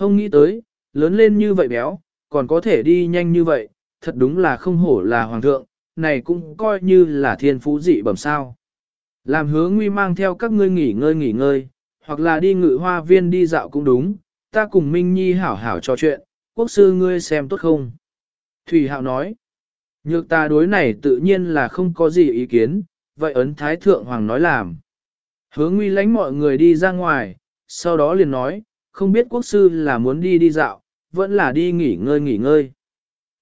Không nghĩ tới, lớn lên như vậy béo, còn có thể đi nhanh như vậy, thật đúng là không hổ là hoàng thượng, này cũng coi như là thiên phú dị bẩm sao. Làm hứa nguy mang theo các ngươi nghỉ ngơi nghỉ ngơi, hoặc là đi ngự hoa viên đi dạo cũng đúng, ta cùng Minh Nhi hảo hảo trò chuyện, quốc sư ngươi xem tốt không? Thủy Hạo nói, nhược ta đối này tự nhiên là không có gì ý kiến, vậy ấn Thái Thượng Hoàng nói làm. Hứa nguy lánh mọi người đi ra ngoài, sau đó liền nói, không biết quốc sư là muốn đi đi dạo, vẫn là đi nghỉ ngơi nghỉ ngơi.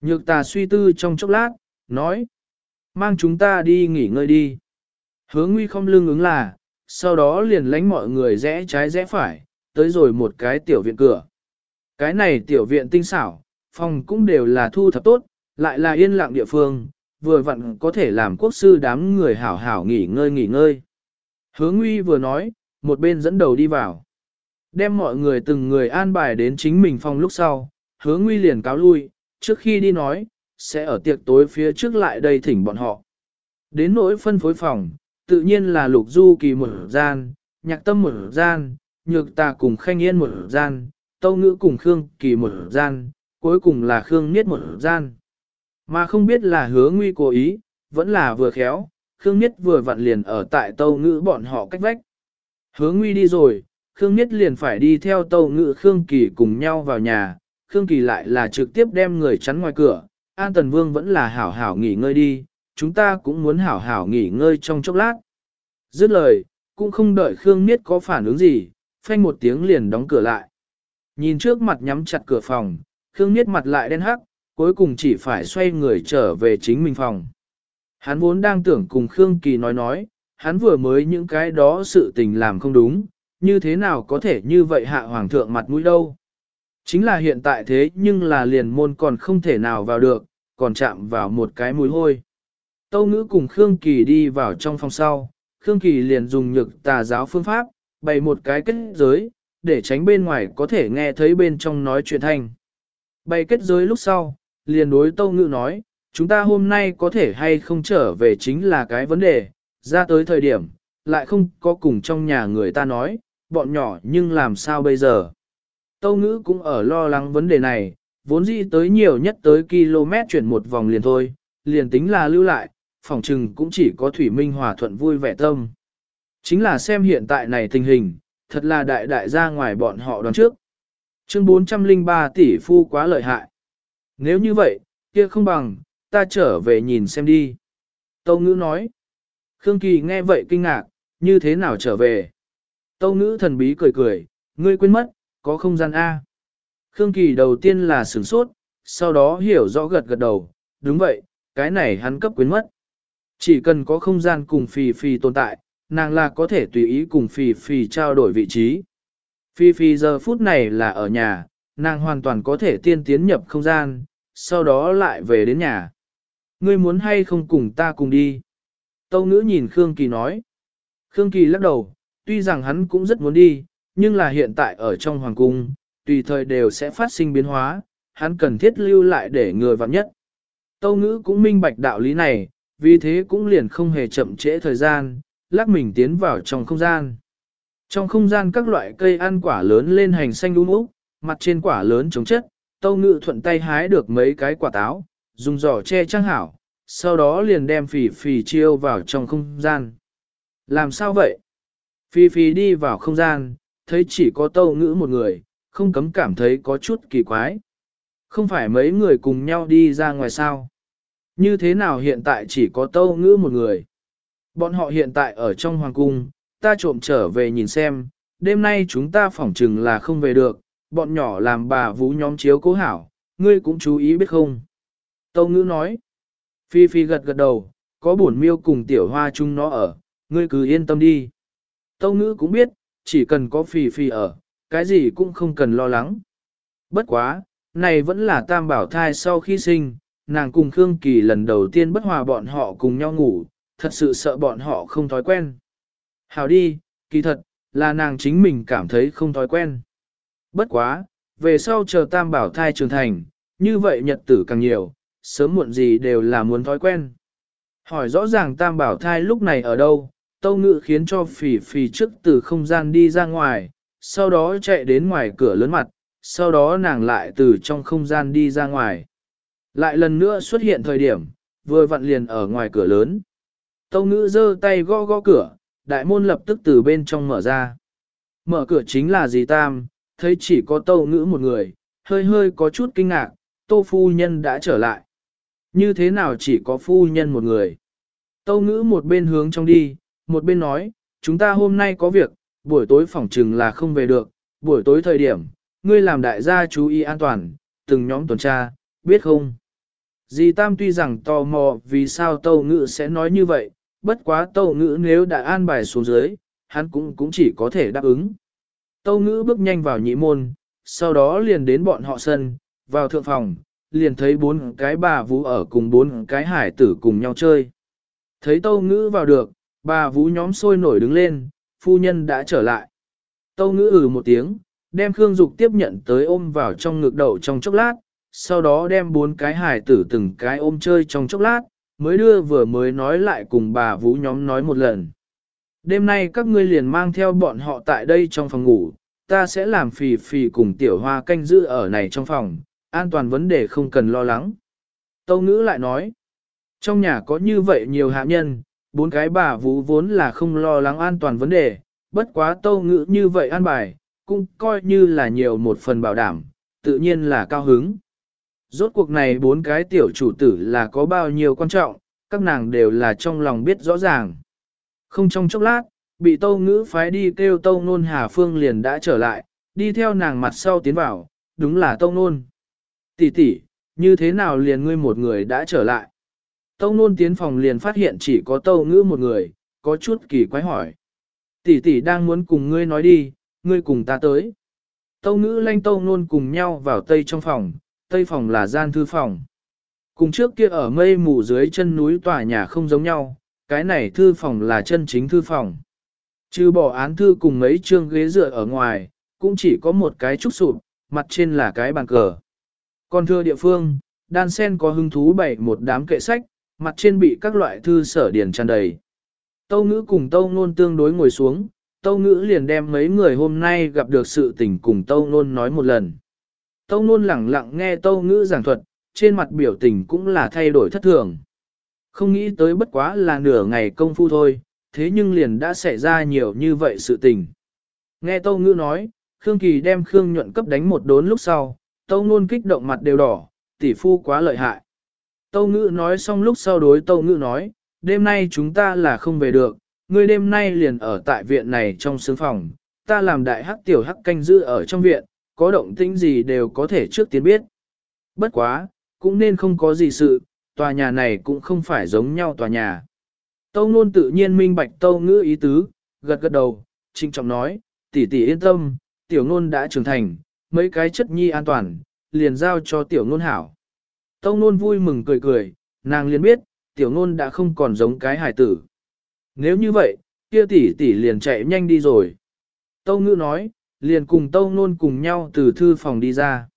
Nhược tà suy tư trong chốc lát, nói, mang chúng ta đi nghỉ ngơi đi. hướng nguy không lương ứng là, sau đó liền lánh mọi người rẽ trái rẽ phải, tới rồi một cái tiểu viện cửa. Cái này tiểu viện tinh xảo, phòng cũng đều là thu thập tốt, lại là yên lặng địa phương, vừa vặn có thể làm quốc sư đám người hảo hảo nghỉ ngơi nghỉ ngơi. hướng nguy vừa nói, một bên dẫn đầu đi vào. Đem mọi người từng người an bài đến chính mình phòng lúc sau, hứa nguy liền cáo lui, trước khi đi nói, sẽ ở tiệc tối phía trước lại đây thỉnh bọn họ. Đến nỗi phân phối phòng, tự nhiên là lục du kỳ một gian, nhạc tâm một gian, nhược Tà cùng khanh yên một gian, tâu ngữ cùng khương kỳ một gian, cuối cùng là khương niết một gian. Mà không biết là hứa nguy cố ý, vẫn là vừa khéo, khương niết vừa vặn liền ở tại tâu ngữ bọn họ cách vách. Hứa nguy đi rồi, khương niết liền phải đi theo tâu Ngự khương kỳ cùng nhau vào nhà, khương kỳ lại là trực tiếp đem người chắn ngoài cửa, an tần vương vẫn là hảo hảo nghỉ ngơi đi, chúng ta cũng muốn hảo hảo nghỉ ngơi trong chốc lát. Dứt lời, cũng không đợi Khương Niết có phản ứng gì, phanh một tiếng liền đóng cửa lại. Nhìn trước mặt nhắm chặt cửa phòng, Khương Niết mặt lại đen hắc, cuối cùng chỉ phải xoay người trở về chính mình phòng. Hắn vốn đang tưởng cùng Khương Kỳ nói nói, hắn vừa mới những cái đó sự tình làm không đúng, như thế nào có thể như vậy hạ hoàng thượng mặt mũi đâu. Chính là hiện tại thế nhưng là liền môn còn không thể nào vào được, còn chạm vào một cái mũi hôi. Tâu ngữ cùng Khương Kỳ đi vào trong phòng sau, Khương Kỳ liền dùng nhược tà giáo phương pháp, bày một cái kết giới, để tránh bên ngoài có thể nghe thấy bên trong nói chuyện thanh. Bày kết giới lúc sau, liền đối Tâu Ngữ nói, chúng ta hôm nay có thể hay không trở về chính là cái vấn đề, ra tới thời điểm, lại không có cùng trong nhà người ta nói, bọn nhỏ nhưng làm sao bây giờ. Tâu Ngữ cũng ở lo lắng vấn đề này, vốn dĩ tới nhiều nhất tới km chuyển một vòng liền thôi, liền tính là lưu lại, phòng trừng cũng chỉ có Thủy Minh hòa thuận vui vẻ tâm. Chính là xem hiện tại này tình hình, thật là đại đại ra ngoài bọn họ đoán trước. Chương 403 tỷ phu quá lợi hại. Nếu như vậy, kia không bằng, ta trở về nhìn xem đi. Tâu ngữ nói. Khương Kỳ nghe vậy kinh ngạc, như thế nào trở về? Tâu ngữ thần bí cười cười, ngươi quên mất, có không gian A. Khương Kỳ đầu tiên là sửng sốt, sau đó hiểu rõ gật gật đầu, đúng vậy, cái này hắn cấp quên mất. Chỉ cần có không gian cùng Phi Phi tồn tại, nàng là có thể tùy ý cùng Phi Phi trao đổi vị trí. Phi Phi giờ phút này là ở nhà, nàng hoàn toàn có thể tiên tiến nhập không gian, sau đó lại về đến nhà. Ngươi muốn hay không cùng ta cùng đi? Tâu ngữ nhìn Khương Kỳ nói. Khương Kỳ lắc đầu, tuy rằng hắn cũng rất muốn đi, nhưng là hiện tại ở trong hoàng cung, tùy thời đều sẽ phát sinh biến hóa, hắn cần thiết lưu lại để người vặn nhất. Tâu ngữ cũng minh bạch đạo lý này, vì thế cũng liền không hề chậm trễ thời gian, lắc mình tiến vào trong không gian. Trong không gian các loại cây ăn quả lớn lên hành xanh đúng úc, mặt trên quả lớn chống chất, tâu ngự thuận tay hái được mấy cái quả táo, dùng giỏ che trang hảo, sau đó liền đem phì phì chiêu vào trong không gian. Làm sao vậy? Phi phi đi vào không gian, thấy chỉ có tâu ngữ một người, không cấm cảm thấy có chút kỳ quái. Không phải mấy người cùng nhau đi ra ngoài sao? Như thế nào hiện tại chỉ có tâu ngữ một người? Bọn họ hiện tại ở trong hoàng cung, ta trộm trở về nhìn xem, đêm nay chúng ta phỏng chừng là không về được, bọn nhỏ làm bà vũ nhóm chiếu cố hảo, ngươi cũng chú ý biết không? Tâu ngữ nói, Phi Phi gật gật đầu, có bổn miêu cùng tiểu hoa chung nó ở, ngươi cứ yên tâm đi. Tâu ngữ cũng biết, chỉ cần có Phi Phi ở, cái gì cũng không cần lo lắng. Bất quá, này vẫn là tam bảo thai sau khi sinh, nàng cùng Khương Kỳ lần đầu tiên bất hòa bọn họ cùng nhau ngủ, thật sự sợ bọn họ không thói quen. Hào đi, kỳ thật, là nàng chính mình cảm thấy không thói quen. Bất quá, về sau chờ tam bảo thai trưởng thành, như vậy nhật tử càng nhiều, sớm muộn gì đều là muốn thói quen. Hỏi rõ ràng tam bảo thai lúc này ở đâu, tâu ngự khiến cho phỉ phỉ trước từ không gian đi ra ngoài, sau đó chạy đến ngoài cửa lớn mặt, sau đó nàng lại từ trong không gian đi ra ngoài. Lại lần nữa xuất hiện thời điểm, vừa vặn liền ở ngoài cửa lớn. Tâu ngữ giơ tay gõ gõ cửa, đại môn lập tức từ bên trong mở ra. Mở cửa chính là dì Tam, thấy chỉ có tâu ngữ một người, hơi hơi có chút kinh ngạc, tô phu nhân đã trở lại. Như thế nào chỉ có phu nhân một người? Tâu ngữ một bên hướng trong đi, một bên nói, chúng ta hôm nay có việc, buổi tối phòng trừng là không về được, buổi tối thời điểm, ngươi làm đại gia chú ý an toàn, từng nhóm tuần tra, biết không? Dì Tam tuy rằng tò mò vì sao Tâu Ngữ sẽ nói như vậy, bất quá Tâu Ngữ nếu đã an bài xuống dưới, hắn cũng cũng chỉ có thể đáp ứng. Tâu Ngữ bước nhanh vào nhị môn, sau đó liền đến bọn họ sân, vào thượng phòng, liền thấy bốn cái bà vũ ở cùng bốn cái hải tử cùng nhau chơi. Thấy Tâu Ngữ vào được, bà vũ nhóm sôi nổi đứng lên, phu nhân đã trở lại. Tâu Ngữ ừ một tiếng, đem Khương Dục tiếp nhận tới ôm vào trong ngực đậu trong chốc lát, sau đó đem bốn cái hải tử từng cái ôm chơi trong chốc lát, mới đưa vừa mới nói lại cùng bà Vũ nhóm nói một lần. Đêm nay các ngươi liền mang theo bọn họ tại đây trong phòng ngủ, ta sẽ làm phì phì cùng tiểu hoa canh giữ ở này trong phòng, an toàn vấn đề không cần lo lắng. Tâu ngữ lại nói, trong nhà có như vậy nhiều hạ nhân, bốn cái bà Vũ vốn là không lo lắng an toàn vấn đề, bất quá tâu ngữ như vậy an bài, cũng coi như là nhiều một phần bảo đảm, tự nhiên là cao hứng. Rốt cuộc này bốn cái tiểu chủ tử là có bao nhiêu quan trọng, các nàng đều là trong lòng biết rõ ràng. Không trong chốc lát, bị tâu ngữ phái đi kêu tâu nôn Hà Phương liền đã trở lại, đi theo nàng mặt sau tiến vào, đúng là tâu nôn. Tỷ tỷ, như thế nào liền ngươi một người đã trở lại? Tâu nôn tiến phòng liền phát hiện chỉ có tâu ngữ một người, có chút kỳ quái hỏi. Tỷ tỷ đang muốn cùng ngươi nói đi, ngươi cùng ta tới. Tâu ngữ lanh tâu nôn cùng nhau vào tây trong phòng, tây phòng là gian thư phòng. Cùng trước kia ở mây mù dưới chân núi tòa nhà không giống nhau, cái này thư phòng là chân chính thư phòng. Trừ bỏ án thư cùng mấy chương ghế dựa ở ngoài, cũng chỉ có một cái trúc sụp, mặt trên là cái bàn cờ. Còn thưa địa phương, đan sen có hứng thú bày một đám kệ sách, mặt trên bị các loại thư sở điển tràn đầy. Tâu ngữ cùng tâu nôn tương đối ngồi xuống, tâu ngữ liền đem mấy người hôm nay gặp được sự tình cùng tâu nôn nói một lần. Tâu nôn lẳng lặng nghe tâu ngữ giảng thuật, trên mặt biểu tình cũng là thay đổi thất thường. Không nghĩ tới bất quá là nửa ngày công phu thôi, thế nhưng liền đã xảy ra nhiều như vậy sự tình. Nghe tâu ngữ nói, Khương Kỳ đem Khương nhuận cấp đánh một đốn lúc sau, tâu nôn kích động mặt đều đỏ, tỷ phu quá lợi hại. Tâu ngữ nói xong lúc sau đối tâu ngữ nói, đêm nay chúng ta là không về được, ngươi đêm nay liền ở tại viện này trong sướng phòng, ta làm đại hắc tiểu hắc canh giữ ở trong viện, có động tĩnh gì đều có thể trước tiên biết. Bất quá, cũng nên không có gì sự, tòa nhà này cũng không phải giống nhau tòa nhà. Tâu nôn tự nhiên minh bạch tâu ngữ ý tứ, gật gật đầu, trinh trọng nói, tỷ tỷ yên tâm, tiểu nôn đã trưởng thành, mấy cái chất nhi an toàn, liền giao cho tiểu nôn hảo. Tâu nôn vui mừng cười cười, nàng liền biết, tiểu nôn đã không còn giống cái hải tử. Nếu như vậy, kia tỷ tỷ liền chạy nhanh đi rồi. Tâu ngữ nói, liền cùng tâu nôn cùng nhau từ thư phòng đi ra.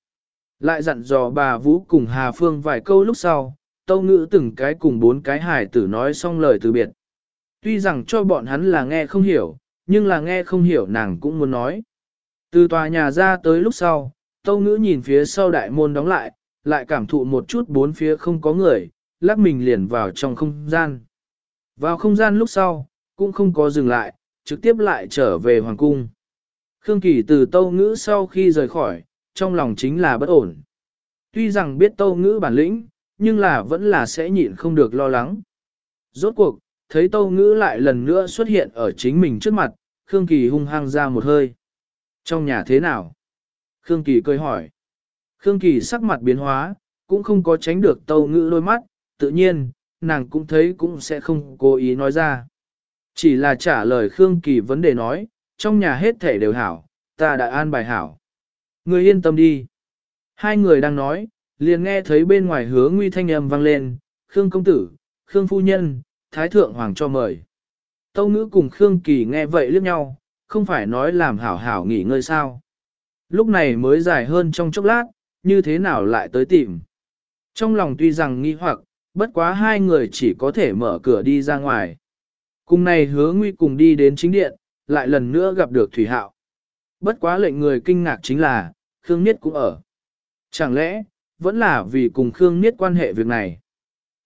Lại dặn dò bà Vũ cùng Hà Phương vài câu lúc sau, tâu ngữ từng cái cùng bốn cái hải tử nói xong lời từ biệt. Tuy rằng cho bọn hắn là nghe không hiểu, nhưng là nghe không hiểu nàng cũng muốn nói. Từ tòa nhà ra tới lúc sau, tâu ngữ nhìn phía sau đại môn đóng lại, lại cảm thụ một chút bốn phía không có người, lắc mình liền vào trong không gian. Vào không gian lúc sau, cũng không có dừng lại, trực tiếp lại trở về hoàng cung. Khương Kỳ từ tâu ngữ sau khi rời khỏi, trong lòng chính là bất ổn. Tuy rằng biết tâu ngữ bản lĩnh, nhưng là vẫn là sẽ nhịn không được lo lắng. Rốt cuộc, thấy tâu ngữ lại lần nữa xuất hiện ở chính mình trước mặt, Khương Kỳ hung hăng ra một hơi. Trong nhà thế nào? Khương Kỳ cười hỏi. Khương Kỳ sắc mặt biến hóa, cũng không có tránh được tâu ngữ đôi mắt, tự nhiên, nàng cũng thấy cũng sẽ không cố ý nói ra. Chỉ là trả lời Khương Kỳ vấn đề nói, trong nhà hết thể đều hảo, ta đã an bài hảo. Người yên tâm đi. Hai người đang nói, liền nghe thấy bên ngoài hứa nguy thanh âm vang lên, Khương công tử, Khương phu nhân, Thái thượng hoàng cho mời. Tâu ngữ cùng Khương Kỳ nghe vậy liếc nhau, không phải nói làm hảo hảo nghỉ ngơi sao. Lúc này mới dài hơn trong chốc lát, như thế nào lại tới tìm. Trong lòng tuy rằng nghi hoặc, bất quá hai người chỉ có thể mở cửa đi ra ngoài. Cùng này hứa nguy cùng đi đến chính điện, lại lần nữa gặp được Thủy Hạo. Bất quá lệnh người kinh ngạc chính là, Khương Niết cũng ở. Chẳng lẽ, vẫn là vì cùng Khương Niết quan hệ việc này.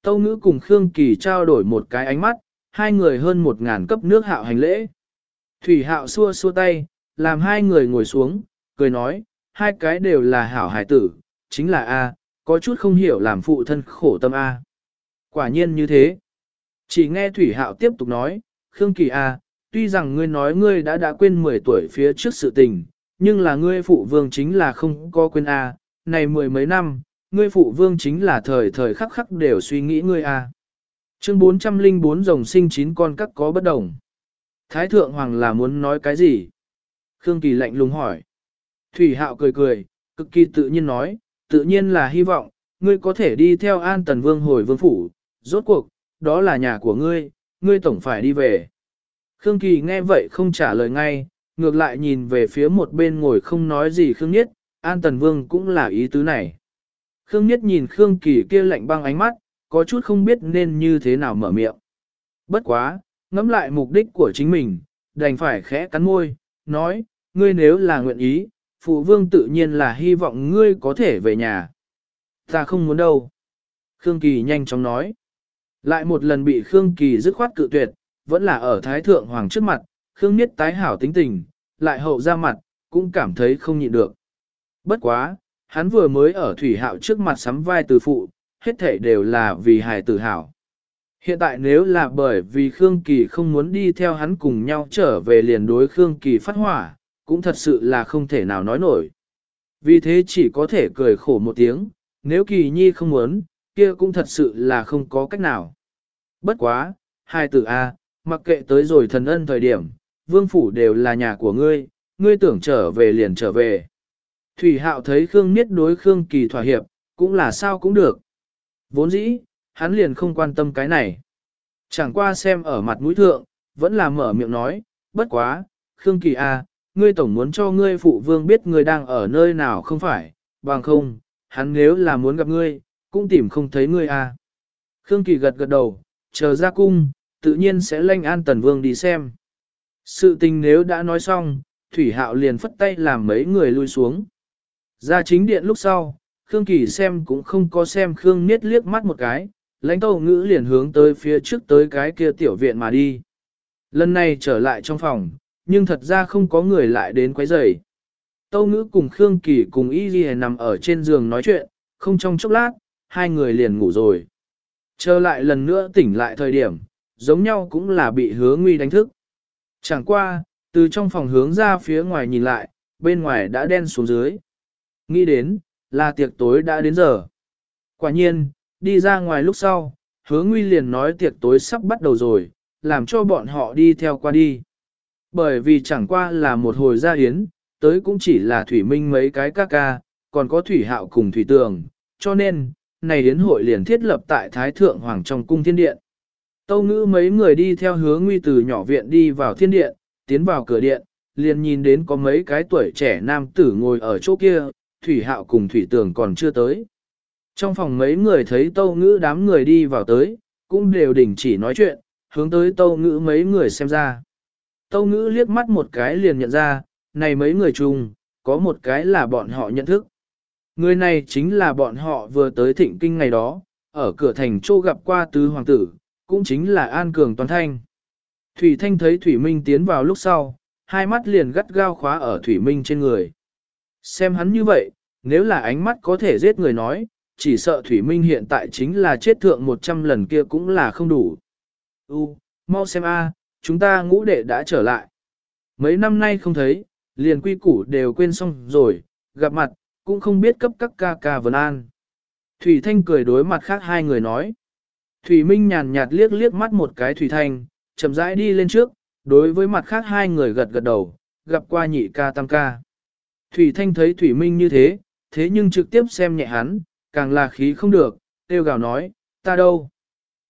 Tâu ngữ cùng Khương Kỳ trao đổi một cái ánh mắt, hai người hơn một ngàn cấp nước hạo hành lễ. Thủy hạo xua xua tay, làm hai người ngồi xuống, cười nói, hai cái đều là hảo hải tử, chính là A, có chút không hiểu làm phụ thân khổ tâm A. Quả nhiên như thế. Chỉ nghe Thủy hạo tiếp tục nói, Khương Kỳ A, tuy rằng ngươi nói ngươi đã đã quên 10 tuổi phía trước sự tình, nhưng là ngươi phụ vương chính là không có quên A, này mười mấy năm, ngươi phụ vương chính là thời thời khắc khắc đều suy nghĩ ngươi A. Chương 404 rồng sinh chín con các có bất đồng. Thái thượng hoàng là muốn nói cái gì? Khương Kỳ lạnh lùng hỏi. Thủy hạo cười cười, cực kỳ tự nhiên nói, tự nhiên là hy vọng, ngươi có thể đi theo an tần vương hồi vương phủ, rốt cuộc, đó là nhà của ngươi, ngươi tổng phải đi về. Khương Kỳ nghe vậy không trả lời ngay, ngược lại nhìn về phía một bên ngồi không nói gì Khương Nhiết, an tần vương cũng là ý tứ này. Khương Nhiết nhìn Khương Kỳ kia lạnh băng ánh mắt, có chút không biết nên như thế nào mở miệng. Bất quá, ngẫm lại mục đích của chính mình, đành phải khẽ cắn môi, nói, ngươi nếu là nguyện ý, phụ vương tự nhiên là hy vọng ngươi có thể về nhà. Ta không muốn đâu. Khương Kỳ nhanh chóng nói. Lại một lần bị Khương Kỳ dứt khoát cự tuyệt, vẫn là ở Thái Thượng Hoàng trước mặt, Khương Niết tái hảo tính tình, lại hậu ra mặt, cũng cảm thấy không nhịn được. Bất quá, hắn vừa mới ở Thủy Hạo trước mặt sắm vai từ phụ, hết thể đều là vì hài tử hảo. Hiện tại nếu là bởi vì Khương Kỳ không muốn đi theo hắn cùng nhau trở về liền đối Khương Kỳ phát hỏa, cũng thật sự là không thể nào nói nổi. Vì thế chỉ có thể cười khổ một tiếng, nếu Kỳ Nhi không muốn, kia cũng thật sự là không có cách nào. Bất quá, hai tử A, mặc kệ tới rồi thần ân thời điểm, vương phủ đều là nhà của ngươi, ngươi tưởng trở về liền trở về. Thủy Hạo thấy Khương Niết đối Khương Kỳ thỏa hiệp, cũng là sao cũng được. Vốn dĩ, hắn liền không quan tâm cái này. Chẳng qua xem ở mặt mũi thượng, vẫn là mở miệng nói, bất quá, Khương Kỳ A, à, ngươi tổng muốn cho ngươi phụ vương biết ngươi đang ở nơi nào không phải, bằng không, hắn nếu là muốn gặp ngươi, cũng tìm không thấy ngươi À. Khương Kỳ gật gật đầu, chờ ra cung, tự nhiên sẽ lanh an tần vương đi xem. Sự tình nếu đã nói xong, Thủy Hạo liền phất tay làm mấy người lui xuống. Ra chính điện lúc sau, Khương Kỳ xem cũng không có xem Khương Niết liếc mắt một cái, lãnh tâu ngữ liền hướng tới phía trước tới cái kia tiểu viện mà đi. Lần này trở lại trong phòng, nhưng thật ra không có người lại đến quấy rầy. Tâu ngữ cùng Khương Kỳ cùng Y Ghi nằm ở trên giường nói chuyện, không trong chốc lát, hai người liền ngủ rồi. Trở lại lần nữa tỉnh lại thời điểm, giống nhau cũng là bị hứa nguy đánh thức. Chẳng qua, từ trong phòng hướng ra phía ngoài nhìn lại, bên ngoài đã đen xuống dưới. Nghĩ đến, là tiệc tối đã đến giờ. Quả nhiên, đi ra ngoài lúc sau, hứa nguy liền nói tiệc tối sắp bắt đầu rồi, làm cho bọn họ đi theo qua đi. Bởi vì chẳng qua là một hồi gia yến, tới cũng chỉ là thủy minh mấy cái ca ca, còn có thủy hạo cùng thủy tường, cho nên, này yến hội liền thiết lập tại Thái Thượng Hoàng trong cung thiên điện. Tâu ngữ mấy người đi theo hướng nguy từ nhỏ viện đi vào thiên điện, tiến vào cửa điện, liền nhìn đến có mấy cái tuổi trẻ nam tử ngồi ở chỗ kia, thủy hạo cùng thủy tường còn chưa tới. Trong phòng mấy người thấy tâu ngữ đám người đi vào tới, cũng đều đình chỉ nói chuyện, hướng tới tâu ngữ mấy người xem ra. Tâu ngữ liếc mắt một cái liền nhận ra, này mấy người chung, có một cái là bọn họ nhận thức. Người này chính là bọn họ vừa tới thịnh kinh ngày đó, ở cửa thành châu gặp qua tứ hoàng tử, cũng chính là An Cường Toàn Thanh. Thủy Thanh thấy Thủy Minh tiến vào lúc sau, hai mắt liền gắt gao khóa ở Thủy Minh trên người. Xem hắn như vậy, nếu là ánh mắt có thể giết người nói, chỉ sợ Thủy Minh hiện tại chính là chết thượng 100 lần kia cũng là không đủ. U, mau xem a, chúng ta ngũ đệ đã trở lại. Mấy năm nay không thấy, liền quy củ đều quên xong rồi, gặp mặt, cũng không biết cấp các ca ca vấn an. Thủy Thanh cười đối mặt khác hai người nói. Thủy Minh nhàn nhạt liếc liếc mắt một cái Thủy Thanh, chậm rãi đi lên trước, đối với mặt khác hai người gật gật đầu, gặp qua nhị ca tam ca. Thủy Thanh thấy Thủy Minh như thế, thế nhưng trực tiếp xem nhẹ hắn, càng là khí không được, tiêu gào nói, ta đâu?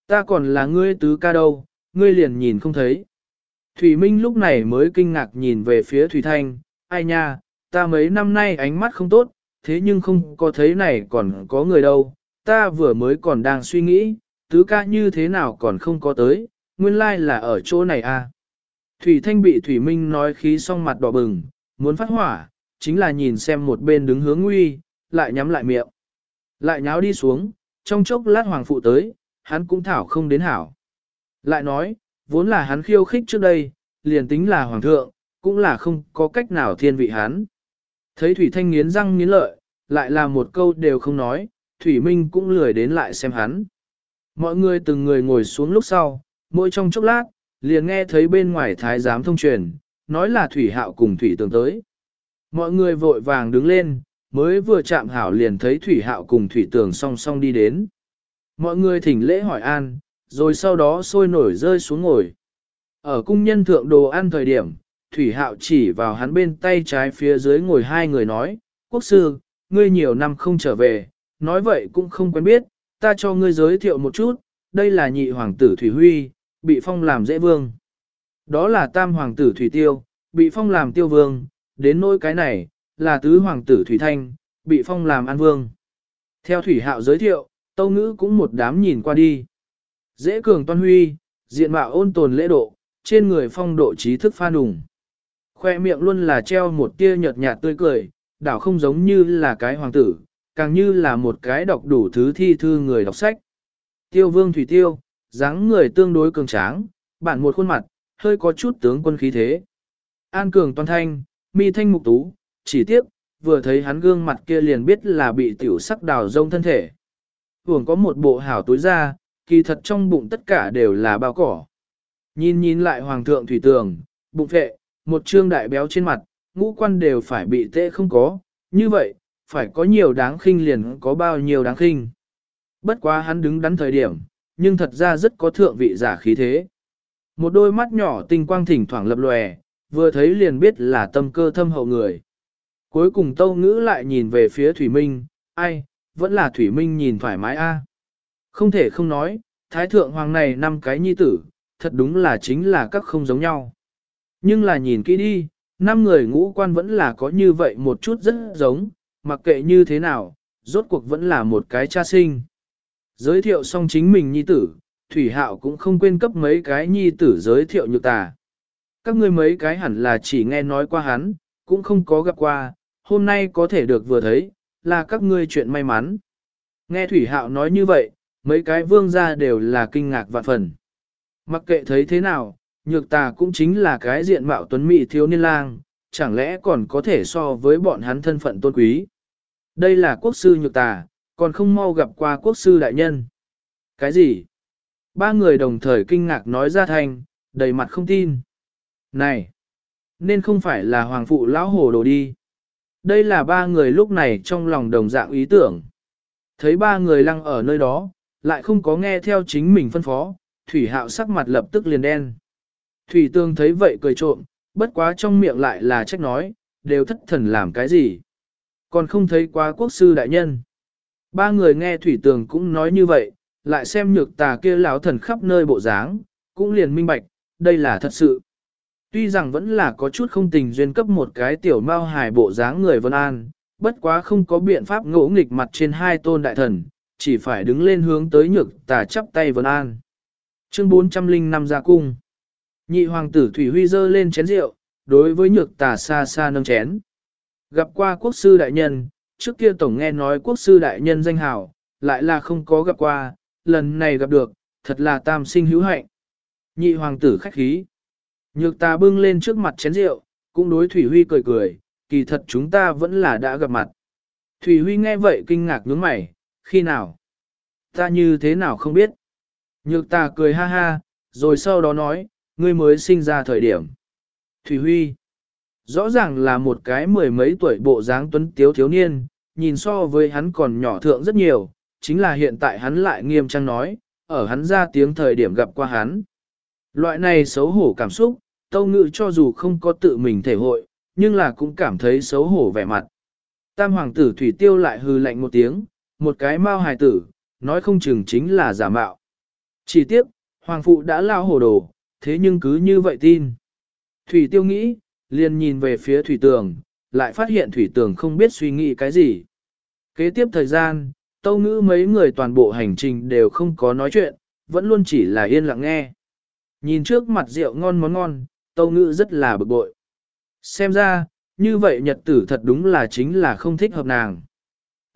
Ta còn là ngươi tứ ca đâu, ngươi liền nhìn không thấy. Thủy Minh lúc này mới kinh ngạc nhìn về phía Thủy Thanh, ai nha, ta mấy năm nay ánh mắt không tốt, thế nhưng không có thấy này còn có người đâu, ta vừa mới còn đang suy nghĩ, tứ ca như thế nào còn không có tới, nguyên lai là ở chỗ này à. Thủy Thanh bị Thủy Minh nói khí xong mặt đỏ bừng, muốn phát hỏa, chính là nhìn xem một bên đứng hướng nguy, lại nhắm lại miệng. Lại nháo đi xuống, trong chốc lát hoàng phụ tới, hắn cũng thảo không đến hảo. Lại nói, vốn là hắn khiêu khích trước đây, liền tính là hoàng thượng, cũng là không có cách nào thiên vị hắn. Thấy Thủy Thanh nghiến răng nghiến lợi, lại là một câu đều không nói, Thủy Minh cũng lười đến lại xem hắn. Mọi người từng người ngồi xuống lúc sau, mỗi trong chốc lát, liền nghe thấy bên ngoài thái giám thông truyền, nói là Thủy Hạo cùng Thủy Tường tới. Mọi người vội vàng đứng lên, mới vừa chạm hảo liền thấy Thủy Hạo cùng Thủy Tường song song đi đến. Mọi người thỉnh lễ hỏi an, rồi sau đó sôi nổi rơi xuống ngồi. Ở cung nhân thượng đồ ăn thời điểm, Thủy Hạo chỉ vào hắn bên tay trái phía dưới ngồi hai người nói, Quốc sư, ngươi nhiều năm không trở về, nói vậy cũng không quen biết, ta cho ngươi giới thiệu một chút, đây là nhị hoàng tử Thủy Huy, bị phong làm dễ vương. Đó là tam hoàng tử Thủy Tiêu, bị phong làm tiêu vương, đến nỗi cái này, là tứ hoàng tử Thủy Thanh, bị phong làm an vương. Theo Thủy Hạo giới thiệu, Tâu Ngữ cũng một đám nhìn qua đi. Dễ cường toan huy, diện mạo ôn tồn lễ độ, trên người phong độ trí thức pha nùng. Khoe miệng luôn là treo một tia nhợt nhạt tươi cười, đảo không giống như là cái hoàng tử, càng như là một cái đọc đủ thứ thi thư người đọc sách. Tiêu vương thủy tiêu, dáng người tương đối cường tráng, bản một khuôn mặt, hơi có chút tướng quân khí thế. An cường toàn thanh, mi thanh mục tú, chỉ tiếc, vừa thấy hắn gương mặt kia liền biết là bị tiểu sắc đào rông thân thể. Hưởng có một bộ hảo túi ra kỳ thật trong bụng tất cả đều là bao cỏ. Nhìn nhìn lại hoàng thượng thủy tường, bụng vệ, một trương đại béo trên mặt, ngũ quan đều phải bị tệ không có, như vậy, phải có nhiều đáng khinh liền có bao nhiêu đáng khinh. Bất quá hắn đứng đắn thời điểm, nhưng thật ra rất có thượng vị giả khí thế. Một đôi mắt nhỏ tinh quang thỉnh thoảng lập lòe, vừa thấy liền biết là tâm cơ thâm hậu người. Cuối cùng Tâu Ngữ lại nhìn về phía Thủy Minh, ai, vẫn là Thủy Minh nhìn thoải mái a Không thể không nói, Thái Thượng Hoàng này năm cái nhi tử, thật đúng là chính là các không giống nhau. Nhưng là nhìn kỹ đi, năm người ngũ quan vẫn là có như vậy một chút rất giống, mặc kệ như thế nào, rốt cuộc vẫn là một cái cha sinh. Giới thiệu xong chính mình nhi tử, Thủy Hạo cũng không quên cấp mấy cái nhi tử giới thiệu nhược tà. Các ngươi mấy cái hẳn là chỉ nghe nói qua hắn, cũng không có gặp qua, hôm nay có thể được vừa thấy, là các ngươi chuyện may mắn. Nghe Thủy Hạo nói như vậy, mấy cái vương gia đều là kinh ngạc vạn phần. Mặc kệ thấy thế nào, nhược tà cũng chính là cái diện mạo tuấn mỹ thiếu niên lang, chẳng lẽ còn có thể so với bọn hắn thân phận tôn quý. Đây là quốc sư nhược tà, còn không mau gặp qua quốc sư đại nhân. Cái gì? Ba người đồng thời kinh ngạc nói ra thành, đầy mặt không tin. Này! Nên không phải là hoàng phụ lão hồ đồ đi. Đây là ba người lúc này trong lòng đồng dạng ý tưởng. Thấy ba người lăng ở nơi đó, lại không có nghe theo chính mình phân phó, Thủy Hạo sắc mặt lập tức liền đen. Thủy Tương thấy vậy cười trộm, bất quá trong miệng lại là trách nói, đều thất thần làm cái gì. Còn không thấy quá quốc sư đại nhân. Ba người nghe Thủy Tường cũng nói như vậy, lại xem nhược tà kia lão thần khắp nơi bộ dáng, cũng liền minh bạch, đây là thật sự. Tuy rằng vẫn là có chút không tình duyên cấp một cái tiểu mao hài bộ dáng người Vân An, bất quá không có biện pháp ngỗ nghịch mặt trên hai tôn đại thần, chỉ phải đứng lên hướng tới nhược tà chắp tay vấn An. Chương 405 ra cung. Nhị hoàng tử Thủy Huy dơ lên chén rượu, đối với nhược tà xa xa nâng chén. Gặp qua quốc sư đại nhân, trước kia tổng nghe nói quốc sư đại nhân danh hào, lại là không có gặp qua, lần này gặp được, thật là tam sinh hữu hạnh. Nhị hoàng tử khách khí. Nhược tà bưng lên trước mặt chén rượu, cũng đối Thủy Huy cười cười, kỳ thật chúng ta vẫn là đã gặp mặt. Thủy Huy nghe vậy kinh ngạc nhướng mày, khi nào? Ta như thế nào không biết? Nhược ta cười ha ha, rồi sau đó nói, ngươi mới sinh ra thời điểm. Thủy Huy, rõ ràng là một cái mười mấy tuổi bộ dáng tuấn tiếu thiếu niên, nhìn so với hắn còn nhỏ thượng rất nhiều, chính là hiện tại hắn lại nghiêm trang nói, ở hắn ra tiếng thời điểm gặp qua hắn. Loại này xấu hổ cảm xúc, tâu ngự cho dù không có tự mình thể hội, nhưng là cũng cảm thấy xấu hổ vẻ mặt. Tam hoàng tử Thủy Tiêu lại hư lạnh một tiếng, một cái mao hài tử, nói không chừng chính là giả mạo. Chỉ tiếc, hoàng phụ đã lao hồ đồ, thế nhưng cứ như vậy tin. Thủy Tiêu nghĩ, liền nhìn về phía Thủy Tường, lại phát hiện Thủy Tường không biết suy nghĩ cái gì. Kế tiếp thời gian, tâu ngữ mấy người toàn bộ hành trình đều không có nói chuyện, vẫn luôn chỉ là yên lặng nghe. Nhìn trước mặt rượu ngon món ngon, tâu ngữ rất là bực bội. Xem ra, như vậy nhật tử thật đúng là chính là không thích hợp nàng.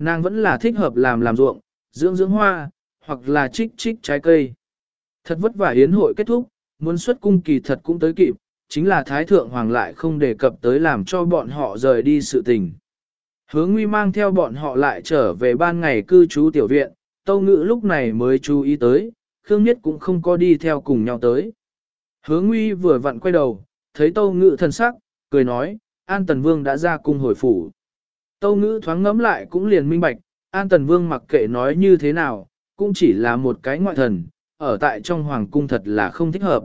Nàng vẫn là thích hợp làm làm ruộng, dưỡng dưỡng hoa, hoặc là trích trích trái cây. Thật vất vả yến hội kết thúc, muốn xuất cung kỳ thật cũng tới kịp, chính là Thái Thượng Hoàng lại không đề cập tới làm cho bọn họ rời đi sự tình. Hứa Nguy mang theo bọn họ lại trở về ban ngày cư trú tiểu viện, Tâu Ngữ lúc này mới chú ý tới, Khương Nhất cũng không có đi theo cùng nhau tới. Hứa Nguy vừa vặn quay đầu, thấy Tâu Ngữ thân sắc, cười nói, An Tần Vương đã ra cung hồi phủ. Tâu Ngữ thoáng ngẫm lại cũng liền minh bạch, An Tần Vương mặc kệ nói như thế nào, cũng chỉ là một cái ngoại thần, ở tại trong hoàng cung thật là không thích hợp.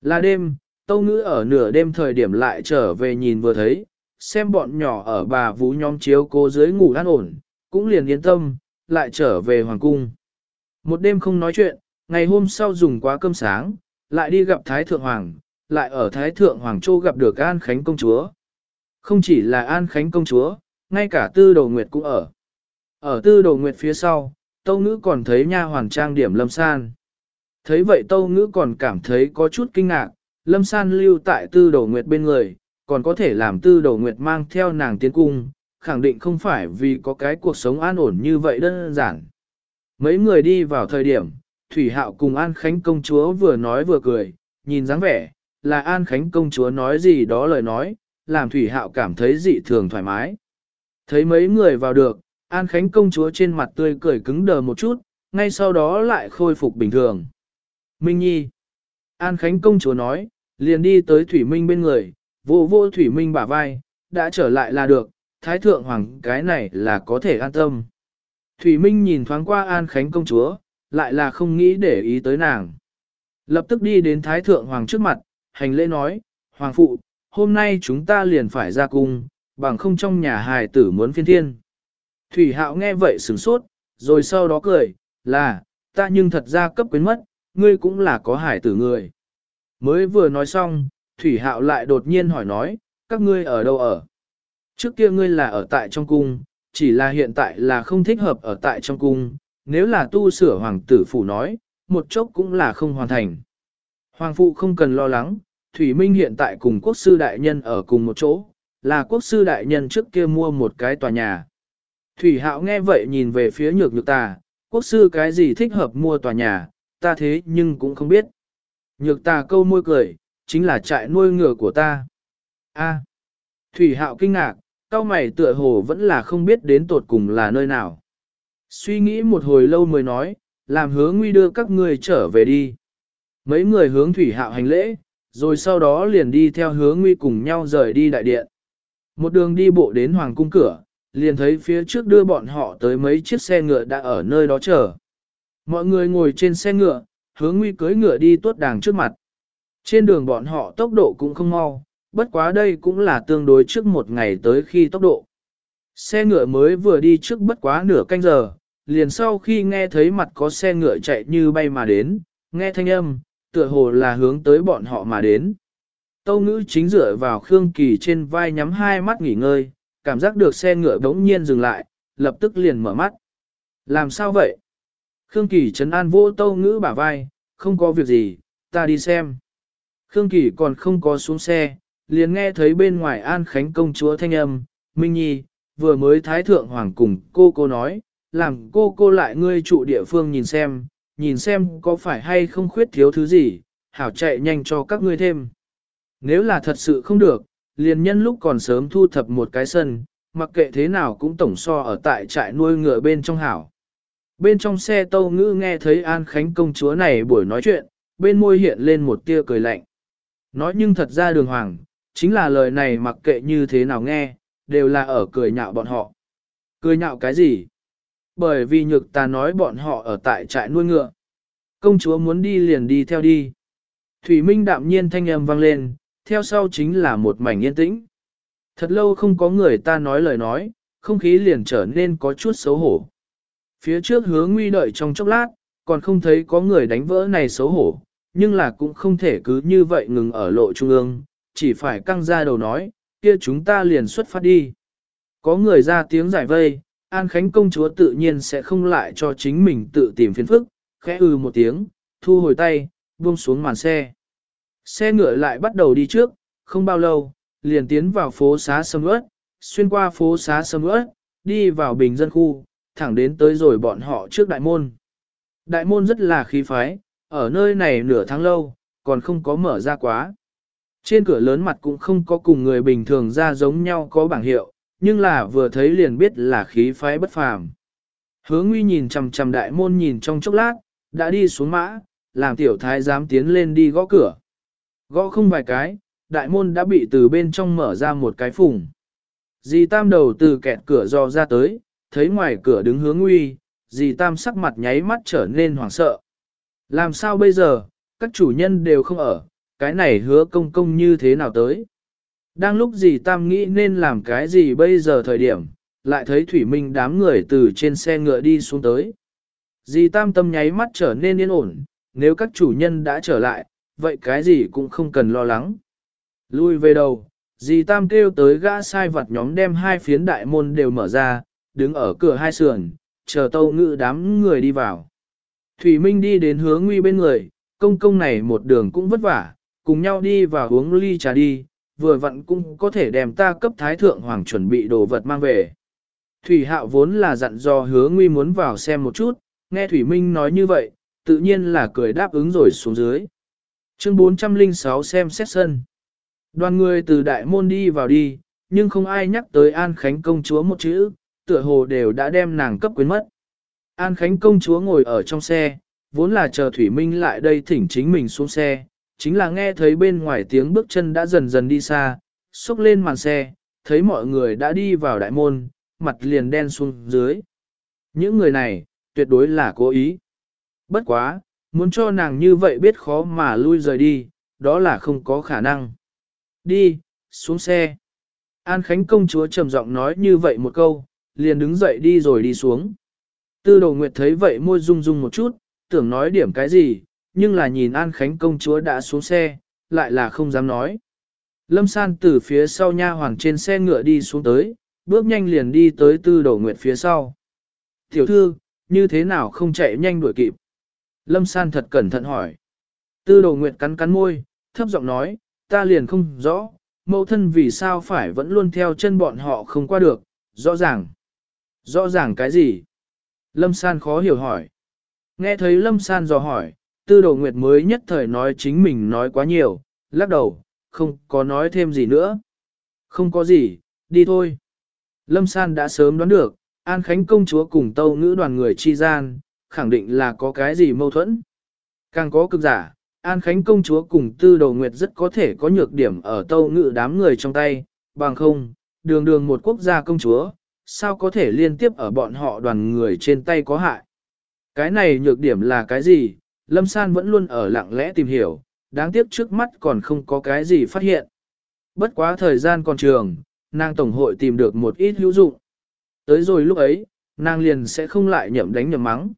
Là đêm, Tâu Ngữ ở nửa đêm thời điểm lại trở về nhìn vừa thấy, xem bọn nhỏ ở bà vũ nhóm chiếu cô dưới ngủ an ổn, cũng liền yên tâm, lại trở về hoàng cung. Một đêm không nói chuyện, ngày hôm sau dùng quá cơm sáng, lại đi gặp Thái Thượng Hoàng, lại ở Thái Thượng Hoàng Châu gặp được An Khánh Công Chúa. Không chỉ là An Khánh Công Chúa, ngay cả Tư Đầu Nguyệt cũng ở. Ở Tư Đầu Nguyệt phía sau, Tâu Ngữ còn thấy nha hoàng trang điểm Lâm San. Thấy vậy Tâu Ngữ còn cảm thấy có chút kinh ngạc, Lâm San lưu tại Tư Đầu Nguyệt bên người, còn có thể làm Tư Đầu Nguyệt mang theo nàng tiến cung, khẳng định không phải vì có cái cuộc sống an ổn như vậy đơn giản. Mấy người đi vào thời điểm, Thủy Hạo cùng An Khánh công chúa vừa nói vừa cười, nhìn dáng vẻ, là An Khánh công chúa nói gì đó lời nói, làm Thủy Hạo cảm thấy dị thường thoải mái. Thấy mấy người vào được, An Khánh công chúa trên mặt tươi cười cứng đờ một chút, ngay sau đó lại khôi phục bình thường. Minh Nhi. An Khánh công chúa nói, liền đi tới Thủy Minh bên người, vô vô Thủy Minh bả vai, đã trở lại là được, Thái Thượng Hoàng cái này là có thể an tâm. Thủy Minh nhìn thoáng qua An Khánh công chúa, lại là không nghĩ để ý tới nàng. Lập tức đi đến Thái Thượng Hoàng trước mặt, hành lễ nói, Hoàng phụ, hôm nay chúng ta liền phải ra cung, bằng không trong nhà hài tử muốn phiên thiên. Thủy Hạo nghe vậy sửng sốt, rồi sau đó cười, là, ta nhưng thật ra cấp quyến mất, ngươi cũng là có hải tử người. Mới vừa nói xong, Thủy Hạo lại đột nhiên hỏi nói, các ngươi ở đâu ở? Trước kia ngươi là ở tại trong cung, chỉ là hiện tại là không thích hợp ở tại trong cung, nếu là tu sửa hoàng tử phủ nói, một chốc cũng là không hoàn thành. Hoàng phụ không cần lo lắng, Thủy Minh hiện tại cùng quốc sư đại nhân ở cùng một chỗ, là quốc sư đại nhân trước kia mua một cái tòa nhà. Thủy Hạo nghe vậy nhìn về phía nhược nhược ta, quốc sư cái gì thích hợp mua tòa nhà, ta thế nhưng cũng không biết. Nhược ta câu môi cười, chính là trại nuôi ngựa của ta. A. À. Thủy Hạo kinh ngạc, cao mày tựa hồ vẫn là không biết đến tột cùng là nơi nào. Suy nghĩ một hồi lâu mới nói, làm hứa nguy đưa các người trở về đi. Mấy người hướng Thủy Hạo hành lễ, rồi sau đó liền đi theo hứa nguy cùng nhau rời đi đại điện. Một đường đi bộ đến hoàng cung cửa, liền thấy phía trước đưa bọn họ tới mấy chiếc xe ngựa đã ở nơi đó chờ. Mọi người ngồi trên xe ngựa, hướng nguy cưới ngựa đi tuốt đàng trước mặt. Trên đường bọn họ tốc độ cũng không mau, bất quá đây cũng là tương đối trước một ngày tới khi tốc độ. Xe ngựa mới vừa đi trước bất quá nửa canh giờ, liền sau khi nghe thấy mặt có xe ngựa chạy như bay mà đến, nghe thanh âm, tựa hồ là hướng tới bọn họ mà đến. Tâu ngữ chính dựa vào Khương Kỳ trên vai nhắm hai mắt nghỉ ngơi, cảm giác được xe ngựa bỗng nhiên dừng lại, lập tức liền mở mắt. Làm sao vậy? Khương Kỳ trấn an vô tâu ngữ bả vai, không có việc gì, ta đi xem. Khương Kỳ còn không có xuống xe, liền nghe thấy bên ngoài An Khánh công chúa thanh âm, Minh Nhi, vừa mới Thái Thượng Hoàng cùng cô cô nói, làm cô cô lại ngươi trụ địa phương nhìn xem, nhìn xem có phải hay không khuyết thiếu thứ gì, hảo chạy nhanh cho các ngươi thêm. Nếu là thật sự không được, liền nhân lúc còn sớm thu thập một cái sân, mặc kệ thế nào cũng tổng so ở tại trại nuôi ngựa bên trong hảo. Bên trong xe tâu ngữ nghe thấy An Khánh công chúa này buổi nói chuyện, bên môi hiện lên một tia cười lạnh. Nói nhưng thật ra đường hoàng, chính là lời này mặc kệ như thế nào nghe, đều là ở cười nhạo bọn họ. Cười nhạo cái gì? Bởi vì nhược ta nói bọn họ ở tại trại nuôi ngựa. Công chúa muốn đi liền đi theo đi. Thủy Minh đạm nhiên thanh âm vang lên, theo sau chính là một mảnh yên tĩnh. Thật lâu không có người ta nói lời nói, không khí liền trở nên có chút xấu hổ. Phía trước hứa nguy đợi trong chốc lát, còn không thấy có người đánh vỡ này xấu hổ, nhưng là cũng không thể cứ như vậy ngừng ở lộ trung ương, chỉ phải căng ra đầu nói, kia chúng ta liền xuất phát đi. Có người ra tiếng giải vây, An Khánh công chúa tự nhiên sẽ không lại cho chính mình tự tìm phiền phức, khẽ ư một tiếng, thu hồi tay, buông xuống màn xe. Xe ngựa lại bắt đầu đi trước, không bao lâu, liền tiến vào phố xá sâm ớt, xuyên qua phố xá sâm ớt, đi vào bình dân khu, thẳng đến tới rồi bọn họ trước đại môn. Đại môn rất là khí phái, ở nơi này nửa tháng lâu, còn không có mở ra quá. Trên cửa lớn mặt cũng không có cùng người bình thường ra giống nhau có bảng hiệu, nhưng là vừa thấy liền biết là khí phái bất phàm. Hứa nguy nhìn chằm chằm đại môn nhìn trong chốc lát, đã đi xuống mã, làm tiểu thái dám tiến lên đi gõ cửa. Gõ không vài cái, đại môn đã bị từ bên trong mở ra một cái phùng. Dì tam đầu từ kẹt cửa dò ra tới, thấy ngoài cửa đứng hướng nguy, dì tam sắc mặt nháy mắt trở nên hoảng sợ. Làm sao bây giờ, các chủ nhân đều không ở, cái này hứa công công như thế nào tới. Đang lúc dì tam nghĩ nên làm cái gì bây giờ thời điểm, lại thấy thủy minh đám người từ trên xe ngựa đi xuống tới. Dì tam tâm nháy mắt trở nên yên ổn, nếu các chủ nhân đã trở lại, vậy cái gì cũng không cần lo lắng. Lui về đầu, dì Tam kêu tới gã sai vật nhóm đem hai phiến đại môn đều mở ra, đứng ở cửa hai sườn, chờ tâu ngự đám người đi vào. Thủy Minh đi đến hướng nguy bên người, công công này một đường cũng vất vả, cùng nhau đi và uống ly trà đi, vừa vặn cũng có thể đem ta cấp thái thượng hoàng chuẩn bị đồ vật mang về. Thủy Hạo vốn là dặn dò hứa nguy muốn vào xem một chút, nghe Thủy Minh nói như vậy, tự nhiên là cười đáp ứng rồi xuống dưới. Chương 406 xem xét sân. Đoàn người từ đại môn đi vào đi, nhưng không ai nhắc tới An Khánh công chúa một chữ, tựa hồ đều đã đem nàng cấp quyến mất. An Khánh công chúa ngồi ở trong xe, vốn là chờ Thủy Minh lại đây thỉnh chính mình xuống xe, chính là nghe thấy bên ngoài tiếng bước chân đã dần dần đi xa, xúc lên màn xe, thấy mọi người đã đi vào đại môn, mặt liền đen xuống dưới. Những người này, tuyệt đối là cố ý. Bất quá, muốn cho nàng như vậy biết khó mà lui rời đi, đó là không có khả năng. Đi, xuống xe. An Khánh công chúa trầm giọng nói như vậy một câu, liền đứng dậy đi rồi đi xuống. Tư đồ nguyệt thấy vậy môi rung rung một chút, tưởng nói điểm cái gì, nhưng là nhìn An Khánh công chúa đã xuống xe, lại là không dám nói. Lâm san từ phía sau nha hoàng trên xe ngựa đi xuống tới, bước nhanh liền đi tới tư đồ nguyệt phía sau. Tiểu thư, như thế nào không chạy nhanh đuổi kịp? Lâm san thật cẩn thận hỏi. Tư đồ nguyệt cắn cắn môi, thấp giọng nói, ta liền không rõ, mẫu thân vì sao phải vẫn luôn theo chân bọn họ không qua được, rõ ràng. Rõ ràng cái gì? Lâm San khó hiểu hỏi. Nghe thấy Lâm San dò hỏi, tư đồ nguyệt mới nhất thời nói chính mình nói quá nhiều, lắc đầu, không có nói thêm gì nữa. Không có gì, đi thôi. Lâm San đã sớm đoán được, An Khánh công chúa cùng tâu ngữ đoàn người chi gian, khẳng định là có cái gì mâu thuẫn. Càng có cực giả, An Khánh công chúa cùng tư đầu nguyệt rất có thể có nhược điểm ở tâu ngự đám người trong tay, bằng không, đường đường một quốc gia công chúa, sao có thể liên tiếp ở bọn họ đoàn người trên tay có hại. Cái này nhược điểm là cái gì, Lâm San vẫn luôn ở lặng lẽ tìm hiểu, đáng tiếc trước mắt còn không có cái gì phát hiện. Bất quá thời gian còn trường, nàng tổng hội tìm được một ít hữu dụng. Tới rồi lúc ấy, nàng liền sẽ không lại nhậm đánh nhậm mắng.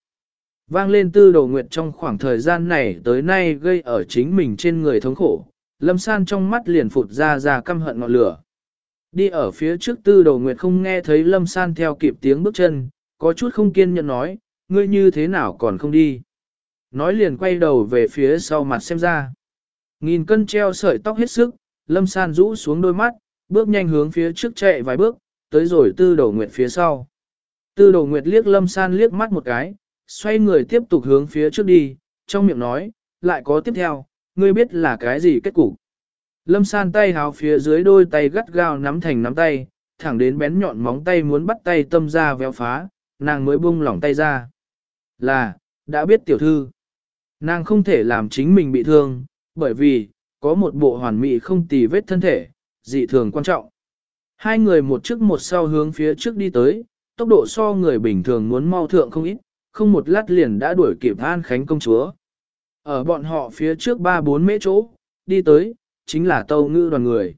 Vang lên tư đồ nguyệt trong khoảng thời gian này tới nay gây ở chính mình trên người thống khổ, lâm san trong mắt liền phụt ra ra căm hận ngọn lửa. Đi ở phía trước tư đồ nguyệt không nghe thấy lâm san theo kịp tiếng bước chân, có chút không kiên nhẫn nói, ngươi như thế nào còn không đi. Nói liền quay đầu về phía sau mặt xem ra. Nghìn cân treo sợi tóc hết sức, lâm san rũ xuống đôi mắt, bước nhanh hướng phía trước chạy vài bước, tới rồi tư đồ nguyệt phía sau. Tư đồ nguyệt liếc lâm san liếc mắt một cái, xoay người tiếp tục hướng phía trước đi, trong miệng nói, lại có tiếp theo, ngươi biết là cái gì kết cục. Lâm san tay háo phía dưới đôi tay gắt gao nắm thành nắm tay, thẳng đến bén nhọn móng tay muốn bắt tay tâm ra véo phá, nàng mới buông lỏng tay ra. Là, đã biết tiểu thư. Nàng không thể làm chính mình bị thương, bởi vì, có một bộ hoàn mỹ không tì vết thân thể, dị thường quan trọng. Hai người một trước một sau hướng phía trước đi tới, tốc độ so người bình thường muốn mau thượng không ít, không một lát liền đã đuổi kịp An Khánh công chúa. Ở bọn họ phía trước ba bốn mễ chỗ, đi tới, chính là tâu ngư đoàn người.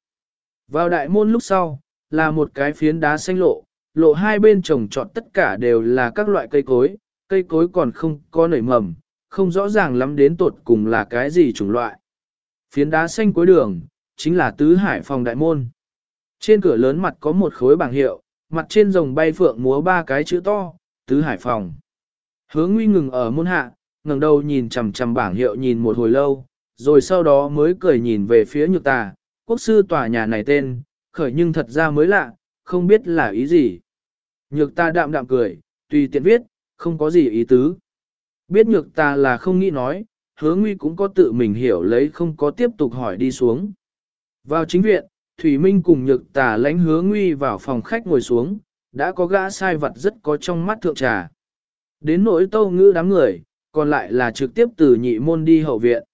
Vào đại môn lúc sau, là một cái phiến đá xanh lộ, lộ hai bên trồng trọt tất cả đều là các loại cây cối, cây cối còn không có nảy mầm, không rõ ràng lắm đến tột cùng là cái gì chủng loại. Phiến đá xanh cuối đường, chính là tứ hải phòng đại môn. Trên cửa lớn mặt có một khối bảng hiệu, mặt trên rồng bay phượng múa ba cái chữ to, tứ hải phòng. Hứa nguy ngừng ở môn hạ, ngẩng đầu nhìn chằm chằm bảng hiệu nhìn một hồi lâu, rồi sau đó mới cười nhìn về phía nhược tà, quốc sư tòa nhà này tên, khởi nhưng thật ra mới lạ, không biết là ý gì. Nhược ta đạm đạm cười, tùy tiện viết, không có gì ý tứ. Biết nhược ta là không nghĩ nói, hứa nguy cũng có tự mình hiểu lấy không có tiếp tục hỏi đi xuống. Vào chính viện, Thủy Minh cùng nhược tà lãnh hứa nguy vào phòng khách ngồi xuống, đã có gã sai vật rất có trong mắt thượng trà. Đến nỗi tâu ngữ đám người, còn lại là trực tiếp từ nhị môn đi hậu viện.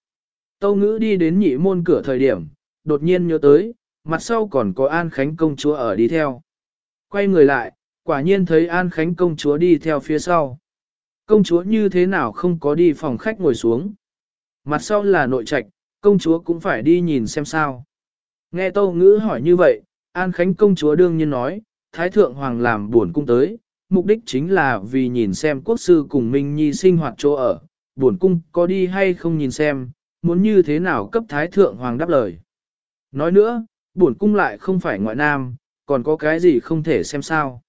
Tâu ngữ đi đến nhị môn cửa thời điểm, đột nhiên nhớ tới, mặt sau còn có An Khánh công chúa ở đi theo. Quay người lại, quả nhiên thấy An Khánh công chúa đi theo phía sau. Công chúa như thế nào không có đi phòng khách ngồi xuống. Mặt sau là nội trạch, công chúa cũng phải đi nhìn xem sao. Nghe Tâu Ngữ hỏi như vậy, An Khánh công chúa đương nhiên nói, Thái Thượng Hoàng làm buồn cung tới, mục đích chính là vì nhìn xem quốc sư cùng Minh Nhi sinh hoạt chỗ ở, buồn cung có đi hay không nhìn xem, muốn như thế nào cấp Thái Thượng Hoàng đáp lời. Nói nữa, buồn cung lại không phải ngoại nam, còn có cái gì không thể xem sao.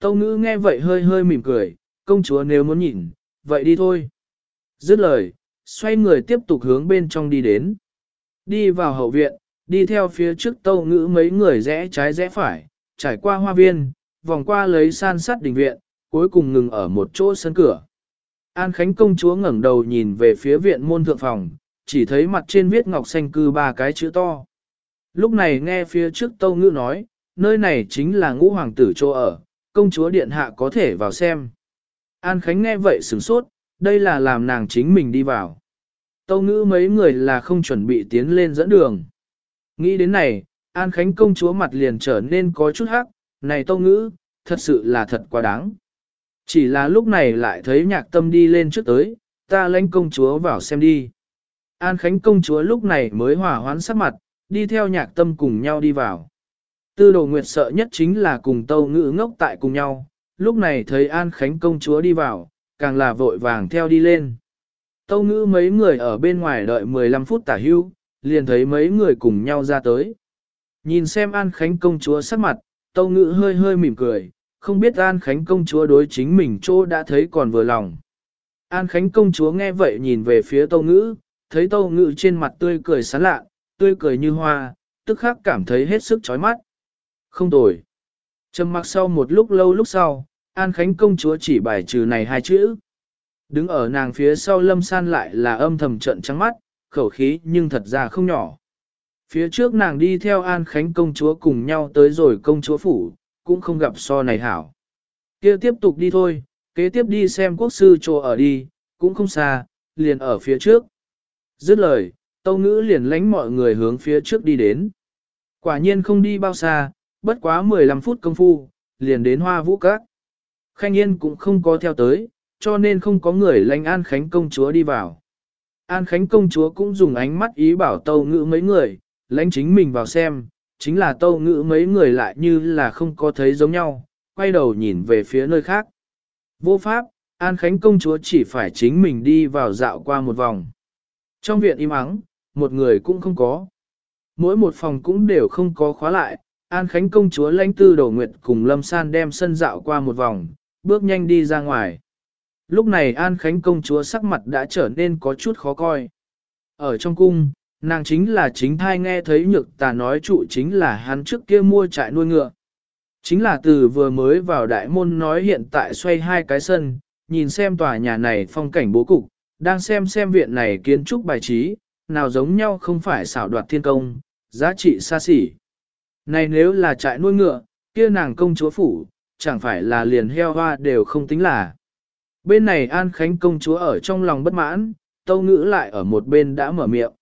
Tâu ngữ nghe vậy hơi hơi mỉm cười, công chúa nếu muốn nhìn, vậy đi thôi. Dứt lời, xoay người tiếp tục hướng bên trong đi đến. Đi vào hậu viện, đi theo phía trước tâu ngữ mấy người rẽ trái rẽ phải, trải qua hoa viên, vòng qua lấy san sát đình viện, cuối cùng ngừng ở một chỗ sân cửa. An Khánh công chúa ngẩng đầu nhìn về phía viện môn thượng phòng, chỉ thấy mặt trên viết ngọc xanh cư ba cái chữ to. Lúc này nghe phía trước tâu ngữ nói, nơi này chính là ngũ hoàng tử chỗ ở, công chúa điện hạ có thể vào xem. An Khánh nghe vậy sửng sốt, đây là làm nàng chính mình đi vào. Tâu ngữ mấy người là không chuẩn bị tiến lên dẫn đường. Nghĩ đến này, An Khánh công chúa mặt liền trở nên có chút hắc, này tâu ngữ, thật sự là thật quá đáng. Chỉ là lúc này lại thấy nhạc tâm đi lên trước tới, ta lãnh công chúa vào xem đi. An Khánh công chúa lúc này mới hòa hoãn sắc mặt, đi theo nhạc tâm cùng nhau đi vào. Tư đồ nguyệt sợ nhất chính là cùng tâu ngữ ngốc tại cùng nhau, lúc này thấy An Khánh công chúa đi vào, càng là vội vàng theo đi lên. Tâu ngữ mấy người ở bên ngoài đợi 15 phút tả hưu, liền thấy mấy người cùng nhau ra tới. Nhìn xem An Khánh công chúa sắc mặt, Tâu Ngữ hơi hơi mỉm cười, không biết An Khánh công chúa đối chính mình chỗ đã thấy còn vừa lòng. An Khánh công chúa nghe vậy nhìn về phía Tâu Ngữ, thấy Tâu Ngữ trên mặt tươi cười sán lạ, tươi cười như hoa, tức khắc cảm thấy hết sức chói mắt. Không tồi. Trầm mặc sau một lúc lâu lúc sau, An Khánh công chúa chỉ bài trừ này hai chữ. Đứng ở nàng phía sau lâm san lại là âm thầm trận trắng mắt, khẩu khí nhưng thật ra không nhỏ. Phía trước nàng đi theo An Khánh công chúa cùng nhau tới rồi công chúa phủ, cũng không gặp so này hảo. kia tiếp tục đi thôi, kế tiếp đi xem quốc sư chỗ ở đi, cũng không xa, liền ở phía trước. Dứt lời, tâu ngữ liền lánh mọi người hướng phía trước đi đến. Quả nhiên không đi bao xa, bất quá 15 phút công phu, liền đến hoa vũ các. Khanh Yên cũng không có theo tới, cho nên không có người lánh An Khánh công chúa đi vào. An Khánh công chúa cũng dùng ánh mắt ý bảo tâu ngữ mấy người, lãnh chính mình vào xem, chính là tâu ngữ mấy người lại như là không có thấy giống nhau, quay đầu nhìn về phía nơi khác. Vô pháp, An Khánh công chúa chỉ phải chính mình đi vào dạo qua một vòng. Trong viện im ắng, một người cũng không có. Mỗi một phòng cũng đều không có khóa lại, An Khánh công chúa lãnh tư đầu nguyệt cùng Lâm San đem sân dạo qua một vòng, bước nhanh đi ra ngoài. Lúc này An Khánh công chúa sắc mặt đã trở nên có chút khó coi. Ở trong cung, nàng chính là chính thai nghe thấy nhược tà nói trụ chính là hắn trước kia mua trại nuôi ngựa. Chính là từ vừa mới vào đại môn nói hiện tại xoay hai cái sân, nhìn xem tòa nhà này phong cảnh bố cục, đang xem xem viện này kiến trúc bài trí, nào giống nhau không phải xảo đoạt thiên công, giá trị xa xỉ. Này nếu là trại nuôi ngựa, kia nàng công chúa phủ, chẳng phải là liền heo hoa đều không tính là. Bên này An Khánh công chúa ở trong lòng bất mãn, tâu ngữ lại ở một bên đã mở miệng.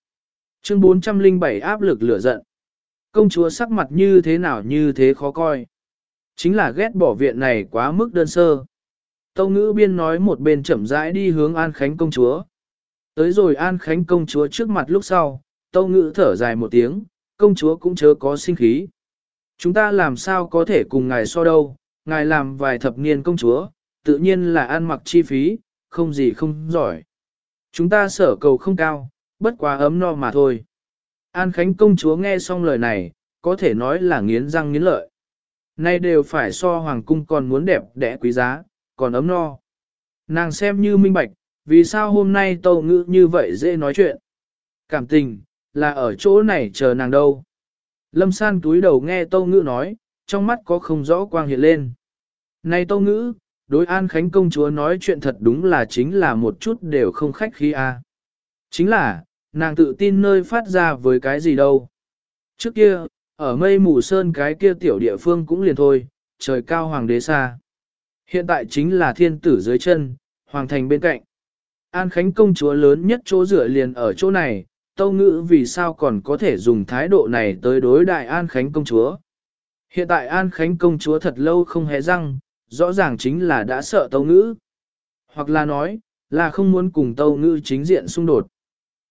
Chương 407 áp lực lửa giận. Công chúa sắc mặt như thế nào như thế khó coi. Chính là ghét bỏ viện này quá mức đơn sơ. Tâu ngữ biên nói một bên chậm rãi đi hướng An Khánh công chúa. Tới rồi An Khánh công chúa trước mặt lúc sau, tâu ngữ thở dài một tiếng, công chúa cũng chớ có sinh khí. Chúng ta làm sao có thể cùng ngài so đâu, ngài làm vài thập niên công chúa, tự nhiên là ăn mặc chi phí, không gì không giỏi. Chúng ta sở cầu không cao, bất quá ấm no mà thôi. An Khánh công chúa nghe xong lời này, có thể nói là nghiến răng nghiến lợi. Nay đều phải so hoàng cung còn muốn đẹp đẽ quý giá, còn ấm no. Nàng xem như minh bạch, vì sao hôm nay tâu ngữ như vậy dễ nói chuyện. Cảm tình, là ở chỗ này chờ nàng đâu. Lâm san túi đầu nghe tâu ngữ nói, trong mắt có không rõ quang hiện lên. Này tâu ngữ, đối an khánh công chúa nói chuyện thật đúng là chính là một chút đều không khách khí a Chính là, nàng tự tin nơi phát ra với cái gì đâu. Trước kia, ở mây mù sơn cái kia tiểu địa phương cũng liền thôi, trời cao hoàng đế xa. Hiện tại chính là thiên tử dưới chân, hoàng thành bên cạnh. An Khánh công chúa lớn nhất chỗ rửa liền ở chỗ này, tâu ngữ vì sao còn có thể dùng thái độ này tới đối đại An Khánh công chúa. Hiện tại An Khánh công chúa thật lâu không hề răng, rõ ràng chính là đã sợ tâu ngữ. Hoặc là nói, là không muốn cùng tâu ngữ chính diện xung đột.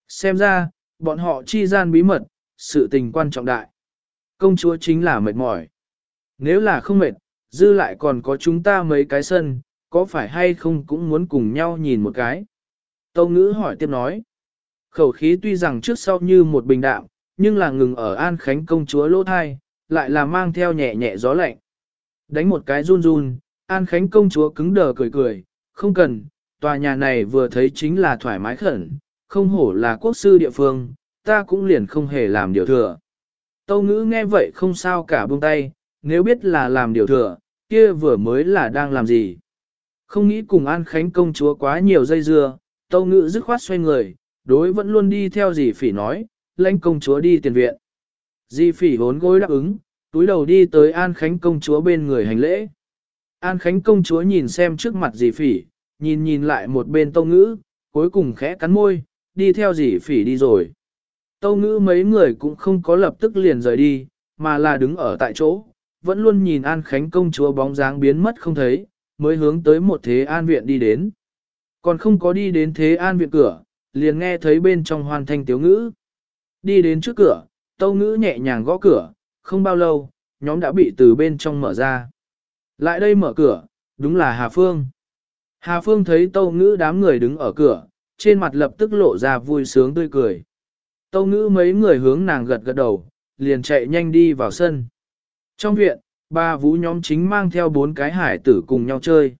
Xem ra, bọn họ chi gian bí mật, sự tình quan trọng đại. Công chúa chính là mệt mỏi. Nếu là không mệt, dư lại còn có chúng ta mấy cái sân, có phải hay không cũng muốn cùng nhau nhìn một cái. Tâu ngữ hỏi tiếp nói. Khẩu khí tuy rằng trước sau như một bình đạm, nhưng là ngừng ở An Khánh công chúa lỗ thai, lại là mang theo nhẹ nhẹ gió lạnh. Đánh một cái run run, An Khánh công chúa cứng đờ cười cười, không cần, tòa nhà này vừa thấy chính là thoải mái khẩn, không hổ là quốc sư địa phương, ta cũng liền không hề làm điều thừa. Tâu ngữ nghe vậy không sao cả buông tay, nếu biết là làm điều thừa, kia vừa mới là đang làm gì. Không nghĩ cùng An Khánh công chúa quá nhiều dây dưa, tâu ngữ dứt khoát xoay người, đối vẫn luôn đi theo dì phỉ nói, lãnh công chúa đi tiền viện. Dì phỉ hốn gối đáp ứng, túi đầu đi tới An Khánh công chúa bên người hành lễ. An Khánh công chúa nhìn xem trước mặt dì phỉ, nhìn nhìn lại một bên tâu ngữ, cuối cùng khẽ cắn môi, đi theo dì phỉ đi rồi. Tâu ngữ mấy người cũng không có lập tức liền rời đi, mà là đứng ở tại chỗ, vẫn luôn nhìn An Khánh công chúa bóng dáng biến mất không thấy, mới hướng tới một thế an viện đi đến. Còn không có đi đến thế an viện cửa, liền nghe thấy bên trong hoàn thanh tiếu ngữ. Đi đến trước cửa, tâu ngữ nhẹ nhàng gõ cửa, không bao lâu, nhóm đã bị từ bên trong mở ra. Lại đây mở cửa, đúng là Hà Phương. Hà Phương thấy tâu ngữ đám người đứng ở cửa, trên mặt lập tức lộ ra vui sướng tươi cười. Tâu ngữ mấy người hướng nàng gật gật đầu, liền chạy nhanh đi vào sân. Trong viện, ba vũ nhóm chính mang theo bốn cái hải tử cùng nhau chơi.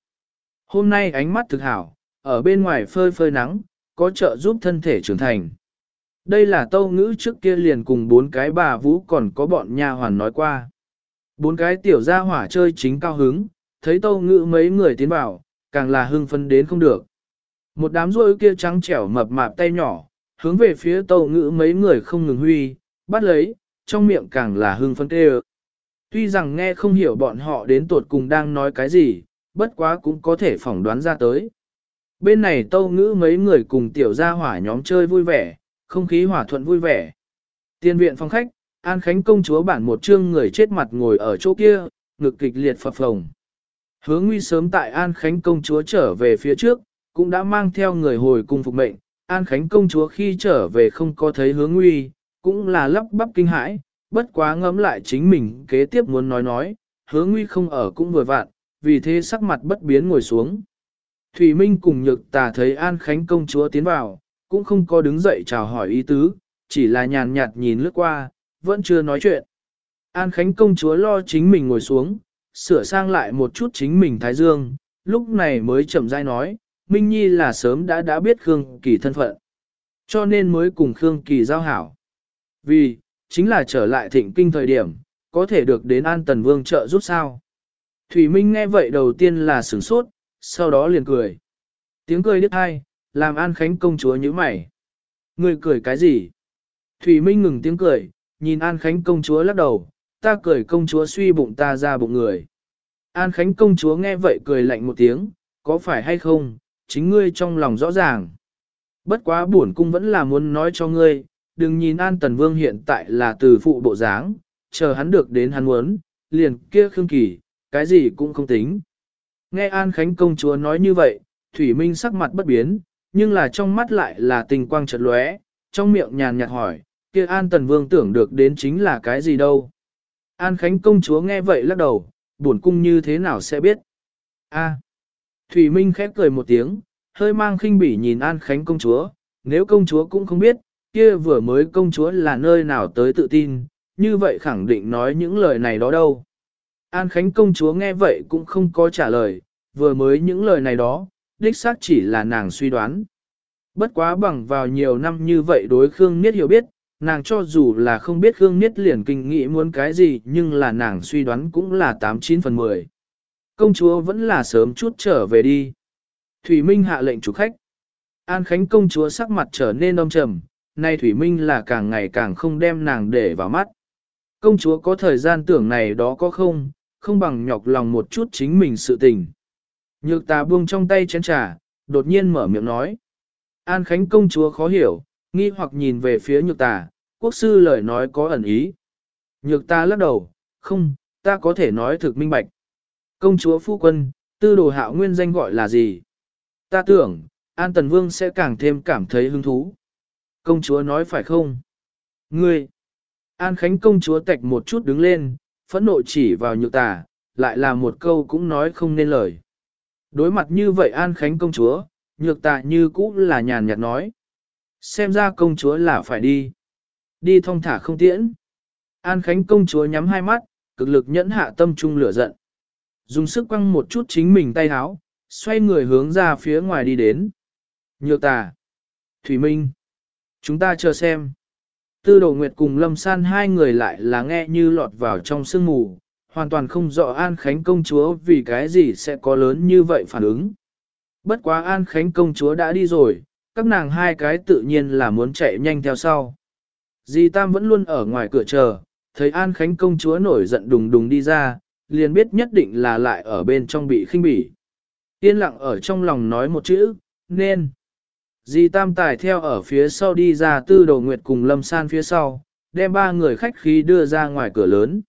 Hôm nay ánh mắt thực hảo, ở bên ngoài phơi phơi nắng, có trợ giúp thân thể trưởng thành. Đây là tâu ngữ trước kia liền cùng bốn cái bà vũ còn có bọn nha hoàn nói qua. Bốn cái tiểu gia hỏa chơi chính cao hứng, thấy tâu ngữ mấy người tiến vào, càng là hưng phấn đến không được. Một đám rôi kia trắng trẻo mập mạp tay nhỏ, hướng về phía tâu ngữ mấy người không ngừng huy, bắt lấy, trong miệng càng là hưng phấn tê Tuy rằng nghe không hiểu bọn họ đến tuột cùng đang nói cái gì, bất quá cũng có thể phỏng đoán ra tới. Bên này tâu ngữ mấy người cùng tiểu gia hỏa nhóm chơi vui vẻ, không khí hỏa thuận vui vẻ. Tiên viện phòng khách, An Khánh công chúa bản một chương người chết mặt ngồi ở chỗ kia, ngực kịch liệt phập phồng. Hướng nguy sớm tại An Khánh công chúa trở về phía trước, cũng đã mang theo người hồi cung phục mệnh. An Khánh công chúa khi trở về không có thấy hướng nguy, cũng là lắp bắp kinh hãi, bất quá ngẫm lại chính mình kế tiếp muốn nói nói, hướng nguy không ở cũng vừa vạn, vì thế sắc mặt bất biến ngồi xuống. Thủy Minh cùng nhược tà thấy An Khánh công chúa tiến vào, cũng không có đứng dậy chào hỏi ý tứ, chỉ là nhàn nhạt nhìn lướt qua, vẫn chưa nói chuyện. An Khánh công chúa lo chính mình ngồi xuống, sửa sang lại một chút chính mình thái dương, lúc này mới chậm rãi nói, Minh Nhi là sớm đã đã biết Khương Kỳ thân phận, cho nên mới cùng Khương Kỳ giao hảo. Vì, chính là trở lại thịnh kinh thời điểm, có thể được đến An Tần Vương trợ giúp sao. Thủy Minh nghe vậy đầu tiên là sửng sốt, sau đó liền cười. Tiếng cười đứt hai, làm An Khánh công chúa như mày. Người cười cái gì? Thủy Minh ngừng tiếng cười, nhìn An Khánh công chúa lắc đầu, ta cười công chúa suy bụng ta ra bụng người. An Khánh công chúa nghe vậy cười lạnh một tiếng, có phải hay không, chính ngươi trong lòng rõ ràng. Bất quá buồn cung vẫn là muốn nói cho ngươi, đừng nhìn An Tần Vương hiện tại là từ phụ bộ dáng, chờ hắn được đến hắn muốn, liền kia khương kỳ, cái gì cũng không tính. Nghe An Khánh công chúa nói như vậy, Thủy Minh sắc mặt bất biến, nhưng là trong mắt lại là tình quang chợt lóe, trong miệng nhàn nhạt hỏi, kia An Tần Vương tưởng được đến chính là cái gì đâu. An Khánh công chúa nghe vậy lắc đầu, buồn cung như thế nào sẽ biết. A. Thủy Minh khép cười một tiếng, hơi mang khinh bỉ nhìn An Khánh công chúa, nếu công chúa cũng không biết, kia vừa mới công chúa là nơi nào tới tự tin, như vậy khẳng định nói những lời này đó đâu. An Khánh công chúa nghe vậy cũng không có trả lời, vừa mới những lời này đó, đích xác chỉ là nàng suy đoán. Bất quá bằng vào nhiều năm như vậy đối Khương Niết hiểu biết, nàng cho dù là không biết Khương Niết liền kinh nghĩ muốn cái gì nhưng là nàng suy đoán cũng là 89 phần 10. Công chúa vẫn là sớm chút trở về đi. Thủy Minh hạ lệnh chủ khách. An Khánh công chúa sắc mặt trở nên âm trầm, nay Thủy Minh là càng ngày càng không đem nàng để vào mắt. Công chúa có thời gian tưởng này đó có không, không bằng nhọc lòng một chút chính mình sự tình. Nhược tà buông trong tay chén trà, đột nhiên mở miệng nói. An Khánh công chúa khó hiểu, nghi hoặc nhìn về phía nhược tà, quốc sư lời nói có ẩn ý. Nhược ta lắc đầu, không, ta có thể nói thực minh bạch. Công chúa phu quân, tư đồ hạo nguyên danh gọi là gì? Ta tưởng, An Tần Vương sẽ càng thêm cảm thấy hứng thú. Công chúa nói phải không? Ngươi! An Khánh công chúa tạch một chút đứng lên, phẫn nộ chỉ vào nhược tà, lại là một câu cũng nói không nên lời. Đối mặt như vậy An Khánh công chúa, nhược tà như cũ là nhàn nhạt nói. Xem ra công chúa là phải đi. Đi thong thả không tiễn. An Khánh công chúa nhắm hai mắt, cực lực nhẫn hạ tâm trung lửa giận. Dùng sức quăng một chút chính mình tay háo, xoay người hướng ra phía ngoài đi đến. Nhược tà. Thủy Minh. Chúng ta chờ xem. Tư đồ nguyệt cùng lâm san hai người lại là nghe như lọt vào trong sương mù, hoàn toàn không rõ An Khánh công chúa vì cái gì sẽ có lớn như vậy phản ứng. Bất quá An Khánh công chúa đã đi rồi, các nàng hai cái tự nhiên là muốn chạy nhanh theo sau. Di Tam vẫn luôn ở ngoài cửa chờ, thấy An Khánh công chúa nổi giận đùng đùng đi ra, liền biết nhất định là lại ở bên trong bị khinh bỉ. Yên lặng ở trong lòng nói một chữ, nên. Di Tam Tài theo ở phía sau đi ra tư đầu nguyệt cùng lâm san phía sau, đem ba người khách khí đưa ra ngoài cửa lớn.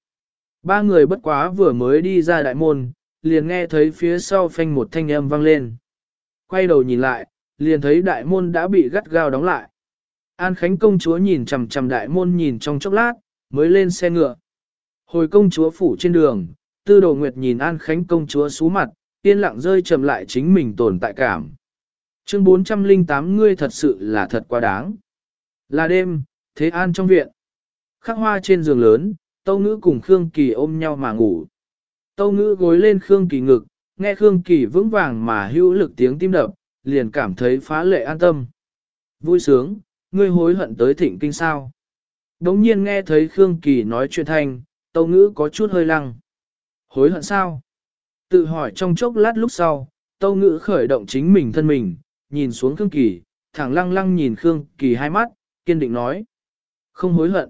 Ba người bất quá vừa mới đi ra đại môn, liền nghe thấy phía sau phanh một thanh âm vang lên. Quay đầu nhìn lại, liền thấy đại môn đã bị gắt gao đóng lại. An Khánh công chúa nhìn chằm chằm đại môn nhìn trong chốc lát, mới lên xe ngựa. Hồi công chúa phủ trên đường, tư đồ nguyệt nhìn An Khánh công chúa xú mặt, yên lặng rơi chậm lại chính mình tồn tại cảm. Chương 408 ngươi thật sự là thật quá đáng. Là đêm, thế an trong viện. Khắc hoa trên giường lớn, Tâu Ngữ cùng Khương Kỳ ôm nhau mà ngủ. Tâu Ngữ gối lên Khương Kỳ ngực, nghe Khương Kỳ vững vàng mà hữu lực tiếng tim đập, liền cảm thấy phá lệ an tâm. Vui sướng, ngươi hối hận tới thịnh kinh sao. Đống nhiên nghe thấy Khương Kỳ nói chuyện thanh, Tâu Ngữ có chút hơi lăng. Hối hận sao? Tự hỏi trong chốc lát lúc sau, Tâu Ngữ khởi động chính mình thân mình, nhìn xuống Khương Kỳ, thẳng lăng lăng nhìn Khương Kỳ hai mắt, kiên định nói. Không hối hận.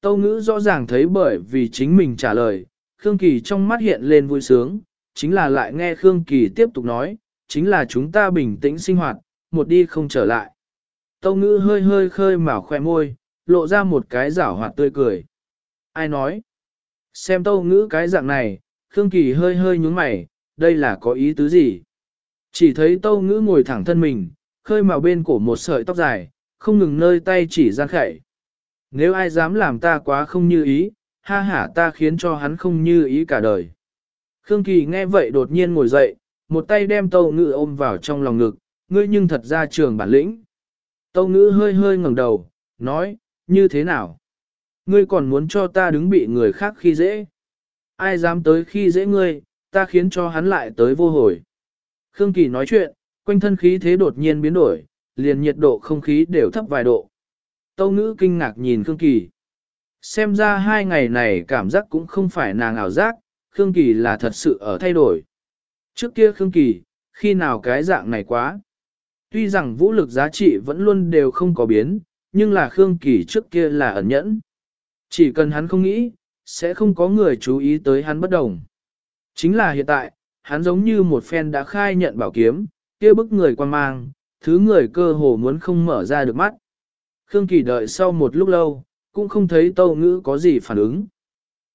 Tâu Ngữ rõ ràng thấy bởi vì chính mình trả lời, Khương Kỳ trong mắt hiện lên vui sướng, chính là lại nghe Khương Kỳ tiếp tục nói, chính là chúng ta bình tĩnh sinh hoạt, một đi không trở lại. Tâu ngữ hơi hơi khơi mào khoe môi, lộ ra một cái giảo hoạt tươi cười. Ai nói? Xem tâu ngữ cái dạng này, Khương Kỳ hơi hơi nhúng mày, đây là có ý tứ gì? Chỉ thấy tâu ngữ ngồi thẳng thân mình, khơi mào bên cổ một sợi tóc dài, không ngừng nơi tay chỉ gian khẩy. Nếu ai dám làm ta quá không như ý, ha ha ta khiến cho hắn không như ý cả đời. Khương Kỳ nghe vậy đột nhiên ngồi dậy, một tay đem tâu ngữ ôm vào trong lòng ngực, ngươi nhưng thật ra trường bản lĩnh. Tâu ngữ hơi hơi ngẩng đầu, nói, như thế nào? Ngươi còn muốn cho ta đứng bị người khác khi dễ? Ai dám tới khi dễ ngươi, ta khiến cho hắn lại tới vô hồi. Khương Kỳ nói chuyện, quanh thân khí thế đột nhiên biến đổi, liền nhiệt độ không khí đều thấp vài độ. Tâu ngữ kinh ngạc nhìn Khương Kỳ. Xem ra hai ngày này cảm giác cũng không phải nàng ảo giác, Khương Kỳ là thật sự ở thay đổi. Trước kia Khương Kỳ, khi nào cái dạng này quá. Tuy rằng vũ lực giá trị vẫn luôn đều không có biến, nhưng là Khương Kỳ trước kia là ẩn nhẫn. Chỉ cần hắn không nghĩ, sẽ không có người chú ý tới hắn bất đồng. Chính là hiện tại, hắn giống như một phen đã khai nhận bảo kiếm, kia bức người quan mang, thứ người cơ hồ muốn không mở ra được mắt. Khương Kỳ đợi sau một lúc lâu, cũng không thấy Tâu Ngữ có gì phản ứng.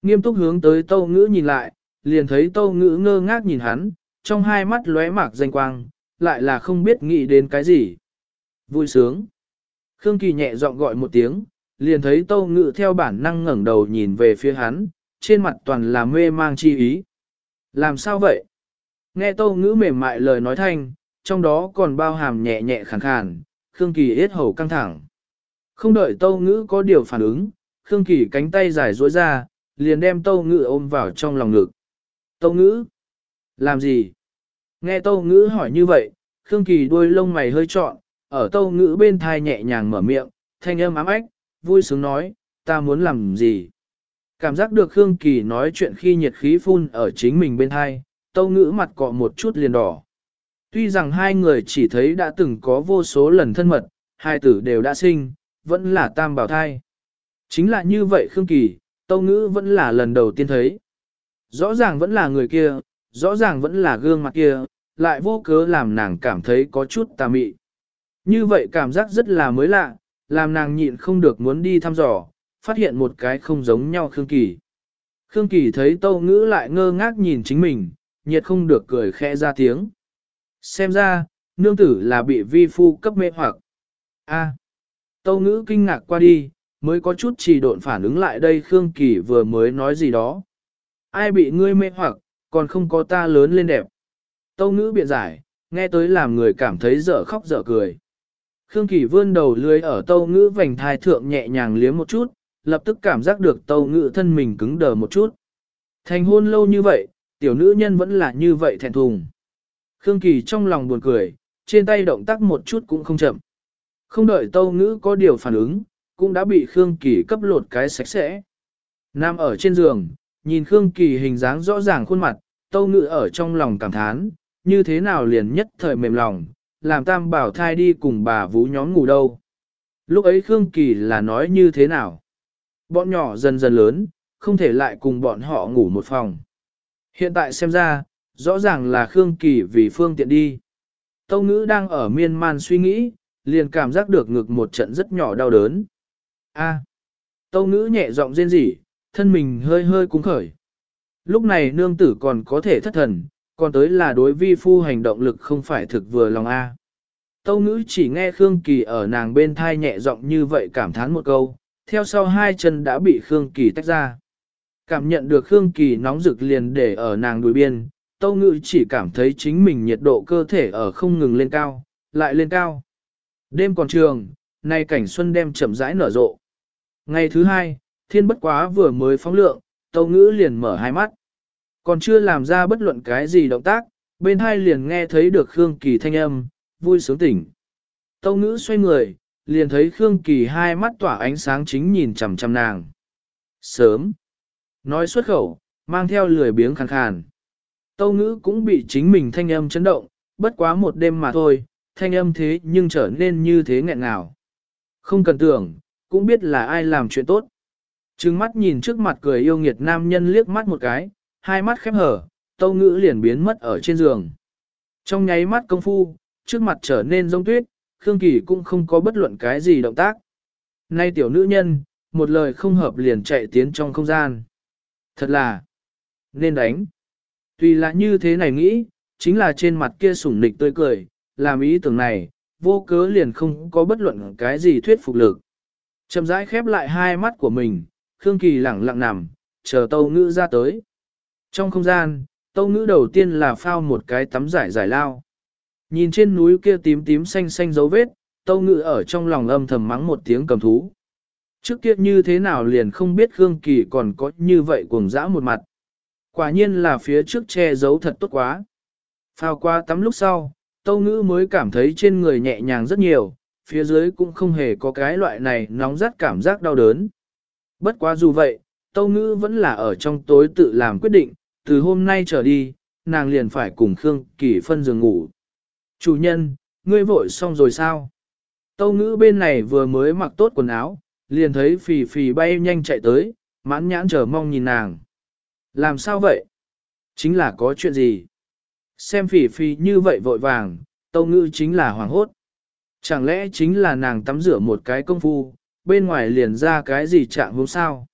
Nghiêm túc hướng tới Tâu Ngữ nhìn lại, liền thấy Tâu Ngữ ngơ ngác nhìn hắn, trong hai mắt lóe mạc danh quang, lại là không biết nghĩ đến cái gì. Vui sướng. Khương Kỳ nhẹ giọng gọi một tiếng, liền thấy Tâu Ngự theo bản năng ngẩng đầu nhìn về phía hắn, trên mặt toàn là mê mang chi ý. Làm sao vậy? Nghe Tâu Ngữ mềm mại lời nói thanh, trong đó còn bao hàm nhẹ nhẹ khàn khàn, Khương Kỳ hết hầu căng thẳng. Không đợi Tâu Ngữ có điều phản ứng, Khương Kỳ cánh tay dài duỗi ra, liền đem Tâu Ngữ ôm vào trong lòng ngực. Tâu Ngữ! Làm gì? Nghe Tâu Ngữ hỏi như vậy, Khương Kỳ đuôi lông mày hơi trọn, ở Tâu Ngữ bên thai nhẹ nhàng mở miệng, thanh âm ám ách, vui sướng nói, ta muốn làm gì? Cảm giác được Khương Kỳ nói chuyện khi nhiệt khí phun ở chính mình bên hai, tâu ngữ mặt cọ một chút liền đỏ. Tuy rằng hai người chỉ thấy đã từng có vô số lần thân mật, hai tử đều đã sinh, vẫn là tam bảo thai. Chính là như vậy Khương Kỳ, tâu ngữ vẫn là lần đầu tiên thấy. Rõ ràng vẫn là người kia, rõ ràng vẫn là gương mặt kia, lại vô cớ làm nàng cảm thấy có chút tà mị. Như vậy cảm giác rất là mới lạ, làm nàng nhịn không được muốn đi thăm dò, phát hiện một cái không giống nhau Khương Kỳ. Khương Kỳ thấy Tâu Ngữ lại ngơ ngác nhìn chính mình, nhiệt không được cười khẽ ra tiếng. Xem ra, nương tử là bị vi phu cấp mê hoặc. A. Tâu Ngữ kinh ngạc qua đi, mới có chút chỉ độn phản ứng lại đây Khương Kỳ vừa mới nói gì đó. Ai bị ngươi mê hoặc, còn không có ta lớn lên đẹp. Tâu Ngữ biện giải, nghe tới làm người cảm thấy dở khóc dở cười. Khương Kỳ vươn đầu lưới ở Tâu Ngữ vành thai thượng nhẹ nhàng liếm một chút, lập tức cảm giác được tâu ngữ thân mình cứng đờ một chút. Thành hôn lâu như vậy, tiểu nữ nhân vẫn là như vậy thẹn thùng. Khương Kỳ trong lòng buồn cười, trên tay động tác một chút cũng không chậm. Không đợi tâu ngữ có điều phản ứng, cũng đã bị Khương Kỳ cấp lột cái sạch sẽ. Nam ở trên giường, nhìn Khương Kỳ hình dáng rõ ràng khuôn mặt, tâu ngữ ở trong lòng cảm thán, như thế nào liền nhất thời mềm lòng, làm tam bảo thai đi cùng bà vũ nhóm ngủ đâu. Lúc ấy Khương Kỳ là nói như thế nào? Bọn nhỏ dần dần lớn, không thể lại cùng bọn họ ngủ một phòng. Hiện tại xem ra, rõ ràng là Khương Kỳ vì phương tiện đi. Tâu ngữ đang ở miên man suy nghĩ, liền cảm giác được ngực một trận rất nhỏ đau đớn. A. Tâu ngữ nhẹ giọng rên rỉ, thân mình hơi hơi cúng khởi. Lúc này nương tử còn có thể thất thần, còn tới là đối vi phu hành động lực không phải thực vừa lòng A. Tâu ngữ chỉ nghe Khương Kỳ ở nàng bên thai nhẹ giọng như vậy cảm thán một câu, theo sau hai chân đã bị Khương Kỳ tách ra. Cảm nhận được Khương Kỳ nóng rực liền để ở nàng đuôi biên, Tâu ngữ chỉ cảm thấy chính mình nhiệt độ cơ thể ở không ngừng lên cao, lại lên cao. Đêm còn trường, nay cảnh xuân đem chậm rãi nở rộ. Ngày thứ hai, thiên bất quá vừa mới phóng lượng, Tâu Ngữ liền mở hai mắt. Còn chưa làm ra bất luận cái gì động tác, bên hai liền nghe thấy được Khương Kỳ thanh âm, vui sướng tỉnh. Tâu Ngữ xoay người, liền thấy Khương Kỳ hai mắt tỏa ánh sáng chính nhìn chằm chằm nàng. Sớm. Nói xuất khẩu, mang theo lười biếng khàn khàn. Tâu ngữ cũng bị chính mình thanh âm chấn động, bất quá một đêm mà thôi, thanh âm thế nhưng trở nên như thế nghẹn ngào. Không cần tưởng, cũng biết là ai làm chuyện tốt. Trừng mắt nhìn trước mặt cười yêu nghiệt nam nhân liếc mắt một cái, hai mắt khép hở, tâu ngữ liền biến mất ở trên giường. Trong nháy mắt công phu, trước mặt trở nên rông tuyết, Khương Kỳ cũng không có bất luận cái gì động tác. Nay tiểu nữ nhân, một lời không hợp liền chạy tiến trong không gian. Thật là, nên đánh. Tuy là như thế này nghĩ, chính là trên mặt kia sủng nịch tươi cười, làm ý tưởng này, vô cớ liền không có bất luận cái gì thuyết phục lực. Chậm rãi khép lại hai mắt của mình, Khương Kỳ lẳng lặng nằm, chờ tâu ngữ ra tới. Trong không gian, tâu ngữ đầu tiên là phao một cái tắm giải giải lao. Nhìn trên núi kia tím tím xanh xanh dấu vết, tâu ngữ ở trong lòng âm thầm mắng một tiếng cầm thú. Trước kia như thế nào liền không biết Khương Kỳ còn có như vậy cuồng dã một mặt. Quả nhiên là phía trước che giấu thật tốt quá. Phao qua tắm lúc sau, tâu ngữ mới cảm thấy trên người nhẹ nhàng rất nhiều, phía dưới cũng không hề có cái loại này nóng rát cảm giác đau đớn. Bất quá dù vậy, tâu ngữ vẫn là ở trong tối tự làm quyết định, từ hôm nay trở đi, nàng liền phải cùng Khương Kỳ phân giường ngủ. Chủ nhân, ngươi vội xong rồi sao? Tâu ngữ bên này vừa mới mặc tốt quần áo, liền thấy phì phì bay nhanh chạy tới, mãn nhãn chờ mong nhìn nàng. Làm sao vậy? Chính là có chuyện gì? Xem phì phì như vậy vội vàng, tâu ngữ chính là hoàng hốt. Chẳng lẽ chính là nàng tắm rửa một cái công phu, bên ngoài liền ra cái gì chạm hôm sao?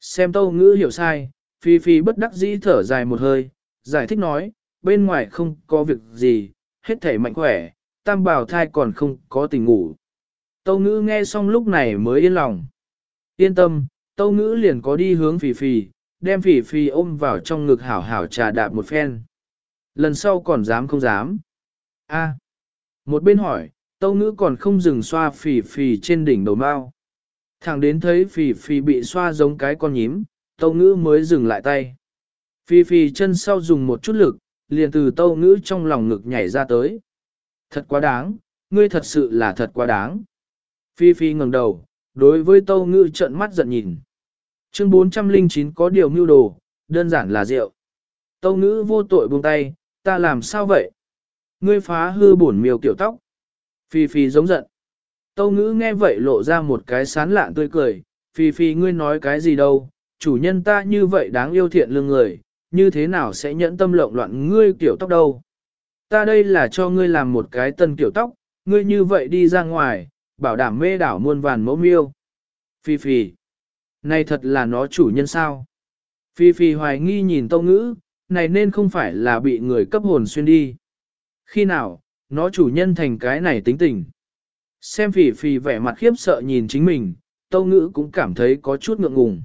Xem tâu ngữ hiểu sai, phi phi bất đắc dĩ thở dài một hơi, giải thích nói, bên ngoài không có việc gì, hết thể mạnh khỏe, tam bảo thai còn không có tình ngủ. Tâu ngữ nghe xong lúc này mới yên lòng. Yên tâm, tâu ngữ liền có đi hướng phì phì, đem phì phì ôm vào trong ngực hảo hảo trà đạp một phen. Lần sau còn dám không dám. a một bên hỏi, tâu ngữ còn không dừng xoa phì phì trên đỉnh đầu mao. Thẳng đến thấy phì phì bị xoa giống cái con nhím, tâu ngữ mới dừng lại tay. phi phi chân sau dùng một chút lực, liền từ tâu ngữ trong lòng ngực nhảy ra tới. Thật quá đáng, ngươi thật sự là thật quá đáng. Phi Phi ngẩng đầu, đối với tâu ngữ trận mắt giận nhìn. Chương 409 có điều mưu đồ, đơn giản là rượu. Tâu ngữ vô tội buông tay, ta làm sao vậy? Ngươi phá hư bổn miều kiểu tóc. Phi Phi giống giận. Tâu ngữ nghe vậy lộ ra một cái sán lạn tươi cười. Phi Phi ngươi nói cái gì đâu, chủ nhân ta như vậy đáng yêu thiện lương người, như thế nào sẽ nhẫn tâm lộn loạn ngươi kiểu tóc đâu? Ta đây là cho ngươi làm một cái tân kiểu tóc, ngươi như vậy đi ra ngoài, bảo đảm mê đảo muôn vàn mẫu miêu. Phi Phi. Này thật là nó chủ nhân sao? Phi Phi hoài nghi nhìn tâu ngữ, này nên không phải là bị người cấp hồn xuyên đi. Khi nào, nó chủ nhân thành cái này tính tình. Xem phỉ Phi vẻ mặt khiếp sợ nhìn chính mình, tâu ngữ cũng cảm thấy có chút ngượng ngùng.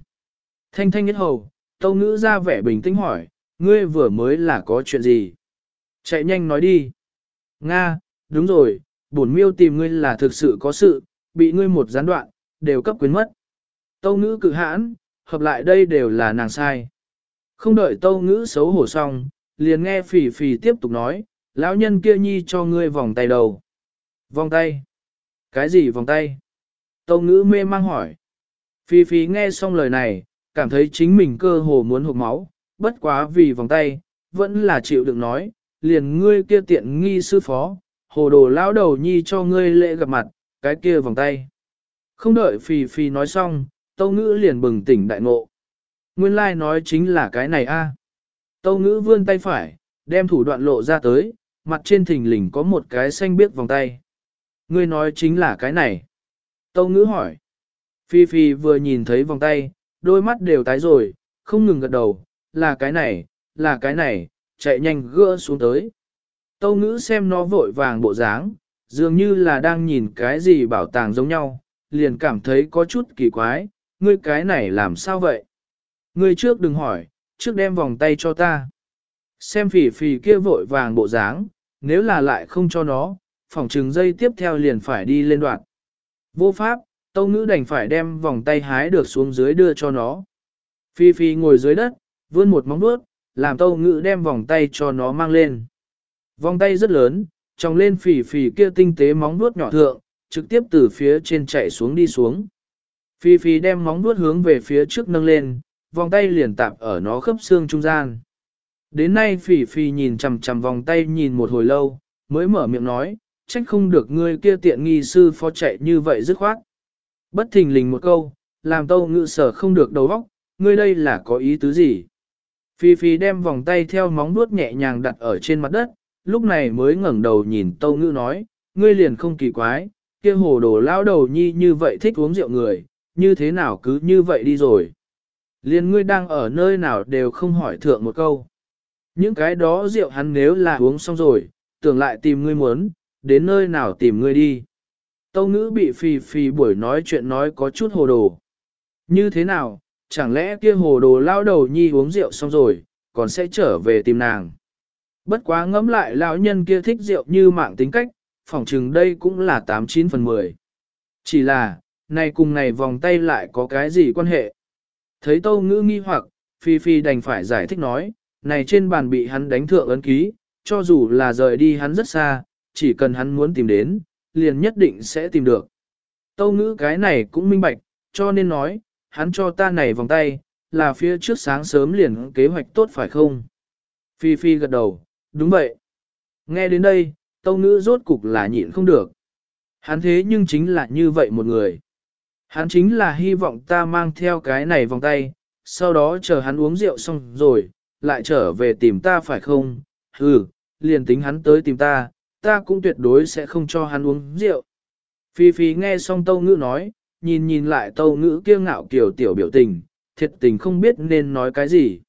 Thanh thanh nhất hầu, tâu ngữ ra vẻ bình tĩnh hỏi, ngươi vừa mới là có chuyện gì? Chạy nhanh nói đi. Nga, đúng rồi, bổn miêu tìm ngươi là thực sự có sự, bị ngươi một gián đoạn, đều cấp quyến mất. Tâu ngữ cự hãn, hợp lại đây đều là nàng sai. Không đợi tâu ngữ xấu hổ xong, liền nghe phỉ phỉ tiếp tục nói, lão nhân kia nhi cho ngươi vòng tay đầu. Vòng tay? Cái gì vòng tay? Tâu ngữ mê mang hỏi. Phi Phi nghe xong lời này, cảm thấy chính mình cơ hồ muốn hụt máu, bất quá vì vòng tay, vẫn là chịu đựng nói, liền ngươi kia tiện nghi sư phó, hồ đồ lão đầu nhi cho ngươi lễ gặp mặt, cái kia vòng tay. Không đợi Phi Phi nói xong, Tâu Ngữ liền bừng tỉnh đại ngộ. Nguyên lai like nói chính là cái này a. Tâu Ngữ vươn tay phải, đem thủ đoạn lộ ra tới, mặt trên thình lình có một cái xanh biếc vòng tay. Ngươi nói chính là cái này. Tâu Ngữ hỏi. Phi Phi vừa nhìn thấy vòng tay, đôi mắt đều tái rồi, không ngừng gật đầu, là cái này, là cái này, chạy nhanh gỡ xuống tới. Tâu ngữ xem nó vội vàng bộ dáng, dường như là đang nhìn cái gì bảo tàng giống nhau, liền cảm thấy có chút kỳ quái, ngươi cái này làm sao vậy? Ngươi trước đừng hỏi, trước đem vòng tay cho ta. Xem phỉ phỉ kia vội vàng bộ dáng, nếu là lại không cho nó, phòng trừng dây tiếp theo liền phải đi lên đoạn. Vô pháp, tâu ngữ đành phải đem vòng tay hái được xuống dưới đưa cho nó. Phi Phi ngồi dưới đất, vươn một móng vuốt, làm tâu ngữ đem vòng tay cho nó mang lên. Vòng tay rất lớn, trong lên phỉ phỉ kia tinh tế móng vuốt nhỏ thượng, trực tiếp từ phía trên chạy xuống đi xuống. Phi Phi đem móng vuốt hướng về phía trước nâng lên, vòng tay liền tạp ở nó khớp xương trung gian. Đến nay Phỉ Phỉ nhìn chằm chằm vòng tay nhìn một hồi lâu, mới mở miệng nói, trách không được ngươi kia tiện nghi sư phó chạy như vậy dứt khoát. Bất thình lình một câu, làm tâu ngự sở không được đầu óc, ngươi đây là có ý tứ gì? Phi Phi đem vòng tay theo móng vuốt nhẹ nhàng đặt ở trên mặt đất, lúc này mới ngẩng đầu nhìn tâu ngữ nói, ngươi liền không kỳ quái, kia hồ đồ lao đầu nhi như vậy thích uống rượu người, như thế nào cứ như vậy đi rồi. liền ngươi đang ở nơi nào đều không hỏi thượng một câu. Những cái đó rượu hắn nếu là uống xong rồi, tưởng lại tìm ngươi muốn, đến nơi nào tìm ngươi đi. Tâu ngữ bị phì phì buổi nói chuyện nói có chút hồ đồ. Như thế nào, chẳng lẽ kia hồ đồ lao đầu nhi uống rượu xong rồi, còn sẽ trở về tìm nàng. Bất quá ngẫm lại lão nhân kia thích rượu như mạng tính cách, phỏng chừng đây cũng là 89 phần 10. Chỉ là, này cùng này vòng tay lại có cái gì quan hệ? Thấy tâu ngữ nghi hoặc, Phi Phi đành phải giải thích nói, này trên bàn bị hắn đánh thượng ấn ký, cho dù là rời đi hắn rất xa, chỉ cần hắn muốn tìm đến, liền nhất định sẽ tìm được. Tâu ngữ cái này cũng minh bạch, cho nên nói, hắn cho ta này vòng tay, là phía trước sáng sớm liền kế hoạch tốt phải không? Phi Phi gật đầu, đúng vậy. Nghe đến đây, tâu ngữ rốt cục là nhịn không được. Hắn thế nhưng chính là như vậy một người. Hắn chính là hy vọng ta mang theo cái này vòng tay, sau đó chờ hắn uống rượu xong rồi, lại trở về tìm ta phải không? Ừ, liền tính hắn tới tìm ta, ta cũng tuyệt đối sẽ không cho hắn uống rượu. Phi Phi nghe xong tâu ngữ nói, nhìn nhìn lại tâu ngữ kia ngạo kiểu tiểu biểu tình, thiệt tình không biết nên nói cái gì.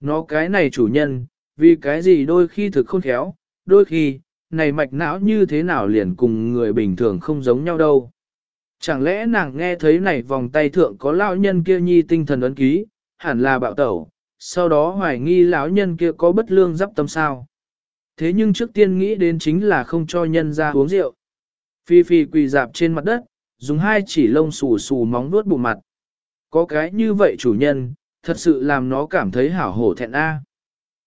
Nó cái này chủ nhân, vì cái gì đôi khi thực khôn khéo, đôi khi, này mạch não như thế nào liền cùng người bình thường không giống nhau đâu. Chẳng lẽ nàng nghe thấy này vòng tay thượng có lão nhân kia nhi tinh thần ấn ký, hẳn là bạo tẩu, sau đó hoài nghi lão nhân kia có bất lương giáp tâm sao. Thế nhưng trước tiên nghĩ đến chính là không cho nhân ra uống rượu. Phi Phi quỳ dạp trên mặt đất, dùng hai chỉ lông xù xù móng nuốt bụng mặt. Có cái như vậy chủ nhân, thật sự làm nó cảm thấy hảo hổ thẹn a.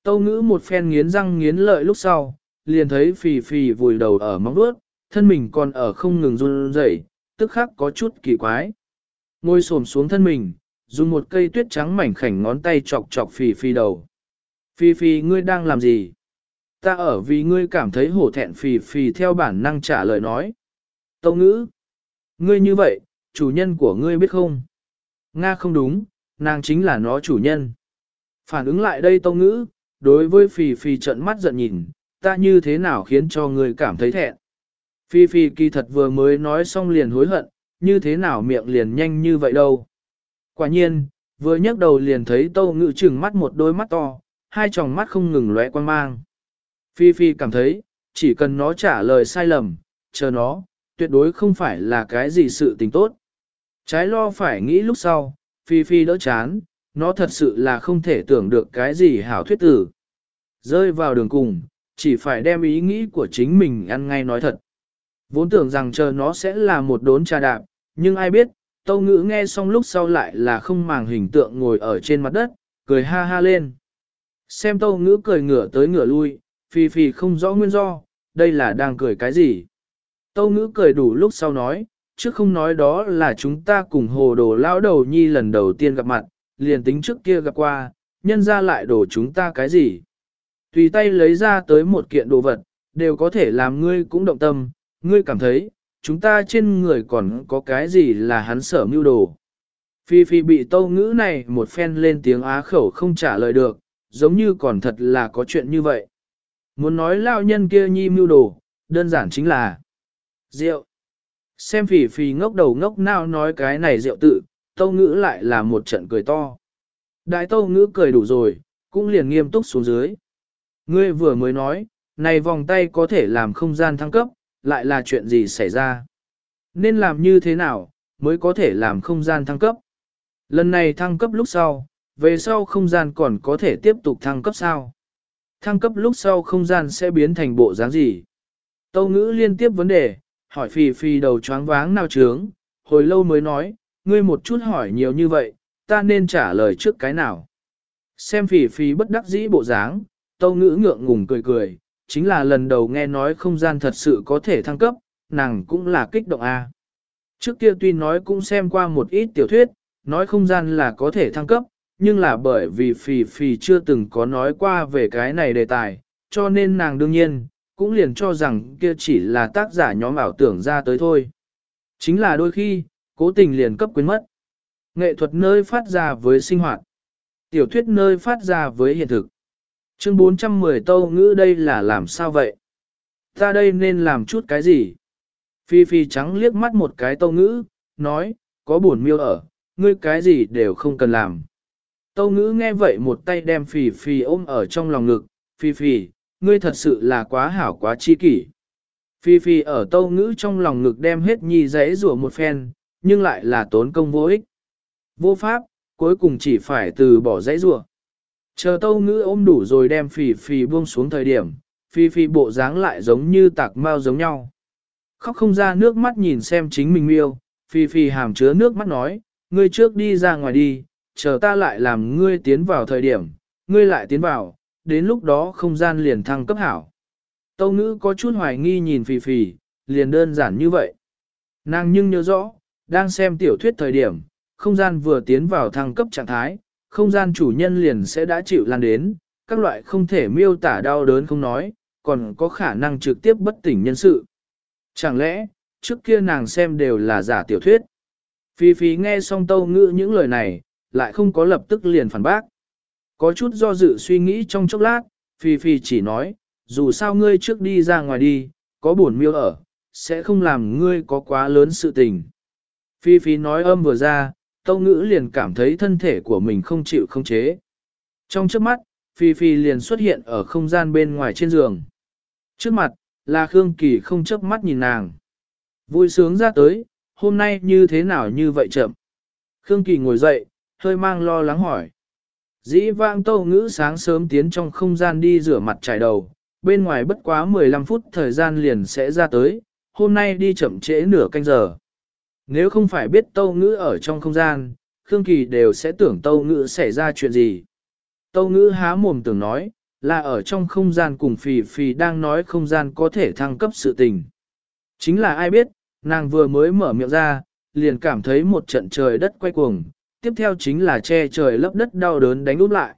Tâu ngữ một phen nghiến răng nghiến lợi lúc sau, liền thấy Phi Phi vùi đầu ở móng nuốt, thân mình còn ở không ngừng run rẩy, tức khắc có chút kỳ quái. Ngồi xổm xuống thân mình, dùng một cây tuyết trắng mảnh khảnh ngón tay chọc chọc phi phi đầu. phi phi ngươi đang làm gì? Ta ở vì ngươi cảm thấy hổ thẹn phì phì theo bản năng trả lời nói. Tâu ngữ. Ngươi như vậy, chủ nhân của ngươi biết không? Nga không đúng, nàng chính là nó chủ nhân. Phản ứng lại đây tâu ngữ, đối với phì phì trận mắt giận nhìn, ta như thế nào khiến cho ngươi cảm thấy thẹn. Phi Phi kỳ thật vừa mới nói xong liền hối hận, như thế nào miệng liền nhanh như vậy đâu. Quả nhiên, vừa nhấc đầu liền thấy tâu ngự trừng mắt một đôi mắt to, hai tròng mắt không ngừng lóe quan mang. Phi Phi cảm thấy, chỉ cần nó trả lời sai lầm, chờ nó, tuyệt đối không phải là cái gì sự tình tốt. Trái lo phải nghĩ lúc sau, Phi Phi đỡ chán, nó thật sự là không thể tưởng được cái gì hảo thuyết tử. Rơi vào đường cùng, chỉ phải đem ý nghĩ của chính mình ăn ngay nói thật. Vốn tưởng rằng chờ nó sẽ là một đốn trà đạp, nhưng ai biết, tâu ngữ nghe xong lúc sau lại là không màng hình tượng ngồi ở trên mặt đất, cười ha ha lên. Xem tâu ngữ cười ngửa tới ngửa lui, phi phi không rõ nguyên do, đây là đang cười cái gì. Tâu ngữ cười đủ lúc sau nói, chứ không nói đó là chúng ta cùng hồ đồ lão đầu nhi lần đầu tiên gặp mặt, liền tính trước kia gặp qua, nhân ra lại đổ chúng ta cái gì. Tùy tay lấy ra tới một kiện đồ vật, đều có thể làm ngươi cũng động tâm, ngươi cảm thấy, chúng ta trên người còn có cái gì là hắn sở mưu đồ. Phi Phi bị tâu ngữ này một phen lên tiếng á khẩu không trả lời được, giống như còn thật là có chuyện như vậy. Muốn nói lao nhân kia nhi mưu đồ, đơn giản chính là rượu. Xem phỉ phỉ ngốc đầu ngốc nào nói cái này rượu tự, tâu ngữ lại là một trận cười to. Đại tâu ngữ cười đủ rồi, cũng liền nghiêm túc xuống dưới. Ngươi vừa mới nói, này vòng tay có thể làm không gian thăng cấp, lại là chuyện gì xảy ra? Nên làm như thế nào, mới có thể làm không gian thăng cấp? Lần này thăng cấp lúc sau, về sau không gian còn có thể tiếp tục thăng cấp sao? Thăng cấp lúc sau không gian sẽ biến thành bộ dáng gì? Tâu ngữ liên tiếp vấn đề, hỏi phì phì đầu choáng váng nào trướng, hồi lâu mới nói, ngươi một chút hỏi nhiều như vậy, ta nên trả lời trước cái nào? Xem phì phì bất đắc dĩ bộ dáng, tâu ngữ ngượng ngùng cười cười, chính là lần đầu nghe nói không gian thật sự có thể thăng cấp, nàng cũng là kích động a. Trước kia tuy nói cũng xem qua một ít tiểu thuyết, nói không gian là có thể thăng cấp, nhưng là bởi vì Phì Phì chưa từng có nói qua về cái này đề tài, cho nên nàng đương nhiên, cũng liền cho rằng kia chỉ là tác giả nhóm ảo tưởng ra tới thôi. Chính là đôi khi, cố tình liền cấp quyến mất. Nghệ thuật nơi phát ra với sinh hoạt. Tiểu thuyết nơi phát ra với hiện thực. Chương 410 tâu ngữ đây là làm sao vậy? Ta đây nên làm chút cái gì? Phi Phi trắng liếc mắt một cái tâu ngữ, nói, có buồn miêu ở, ngươi cái gì đều không cần làm. Tâu ngữ nghe vậy một tay đem phì phì ôm ở trong lòng ngực, phì phì, ngươi thật sự là quá hảo quá chi kỷ. Phi Phi ở tâu ngữ trong lòng ngực đem hết nhi giấy rủa một phen, nhưng lại là tốn công vô ích. Vô pháp, cuối cùng chỉ phải từ bỏ giấy rủa Chờ tâu ngữ ôm đủ rồi đem phì phì buông xuống thời điểm, phì phì bộ dáng lại giống như tạc mau giống nhau. Khóc không ra nước mắt nhìn xem chính mình miêu, phì phì hàm chứa nước mắt nói, ngươi trước đi ra ngoài đi, chờ ta lại làm ngươi tiến vào thời điểm, ngươi lại tiến vào, đến lúc đó không gian liền thăng cấp hảo. Tâu ngữ có chút hoài nghi nhìn phì phì, liền đơn giản như vậy. Nàng nhưng nhớ rõ, đang xem tiểu thuyết thời điểm, không gian vừa tiến vào thăng cấp trạng thái, không gian chủ nhân liền sẽ đã chịu lan đến, các loại không thể miêu tả đau đớn không nói, còn có khả năng trực tiếp bất tỉnh nhân sự. Chẳng lẽ, trước kia nàng xem đều là giả tiểu thuyết. Phi Phi nghe xong tâu ngữ những lời này, lại không có lập tức liền phản bác. Có chút do dự suy nghĩ trong chốc lát, Phi Phi chỉ nói, dù sao ngươi trước đi ra ngoài đi, có buồn miêu ở, sẽ không làm ngươi có quá lớn sự tình. Phi Phi nói âm vừa ra, Tâu Ngữ liền cảm thấy thân thể của mình không chịu không chế. Trong trước mắt, Phi Phi liền xuất hiện ở không gian bên ngoài trên giường. Trước mặt, là Khương Kỳ không chớp mắt nhìn nàng. Vui sướng ra tới, hôm nay như thế nào như vậy chậm. Khương Kỳ ngồi dậy, hơi mang lo lắng hỏi. Dĩ vãng tâu ngữ sáng sớm tiến trong không gian đi rửa mặt trải đầu, bên ngoài bất quá 15 phút thời gian liền sẽ ra tới, hôm nay đi chậm trễ nửa canh giờ. Nếu không phải biết tâu ngữ ở trong không gian, Khương Kỳ đều sẽ tưởng tâu ngữ xảy ra chuyện gì. Tâu ngữ há mồm tưởng nói, là ở trong không gian cùng phì phì đang nói không gian có thể thăng cấp sự tình. Chính là ai biết, nàng vừa mới mở miệng ra, liền cảm thấy một trận trời đất quay cuồng, tiếp theo chính là che trời lấp đất đau đớn đánh úp lại.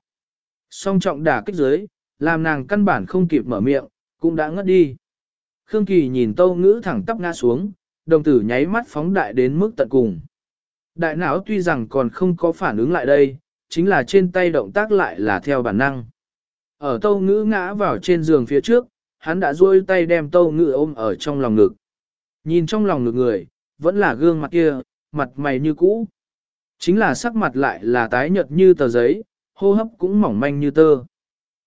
Song trọng đả kích dưới, làm nàng căn bản không kịp mở miệng, cũng đã ngất đi. Khương Kỳ nhìn tâu ngữ thẳng tắp ngã xuống, đồng tử nháy mắt phóng đại đến mức tận cùng. Đại não tuy rằng còn không có phản ứng lại đây, chính là trên tay động tác lại là theo bản năng. Ở tâu ngữ ngã vào trên giường phía trước, hắn đã duỗi tay đem tâu ngữ ôm ở trong lòng ngực. Nhìn trong lòng ngực người, vẫn là gương mặt kia, mặt mày như cũ. Chính là sắc mặt lại là tái nhợt như tờ giấy, hô hấp cũng mỏng manh như tơ.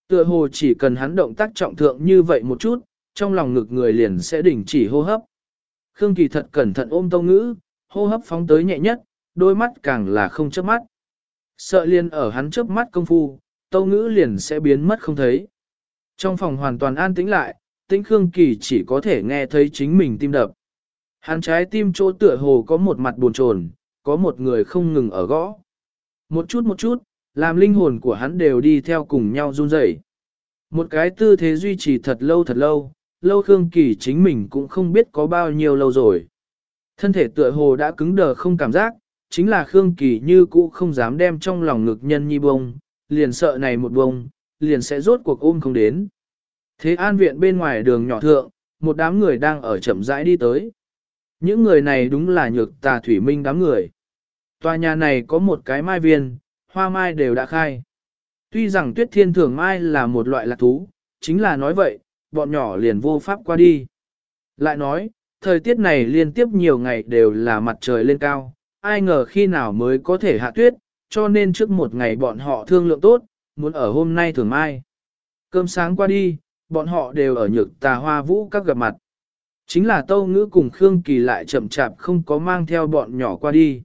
Tựa hồ chỉ cần hắn động tác trọng thượng như vậy một chút, trong lòng ngực người liền sẽ đình chỉ hô hấp. Khương Kỳ thật cẩn thận ôm tâu ngữ, hô hấp phóng tới nhẹ nhất, đôi mắt càng là không chớp mắt. Sợ liền ở hắn chớp mắt công phu, tâu ngữ liền sẽ biến mất không thấy. Trong phòng hoàn toàn an tĩnh lại, tĩnh Khương Kỳ chỉ có thể nghe thấy chính mình tim đập. Hắn trái tim chỗ tựa hồ có một mặt buồn chồn, có một người không ngừng ở gõ. Một chút một chút, làm linh hồn của hắn đều đi theo cùng nhau run rẩy. Một cái tư thế duy trì thật lâu thật lâu, lâu Khương Kỳ chính mình cũng không biết có bao nhiêu lâu rồi. Thân thể tựa hồ đã cứng đờ không cảm giác, chính là Khương Kỳ như cũ không dám đem trong lòng ngực nhân nhi bông, liền sợ này một bông, liền sẽ rốt cuộc ôm không đến. Thế an viện bên ngoài đường nhỏ thượng, một đám người đang ở chậm rãi đi tới. Những người này đúng là nhược tà thủy minh đám người. Tòa nhà này có một cái mai viên, hoa mai đều đã khai. Tuy rằng tuyết thiên thường mai là một loại lạc thú, chính là nói vậy, bọn nhỏ liền vô pháp qua đi. Lại nói, thời tiết này liên tiếp nhiều ngày đều là mặt trời lên cao, ai ngờ khi nào mới có thể hạ tuyết, cho nên trước một ngày bọn họ thương lượng tốt, muốn ở hôm nay thường mai. Cơm sáng qua đi, bọn họ đều ở nhược tà hoa vũ các gặp mặt. Chính là Tâu Ngữ cùng Khương Kỳ lại chậm chạp không có mang theo bọn nhỏ qua đi.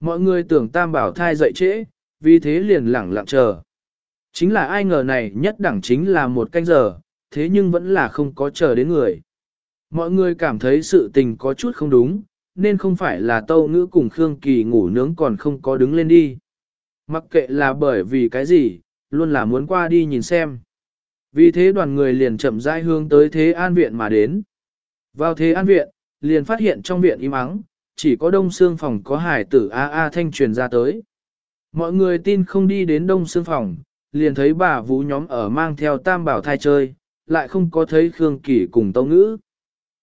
Mọi người tưởng Tam Bảo thai dậy trễ, vì thế liền lẳng lặng chờ. Chính là ai ngờ này nhất đẳng chính là một canh giờ, thế nhưng vẫn là không có chờ đến người. Mọi người cảm thấy sự tình có chút không đúng, nên không phải là Tâu Ngữ cùng Khương Kỳ ngủ nướng còn không có đứng lên đi. Mặc kệ là bởi vì cái gì, luôn là muốn qua đi nhìn xem. Vì thế đoàn người liền chậm rãi hướng tới Thế An Viện mà đến. Vào Thế An Viện, liền phát hiện trong viện im ắng, chỉ có đông xương phòng có hải tử A A thanh truyền ra tới. Mọi người tin không đi đến đông xương phòng, liền thấy bà vũ nhóm ở mang theo tam bảo thai chơi, lại không có thấy Khương Kỳ cùng tâu ngữ.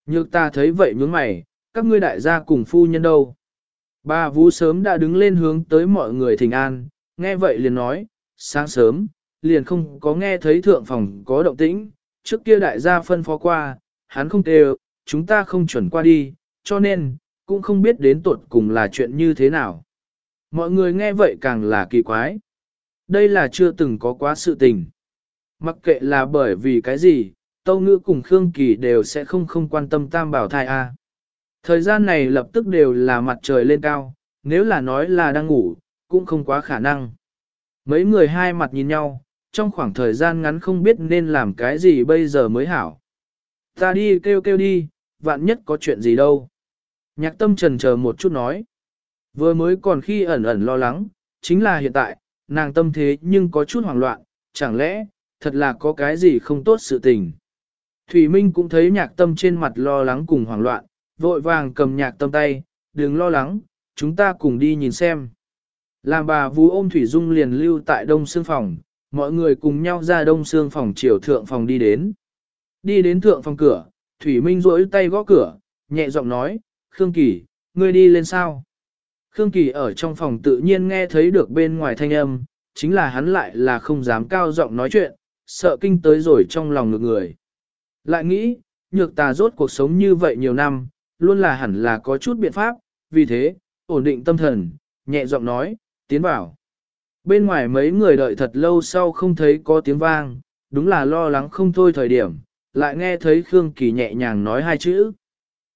Nhược ta thấy vậy nhướng mày, các ngươi đại gia cùng phu nhân đâu. Bà vũ sớm đã đứng lên hướng tới mọi người thỉnh an, nghe vậy liền nói, sáng sớm, liền không có nghe thấy thượng phòng có động tĩnh, trước kia đại gia phân phó qua, hắn không đều, chúng ta không chuẩn qua đi, cho nên, cũng không biết đến tuột cùng là chuyện như thế nào. Mọi người nghe vậy càng là kỳ quái. Đây là chưa từng có quá sự tình. Mặc kệ là bởi vì cái gì, Tâu Ngữ cùng Khương Kỳ đều sẽ không không quan tâm tam bảo thai A. Thời gian này lập tức đều là mặt trời lên cao, nếu là nói là đang ngủ, cũng không quá khả năng. Mấy người hai mặt nhìn nhau, trong khoảng thời gian ngắn không biết nên làm cái gì bây giờ mới hảo. Ta đi kêu kêu đi, vạn nhất có chuyện gì đâu. Nhạc tâm trần chờ một chút nói. Vừa mới còn khi ẩn ẩn lo lắng, chính là hiện tại, nàng tâm thế nhưng có chút hoảng loạn, chẳng lẽ, thật là có cái gì không tốt sự tình. Thủy Minh cũng thấy nhạc tâm trên mặt lo lắng cùng hoảng loạn, vội vàng cầm nhạc tâm tay, đừng lo lắng, chúng ta cùng đi nhìn xem. Làm bà vú ôm Thủy Dung liền lưu tại đông xương phòng, mọi người cùng nhau ra đông xương phòng chiều thượng phòng đi đến. Đi đến thượng phòng cửa, Thủy Minh rỗi tay gõ cửa, nhẹ giọng nói, Khương Kỳ, ngươi đi lên sao? Khương Kỳ ở trong phòng tự nhiên nghe thấy được bên ngoài thanh âm, chính là hắn lại là không dám cao giọng nói chuyện, sợ kinh tới rồi trong lòng ngược người. Lại nghĩ, nhược tà rốt cuộc sống như vậy nhiều năm, luôn là hẳn là có chút biện pháp, vì thế, ổn định tâm thần, nhẹ giọng nói, tiến vào. Bên ngoài mấy người đợi thật lâu sau không thấy có tiếng vang, đúng là lo lắng không thôi thời điểm, lại nghe thấy Khương Kỳ nhẹ nhàng nói hai chữ.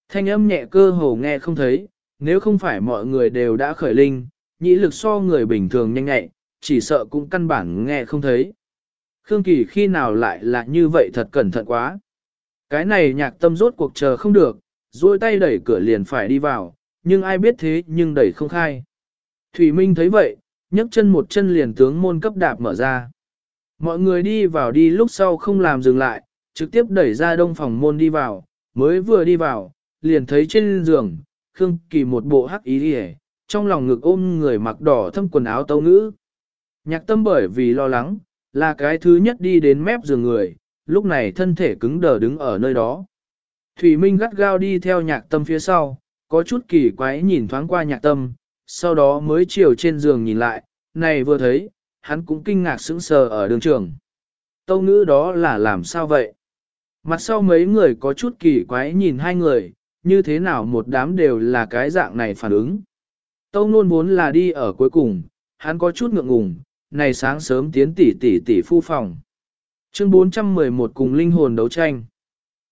Thanh âm nhẹ cơ hồ nghe không thấy, nếu không phải mọi người đều đã khởi linh, nhĩ lực so người bình thường nhanh nhẹ, chỉ sợ cũng căn bản nghe không thấy. Khương Kỳ khi nào lại là như vậy thật cẩn thận quá. Cái này nhạc tâm rốt cuộc chờ không được, duỗi tay đẩy cửa liền phải đi vào, nhưng ai biết thế nhưng đẩy không khai. Thủy Minh thấy vậy, nhấc chân một chân liền tướng môn cấp đạp mở ra. Mọi người đi vào đi lúc sau không làm dừng lại, trực tiếp đẩy ra đông phòng môn đi vào, mới vừa đi vào, liền thấy trên giường, Khương Kỳ một bộ hắc ý đi trong lòng ngực ôm người mặc đỏ thâm quần áo tâu ngữ. Nhạc tâm bởi vì lo lắng, là cái thứ nhất đi đến mép giường người, lúc này thân thể cứng đờ đứng ở nơi đó. Thủy Minh gắt gao đi theo nhạc tâm phía sau, có chút kỳ quái nhìn thoáng qua nhạc tâm, sau đó mới chiều trên giường nhìn lại, này vừa thấy, hắn cũng kinh ngạc sững sờ ở đường trường. Tâu ngữ đó là làm sao vậy? Mặt sau mấy người có chút kỳ quái nhìn hai người, như thế nào một đám đều là cái dạng này phản ứng. Tâu nôn muốn là đi ở cuối cùng, hắn có chút ngượng ngùng, này sáng sớm tiến tỷ tỷ tỷ phu phòng. Chương 411 cùng linh hồn đấu tranh.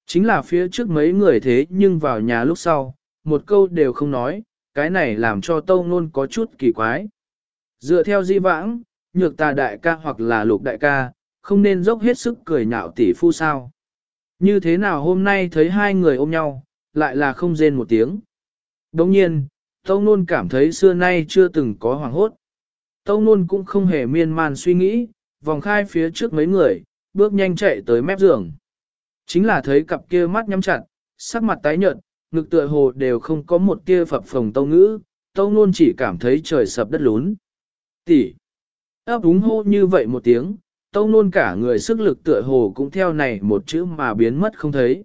Chính là phía trước mấy người thế nhưng vào nhà lúc sau, một câu đều không nói, cái này làm cho tâu nôn có chút kỳ quái. Dựa theo di vãng, nhược tà đại ca hoặc là lục đại ca, không nên dốc hết sức cười nhạo tỷ phu sao. Như thế nào hôm nay thấy hai người ôm nhau, lại là không rên một tiếng. Đồng nhiên, Tâu Nôn cảm thấy xưa nay chưa từng có hoàng hốt. Tâu Nôn cũng không hề miên man suy nghĩ, vòng khai phía trước mấy người, bước nhanh chạy tới mép giường. Chính là thấy cặp kia mắt nhắm chặt, sắc mặt tái nhợt, ngực tựa hồ đều không có một tia phập phồng tâu ngữ, Tâu Nôn chỉ cảm thấy trời sập đất lún. Tỷ! ấp úng hô như vậy một tiếng, Tâu Nôn cả người sức lực tựa hồ cũng theo này một chữ mà biến mất không thấy.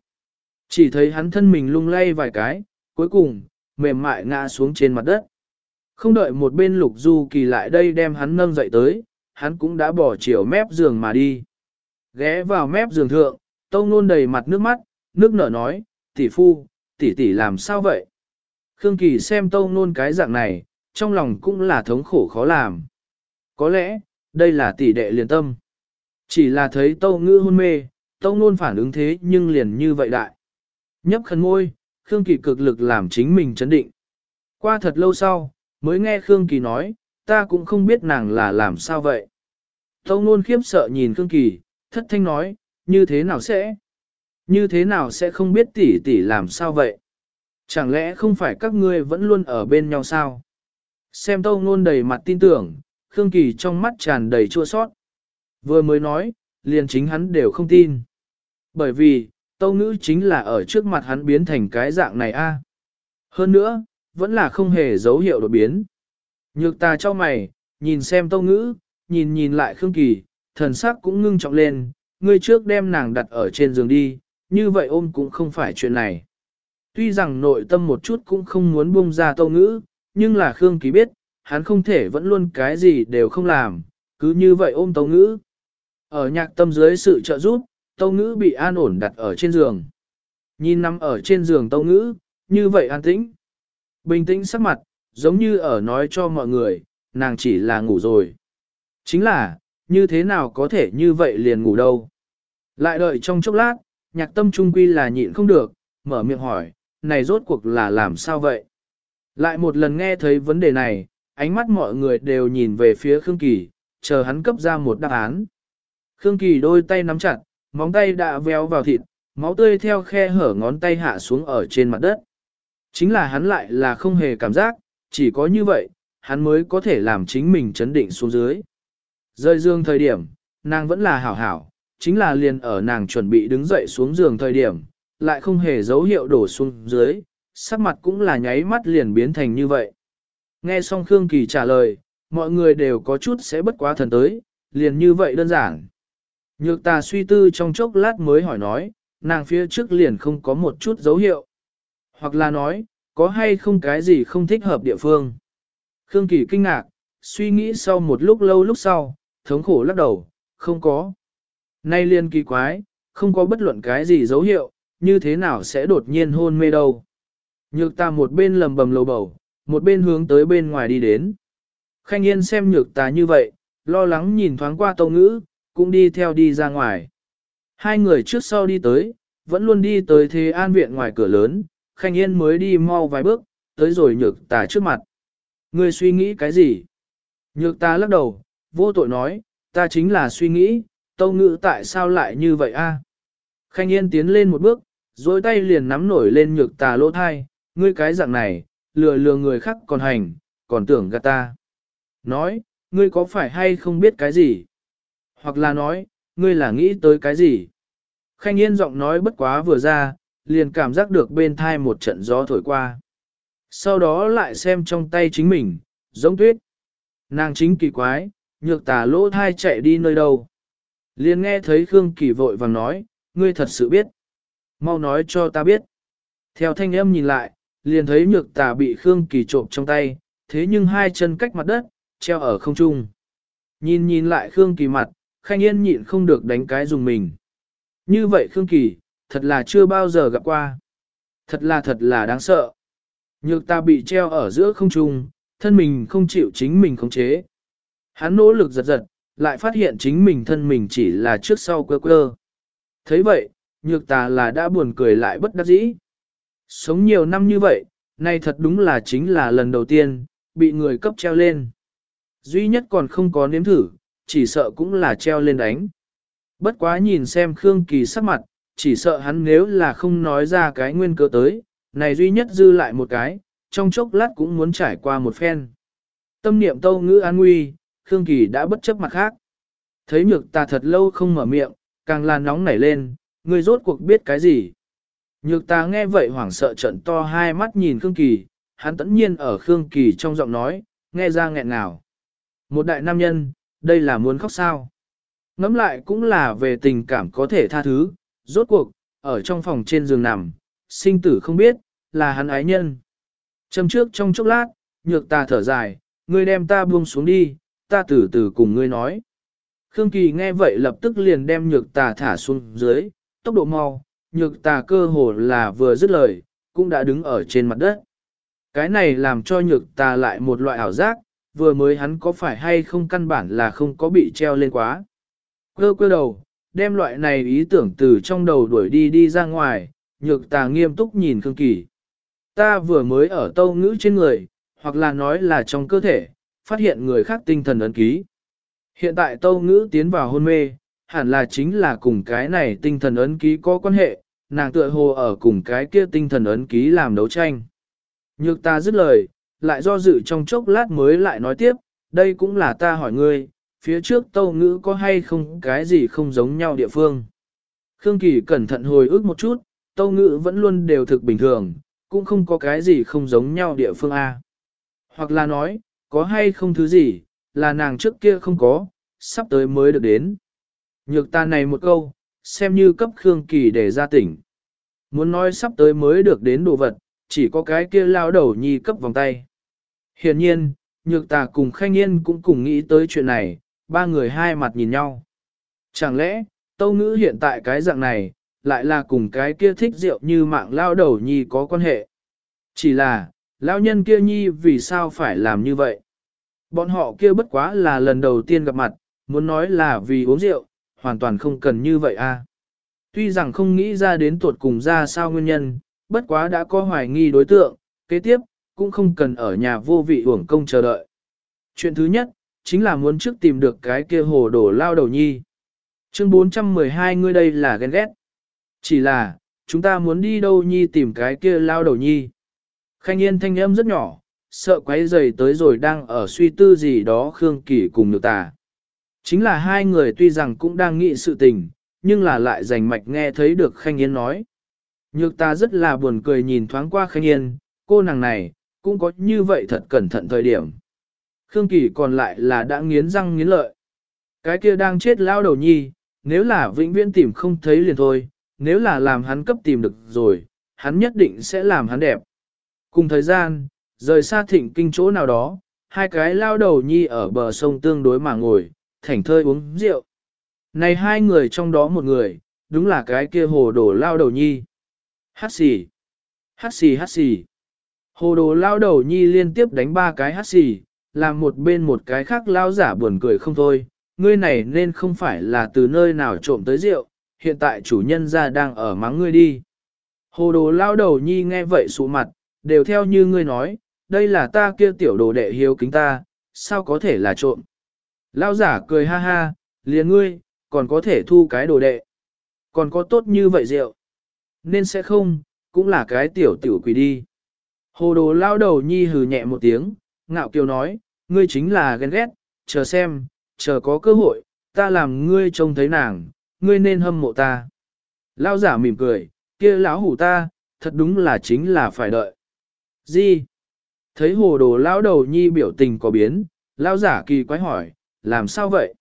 Chỉ thấy hắn thân mình lung lay vài cái, cuối cùng, mềm mại ngã xuống trên mặt đất. Không đợi một bên lục du kỳ lại đây đem hắn nâng dậy tới, hắn cũng đã bỏ chiều mép giường mà đi. Ghé vào mép giường thượng, tâu nôn đầy mặt nước mắt, nước nở nói, tỷ phu, tỷ tỷ làm sao vậy? Khương Kỳ xem tâu nôn cái dạng này, trong lòng cũng là thống khổ khó làm. Có lẽ, đây là tỷ đệ liền tâm. Chỉ là thấy tâu ngữ hôn mê, tâu nôn phản ứng thế nhưng liền như vậy đại. Nhấp khẩn môi, Khương Kỳ cực lực làm chính mình chấn định. Qua thật lâu sau, mới nghe Khương Kỳ nói, ta cũng không biết nàng là làm sao vậy. Tâu nôn khiếp sợ nhìn Khương Kỳ, thất thanh nói, như thế nào sẽ? Như thế nào sẽ không biết tỷ tỷ làm sao vậy? Chẳng lẽ không phải các ngươi vẫn luôn ở bên nhau sao? Xem tâu nôn đầy mặt tin tưởng, Khương Kỳ trong mắt tràn đầy chua sót. Vừa mới nói, liền chính hắn đều không tin. Bởi vì, tâu ngữ chính là ở trước mặt hắn biến thành cái dạng này a Hơn nữa, vẫn là không hề dấu hiệu đột biến. Nhược ta cho mày, nhìn xem tâu ngữ, nhìn nhìn lại Khương Kỳ, thần sắc cũng ngưng trọng lên, ngươi trước đem nàng đặt ở trên giường đi, như vậy ôm cũng không phải chuyện này. Tuy rằng nội tâm một chút cũng không muốn buông ra tâu ngữ, nhưng là Khương Kỳ biết, hắn không thể vẫn luôn cái gì đều không làm, cứ như vậy ôm tâu ngữ. Ở nhạc tâm dưới sự trợ giúp, tâu ngữ bị an ổn đặt ở trên giường. Nhìn nằm ở trên giường tâu ngữ, như vậy an tĩnh. Bình tĩnh sắc mặt, giống như ở nói cho mọi người, nàng chỉ là ngủ rồi. Chính là, như thế nào có thể như vậy liền ngủ đâu. Lại đợi trong chốc lát, nhạc tâm trung quy là nhịn không được, mở miệng hỏi, này rốt cuộc là làm sao vậy? Lại một lần nghe thấy vấn đề này, ánh mắt mọi người đều nhìn về phía Khương Kỳ, chờ hắn cấp ra một đáp án. Khương Kỳ đôi tay nắm chặt, móng tay đã véo vào thịt, máu tươi theo khe hở ngón tay hạ xuống ở trên mặt đất. Chính là hắn lại là không hề cảm giác, chỉ có như vậy, hắn mới có thể làm chính mình chấn định xuống dưới. Rơi dương thời điểm, nàng vẫn là hảo hảo, chính là liền ở nàng chuẩn bị đứng dậy xuống giường thời điểm, lại không hề dấu hiệu đổ xuống dưới, sắc mặt cũng là nháy mắt liền biến thành như vậy. Nghe xong Khương Kỳ trả lời, mọi người đều có chút sẽ bất quá thần tới, liền như vậy đơn giản. Nhược tà suy tư trong chốc lát mới hỏi nói, nàng phía trước liền không có một chút dấu hiệu. Hoặc là nói, có hay không cái gì không thích hợp địa phương. Khương Kỳ kinh ngạc, suy nghĩ sau một lúc lâu lúc sau, thống khổ lắc đầu, không có. Nay liền kỳ quái, không có bất luận cái gì dấu hiệu, như thế nào sẽ đột nhiên hôn mê đâu. Nhược ta một bên lầm bầm lầu bầu, một bên hướng tới bên ngoài đi đến. Khanh yên xem nhược ta như vậy, lo lắng nhìn thoáng qua tâu ngữ, cũng đi theo đi ra ngoài. Hai người trước sau đi tới, vẫn luôn đi tới thế an viện ngoài cửa lớn, Khanh Yên mới đi mau vài bước, tới rồi nhược tà trước mặt. Ngươi suy nghĩ cái gì? Nhược ta lắc đầu, vô tội nói, ta chính là suy nghĩ, tâu ngữ tại sao lại như vậy a? Khanh Yên tiến lên một bước, dối tay liền nắm nổi lên nhược tà lỗ thai, ngươi cái dạng này, lừa lừa người khác còn hành, còn tưởng gạt ta. Nói, ngươi có phải hay không biết cái gì? Hoặc là nói, ngươi là nghĩ tới cái gì? Khanh Yên giọng nói bất quá vừa ra, liền cảm giác được bên thai một trận gió thổi qua. Sau đó lại xem trong tay chính mình, giống tuyết. Nàng chính kỳ quái, nhược tà lỗ thai chạy đi nơi đâu. liền nghe thấy Khương Kỳ vội vàng nói, ngươi thật sự biết. Mau nói cho ta biết. Theo thanh âm nhìn lại, liền thấy nhược tà bị Khương Kỳ trộm trong tay, thế nhưng hai chân cách mặt đất, treo ở không trung. Nhìn nhìn lại Khương Kỳ mặt, Khanh Yên nhịn không được đánh cái dùng mình. Như vậy Khương Kỳ, thật là chưa bao giờ gặp qua. Thật là thật là đáng sợ. Nhược ta bị treo ở giữa không trung, thân mình không chịu chính mình khống chế. Hắn nỗ lực giật giật, lại phát hiện chính mình thân mình chỉ là trước sau quơ quơ. thấy vậy, nhược ta là đã buồn cười lại bất đắc dĩ. Sống nhiều năm như vậy, nay thật đúng là chính là lần đầu tiên, bị người cấp treo lên. Duy nhất còn không có nếm thử, chỉ sợ cũng là treo lên đánh. Bất quá nhìn xem Khương Kỳ sắc mặt, chỉ sợ hắn nếu là không nói ra cái nguyên cơ tới, này duy nhất dư lại một cái, trong chốc lát cũng muốn trải qua một phen. Tâm niệm tâu ngữ an nguy, Khương Kỳ đã bất chấp mặt khác. Thấy nhược ta thật lâu không mở miệng, càng là nóng nảy lên, người rốt cuộc biết cái gì. Nhược ta nghe vậy hoảng sợ trận to hai mắt nhìn Khương Kỳ, hắn tẫn nhiên ở Khương Kỳ trong giọng nói, nghe ra nghẹn nào. Một đại nam nhân, đây là muốn khóc sao. Ngắm lại cũng là về tình cảm có thể tha thứ, rốt cuộc, ở trong phòng trên giường nằm, sinh tử không biết, là hắn ái nhân. Châm trước trong chốc lát, nhược ta thở dài, ngươi đem ta buông xuống đi, ta từ từ cùng ngươi nói. Khương Kỳ nghe vậy lập tức liền đem nhược tà thả xuống dưới, tốc độ mau, nhược tà cơ hồ là vừa dứt lời, cũng đã đứng ở trên mặt đất. Cái này làm cho nhược tà lại một loại ảo giác, vừa mới hắn có phải hay không căn bản là không có bị treo lên quá. Cơ cơ đầu, đem loại này ý tưởng từ trong đầu đuổi đi đi ra ngoài, nhược tà nghiêm túc nhìn Khương Kỳ. Ta vừa mới ở tâu ngữ trên người, hoặc là nói là trong cơ thể, phát hiện người khác tinh thần ấn ký. Hiện tại tâu ngữ tiến vào hôn mê, hẳn là chính là cùng cái này tinh thần ấn ký có quan hệ, nàng tựa hồ ở cùng cái kia tinh thần ấn ký làm đấu tranh. Nhược ta dứt lời, lại do dự trong chốc lát mới lại nói tiếp, đây cũng là ta hỏi ngươi, phía trước tâu ngữ có hay không cái gì không giống nhau địa phương. Khương Kỳ cẩn thận hồi ức một chút, tâu ngữ vẫn luôn đều thực bình thường, cũng không có cái gì không giống nhau địa phương A. Hoặc là nói, có hay không thứ gì, là nàng trước kia không có, sắp tới mới được đến. Nhược ta này một câu, xem như cấp Khương Kỳ để ra tỉnh. Muốn nói sắp tới mới được đến đồ vật, chỉ có cái kia lao đầu nhi cấp vòng tay. Hiện nhiên, nhược ta cùng khanh yên cũng cùng nghĩ tới chuyện này, ba người hai mặt nhìn nhau. Chẳng lẽ, tâu ngữ hiện tại cái dạng này, lại là cùng cái kia thích rượu như mạng lao đầu nhi có quan hệ. Chỉ là, lao nhân kia nhi vì sao phải làm như vậy? Bọn họ kia bất quá là lần đầu tiên gặp mặt, muốn nói là vì uống rượu, hoàn toàn không cần như vậy a. À. Tuy rằng không nghĩ ra đến tuột cùng ra sao nguyên nhân, bất quá đã có hoài nghi đối tượng, kế tiếp, cũng không cần ở nhà vô vị uổng công chờ đợi. Chuyện thứ nhất, chính là muốn trước tìm được cái kia hồ đổ lao đầu nhi. Chương 412 ngươi đây là ghen ghét. Chỉ là, chúng ta muốn đi đâu nhi tìm cái kia lao đầu nhi. Khanh yên thanh âm rất nhỏ, sợ quấy rầy tới rồi đang ở suy tư gì đó Khương Kỳ cùng nhược tà. Chính là hai người tuy rằng cũng đang nghĩ sự tình, nhưng là lại rành mạch nghe thấy được Khanh Yên nói. Nhược ta rất là buồn cười nhìn thoáng qua Khanh Yên, cô nàng này, cũng có như vậy thật cẩn thận thời điểm. Khương Kỳ còn lại là đã nghiến răng nghiến lợi. Cái kia đang chết lao đầu nhi, nếu là vĩnh viễn tìm không thấy liền thôi, nếu là làm hắn cấp tìm được rồi, hắn nhất định sẽ làm hắn đẹp. Cùng thời gian, rời xa thịnh kinh chỗ nào đó, hai cái lao đầu nhi ở bờ sông tương đối mà ngồi, thảnh thơi uống rượu. Này hai người trong đó một người, đúng là cái kia hồ đổ lao đầu nhi. Hát xì, hát xì hát xì. Hồ đồ lao đầu nhi liên tiếp đánh ba cái hát xì, làm một bên một cái khác lao giả buồn cười không thôi. Ngươi này nên không phải là từ nơi nào trộm tới rượu, hiện tại chủ nhân ra đang ở mắng ngươi đi. Hồ đồ lao đầu nhi nghe vậy sụ mặt, đều theo như ngươi nói, đây là ta kia tiểu đồ đệ hiếu kính ta, sao có thể là trộm. Lao giả cười ha ha, liền ngươi, còn có thể thu cái đồ đệ. Còn có tốt như vậy rượu. Nên sẽ không, cũng là cái tiểu tiểu quỷ đi. Hồ đồ lao đầu nhi hừ nhẹ một tiếng, ngạo kiều nói, ngươi chính là ghen ghét, chờ xem, chờ có cơ hội, ta làm ngươi trông thấy nàng, ngươi nên hâm mộ ta. Lao giả mỉm cười, kia lão hủ ta, thật đúng là chính là phải đợi. Gì? Thấy hồ đồ lão đầu nhi biểu tình có biến, lão giả kỳ quái hỏi, làm sao vậy?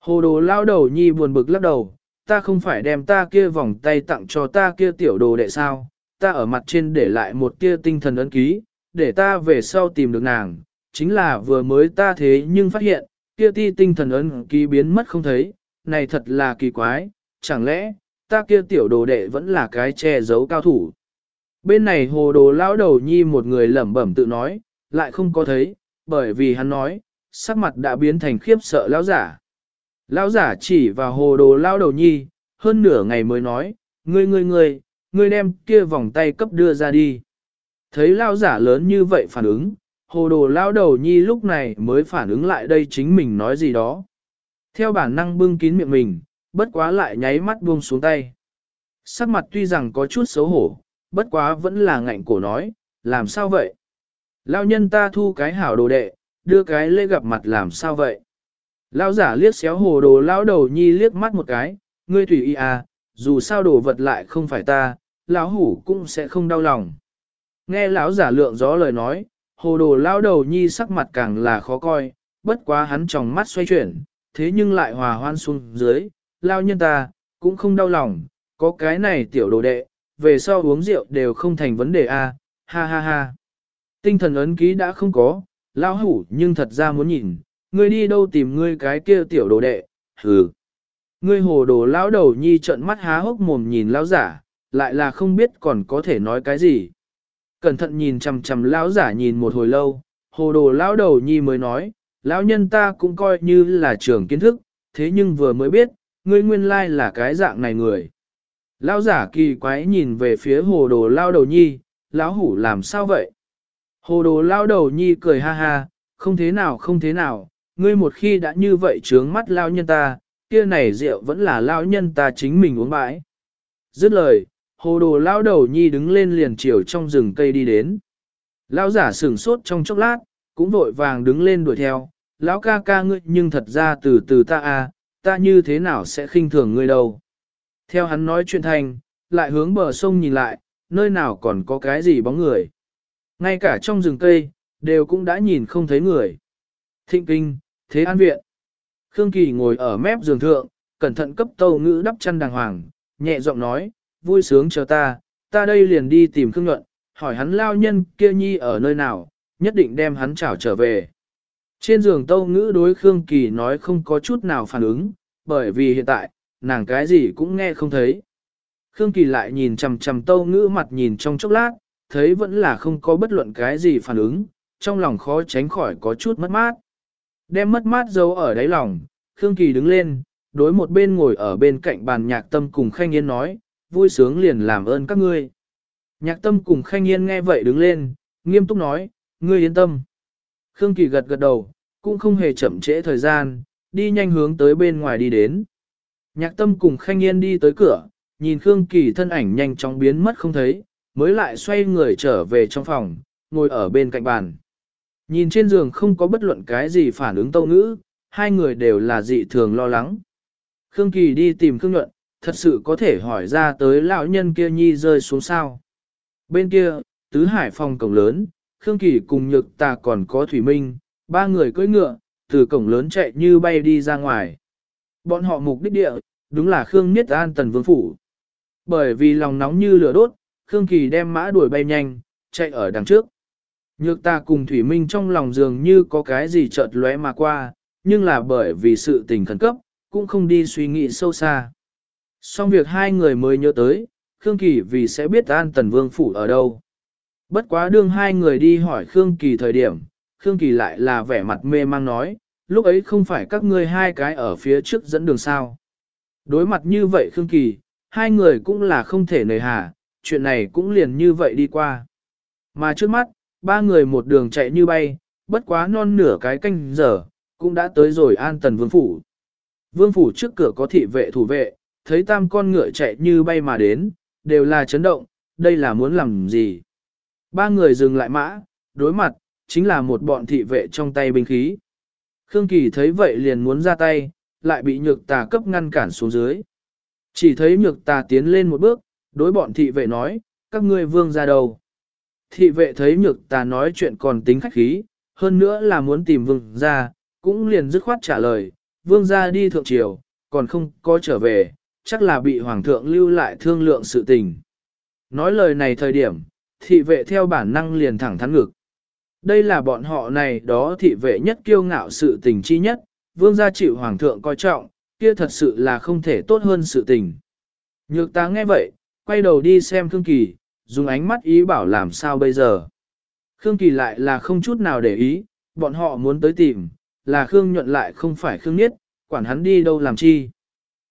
Hồ đồ lão đầu nhi buồn bực lắc đầu, ta không phải đem ta kia vòng tay tặng cho ta kia tiểu đồ đệ sao, ta ở mặt trên để lại một tia tinh thần ấn ký, để ta về sau tìm được nàng, chính là vừa mới ta thế nhưng phát hiện, kia ti tinh thần ấn ký biến mất không thấy, này thật là kỳ quái, chẳng lẽ, ta kia tiểu đồ đệ vẫn là cái che giấu cao thủ. Bên này hồ đồ lão đầu nhi một người lẩm bẩm tự nói, lại không có thấy, bởi vì hắn nói, sắc mặt đã biến thành khiếp sợ lão giả. Lão giả chỉ vào hồ đồ lão đầu nhi, hơn nửa ngày mới nói, ngươi ngươi ngươi, ngươi đem kia vòng tay cấp đưa ra đi. Thấy lão giả lớn như vậy phản ứng, hồ đồ lão đầu nhi lúc này mới phản ứng lại đây chính mình nói gì đó. Theo bản năng bưng kín miệng mình, bất quá lại nháy mắt buông xuống tay. Sắc mặt tuy rằng có chút xấu hổ, bất quá vẫn là ngạnh cổ nói, làm sao vậy? Lão nhân ta thu cái hảo đồ đệ, đưa cái lễ gặp mặt làm sao vậy? Lão giả liếc xéo hồ đồ lão đầu nhi liếc mắt một cái, ngươi tùy ý à, dù sao đồ vật lại không phải ta, lão hủ cũng sẽ không đau lòng. Nghe lão giả lượng gió lời nói, hồ đồ lão đầu nhi sắc mặt càng là khó coi, bất quá hắn tròng mắt xoay chuyển, thế nhưng lại hòa hoan xuống dưới, lao nhân ta, cũng không đau lòng, có cái này tiểu đồ đệ, về sau uống rượu đều không thành vấn đề a, ha ha ha. Tinh thần ấn ký đã không có, lão hủ nhưng thật ra muốn nhìn, ngươi đi đâu tìm ngươi cái kia tiểu đồ đệ, hừ. Ngươi hồ đồ lão đầu nhi trợn mắt há hốc mồm nhìn lão giả, lại là không biết còn có thể nói cái gì. Cẩn thận nhìn chằm chằm lão giả nhìn một hồi lâu, hồ đồ lão đầu nhi mới nói, lão nhân ta cũng coi như là trường kiến thức, thế nhưng vừa mới biết, ngươi nguyên lai là cái dạng này người. Lão giả kỳ quái nhìn về phía hồ đồ lão đầu nhi, lão hủ làm sao vậy? Hồ đồ lão đầu nhi cười ha ha, không thế nào không thế nào, ngươi một khi đã như vậy trướng mắt lão nhân ta, kia này rượu vẫn là lao nhân ta chính mình uống bãi. Dứt lời, hồ đồ lao đầu nhi đứng lên liền chiều trong rừng cây đi đến. Lão giả sửng sốt trong chốc lát, cũng vội vàng đứng lên đuổi theo, lão ca ca ngươi nhưng thật ra từ từ ta à, ta như thế nào sẽ khinh thường ngươi đâu. Theo hắn nói chuyện thành, lại hướng bờ sông nhìn lại, nơi nào còn có cái gì bóng người. Ngay cả trong rừng cây, đều cũng đã nhìn không thấy người. Thịnh kinh, thế an viện. Khương Kỳ ngồi ở mép giường thượng, cẩn thận cấp tâu ngữ đắp chăn đàng hoàng, nhẹ giọng nói, vui sướng chờ ta, ta đây liền đi tìm Khương Nhuận, hỏi hắn lao nhân kia nhi ở nơi nào, nhất định đem hắn trảo trở về. Trên giường tâu ngữ đối Khương Kỳ nói không có chút nào phản ứng, bởi vì hiện tại, nàng cái gì cũng nghe không thấy. Khương Kỳ lại nhìn chầm chầm tâu ngữ mặt nhìn trong chốc lát, thấy vẫn là không có bất luận cái gì phản ứng, trong lòng khó tránh khỏi có chút mất mát. Đem mất mát giấu ở đáy lòng, Khương Kỳ đứng lên, đối một bên ngồi ở bên cạnh bàn nhạc tâm cùng Khanh Yên nói, vui sướng liền làm ơn các ngươi. Nhạc tâm cùng Khanh Yên nghe vậy đứng lên, nghiêm túc nói, ngươi yên tâm. Khương Kỳ gật gật đầu, cũng không hề chậm trễ thời gian, đi nhanh hướng tới bên ngoài đi đến. Nhạc tâm cùng Khanh Yên đi tới cửa, nhìn Khương Kỳ thân ảnh nhanh chóng biến mất không thấy, mới lại xoay người trở về trong phòng, ngồi ở bên cạnh bàn. Nhìn trên giường không có bất luận cái gì phản ứng tâu ngữ, hai người đều là dị thường lo lắng. Khương Kỳ đi tìm Khương Nhuận, thật sự có thể hỏi ra tới lão nhân kia nhi rơi xuống sao. Bên kia, tứ hải phòng cổng lớn, Khương Kỳ cùng nhược ta còn có Thủy Minh, ba người cưỡi ngựa, từ cổng lớn chạy như bay đi ra ngoài. Bọn họ mục đích địa, đúng là Khương Niết An Tần Vương Phủ. Bởi vì lòng nóng như lửa đốt, Khương Kỳ đem mã đuổi bay nhanh, chạy ở đằng trước. Nhược ta cùng Thủy Minh trong lòng dường như có cái gì chợt lóe mà qua, nhưng là bởi vì sự tình khẩn cấp, cũng không đi suy nghĩ sâu xa. Xong việc hai người mới nhớ tới, Khương Kỳ vì sẽ biết An Tần Vương Phủ ở đâu. Bất quá đương hai người đi hỏi Khương Kỳ thời điểm, Khương Kỳ lại là vẻ mặt mê mang nói, lúc ấy không phải các ngươi hai cái ở phía trước dẫn đường sao. Đối mặt như vậy Khương Kỳ, hai người cũng là không thể nề hà, chuyện này cũng liền như vậy đi qua. Mà trước mắt, ba người một đường chạy như bay, bất quá non nửa cái canh giờ, cũng đã tới rồi an tần vương phủ. Vương phủ trước cửa có thị vệ thủ vệ, thấy tam con ngựa chạy như bay mà đến, đều là chấn động, đây là muốn làm gì. Ba người dừng lại mã, đối mặt, chính là một bọn thị vệ trong tay binh khí. Khương Kỳ thấy vậy liền muốn ra tay, lại bị nhược tà cấp ngăn cản xuống dưới. Chỉ thấy nhược tà tiến lên một bước, đối bọn thị vệ nói, các ngươi vương ra đầu thị vệ thấy nhược ta nói chuyện còn tính khách khí, hơn nữa là muốn tìm vương ra, cũng liền dứt khoát trả lời, vương ra đi thượng triều, còn không có trở về, chắc là bị hoàng thượng lưu lại thương lượng sự tình. Nói lời này thời điểm, thị vệ theo bản năng liền thẳng thắn ngực. Đây là bọn họ này đó thị vệ nhất kiêu ngạo sự tình chi nhất, vương gia chịu hoàng thượng coi trọng, kia thật sự là không thể tốt hơn sự tình. Nhược ta nghe vậy, quay đầu đi xem Khương Kỳ, dùng ánh mắt ý bảo làm sao bây giờ. Khương Kỳ lại là không chút nào để ý, bọn họ muốn tới tìm, là Khương nhuận lại không phải Khương Niết, quản hắn đi đâu làm chi.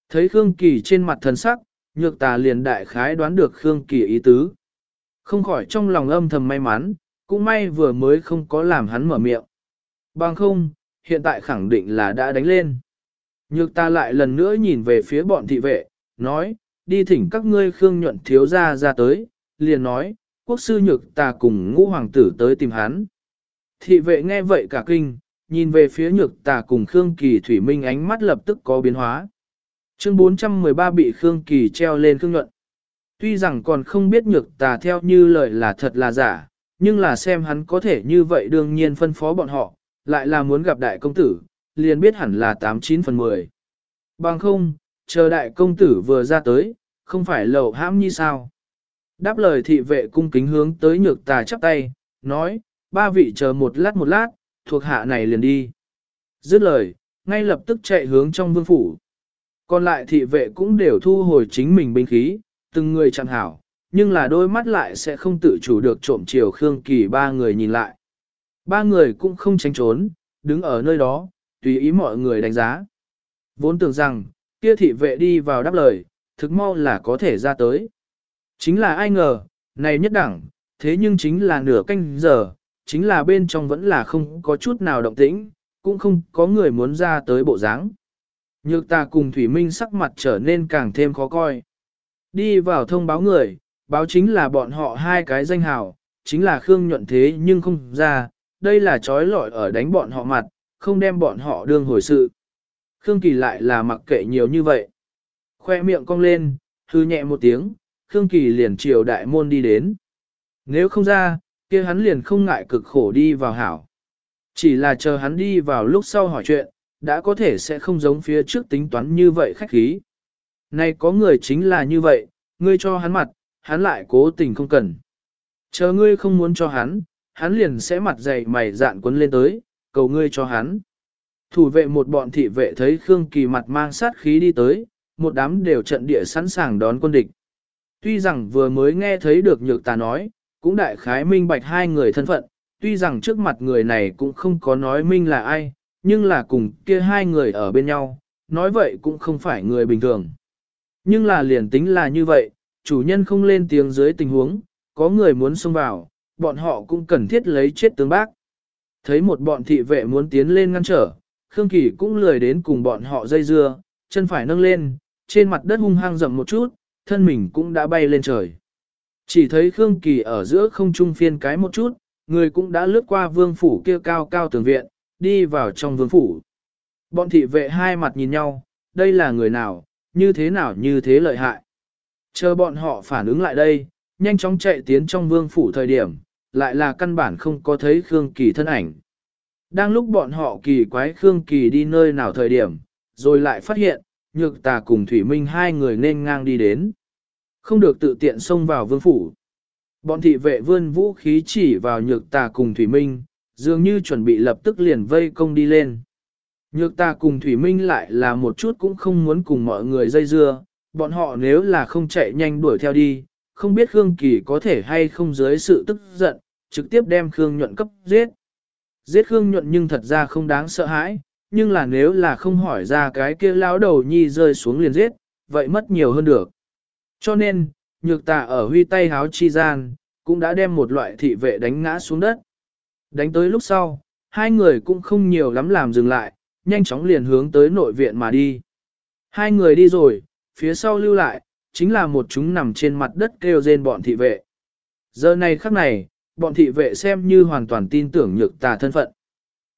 Thấy Khương Kỳ trên mặt thần sắc, nhược tà liền đại khái đoán được Khương Kỳ ý tứ. Không khỏi trong lòng âm thầm may mắn, cũng may vừa mới không có làm hắn mở miệng. Bằng không, hiện tại khẳng định là đã đánh lên. Nhược ta lại lần nữa nhìn về phía bọn thị vệ, nói, đi thỉnh các ngươi khương nhuận thiếu ra ra tới, liền nói, quốc sư nhược ta cùng ngũ hoàng tử tới tìm hắn. Thị vệ nghe vậy cả kinh, nhìn về phía nhược ta cùng Khương Kỳ Thủy Minh ánh mắt lập tức có biến hóa. Chương 413 bị Khương Kỳ treo lên Khương Nhuận. Tuy rằng còn không biết nhược tà theo như lời là thật là giả, nhưng là xem hắn có thể như vậy đương nhiên phân phó bọn họ, lại là muốn gặp đại công tử, liền biết hẳn là 89 phần 10. Bằng không, chờ đại công tử vừa ra tới, không phải lầu hãm như sao. Đáp lời thị vệ cung kính hướng tới nhược tà chắp tay, nói, ba vị chờ một lát một lát, thuộc hạ này liền đi. Dứt lời, ngay lập tức chạy hướng trong vương phủ. Còn lại thị vệ cũng đều thu hồi chính mình binh khí, từng người chẳng hảo, nhưng là đôi mắt lại sẽ không tự chủ được trộm chiều Khương Kỳ ba người nhìn lại. Ba người cũng không tránh trốn, đứng ở nơi đó, tùy ý mọi người đánh giá. Vốn tưởng rằng, kia thị vệ đi vào đáp lời, thực mau là có thể ra tới. Chính là ai ngờ, này nhất đẳng, thế nhưng chính là nửa canh giờ, chính là bên trong vẫn là không có chút nào động tĩnh, cũng không có người muốn ra tới bộ dáng. Nhược ta cùng Thủy Minh sắc mặt trở nên càng thêm khó coi. Đi vào thông báo người, báo chính là bọn họ hai cái danh hào, chính là Khương nhuận thế nhưng không ra, đây là trói lọi ở đánh bọn họ mặt, không đem bọn họ đương hồi sự. Khương Kỳ lại là mặc kệ nhiều như vậy. Khoe miệng cong lên, hư nhẹ một tiếng, Khương Kỳ liền chiều đại môn đi đến. Nếu không ra, kia hắn liền không ngại cực khổ đi vào hảo. Chỉ là chờ hắn đi vào lúc sau hỏi chuyện, đã có thể sẽ không giống phía trước tính toán như vậy khách khí. Này có người chính là như vậy, ngươi cho hắn mặt, hắn lại cố tình không cần. Chờ ngươi không muốn cho hắn, hắn liền sẽ mặt dày mày dạn quấn lên tới, cầu ngươi cho hắn. Thủ vệ một bọn thị vệ thấy Khương Kỳ mặt mang sát khí đi tới, một đám đều trận địa sẵn sàng đón quân địch. Tuy rằng vừa mới nghe thấy được nhược ta nói, cũng đại khái minh bạch hai người thân phận, tuy rằng trước mặt người này cũng không có nói minh là ai, nhưng là cùng kia hai người ở bên nhau, nói vậy cũng không phải người bình thường. Nhưng là liền tính là như vậy, chủ nhân không lên tiếng dưới tình huống, có người muốn xông vào, bọn họ cũng cần thiết lấy chết tướng bác. Thấy một bọn thị vệ muốn tiến lên ngăn trở, Khương Kỳ cũng lười đến cùng bọn họ dây dưa, chân phải nâng lên, trên mặt đất hung hăng rậm một chút, thân mình cũng đã bay lên trời. Chỉ thấy Khương Kỳ ở giữa không trung phiên cái một chút, người cũng đã lướt qua vương phủ kia cao cao tường viện, đi vào trong vương phủ. Bọn thị vệ hai mặt nhìn nhau, đây là người nào, như thế nào như thế lợi hại. Chờ bọn họ phản ứng lại đây, nhanh chóng chạy tiến trong vương phủ thời điểm, lại là căn bản không có thấy Khương Kỳ thân ảnh. Đang lúc bọn họ kỳ quái Khương Kỳ đi nơi nào thời điểm, rồi lại phát hiện, nhược tà cùng Thủy Minh hai người nên ngang đi đến. Không được tự tiện xông vào vương phủ. Bọn thị vệ vươn vũ khí chỉ vào nhược tà cùng Thủy Minh, dường như chuẩn bị lập tức liền vây công đi lên. Nhược tà cùng Thủy Minh lại là một chút cũng không muốn cùng mọi người dây dưa, bọn họ nếu là không chạy nhanh đuổi theo đi, không biết Khương Kỳ có thể hay không dưới sự tức giận, trực tiếp đem Khương Nhuận cấp giết. Giết Khương Nhuận nhưng thật ra không đáng sợ hãi, nhưng là nếu là không hỏi ra cái kia lão đầu nhi rơi xuống liền giết, vậy mất nhiều hơn được. Cho nên, nhược tà ở huy tay háo chi gian, cũng đã đem một loại thị vệ đánh ngã xuống đất. Đánh tới lúc sau, hai người cũng không nhiều lắm làm dừng lại, nhanh chóng liền hướng tới nội viện mà đi. Hai người đi rồi, phía sau lưu lại, chính là một chúng nằm trên mặt đất kêu rên bọn thị vệ. Giờ này khắc này, bọn thị vệ xem như hoàn toàn tin tưởng nhược tà thân phận.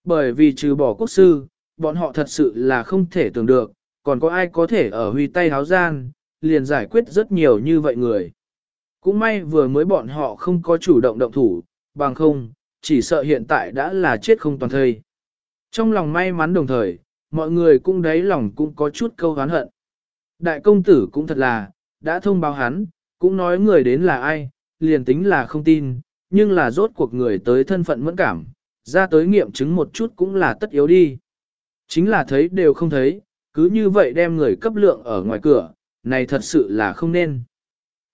Bởi vì trừ bỏ quốc sư, bọn họ thật sự là không thể tưởng được, còn có ai có thể ở huy tay háo gian, liền giải quyết rất nhiều như vậy người. Cũng may vừa mới bọn họ không có chủ động động thủ, bằng không, chỉ sợ hiện tại đã là chết không toàn thây. Trong lòng may mắn đồng thời, mọi người cũng đáy lòng cũng có chút câu hán hận. Đại công tử cũng thật là, đã thông báo hắn, cũng nói người đến là ai, liền tính là không tin, nhưng là rốt cuộc người tới thân phận mẫn cảm, ra tới nghiệm chứng một chút cũng là tất yếu đi. Chính là thấy đều không thấy, cứ như vậy đem người cấp lượng ở ngoài cửa, này thật sự là không nên.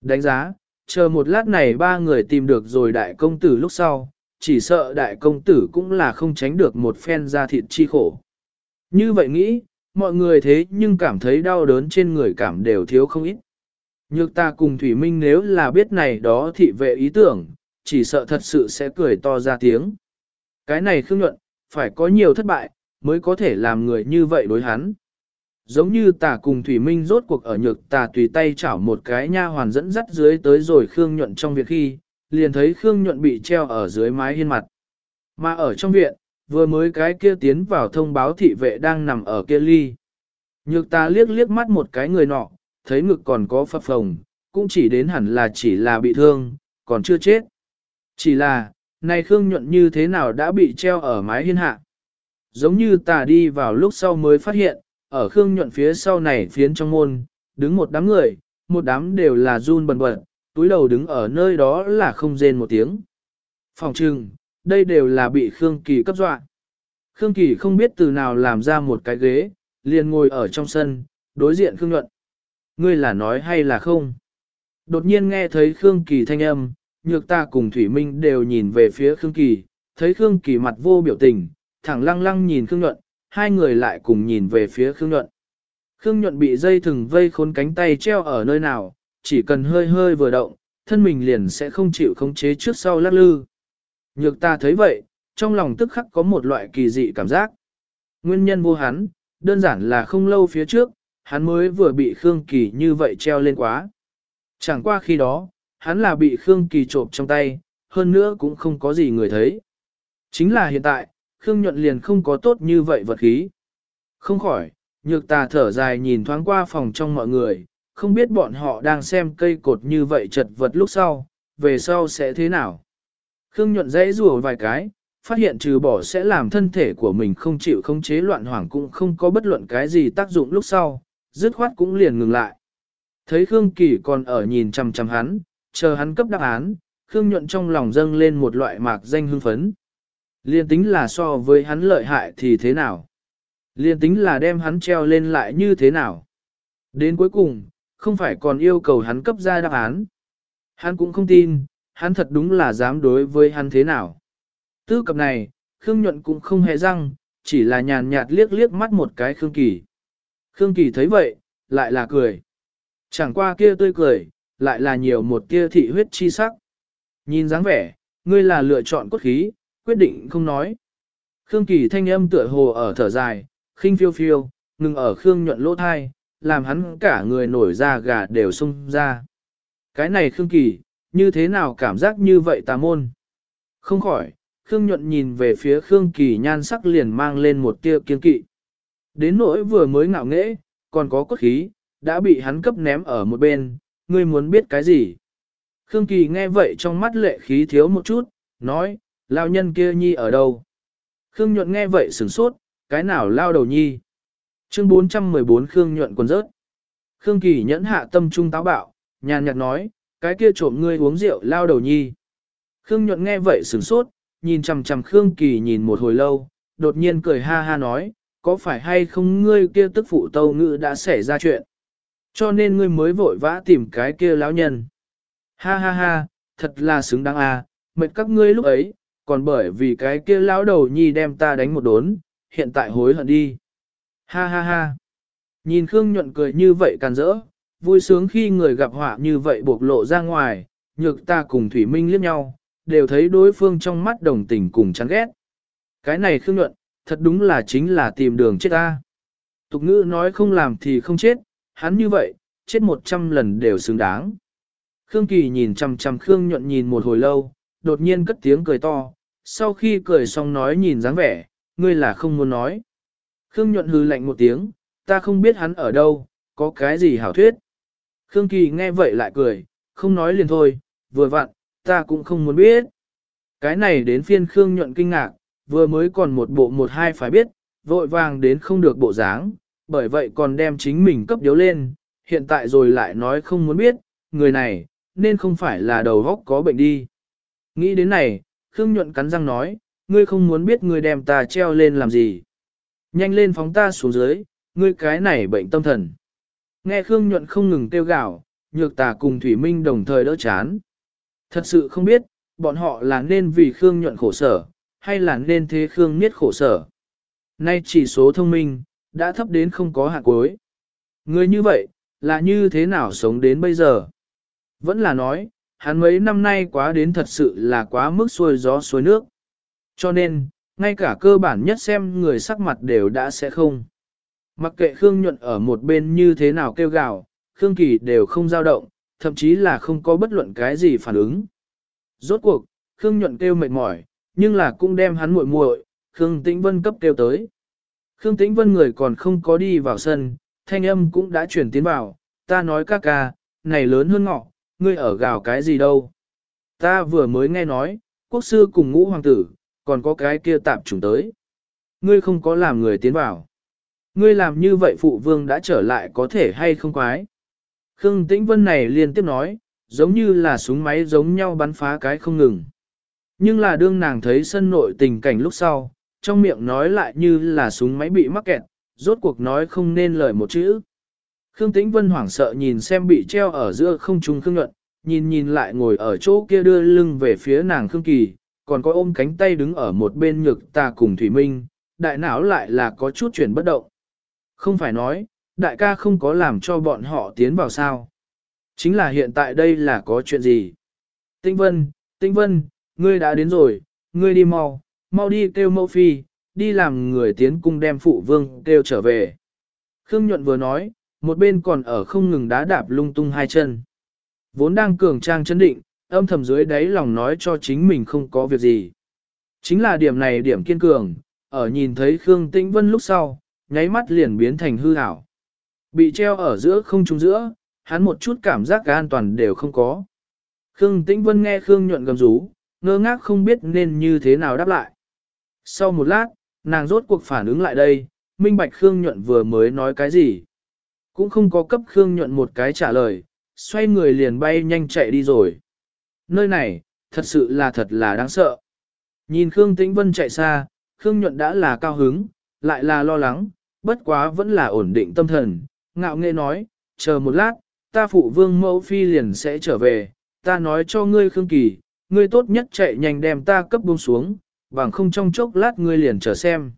Đánh giá, chờ một lát này ba người tìm được rồi đại công tử lúc sau, chỉ sợ đại công tử cũng là không tránh được một phen ra thịt chi khổ. Như vậy nghĩ, mọi người thế nhưng cảm thấy đau đớn trên người cảm đều thiếu không ít. Nhược ta cùng Thủy Minh nếu là biết này đó thị vệ ý tưởng, chỉ sợ thật sự sẽ cười to ra tiếng. Cái này khương nhuận, phải có nhiều thất bại, mới có thể làm người như vậy đối hắn. Giống như tà cùng Thủy Minh rốt cuộc ở nhược tà tùy tay chảo một cái nha hoàn dẫn dắt dưới tới rồi Khương Nhuận trong việc khi, liền thấy Khương Nhuận bị treo ở dưới mái hiên mặt. Mà ở trong viện, vừa mới cái kia tiến vào thông báo thị vệ đang nằm ở kia ly. Nhược ta liếc liếc mắt một cái người nọ, thấy ngực còn có phập phồng, cũng chỉ đến hẳn là chỉ là bị thương, còn chưa chết. Chỉ là, này Khương Nhuận như thế nào đã bị treo ở mái hiên hạ. Giống như ta đi vào lúc sau mới phát hiện, ở Khương Nhuận phía sau này phiến trong môn, đứng một đám người, một đám đều là run bần bật, túi đầu đứng ở nơi đó là không rên một tiếng. Phòng trừng, đây đều là bị Khương Kỳ cấp dọa. Khương Kỳ không biết từ nào làm ra một cái ghế, liền ngồi ở trong sân, đối diện Khương Nhuận. Ngươi là nói hay là không? Đột nhiên nghe thấy Khương Kỳ thanh âm, nhược ta cùng Thủy Minh đều nhìn về phía Khương Kỳ, thấy Khương Kỳ mặt vô biểu tình, thẳng lăng lăng nhìn Khương Nhuận, hai người lại cùng nhìn về phía Khương Nhuận. Khương Nhuận bị dây thừng vây khốn cánh tay treo ở nơi nào, chỉ cần hơi hơi vừa động, thân mình liền sẽ không chịu khống chế trước sau lắc lư. Nhược ta thấy vậy, trong lòng tức khắc có một loại kỳ dị cảm giác. Nguyên nhân vô hắn, đơn giản là không lâu phía trước, hắn mới vừa bị Khương Kỳ như vậy treo lên quá. Chẳng qua khi đó, hắn là bị Khương Kỳ trộm trong tay, hơn nữa cũng không có gì người thấy. Chính là hiện tại, Khương Nhuận liền không có tốt như vậy vật khí. Không khỏi, nhược tà thở dài nhìn thoáng qua phòng trong mọi người, không biết bọn họ đang xem cây cột như vậy chật vật lúc sau, về sau sẽ thế nào. Khương Nhuận dãy rùa vài cái, phát hiện trừ bỏ sẽ làm thân thể của mình không chịu không chế loạn hoảng cũng không có bất luận cái gì tác dụng lúc sau, dứt khoát cũng liền ngừng lại. Thấy Khương Kỳ còn ở nhìn chằm chằm hắn, chờ hắn cấp đáp án, Khương Nhuận trong lòng dâng lên một loại mạc danh hưng phấn. Liên tính là so với hắn lợi hại thì thế nào? Liên tính là đem hắn treo lên lại như thế nào? Đến cuối cùng, không phải còn yêu cầu hắn cấp ra đáp án. Hắn cũng không tin, hắn thật đúng là dám đối với hắn thế nào. Tư cập này, Khương Nhuận cũng không hề răng, chỉ là nhàn nhạt liếc liếc mắt một cái Khương Kỳ. Khương Kỳ thấy vậy, lại là cười. Chẳng qua kia tươi cười, lại là nhiều một tia thị huyết chi sắc. Nhìn dáng vẻ, ngươi là lựa chọn cốt khí, quyết định không nói. Khương Kỳ thanh âm tựa hồ ở thở dài, khinh phiêu phiêu, ngừng ở Khương nhuận lỗ thai, làm hắn cả người nổi da gà đều sung ra. Cái này Khương Kỳ, như thế nào cảm giác như vậy tà môn? Không khỏi, Khương nhuận nhìn về phía Khương Kỳ nhan sắc liền mang lên một tia kiên kỵ. Đến nỗi vừa mới ngạo nghễ, còn có cốt khí, đã bị hắn cấp ném ở một bên, ngươi muốn biết cái gì? Khương Kỳ nghe vậy trong mắt lệ khí thiếu một chút, nói, lao nhân kia nhi ở đâu? Khương Nhuận nghe vậy sửng sốt, cái nào lao đầu nhi? Chương 414 Khương Nhuận quần rớt. Khương Kỳ nhẫn hạ tâm trung táo bạo, nhàn nhạt nói, cái kia trộm ngươi uống rượu lao đầu nhi. Khương Nhuận nghe vậy sửng sốt, nhìn chằm chằm Khương Kỳ nhìn một hồi lâu, đột nhiên cười ha ha nói, có phải hay không ngươi kia tức phụ tâu ngữ đã xảy ra chuyện? Cho nên ngươi mới vội vã tìm cái kia lão nhân. Ha ha ha, thật là xứng đáng à, mệt các ngươi lúc ấy, còn bởi vì cái kia lão đầu nhi đem ta đánh một đốn, hiện tại hối hận đi. Ha ha ha. Nhìn Khương nhuận cười như vậy càn rỡ, vui sướng khi người gặp họa như vậy bộc lộ ra ngoài, nhược ta cùng Thủy Minh liếc nhau, đều thấy đối phương trong mắt đồng tình cùng chán ghét. Cái này Khương nhuận, thật đúng là chính là tìm đường chết ta. Tục ngữ nói không làm thì không chết, hắn như vậy, chết một trăm lần đều xứng đáng. Khương Kỳ nhìn chằm chằm Khương nhuận nhìn một hồi lâu, đột nhiên cất tiếng cười to, sau khi cười xong nói nhìn dáng vẻ, ngươi là không muốn nói. Khương nhuận hư lạnh một tiếng, ta không biết hắn ở đâu, có cái gì hảo thuyết. Khương Kỳ nghe vậy lại cười, không nói liền thôi, vừa vặn, ta cũng không muốn biết. Cái này đến phiên Khương nhuận kinh ngạc, vừa mới còn một bộ một hai phải biết, vội vàng đến không được bộ dáng, bởi vậy còn đem chính mình cấp điếu lên, hiện tại rồi lại nói không muốn biết, người này, nên không phải là đầu góc có bệnh đi. Nghĩ đến này, Khương Nhuận cắn răng nói, ngươi không muốn biết ngươi đem ta treo lên làm gì. Nhanh lên phóng ta xuống dưới, ngươi cái này bệnh tâm thần. Nghe Khương Nhuận không ngừng kêu gạo, nhược tà cùng Thủy Minh đồng thời đỡ chán. Thật sự không biết, bọn họ là nên vì Khương Nhuận khổ sở, hay là nên thế Khương Niết khổ sở. Nay chỉ số thông minh, đã thấp đến không có hạ cuối. Người như vậy, là như thế nào sống đến bây giờ? Vẫn là nói, hắn mấy năm nay quá đến thật sự là quá mức xuôi gió xuôi nước. Cho nên, ngay cả cơ bản nhất xem người sắc mặt đều đã sẽ không. Mặc kệ Khương Nhuận ở một bên như thế nào kêu gào, Khương Kỳ đều không dao động, thậm chí là không có bất luận cái gì phản ứng. Rốt cuộc, Khương Nhuận kêu mệt mỏi, nhưng là cũng đem hắn muội muội, Khương Tĩnh Vân cấp kêu tới. Khương Tĩnh Vân người còn không có đi vào sân, thanh âm cũng đã chuyển tiến vào, ta nói ca ca, này lớn hơn ngọ, ngươi ở gào cái gì đâu. Ta vừa mới nghe nói, quốc sư cùng ngũ hoàng tử, còn có cái kia tạp trùng tới. Ngươi không có làm người tiến vào. Ngươi làm như vậy phụ vương đã trở lại có thể hay không quái. Khương Tĩnh Vân này liên tiếp nói, giống như là súng máy giống nhau bắn phá cái không ngừng. Nhưng là đương nàng thấy sân nội tình cảnh lúc sau, trong miệng nói lại như là súng máy bị mắc kẹt, rốt cuộc nói không nên lời một chữ. Khương Tĩnh Vân hoảng sợ nhìn xem bị treo ở giữa không trung Khương Nhuận, nhìn nhìn lại ngồi ở chỗ kia đưa lưng về phía nàng Khương Kỳ, còn có ôm cánh tay đứng ở một bên nhược ta cùng Thủy Minh, đại não lại là có chút chuyển bất động. Không phải nói, đại ca không có làm cho bọn họ tiến vào sao. Chính là hiện tại đây là có chuyện gì? Tĩnh Vân, Tĩnh Vân, ngươi đã đến rồi, ngươi đi mau, mau đi kêu mẫu phi, đi làm người tiến cung đem phụ vương kêu trở về. Khương Nhuận vừa nói, một bên còn ở không ngừng đá đạp lung tung hai chân. Vốn đang cường trang chấn định, âm thầm dưới đáy lòng nói cho chính mình không có việc gì. Chính là điểm này điểm kiên cường, ở nhìn thấy Khương Tĩnh Vân lúc sau, nháy mắt liền biến thành hư ảo. Bị treo ở giữa không trung giữa, hắn một chút cảm giác an toàn đều không có. Khương Tĩnh Vân nghe Khương nhuận gầm rú, ngơ ngác không biết nên như thế nào đáp lại. Sau một lát, nàng rốt cuộc phản ứng lại đây, minh bạch Khương nhuận vừa mới nói cái gì. Cũng không có cấp Khương nhuận một cái trả lời, xoay người liền bay nhanh chạy đi rồi. Nơi này, thật sự là thật là đáng sợ. Nhìn Khương Tĩnh Vân chạy xa, Khương nhuận đã là cao hứng, lại là lo lắng, bất quá vẫn là ổn định tâm thần, ngạo nghệ nói, chờ một lát, ta phụ vương mẫu phi liền sẽ trở về, ta nói cho ngươi Khương Kỳ, ngươi tốt nhất chạy nhanh đem ta cấp buông xuống, bằng không trong chốc lát ngươi liền chờ xem.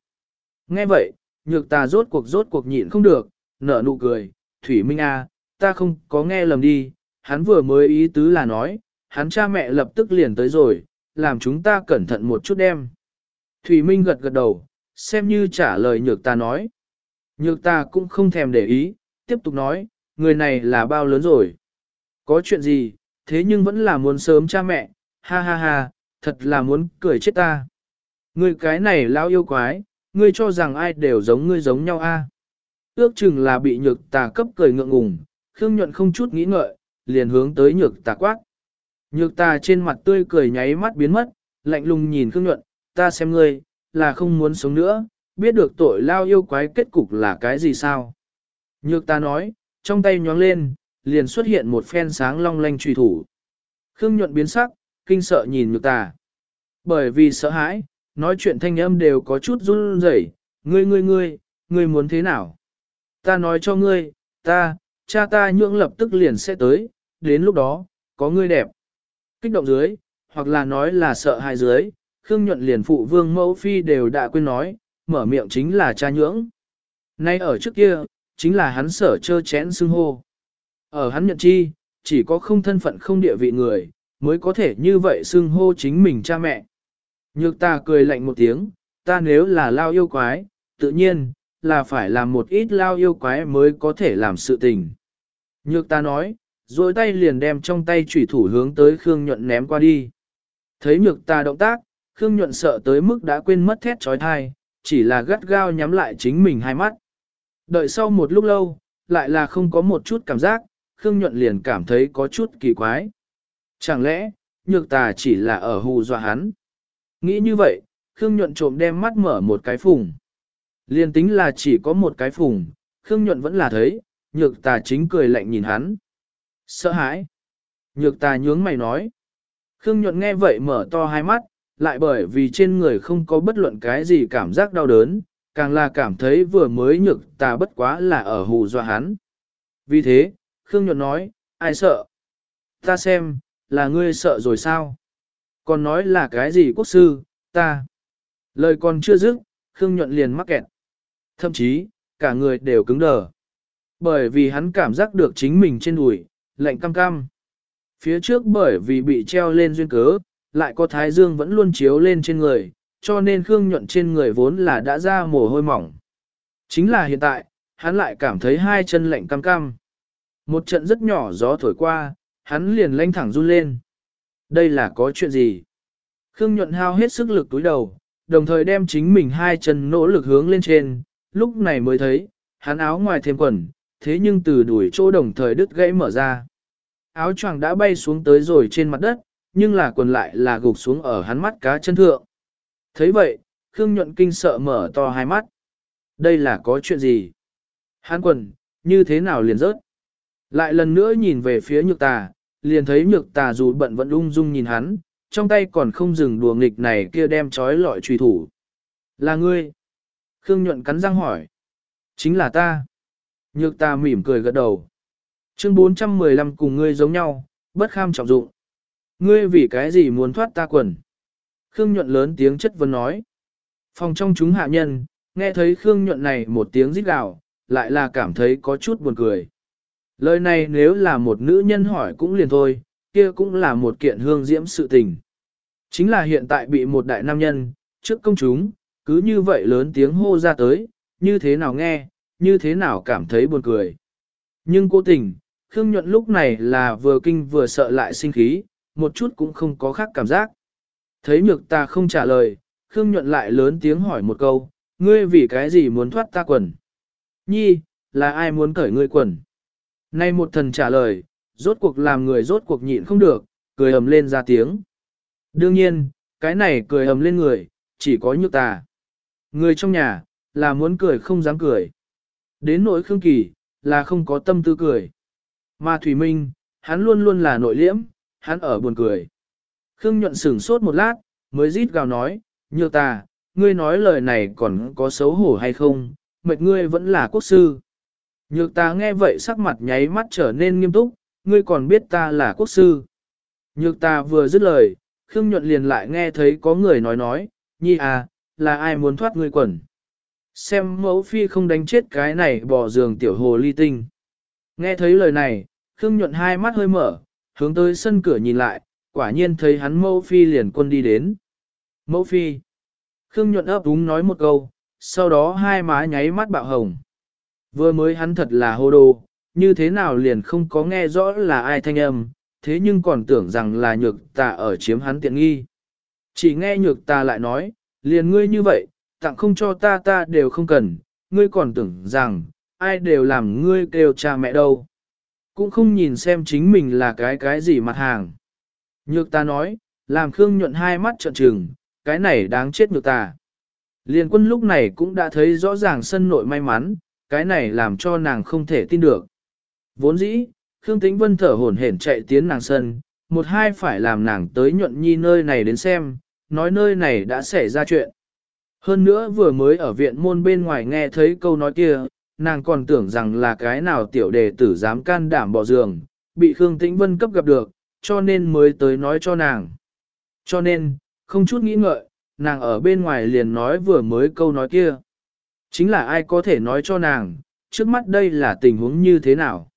Nghe vậy, nhược ta rốt cuộc rốt cuộc nhịn không được, nở nụ cười, Thủy Minh A, à, ta không có nghe lầm đi, hắn vừa mới ý tứ là nói, hắn cha mẹ lập tức liền tới rồi, làm chúng ta cẩn thận một chút đem. Thủy Minh gật gật đầu, xem như trả lời nhược ta nói. Nhược ta cũng không thèm để ý, tiếp tục nói, người này là bao lớn rồi. Có chuyện gì, thế nhưng vẫn là muốn sớm cha mẹ, ha ha ha, thật là muốn cười chết ta. Ngươi cái này lão yêu quái, ngươi cho rằng ai đều giống ngươi giống nhau a? Ước chừng là bị nhược tà cấp cười ngượng ngùng, Khương nhuận không chút nghĩ ngợi, liền hướng tới nhược tà quát. Nhược tà trên mặt tươi cười nháy mắt biến mất, lạnh lùng nhìn Khương nhuận, ta xem ngươi, là không muốn sống nữa, biết được tội lao yêu quái kết cục là cái gì sao. Nhược ta nói, trong tay nhóng lên, liền xuất hiện một phen sáng long lanh trùy thủ. Khương nhuận biến sắc, kinh sợ nhìn nhược ta. Bởi vì sợ hãi, nói chuyện thanh âm đều có chút run rẩy. ngươi ngươi ngươi, ngươi muốn thế nào? Ta nói cho ngươi, ta, cha ta nhưỡng lập tức liền sẽ tới, đến lúc đó, có ngươi đẹp. Kích động dưới, hoặc là nói là sợ hãi dưới, Khương nhuận liền phụ vương mẫu phi đều đã quên nói, mở miệng chính là cha nhưỡng. Nay ở trước kia, chính là hắn sở chơ chén xưng hô. Ở hắn nhận chi, chỉ có không thân phận không địa vị người, mới có thể như vậy xưng hô chính mình cha mẹ. Nhược ta cười lạnh một tiếng, ta nếu là lao yêu quái, tự nhiên, là phải làm một ít lao yêu quái mới có thể làm sự tình. Nhược ta nói, rồi tay liền đem trong tay chủy thủ hướng tới Khương Nhuận ném qua đi. Thấy nhược ta động tác, Khương Nhuận sợ tới mức đã quên mất thét trói thai, chỉ là gắt gao nhắm lại chính mình hai mắt. Đợi sau một lúc lâu, lại là không có một chút cảm giác, Khương Nhuận liền cảm thấy có chút kỳ quái. Chẳng lẽ, nhược tà chỉ là ở hù dọa hắn? Nghĩ như vậy, Khương Nhuận trộm đem mắt mở một cái phùng. Liền tính là chỉ có một cái phùng, Khương Nhuận vẫn là thấy, nhược tà chính cười lạnh nhìn hắn. Sợ hãi. Nhược tà nhướng mày nói. Khương Nhuận nghe vậy mở to hai mắt, lại bởi vì trên người không có bất luận cái gì cảm giác đau đớn, càng là cảm thấy vừa mới nhược tà bất quá là ở hù dọa hắn. Vì thế, Khương Nhuận nói, ai sợ? Ta xem, là ngươi sợ rồi sao? Còn nói là cái gì quốc sư, ta? Lời còn chưa dứt, Khương Nhuận liền mắc kẹt. Thậm chí, cả người đều cứng đờ. Bởi vì hắn cảm giác được chính mình trên đùi, lạnh cam cam. Phía trước bởi vì bị treo lên duyên cớ, lại có thái dương vẫn luôn chiếu lên trên người, cho nên Khương Nhuận trên người vốn là đã ra mồ hôi mỏng. Chính là hiện tại, hắn lại cảm thấy hai chân lạnh cam cam. Một trận rất nhỏ gió thổi qua, hắn liền lanh thẳng run lên. Đây là có chuyện gì? Khương Nhuận hao hết sức lực túi đầu, đồng thời đem chính mình hai chân nỗ lực hướng lên trên, lúc này mới thấy, hắn áo ngoài thêm quần, thế nhưng từ đuổi chỗ đồng thời đứt gãy mở ra. Áo choàng đã bay xuống tới rồi trên mặt đất, nhưng là quần lại là gục xuống ở hắn mắt cá chân thượng. thấy vậy, Khương Nhuận kinh sợ mở to hai mắt. Đây là có chuyện gì? Hắn quần, như thế nào liền rớt? Lại lần nữa nhìn về phía nhược tà, liền thấy nhược tà dù bận vẫn ung dung nhìn hắn, trong tay còn không dừng đùa nghịch này kia đem trói lọi truy thủ. Là ngươi? Khương nhuận cắn răng hỏi. Chính là ta. Nhược Ta mỉm cười gật đầu. Chương 415 cùng ngươi giống nhau, bất kham trọng dụng. Ngươi vì cái gì muốn thoát ta quần? Khương nhuận lớn tiếng chất vấn nói. Phòng trong chúng hạ nhân, nghe thấy Khương nhuận này một tiếng rít gào, lại là cảm thấy có chút buồn cười. Lời này nếu là một nữ nhân hỏi cũng liền thôi, kia cũng là một kiện hương diễm sự tình. Chính là hiện tại bị một đại nam nhân, trước công chúng, cứ như vậy lớn tiếng hô ra tới, như thế nào nghe, như thế nào cảm thấy buồn cười. Nhưng cố tình, Khương Nhuận lúc này là vừa kinh vừa sợ lại sinh khí, một chút cũng không có khác cảm giác. Thấy nhược ta không trả lời, Khương Nhuận lại lớn tiếng hỏi một câu, ngươi vì cái gì muốn thoát ta quần? Nhi, là ai muốn cởi ngươi quần? Nay một thần trả lời, rốt cuộc làm người rốt cuộc nhịn không được, cười ầm lên ra tiếng. Đương nhiên, cái này cười ầm lên người, chỉ có nhược ta Người trong nhà, là muốn cười không dám cười. Đến nỗi Khương Kỳ, là không có tâm tư cười. Mà Thủy Minh, hắn luôn luôn là nội liễm, hắn ở buồn cười. Khương nhuận sửng sốt một lát, mới rít gào nói, nhược ta ngươi nói lời này còn có xấu hổ hay không, mệt ngươi vẫn là quốc sư. Nhược ta nghe vậy sắc mặt nháy mắt trở nên nghiêm túc, ngươi còn biết ta là quốc sư. Nhược ta vừa dứt lời, Khương Nhuận liền lại nghe thấy có người nói nói, nhi à, là ai muốn thoát ngươi quần. Xem mẫu phi không đánh chết cái này bỏ giường tiểu hồ ly tinh. Nghe thấy lời này, Khương Nhuận hai mắt hơi mở, hướng tới sân cửa nhìn lại, quả nhiên thấy hắn mẫu phi liền quân đi đến. Mẫu phi. Khương Nhuận ấp đúng nói một câu, sau đó hai má nháy mắt bạo hồng. Vừa mới hắn thật là hô đồ, như thế nào liền không có nghe rõ là ai thanh âm, thế nhưng còn tưởng rằng là nhược tà ở chiếm hắn tiện nghi. Chỉ nghe nhược tà lại nói, liền ngươi như vậy, tặng không cho ta ta đều không cần, ngươi còn tưởng rằng, ai đều làm ngươi kêu cha mẹ đâu. Cũng không nhìn xem chính mình là cái cái gì mặt hàng. Nhược ta nói, làm Khương nhuận hai mắt trợn trừng, cái này đáng chết nhược ta. Liên quân lúc này cũng đã thấy rõ ràng sân nội may mắn, cái này làm cho nàng không thể tin được. Vốn dĩ, Khương Tĩnh Vân thở hổn hển chạy tiến nàng sân, một hai phải làm nàng tới nhuận nhi nơi này đến xem, nói nơi này đã xảy ra chuyện. Hơn nữa vừa mới ở viện môn bên ngoài nghe thấy câu nói kia, nàng còn tưởng rằng là cái nào tiểu đề tử dám can đảm bỏ giường, bị Khương Tĩnh Vân cấp gặp được, cho nên mới tới nói cho nàng. Cho nên, không chút nghĩ ngợi, nàng ở bên ngoài liền nói vừa mới câu nói kia. Chính là ai có thể nói cho nàng, trước mắt đây là tình huống như thế nào.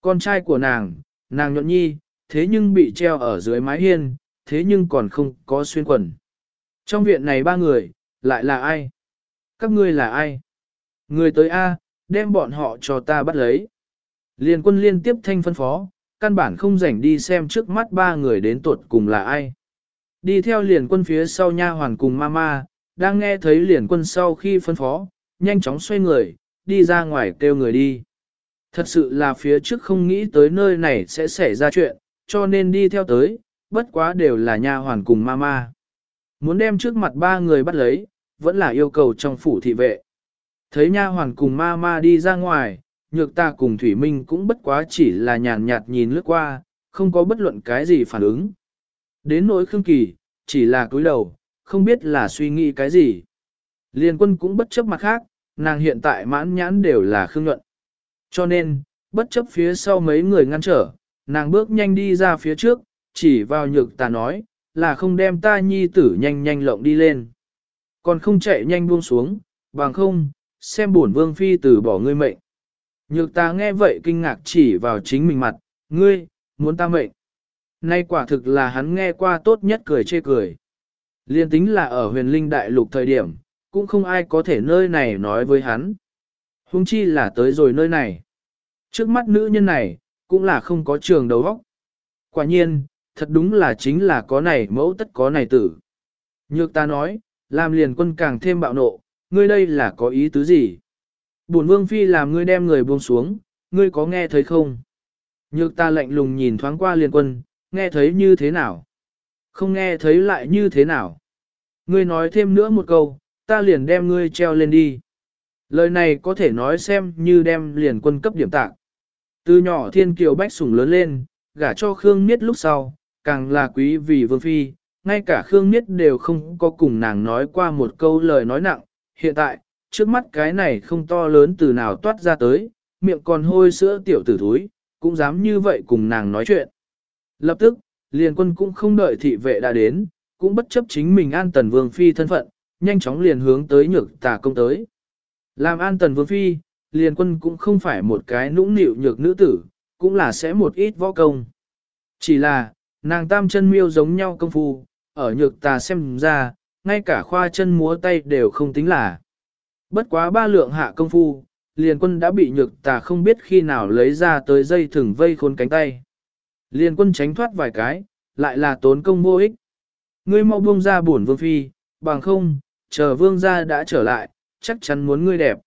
Con trai của nàng, nàng nhuận nhi, thế nhưng bị treo ở dưới mái hiên, thế nhưng còn không có xuyên quần. Trong viện này ba người, lại là ai? Các ngươi là ai? Người tới A, đem bọn họ cho ta bắt lấy. Liên quân liên tiếp thanh phân phó, căn bản không rảnh đi xem trước mắt ba người đến tuột cùng là ai. Đi theo liền quân phía sau nha hoàn cùng mama, đang nghe thấy liền quân sau khi phân phó, nhanh chóng xoay người, đi ra ngoài kêu người đi. Thật sự là phía trước không nghĩ tới nơi này sẽ xảy ra chuyện, cho nên đi theo tới, bất quá đều là nha hoàn cùng mama. Muốn đem trước mặt ba người bắt lấy, vẫn là yêu cầu trong phủ thị vệ. Thấy nha hoàn cùng mama đi ra ngoài, nhược ta cùng Thủy Minh cũng bất quá chỉ là nhàn nhạt nhìn lướt qua, không có bất luận cái gì phản ứng. Đến nỗi Khương Kỳ, chỉ là cúi đầu, không biết là suy nghĩ cái gì. Liên quân cũng bất chấp mặt khác, nàng hiện tại mãn nhãn đều là Khương Nhuận. Cho nên, bất chấp phía sau mấy người ngăn trở, nàng bước nhanh đi ra phía trước, chỉ vào nhược ta nói, là không đem ta nhi tử nhanh nhanh lộng đi lên. Còn không chạy nhanh buông xuống, bằng không, xem bổn vương phi tử bỏ ngươi mệnh. Nhược ta nghe vậy kinh ngạc chỉ vào chính mình mặt, ngươi, muốn ta mệnh. Nay quả thực là hắn nghe qua tốt nhất cười chê cười. Liên tính là ở huyền linh đại lục thời điểm, cũng không ai có thể nơi này nói với hắn. Hùng chi là tới rồi nơi này. Trước mắt nữ nhân này, cũng là không có trường đầu óc. Quả nhiên, thật đúng là chính là có này mẫu tất có này tử. Nhược ta nói, làm liền quân càng thêm bạo nộ, ngươi đây là có ý tứ gì? Bổn vương phi làm ngươi đem người buông xuống, ngươi có nghe thấy không? Nhược ta lạnh lùng nhìn thoáng qua liền quân, nghe thấy như thế nào? Không nghe thấy lại như thế nào? Ngươi nói thêm nữa một câu, ta liền đem ngươi treo lên đi. Lời này có thể nói xem như đem liền quân cấp điểm tạng. Từ nhỏ thiên kiều bách sủng lớn lên, gả cho Khương Niết lúc sau, càng là quý vì vương phi, ngay cả Khương Niết đều không có cùng nàng nói qua một câu lời nói nặng. Hiện tại, trước mắt cái này không to lớn từ nào toát ra tới, miệng còn hôi sữa tiểu tử thúi, cũng dám như vậy cùng nàng nói chuyện. Lập tức, liền quân cũng không đợi thị vệ đã đến, cũng bất chấp chính mình an tần vương phi thân phận, nhanh chóng liền hướng tới nhược tà công tới. Làm an tần vương phi, liền quân cũng không phải một cái nũng nịu nhược nữ tử, cũng là sẽ một ít võ công. Chỉ là, nàng tam chân miêu giống nhau công phu, ở nhược tà xem ra, ngay cả khoa chân múa tay đều không tính là. Bất quá ba lượng hạ công phu, liền quân đã bị nhược tà không biết khi nào lấy ra tới dây thừng vây khôn cánh tay. Liền quân tránh thoát vài cái, lại là tốn công vô ích. Ngươi mau buông ra bổn vương phi, bằng không, chờ vương gia đã trở lại, chắc chắn muốn ngươi đẹp.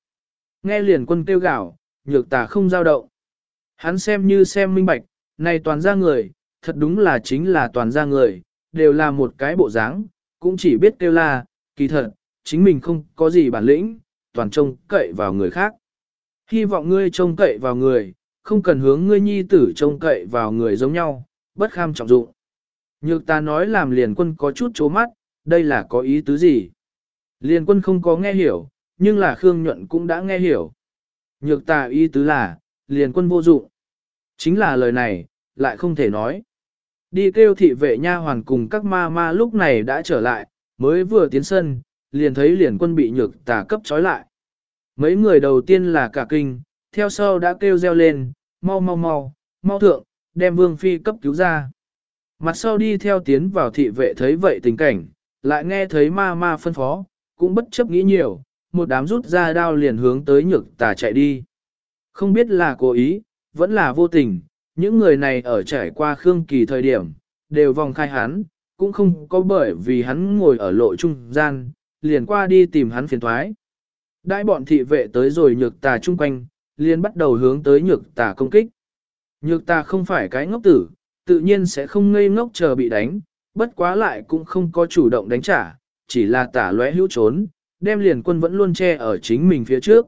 Nghe liền quân kêu gào, nhược tà không giao động. Hắn xem như xem minh bạch, này toàn ra người, thật đúng là chính là toàn gia người, đều là một cái bộ dáng, cũng chỉ biết kêu la kỳ thật, chính mình không có gì bản lĩnh, toàn trông cậy vào người khác. Hy vọng ngươi trông cậy vào người, không cần hướng ngươi nhi tử trông cậy vào người giống nhau, bất kham trọng dụng. Nhược ta nói làm liền quân có chút chố mắt, đây là có ý tứ gì? Liền quân không có nghe hiểu, nhưng là Khương Nhuận cũng đã nghe hiểu. Nhược ta ý tứ là, liền quân vô dụng. Chính là lời này, lại không thể nói. Đi kêu thị vệ nha hoàn cùng các ma ma lúc này đã trở lại, mới vừa tiến sân, liền thấy liền quân bị nhược tà cấp trói lại. Mấy người đầu tiên là cả kinh, theo sau đã kêu reo lên, mau mau mau, mau thượng, đem vương phi cấp cứu ra. Mặt sau đi theo tiến vào thị vệ thấy vậy tình cảnh, lại nghe thấy ma ma phân phó, cũng bất chấp nghĩ nhiều, một đám rút ra đao liền hướng tới nhược tà chạy đi. Không biết là cố ý, vẫn là vô tình, những người này ở trải qua Khương Kỳ thời điểm, đều vòng khai hắn, cũng không có bởi vì hắn ngồi ở lộ trung gian, liền qua đi tìm hắn phiền thoái. Đại bọn thị vệ tới rồi nhược tà chung quanh, liền bắt đầu hướng tới nhược tà công kích. Nhược tà không phải cái ngốc tử, tự nhiên sẽ không ngây ngốc chờ bị đánh, bất quá lại cũng không có chủ động đánh trả, chỉ là tả lóe hữu trốn, đem liền quân vẫn luôn che ở chính mình phía trước.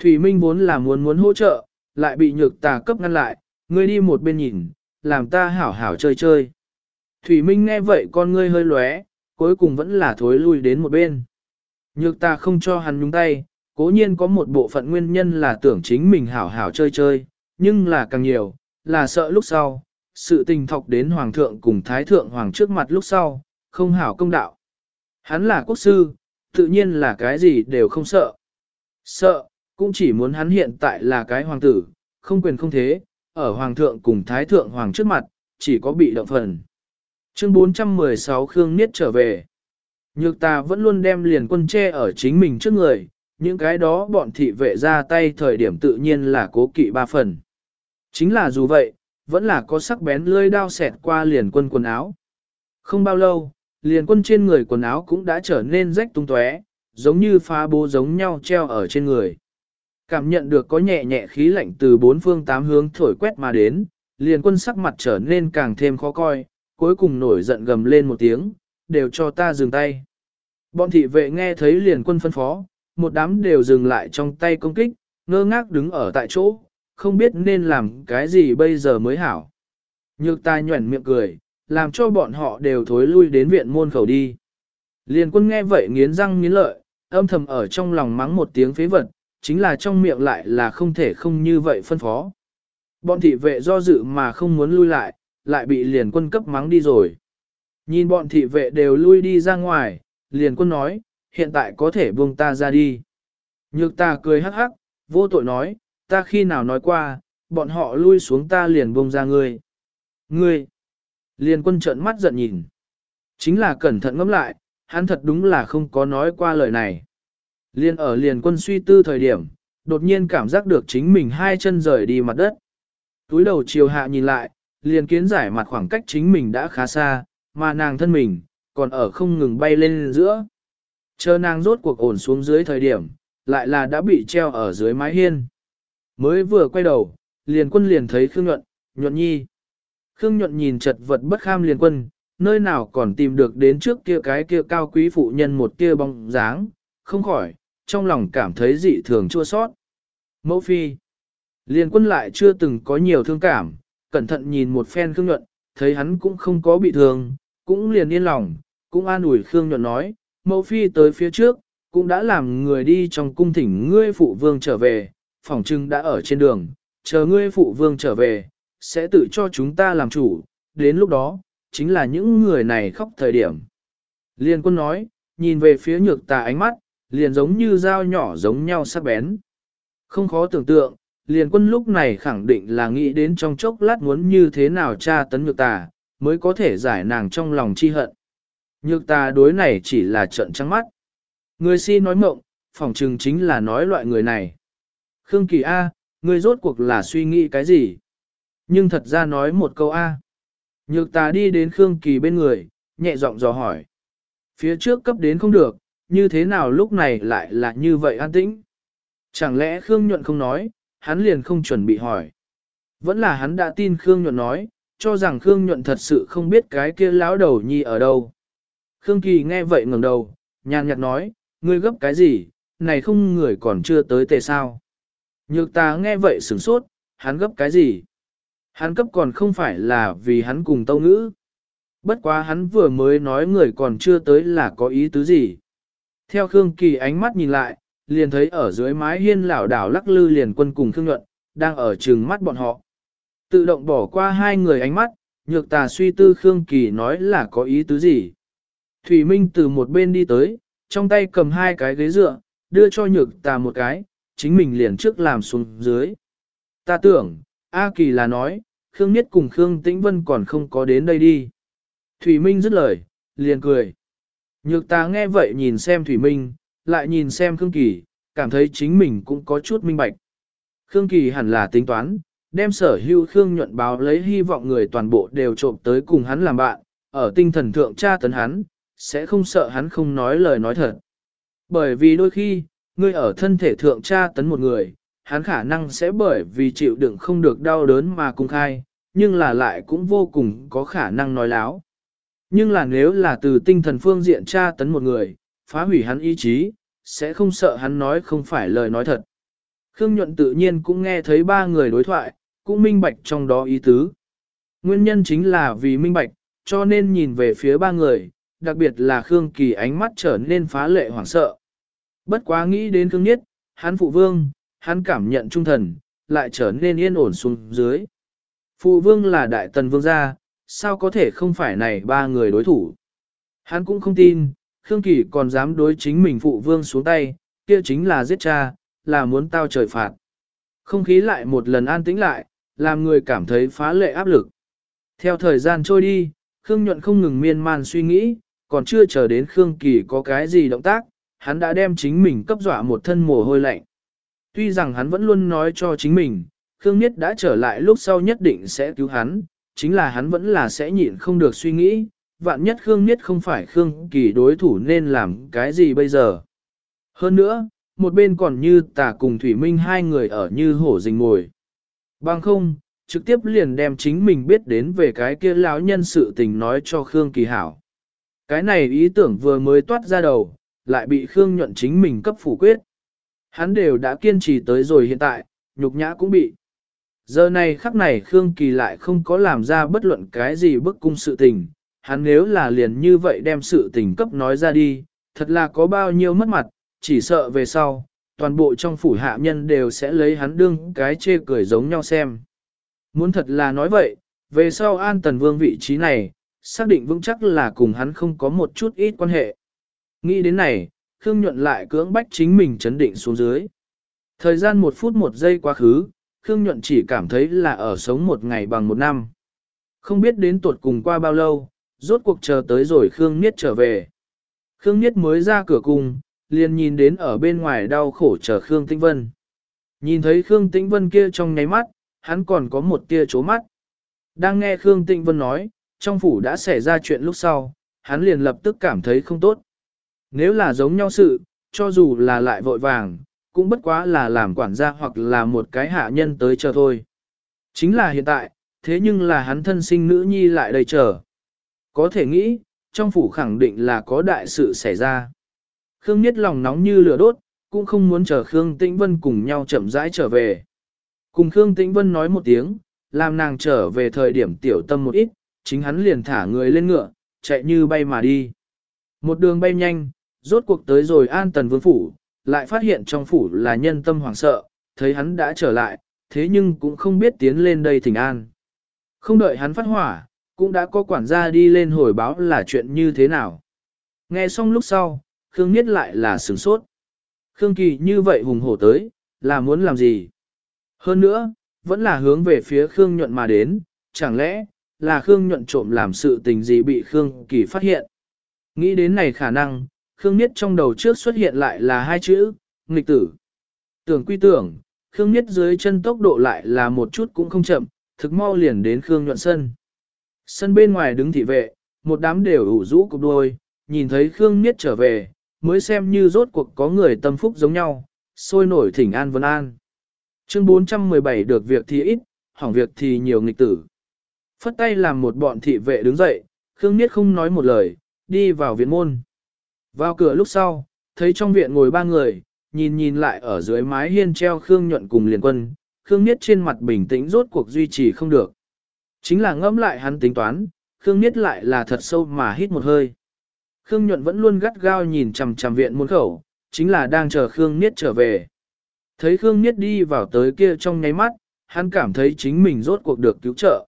Thủy Minh vốn là muốn muốn hỗ trợ, lại bị nhược tà cấp ngăn lại, ngươi đi một bên nhìn, làm ta hảo hảo chơi chơi. Thủy Minh nghe vậy con ngươi hơi lóe, cuối cùng vẫn là thối lui đến một bên. Nhược ta không cho hắn nhúng tay, cố nhiên có một bộ phận nguyên nhân là tưởng chính mình hảo hảo chơi chơi, nhưng là càng nhiều, là sợ lúc sau, sự tình thọc đến hoàng thượng cùng thái thượng hoàng trước mặt lúc sau, không hảo công đạo. Hắn là quốc sư, tự nhiên là cái gì đều không sợ. Sợ, cũng chỉ muốn hắn hiện tại là cái hoàng tử, không quyền không thế, ở hoàng thượng cùng thái thượng hoàng trước mặt, chỉ có bị động phần. Chương 416 Khương Niết trở về. Nhược ta vẫn luôn đem liền quân che ở chính mình trước người, những cái đó bọn thị vệ ra tay thời điểm tự nhiên là cố kỵ ba phần. Chính là dù vậy, vẫn là có sắc bén lưỡi đao xẹt qua liền quân quần áo. Không bao lâu, liền quân trên người quần áo cũng đã trở nên rách tung tóe, giống như phá bố giống nhau treo ở trên người. Cảm nhận được có nhẹ nhẹ khí lạnh từ bốn phương tám hướng thổi quét mà đến, liền quân sắc mặt trở nên càng thêm khó coi, cuối cùng nổi giận gầm lên một tiếng, đều cho ta dừng tay. Bọn thị vệ nghe thấy liền quân phân phó, một đám đều dừng lại trong tay công kích, ngơ ngác đứng ở tại chỗ, không biết nên làm cái gì bây giờ mới hảo. Nhược ta nhuẩn miệng cười, làm cho bọn họ đều thối lui đến viện môn khẩu đi. Liền quân nghe vậy nghiến răng nghiến lợi, âm thầm ở trong lòng mắng một tiếng phế vật, chính là trong miệng lại là không thể không như vậy phân phó. Bọn thị vệ do dự mà không muốn lui lại, lại bị liền quân cấp mắng đi rồi. Nhìn bọn thị vệ đều lui đi ra ngoài, liền quân nói, hiện tại có thể buông ta ra đi. Nhược ta cười hắc hắc, vô tội nói, ta khi nào nói qua, bọn họ lui xuống ta liền buông ra ngươi. Ngươi! Liền quân trợn mắt giận nhìn. Chính là cẩn thận ngẫm lại, hắn thật đúng là không có nói qua lời này. Liên ở liền quân suy tư thời điểm, đột nhiên cảm giác được chính mình hai chân rời đi mặt đất. Túi đầu chiều hạ nhìn lại, liền kiến giải mặt khoảng cách chính mình đã khá xa, mà nàng thân mình, còn ở không ngừng bay lên giữa. Chờ nàng rốt cuộc ổn xuống dưới thời điểm, lại là đã bị treo ở dưới mái hiên. Mới vừa quay đầu, liền quân liền thấy Khương Nhuận, Nhuận Nhi. Khương Nhuận nhìn chật vật bất kham liền quân, nơi nào còn tìm được đến trước kia cái kia cao quý phụ nhân một kia bóng dáng, không khỏi, trong lòng cảm thấy dị thường chua sót. Mẫu phi, liền quân lại chưa từng có nhiều thương cảm, cẩn thận nhìn một phen Khương Nhuận, thấy hắn cũng không có bị thương, cũng liền yên lòng, cũng an ủi Khương Nhuận nói, mẫu phi tới phía trước, cũng đã làm người đi trong cung thỉnh ngươi phụ vương trở về, phỏng trưng đã ở trên đường, chờ ngươi phụ vương trở về, sẽ tự cho chúng ta làm chủ, đến lúc đó, chính là những người này khóc thời điểm. Liên quân nói, nhìn về phía nhược tà ánh mắt, liền giống như dao nhỏ giống nhau sắc bén. Không khó tưởng tượng, liền quân lúc này khẳng định là nghĩ đến trong chốc lát muốn như thế nào tra tấn nhược tà, mới có thể giải nàng trong lòng chi hận. Nhược tà đối này chỉ là trận trắng mắt. Người si nói mộng, phỏng chừng chính là nói loại người này. Khương Kỳ A, người rốt cuộc là suy nghĩ cái gì? Nhưng thật ra nói một câu A. Nhược tà đi đến Khương Kỳ bên người, nhẹ giọng dò hỏi. Phía trước cấp đến không được, như thế nào lúc này lại là như vậy an tĩnh? Chẳng lẽ Khương Nhuận không nói, hắn liền không chuẩn bị hỏi. Vẫn là hắn đã tin Khương Nhuận nói, cho rằng Khương Nhuận thật sự không biết cái kia lão đầu nhi ở đâu. Khương Kỳ nghe vậy ngẩng đầu, nhàn nhạt nói, ngươi gấp cái gì, này không người còn chưa tới tề sao. Nhược ta nghe vậy sửng sốt, hắn gấp cái gì? Hắn cấp còn không phải là vì hắn cùng tâu ngữ. Bất quá hắn vừa mới nói người còn chưa tới là có ý tứ gì. Theo Khương Kỳ ánh mắt nhìn lại, liền thấy ở dưới mái hiên lảo đảo lắc lư liền quân cùng Khương Nhuận, đang ở trừng mắt bọn họ. Tự động bỏ qua hai người ánh mắt, nhược tà suy tư Khương Kỳ nói là có ý tứ gì. Thủy Minh từ một bên đi tới, trong tay cầm hai cái ghế dựa, đưa cho nhược tà một cái, chính mình liền trước làm xuống dưới. Ta tưởng, A Kỳ là nói, Khương Niết cùng Khương Tĩnh Vân còn không có đến đây đi. Thủy Minh dứt lời, liền cười. Nhược ta nghe vậy nhìn xem Thủy Minh, lại nhìn xem Khương Kỳ, cảm thấy chính mình cũng có chút minh bạch. Khương Kỳ hẳn là tính toán, đem sở hữu Khương nhuận báo lấy hy vọng người toàn bộ đều trộm tới cùng hắn làm bạn, ở tinh thần thượng tra tấn hắn, sẽ không sợ hắn không nói lời nói thật. Bởi vì đôi khi, ngươi ở thân thể thượng tra tấn một người, hắn khả năng sẽ bởi vì chịu đựng không được đau đớn mà cung khai, nhưng là lại cũng vô cùng có khả năng nói láo. Nhưng là nếu là từ tinh thần phương diện tra tấn một người, phá hủy hắn ý chí, sẽ không sợ hắn nói không phải lời nói thật. Khương Nhuận tự nhiên cũng nghe thấy ba người đối thoại, cũng minh bạch trong đó ý tứ. Nguyên nhân chính là vì minh bạch, cho nên nhìn về phía ba người, đặc biệt là Khương Kỳ ánh mắt trở nên phá lệ hoảng sợ. Bất quá nghĩ đến Khương nhất hắn phụ vương, hắn cảm nhận trung thần, lại trở nên yên ổn xuống dưới. Phụ vương là đại tần vương gia, sao có thể không phải này ba người đối thủ. Hắn cũng không tin, Khương Kỳ còn dám đối chính mình phụ vương xuống tay, kia chính là giết cha, là muốn tao trời phạt. Không khí lại một lần an tĩnh lại, làm người cảm thấy phá lệ áp lực. Theo thời gian trôi đi, Khương Nhuận không ngừng miên man suy nghĩ, còn chưa chờ đến Khương Kỳ có cái gì động tác, hắn đã đem chính mình cấp dọa một thân mồ hôi lạnh. Tuy rằng hắn vẫn luôn nói cho chính mình, Khương Niết đã trở lại lúc sau nhất định sẽ cứu hắn, chính là hắn vẫn là sẽ nhịn không được suy nghĩ, vạn nhất Khương Niết không phải Khương Kỳ đối thủ nên làm cái gì bây giờ. Hơn nữa, một bên còn như tà cùng Thủy Minh hai người ở như hổ rình ngồi. Bằng không, trực tiếp liền đem chính mình biết đến về cái kia lão nhân sự tình nói cho Khương Kỳ Hảo. Cái này ý tưởng vừa mới toát ra đầu, lại bị Khương nhuận chính mình cấp phủ quyết. Hắn đều đã kiên trì tới rồi hiện tại, nhục nhã cũng bị. Giờ này khắc này Khương Kỳ lại không có làm ra bất luận cái gì bức cung sự tình, hắn nếu là liền như vậy đem sự tình cấp nói ra đi, thật là có bao nhiêu mất mặt, chỉ sợ về sau, toàn bộ trong phủ hạ nhân đều sẽ lấy hắn đương cái chê cười giống nhau xem. Muốn thật là nói vậy, về sau an tần vương vị trí này, xác định vững chắc là cùng hắn không có một chút ít quan hệ. Nghĩ đến này, Khương nhuận lại cưỡng bách chính mình chấn định xuống dưới. Thời gian một phút một giây quá khứ, Khương nhuận chỉ cảm thấy là ở sống một ngày bằng một năm. Không biết đến tuột cùng qua bao lâu, rốt cuộc chờ tới rồi Khương Niết trở về. Khương Niết mới ra cửa cùng, liền nhìn đến ở bên ngoài đau khổ chờ Khương Tĩnh Vân. Nhìn thấy Khương Tĩnh Vân kia trong nháy mắt, hắn còn có một tia chố mắt. Đang nghe Khương Tĩnh Vân nói, trong phủ đã xảy ra chuyện lúc sau, hắn liền lập tức cảm thấy không tốt. Nếu là giống nhau sự, cho dù là lại vội vàng, cũng bất quá là làm quản gia hoặc là một cái hạ nhân tới chờ thôi. Chính là hiện tại, thế nhưng là hắn thân sinh nữ nhi lại đầy chờ. Có thể nghĩ, trong phủ khẳng định là có đại sự xảy ra. Khương Niết lòng nóng như lửa đốt, cũng không muốn chờ Khương Tĩnh Vân cùng nhau chậm rãi trở về. Cùng Khương Tĩnh Vân nói một tiếng, làm nàng trở về thời điểm tiểu tâm một ít, chính hắn liền thả người lên ngựa, chạy như bay mà đi. Một đường bay nhanh, rốt cuộc tới rồi an tần vương phủ, lại phát hiện trong phủ là nhân tâm hoảng sợ, thấy hắn đã trở lại, thế nhưng cũng không biết tiến lên đây thỉnh an. Không đợi hắn phát hỏa, cũng đã có quản gia đi lên hồi báo là chuyện như thế nào. Nghe xong lúc sau, Khương Niết lại là sửng sốt. Khương Kỳ như vậy hùng hổ tới, là muốn làm gì? Hơn nữa, vẫn là hướng về phía Khương Nhuận mà đến, chẳng lẽ, là Khương Nhuận trộm làm sự tình gì bị Khương Kỳ phát hiện? Nghĩ đến này khả năng, Khương Niết trong đầu trước xuất hiện lại là hai chữ, nghịch tử. Tưởng quy tưởng, Khương Niết dưới chân tốc độ lại là một chút cũng không chậm, thực mau liền đến Khương Nhuận Sân. Sân bên ngoài đứng thị vệ, một đám đều ủ rũ cục đôi, nhìn thấy Khương Niết trở về, mới xem như rốt cuộc có người tâm phúc giống nhau, sôi nổi thỉnh an vân an. Chương 417 được việc thì ít, hỏng việc thì nhiều nghịch tử. Phất tay làm một bọn thị vệ đứng dậy, Khương Niết không nói một lời, đi vào viện môn. Vào cửa lúc sau, thấy trong viện ngồi ba người, nhìn nhìn lại ở dưới mái hiên treo Khương nhuận cùng liền quân, Khương Niết trên mặt bình tĩnh rốt cuộc duy trì không được. Chính là ngẫm lại hắn tính toán, Khương Niết lại là thật sâu mà hít một hơi. Khương nhuận vẫn luôn gắt gao nhìn chằm chằm viện môn khẩu, chính là đang chờ Khương Niết trở về. Thấy Khương Niết đi vào tới kia trong nháy mắt, hắn cảm thấy chính mình rốt cuộc được cứu trợ.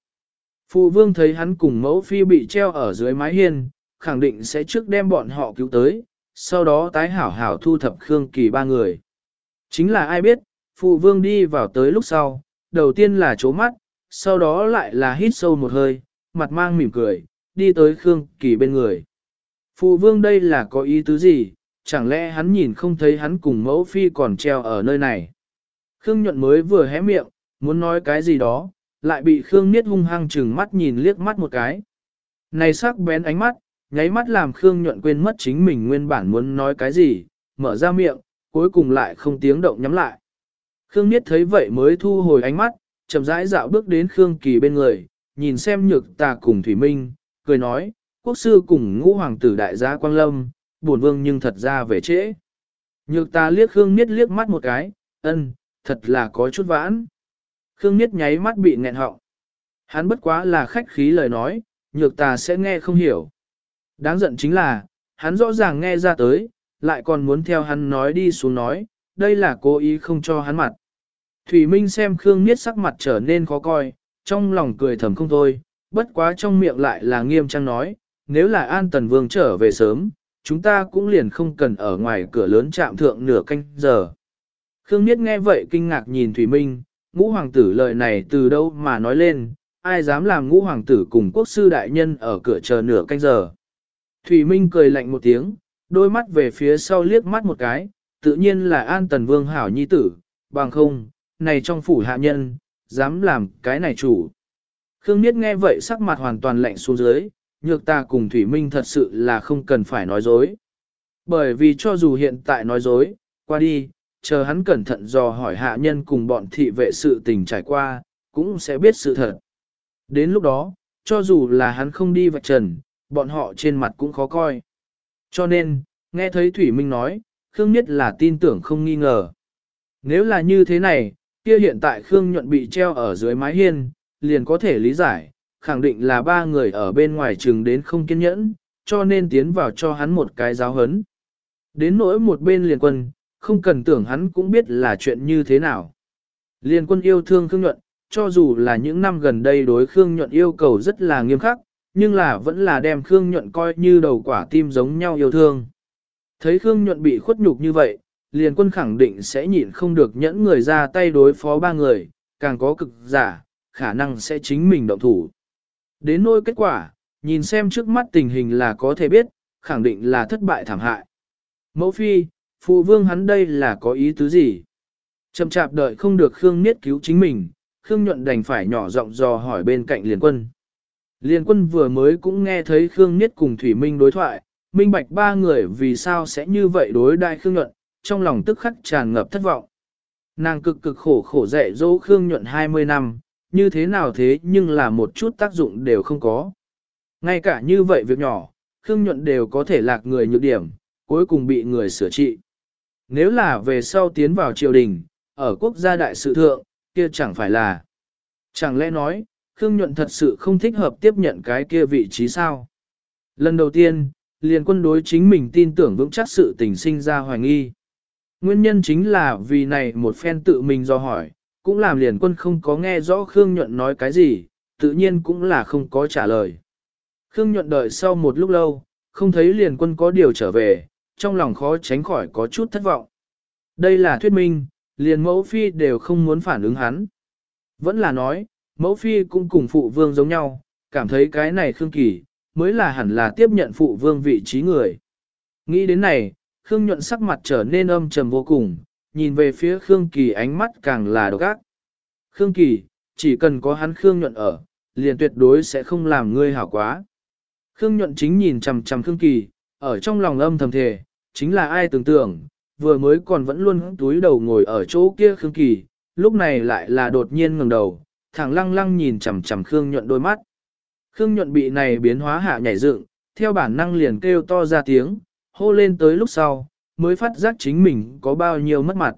Phụ vương thấy hắn cùng mẫu phi bị treo ở dưới mái hiên, khẳng định sẽ trước đem bọn họ cứu tới, sau đó tái hảo hảo thu thập Khương Kỳ ba người. Chính là ai biết, phụ vương đi vào tới lúc sau, đầu tiên là chố mắt, sau đó lại là hít sâu một hơi, mặt mang mỉm cười, đi tới Khương Kỳ bên người. Phụ vương đây là có ý tứ gì, chẳng lẽ hắn nhìn không thấy hắn cùng mẫu phi còn treo ở nơi này. Khương nhuận mới vừa hé miệng, muốn nói cái gì đó, lại bị Khương Niết hung hăng chừng mắt nhìn liếc mắt một cái. Này sắc bén ánh mắt, nháy mắt làm Khương nhuận quên mất chính mình nguyên bản muốn nói cái gì, mở ra miệng, cuối cùng lại không tiếng động nhắm lại. Khương Niết thấy vậy mới thu hồi ánh mắt, chậm rãi dạo bước đến Khương Kỳ bên người, nhìn xem nhược tà cùng Thủy Minh, cười nói, quốc sư cùng ngũ hoàng tử đại gia Quang Lâm, buồn vương nhưng thật ra về trễ. Nhược tà liếc Khương Niết liếc mắt một cái, ân, thật là có chút vãn. Khương Niết nháy mắt bị nghẹn họng. Hắn bất quá là khách khí lời nói, nhược tà sẽ nghe không hiểu. Đáng giận chính là, hắn rõ ràng nghe ra tới, lại còn muốn theo hắn nói đi xuống nói, đây là cố ý không cho hắn mặt. Thủy Minh xem Khương Niết sắc mặt trở nên khó coi, trong lòng cười thầm không thôi, bất quá trong miệng lại là nghiêm trang nói, nếu là An Tần Vương trở về sớm, chúng ta cũng liền không cần ở ngoài cửa lớn chạm thượng nửa canh giờ. Khương Niết nghe vậy kinh ngạc nhìn Thủy Minh, ngũ hoàng tử lời này từ đâu mà nói lên, ai dám làm ngũ hoàng tử cùng quốc sư đại nhân ở cửa chờ nửa canh giờ. Thủy Minh cười lạnh một tiếng, đôi mắt về phía sau liếc mắt một cái, tự nhiên là An Tần Vương hảo nhi tử, bằng không, này trong phủ hạ nhân, dám làm cái này chủ. Khương Niết nghe vậy sắc mặt hoàn toàn lạnh xuống dưới, nhược ta cùng Thủy Minh thật sự là không cần phải nói dối. Bởi vì cho dù hiện tại nói dối, qua đi, chờ hắn cẩn thận dò hỏi hạ nhân cùng bọn thị vệ sự tình trải qua, cũng sẽ biết sự thật. Đến lúc đó, cho dù là hắn không đi vạch trần, bọn họ trên mặt cũng khó coi. Cho nên, nghe thấy Thủy Minh nói, Khương nhất là tin tưởng không nghi ngờ. Nếu là như thế này, kia hiện tại Khương Nhuận bị treo ở dưới mái hiên, liền có thể lý giải, khẳng định là ba người ở bên ngoài trường đến không kiên nhẫn, cho nên tiến vào cho hắn một cái giáo hấn. Đến nỗi một bên liền quân, không cần tưởng hắn cũng biết là chuyện như thế nào. Liên quân yêu thương Khương Nhuận, cho dù là những năm gần đây đối Khương Nhuận yêu cầu rất là nghiêm khắc, nhưng là vẫn là đem Khương Nhuận coi như đầu quả tim giống nhau yêu thương. Thấy Khương Nhuận bị khuất nhục như vậy, liền quân khẳng định sẽ nhịn không được nhẫn người ra tay đối phó ba người, càng có cực giả, khả năng sẽ chính mình động thủ. Đến nỗi kết quả, nhìn xem trước mắt tình hình là có thể biết, khẳng định là thất bại thảm hại. Mẫu phi, phụ vương hắn đây là có ý tứ gì? Chậm chạp đợi không được Khương Niết cứu chính mình, Khương Nhuận đành phải nhỏ giọng dò hỏi bên cạnh liền quân. Liên quân vừa mới cũng nghe thấy Khương Niết cùng Thủy Minh đối thoại, minh bạch ba người vì sao sẽ như vậy đối đại Khương Nhuận, trong lòng tức khắc tràn ngập thất vọng. Nàng cực cực khổ khổ dạy dỗ Khương Nhuận 20 năm, như thế nào thế nhưng là một chút tác dụng đều không có. Ngay cả như vậy việc nhỏ, Khương Nhuận đều có thể lạc người nhược điểm, cuối cùng bị người sửa trị. Nếu là về sau tiến vào triều đình, ở quốc gia đại sự thượng, kia chẳng phải là. Chẳng lẽ nói, Khương Nhuận thật sự không thích hợp tiếp nhận cái kia vị trí sao? Lần đầu tiên, liền quân đối chính mình tin tưởng vững chắc sự tình sinh ra hoài nghi. Nguyên nhân chính là vì này một phen tự mình do hỏi, cũng làm liền quân không có nghe rõ Khương Nhuận nói cái gì, tự nhiên cũng là không có trả lời. Khương Nhuận đợi sau một lúc lâu, không thấy liền quân có điều trở về, trong lòng khó tránh khỏi có chút thất vọng. Đây là thuyết minh, liền mẫu phi đều không muốn phản ứng hắn. Vẫn là nói, mẫu phi cũng cùng phụ vương giống nhau, cảm thấy cái này Khương Kỳ, mới là hẳn là tiếp nhận phụ vương vị trí người. Nghĩ đến này, Khương nhuận sắc mặt trở nên âm trầm vô cùng, nhìn về phía Khương Kỳ ánh mắt càng là độc ác. Khương Kỳ, chỉ cần có hắn Khương nhuận ở, liền tuyệt đối sẽ không làm ngươi hảo quá. Khương nhuận chính nhìn chằm chằm Khương Kỳ, ở trong lòng âm thầm thề, chính là ai tưởng tượng, vừa mới còn vẫn luôn túi đầu ngồi ở chỗ kia Khương Kỳ, lúc này lại là đột nhiên ngẩng đầu, thẳng lăng lăng nhìn chằm chằm Khương nhuận đôi mắt. Khương nhuận bị này biến hóa hạ nhảy dựng, theo bản năng liền kêu to ra tiếng, hô lên tới lúc sau, mới phát giác chính mình có bao nhiêu mất mặt.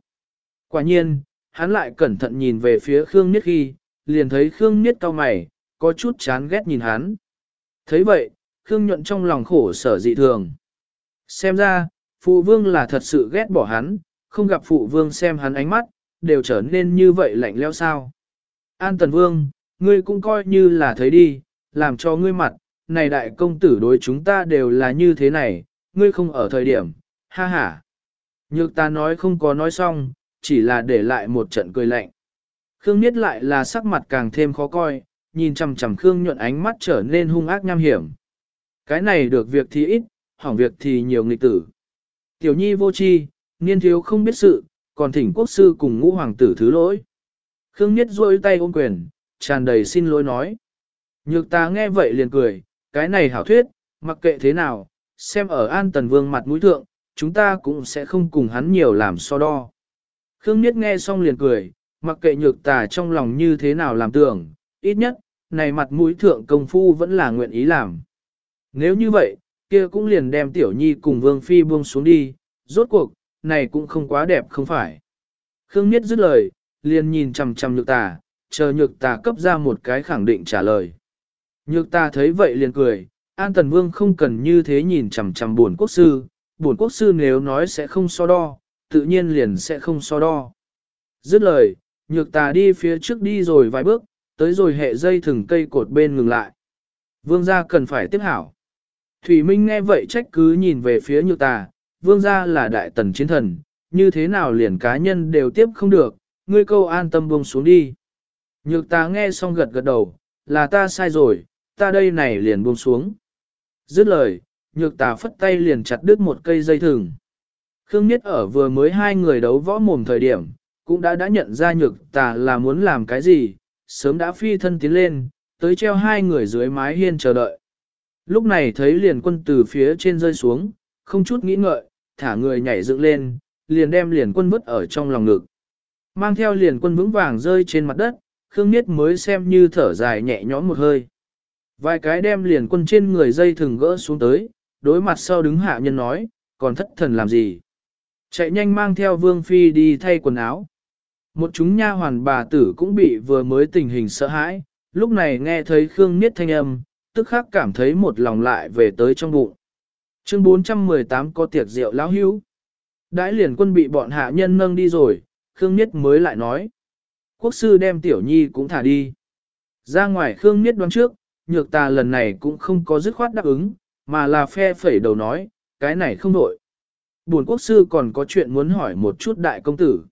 Quả nhiên, hắn lại cẩn thận nhìn về phía Khương Niết khi, liền thấy Khương Niết cao mày, có chút chán ghét nhìn hắn. thấy vậy, Khương nhuận trong lòng khổ sở dị thường. Xem ra, phụ vương là thật sự ghét bỏ hắn, không gặp phụ vương xem hắn ánh mắt, đều trở nên như vậy lạnh leo sao. An Tần Vương, ngươi cũng coi như là thấy đi, làm cho ngươi mặt, này đại công tử đối chúng ta đều là như thế này, ngươi không ở thời điểm, ha ha. Nhược ta nói không có nói xong, chỉ là để lại một trận cười lạnh. Khương Niết lại là sắc mặt càng thêm khó coi, nhìn chằm chằm Khương nhuận ánh mắt trở nên hung ác nham hiểm. Cái này được việc thì ít, hỏng việc thì nhiều nghịch tử. Tiểu nhi vô chi, niên thiếu không biết sự, còn thỉnh quốc sư cùng ngũ hoàng tử thứ lỗi. Khương Niết rôi tay ôm quyền, tràn đầy xin lỗi nói. Nhược ta nghe vậy liền cười, cái này hảo thuyết, mặc kệ thế nào, xem ở an tần vương mặt mũi thượng, chúng ta cũng sẽ không cùng hắn nhiều làm so đo. Khương Niết nghe xong liền cười, mặc kệ nhược tà trong lòng như thế nào làm tưởng, ít nhất, này mặt mũi thượng công phu vẫn là nguyện ý làm. Nếu như vậy, kia cũng liền đem tiểu nhi cùng vương phi buông xuống đi, rốt cuộc, này cũng không quá đẹp không phải. Khương Niết dứt lời, liền nhìn chằm chằm nhược tà, chờ nhược tà cấp ra một cái khẳng định trả lời. Nhược tà thấy vậy liền cười, An Tần Vương không cần như thế nhìn chằm chằm buồn quốc sư, buồn quốc sư nếu nói sẽ không so đo, tự nhiên liền sẽ không so đo. Dứt lời, nhược tà đi phía trước đi rồi vài bước, tới rồi hệ dây thừng cây cột bên ngừng lại. Vương gia cần phải tiếp hảo. Thủy Minh nghe vậy trách cứ nhìn về phía nhược tà, vương gia là đại tần chiến thần, như thế nào liền cá nhân đều tiếp không được, ngươi câu an tâm buông xuống đi. Nhược ta nghe xong gật gật đầu, là ta sai rồi, ta đây này liền buông xuống. Dứt lời, nhược tà phất tay liền chặt đứt một cây dây thừng. Khương Niết ở vừa mới hai người đấu võ mồm thời điểm, cũng đã đã nhận ra nhược tà là muốn làm cái gì, sớm đã phi thân tiến lên, tới treo hai người dưới mái hiên chờ đợi. Lúc này thấy liền quân từ phía trên rơi xuống, không chút nghĩ ngợi, thả người nhảy dựng lên, liền đem liền quân vứt ở trong lòng ngực. Mang theo liền quân vững vàng rơi trên mặt đất, Khương Niết mới xem như thở dài nhẹ nhõm một hơi. Vài cái đem liền quân trên người dây thừng gỡ xuống tới, đối mặt sau đứng hạ nhân nói, còn thất thần làm gì. Chạy nhanh mang theo Vương Phi đi thay quần áo. Một chúng nha hoàn bà tử cũng bị vừa mới tình hình sợ hãi, lúc này nghe thấy Khương Niết thanh âm, tức khắc cảm thấy một lòng lại về tới trong bụng. Chương 418 có tiệc rượu lão hữu. Đãi liền quân bị bọn hạ nhân nâng đi rồi, Khương Niết mới lại nói. Quốc sư đem tiểu nhi cũng thả đi. Ra ngoài Khương Niết đoán trước, nhược tà lần này cũng không có dứt khoát đáp ứng, mà là phe phẩy đầu nói, cái này không đổi. Buồn quốc sư còn có chuyện muốn hỏi một chút đại công tử.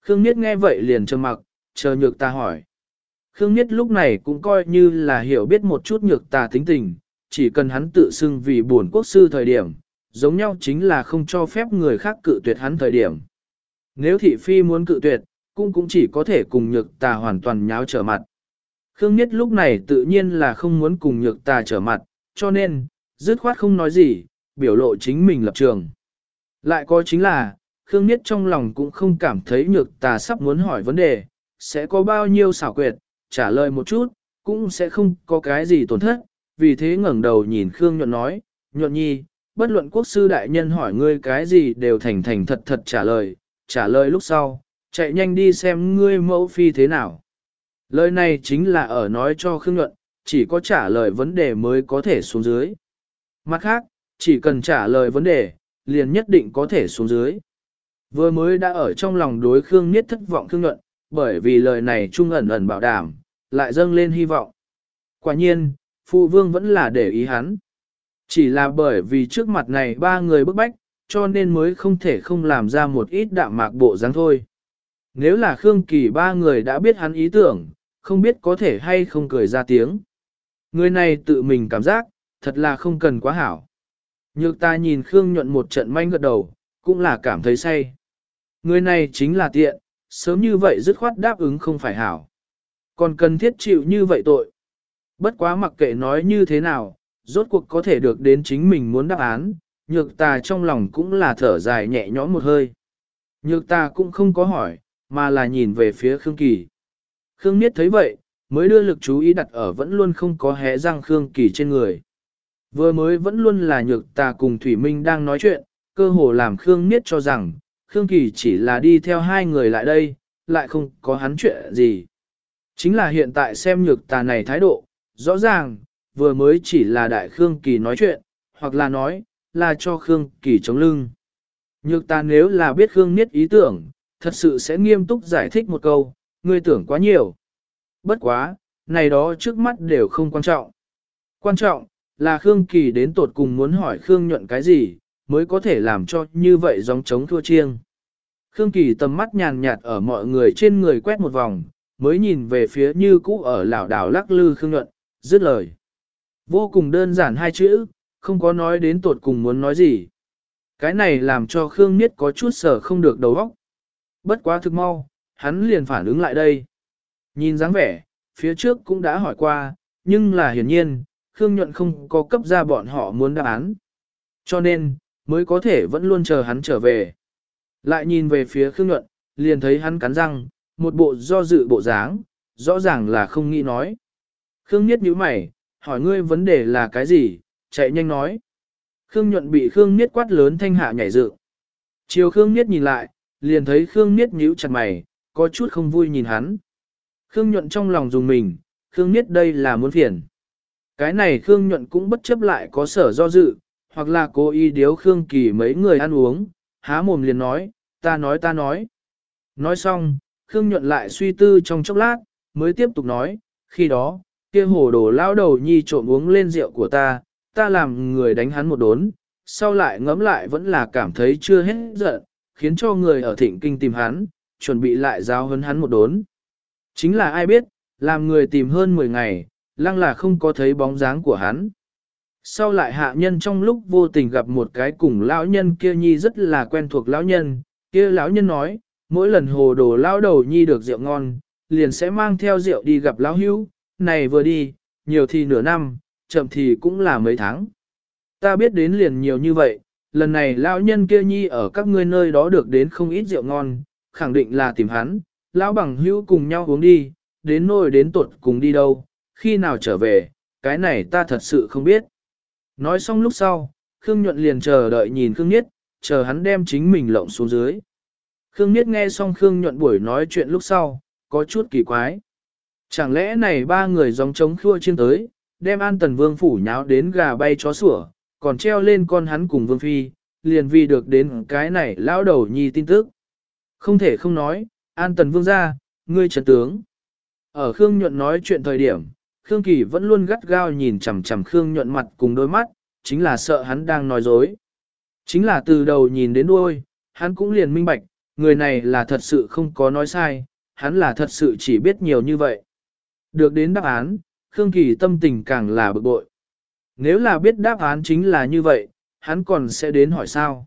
Khương Niết nghe vậy liền trầm mặc, chờ nhược ta hỏi. Khương Niết lúc này cũng coi như là hiểu biết một chút nhược tà tính tình, chỉ cần hắn tự xưng vì buồn quốc sư thời điểm, giống nhau chính là không cho phép người khác cự tuyệt hắn thời điểm. Nếu thị phi muốn cự tuyệt, cũng cũng chỉ có thể cùng nhược tà hoàn toàn nháo trở mặt. Khương Nhất lúc này tự nhiên là không muốn cùng nhược tà trở mặt, cho nên, dứt khoát không nói gì, biểu lộ chính mình lập trường. Lại có chính là, Khương Nhất trong lòng cũng không cảm thấy nhược tà sắp muốn hỏi vấn đề, sẽ có bao nhiêu xảo quyệt, trả lời một chút, cũng sẽ không có cái gì tổn thất, vì thế ngẩng đầu nhìn Khương Nhuận nói, Nhuận nhi, bất luận quốc sư đại nhân hỏi ngươi cái gì đều thành thành thật thật trả lời, trả lời lúc sau, chạy nhanh đi xem ngươi mẫu phi thế nào. Lời này chính là ở nói cho Khương Nhuận, chỉ có trả lời vấn đề mới có thể xuống dưới. Mặt khác, chỉ cần trả lời vấn đề, liền nhất định có thể xuống dưới. Vừa mới đã ở trong lòng đối Khương Niết thất vọng Khương Nhuận, bởi vì lời này trung ẩn ẩn bảo đảm, lại dâng lên hy vọng. Quả nhiên, phụ vương vẫn là để ý hắn. Chỉ là bởi vì trước mặt này ba người bức bách, cho nên mới không thể không làm ra một ít đạm mạc bộ dáng thôi. Nếu là Khương Kỳ ba người đã biết hắn ý tưởng, không biết có thể hay không cười ra tiếng. Người này tự mình cảm giác, thật là không cần quá hảo. Nhược ta nhìn Khương nhuận một trận manh gật đầu, cũng là cảm thấy say. Người này chính là tiện, sớm như vậy dứt khoát đáp ứng không phải hảo. Còn cần thiết chịu như vậy tội. Bất quá mặc kệ nói như thế nào, rốt cuộc có thể được đến chính mình muốn đáp án, nhược ta trong lòng cũng là thở dài nhẹ nhõm một hơi. Nhược ta cũng không có hỏi, mà là nhìn về phía Khương Kỳ. Khương Niết thấy vậy, mới đưa lực chú ý đặt ở vẫn luôn không có hé răng Khương Kỳ trên người. Vừa mới vẫn luôn là nhược ta cùng Thủy Minh đang nói chuyện, cơ hồ làm Khương Niết cho rằng, Khương Kỳ chỉ là đi theo hai người lại đây, lại không có hắn chuyện gì. Chính là hiện tại xem nhược tà này thái độ, rõ ràng, vừa mới chỉ là đại Khương Kỳ nói chuyện, hoặc là nói, là cho Khương Kỳ chống lưng. Nhược ta nếu là biết Khương Niết ý tưởng, thật sự sẽ nghiêm túc giải thích một câu, ngươi tưởng quá nhiều. Bất quá, này đó trước mắt đều không quan trọng. Quan trọng, là Khương Kỳ đến tột cùng muốn hỏi Khương nhuận cái gì, mới có thể làm cho như vậy giống trống thua chiêng. Khương Kỳ tầm mắt nhàn nhạt ở mọi người trên người quét một vòng, mới nhìn về phía như cũ ở lão đảo lắc lư Khương nhuận, dứt lời. Vô cùng đơn giản hai chữ, không có nói đến tột cùng muốn nói gì. Cái này làm cho Khương Niết có chút sở không được đầu óc. Bất quá thực mau, hắn liền phản ứng lại đây. Nhìn dáng vẻ, phía trước cũng đã hỏi qua, nhưng là hiển nhiên, Khương Nhuận không có cấp ra bọn họ muốn đáp án. Cho nên, mới có thể vẫn luôn chờ hắn trở về. Lại nhìn về phía Khương Nhuận, liền thấy hắn cắn răng, một bộ do dự bộ dáng, rõ ràng là không nghĩ nói. Khương Niết nhíu mày, hỏi ngươi vấn đề là cái gì, chạy nhanh nói. Khương Nhuận bị Khương Niết quát lớn thanh hạ nhảy dựng. Chiều Khương Niết nhìn lại, liền thấy Khương Niết nhíu chặt mày, có chút không vui nhìn hắn. Khương Nhuận trong lòng dùng mình, Khương Niết đây là muốn phiền. Cái này Khương Nhuận cũng bất chấp lại có sở do dự, hoặc là cố ý điếu Khương Kỳ mấy người ăn uống, há mồm liền nói, ta nói ta nói. Nói xong, Khương Nhuận lại suy tư trong chốc lát, mới tiếp tục nói, khi đó, kia hồ đồ lao đầu nhi trộm uống lên rượu của ta, ta làm người đánh hắn một đốn, sau lại ngẫm lại vẫn là cảm thấy chưa hết giận, khiến cho người ở thịnh kinh tìm hắn, chuẩn bị lại giáo hấn hắn một đốn. Chính là ai biết, làm người tìm hơn 10 ngày, lăng là không có thấy bóng dáng của hắn. Sau lại hạ nhân trong lúc vô tình gặp một cái cùng lão nhân kia nhi rất là quen thuộc lão nhân, kia lão nhân nói, mỗi lần hồ đồ lão đầu nhi được rượu ngon, liền sẽ mang theo rượu đi gặp lão hữu, này vừa đi, nhiều thì nửa năm, chậm thì cũng là mấy tháng. Ta biết đến liền nhiều như vậy, lần này lão nhân kia nhi ở các ngươi nơi đó được đến không ít rượu ngon, khẳng định là tìm hắn, lão bằng hữu cùng nhau uống đi, đến nôi đến tuột cùng đi đâu, khi nào trở về, cái này ta thật sự không biết. Nói xong lúc sau, Khương Nhuận liền chờ đợi nhìn Khương Niết, chờ hắn đem chính mình lộng xuống dưới. Khương Niết nghe xong Khương Nhuận buổi nói chuyện lúc sau, có chút kỳ quái. Chẳng lẽ này ba người giống trống khua chiên tới, đem An Tần Vương phủ nháo đến gà bay chó sủa, còn treo lên con hắn cùng Vương Phi, liền vì được đến cái này lão đầu nhi tin tức. Không thể không nói, An Tần Vương ra, ngươi trấn tướng. Ở Khương Nhuận nói chuyện thời điểm, Khương Kỳ vẫn luôn gắt gao nhìn chằm chằm Khương Nhuận mặt cùng đôi mắt, chính là sợ hắn đang nói dối. Chính là từ đầu nhìn đến đuôi, hắn cũng liền minh bạch, người này là thật sự không có nói sai, hắn là thật sự chỉ biết nhiều như vậy. Được đến đáp án, Khương Kỳ tâm tình càng là bực bội. Nếu là biết đáp án chính là như vậy, hắn còn sẽ đến hỏi sao.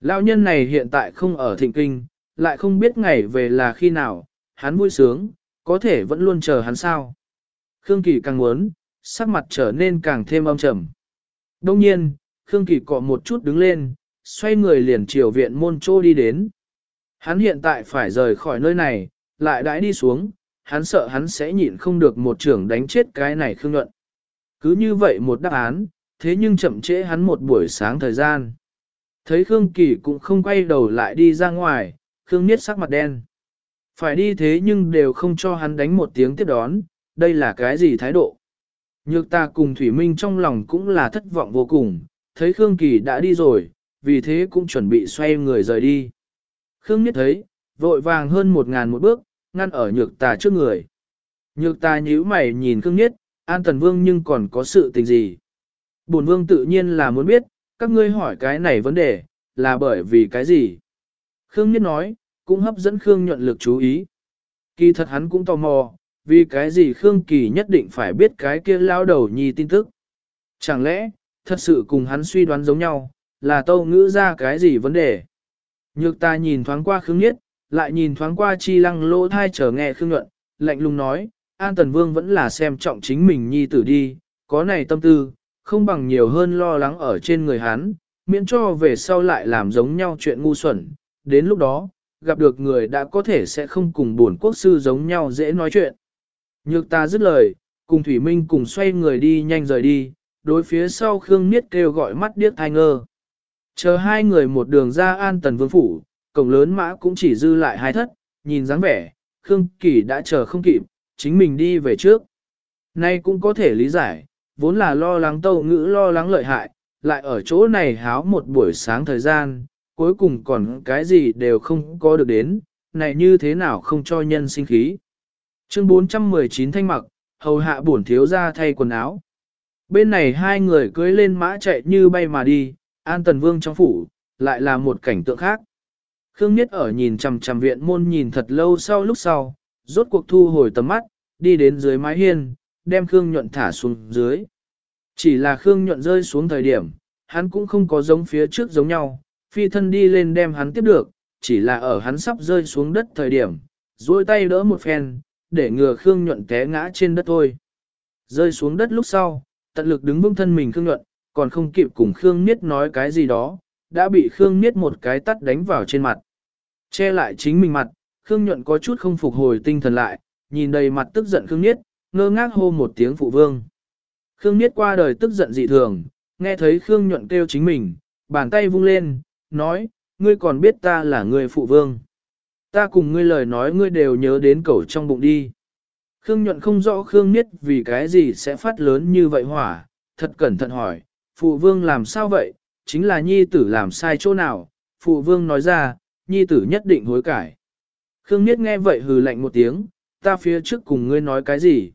Lão nhân này hiện tại không ở thịnh kinh, lại không biết ngày về là khi nào, hắn vui sướng, có thể vẫn luôn chờ hắn sao. Khương Kỳ càng muốn, sắc mặt trở nên càng thêm âm trầm. Đông nhiên, Khương Kỳ cọ một chút đứng lên, xoay người liền chiều viện môn trô đi đến. Hắn hiện tại phải rời khỏi nơi này, lại đãi đi xuống, hắn sợ hắn sẽ nhịn không được một trưởng đánh chết cái này Khương Nhuận. Cứ như vậy một đáp án, thế nhưng chậm trễ hắn một buổi sáng thời gian. Thấy Khương Kỳ cũng không quay đầu lại đi ra ngoài, Khương Niết sắc mặt đen. Phải đi thế nhưng đều không cho hắn đánh một tiếng tiếp đón, đây là cái gì thái độ? Nhược ta cùng Thủy Minh trong lòng cũng là thất vọng vô cùng, thấy Khương Kỳ đã đi rồi, vì thế cũng chuẩn bị xoay người rời đi. Khương Niết thấy, vội vàng hơn một ngàn một bước, ngăn ở nhược tà trước người. Nhược tà nhíu mày nhìn Khương Nhiết, An Tần Vương nhưng còn có sự tình gì? Bổn Vương tự nhiên là muốn biết, các ngươi hỏi cái này vấn đề, là bởi vì cái gì? Khương Nhiết nói, cũng hấp dẫn Khương nhuận lực chú ý. Kỳ thật hắn cũng tò mò, vì cái gì Khương Kỳ nhất định phải biết cái kia lao đầu nhi tin tức. Chẳng lẽ, thật sự cùng hắn suy đoán giống nhau, là tâu ngữ ra cái gì vấn đề. Nhược ta nhìn thoáng qua Khương Nhiết, lại nhìn thoáng qua chi lăng lỗ thai chờ nghe Khương Nhuận, lạnh lùng nói, An Tần Vương vẫn là xem trọng chính mình nhi tử đi, có này tâm tư, không bằng nhiều hơn lo lắng ở trên người hắn, miễn cho về sau lại làm giống nhau chuyện ngu xuẩn, đến lúc đó, gặp được người đã có thể sẽ không cùng buồn quốc sư giống nhau dễ nói chuyện. Nhược ta dứt lời, cùng Thủy Minh cùng xoay người đi nhanh rời đi, đối phía sau Khương Niết kêu gọi mắt điếc thai ngơ. Chờ hai người một đường ra an tần vương phủ, cổng lớn mã cũng chỉ dư lại hai thất, nhìn dáng vẻ, Khương Kỳ đã chờ không kịp, chính mình đi về trước. Nay cũng có thể lý giải, vốn là lo lắng tâu ngữ lo lắng lợi hại, lại ở chỗ này háo một buổi sáng thời gian, cuối cùng còn cái gì đều không có được đến, này như thế nào không cho nhân sinh khí. Chương 419 thanh mặc, hầu hạ bổn thiếu ra thay quần áo. Bên này hai người cưới lên mã chạy như bay mà đi, an tần vương trong phủ, lại là một cảnh tượng khác. Khương Niết ở nhìn chằm chằm viện môn nhìn thật lâu sau lúc sau, rốt cuộc thu hồi tầm mắt, đi đến dưới mái hiên, đem Khương Nhuận thả xuống dưới. Chỉ là Khương Nhuận rơi xuống thời điểm, hắn cũng không có giống phía trước giống nhau, phi thân đi lên đem hắn tiếp được, chỉ là ở hắn sắp rơi xuống đất thời điểm, duỗi tay đỡ một phen, để ngừa Khương Nhuận té ngã trên đất thôi. Rơi xuống đất lúc sau, tận lực đứng vững thân mình Khương Nhuận, còn không kịp cùng Khương Niết nói cái gì đó, đã bị Khương Niết một cái tắt đánh vào trên mặt. Che lại chính mình mặt, Khương Nhuận có chút không phục hồi tinh thần lại, nhìn đầy mặt tức giận Khương Niết, ngơ ngác hô một tiếng phụ vương. Khương Niết qua đời tức giận dị thường, nghe thấy Khương Nhuận kêu chính mình, bàn tay vung lên, nói, ngươi còn biết ta là người phụ vương. Ta cùng ngươi lời nói ngươi đều nhớ đến cẩu trong bụng đi. Khương Nhuận không rõ Khương Niết vì cái gì sẽ phát lớn như vậy hỏa, thật cẩn thận hỏi, phụ vương làm sao vậy, chính là nhi tử làm sai chỗ nào, phụ vương nói ra, nhi tử nhất định hối cải. Khương Niết nghe vậy hừ lạnh một tiếng, ta phía trước cùng ngươi nói cái gì?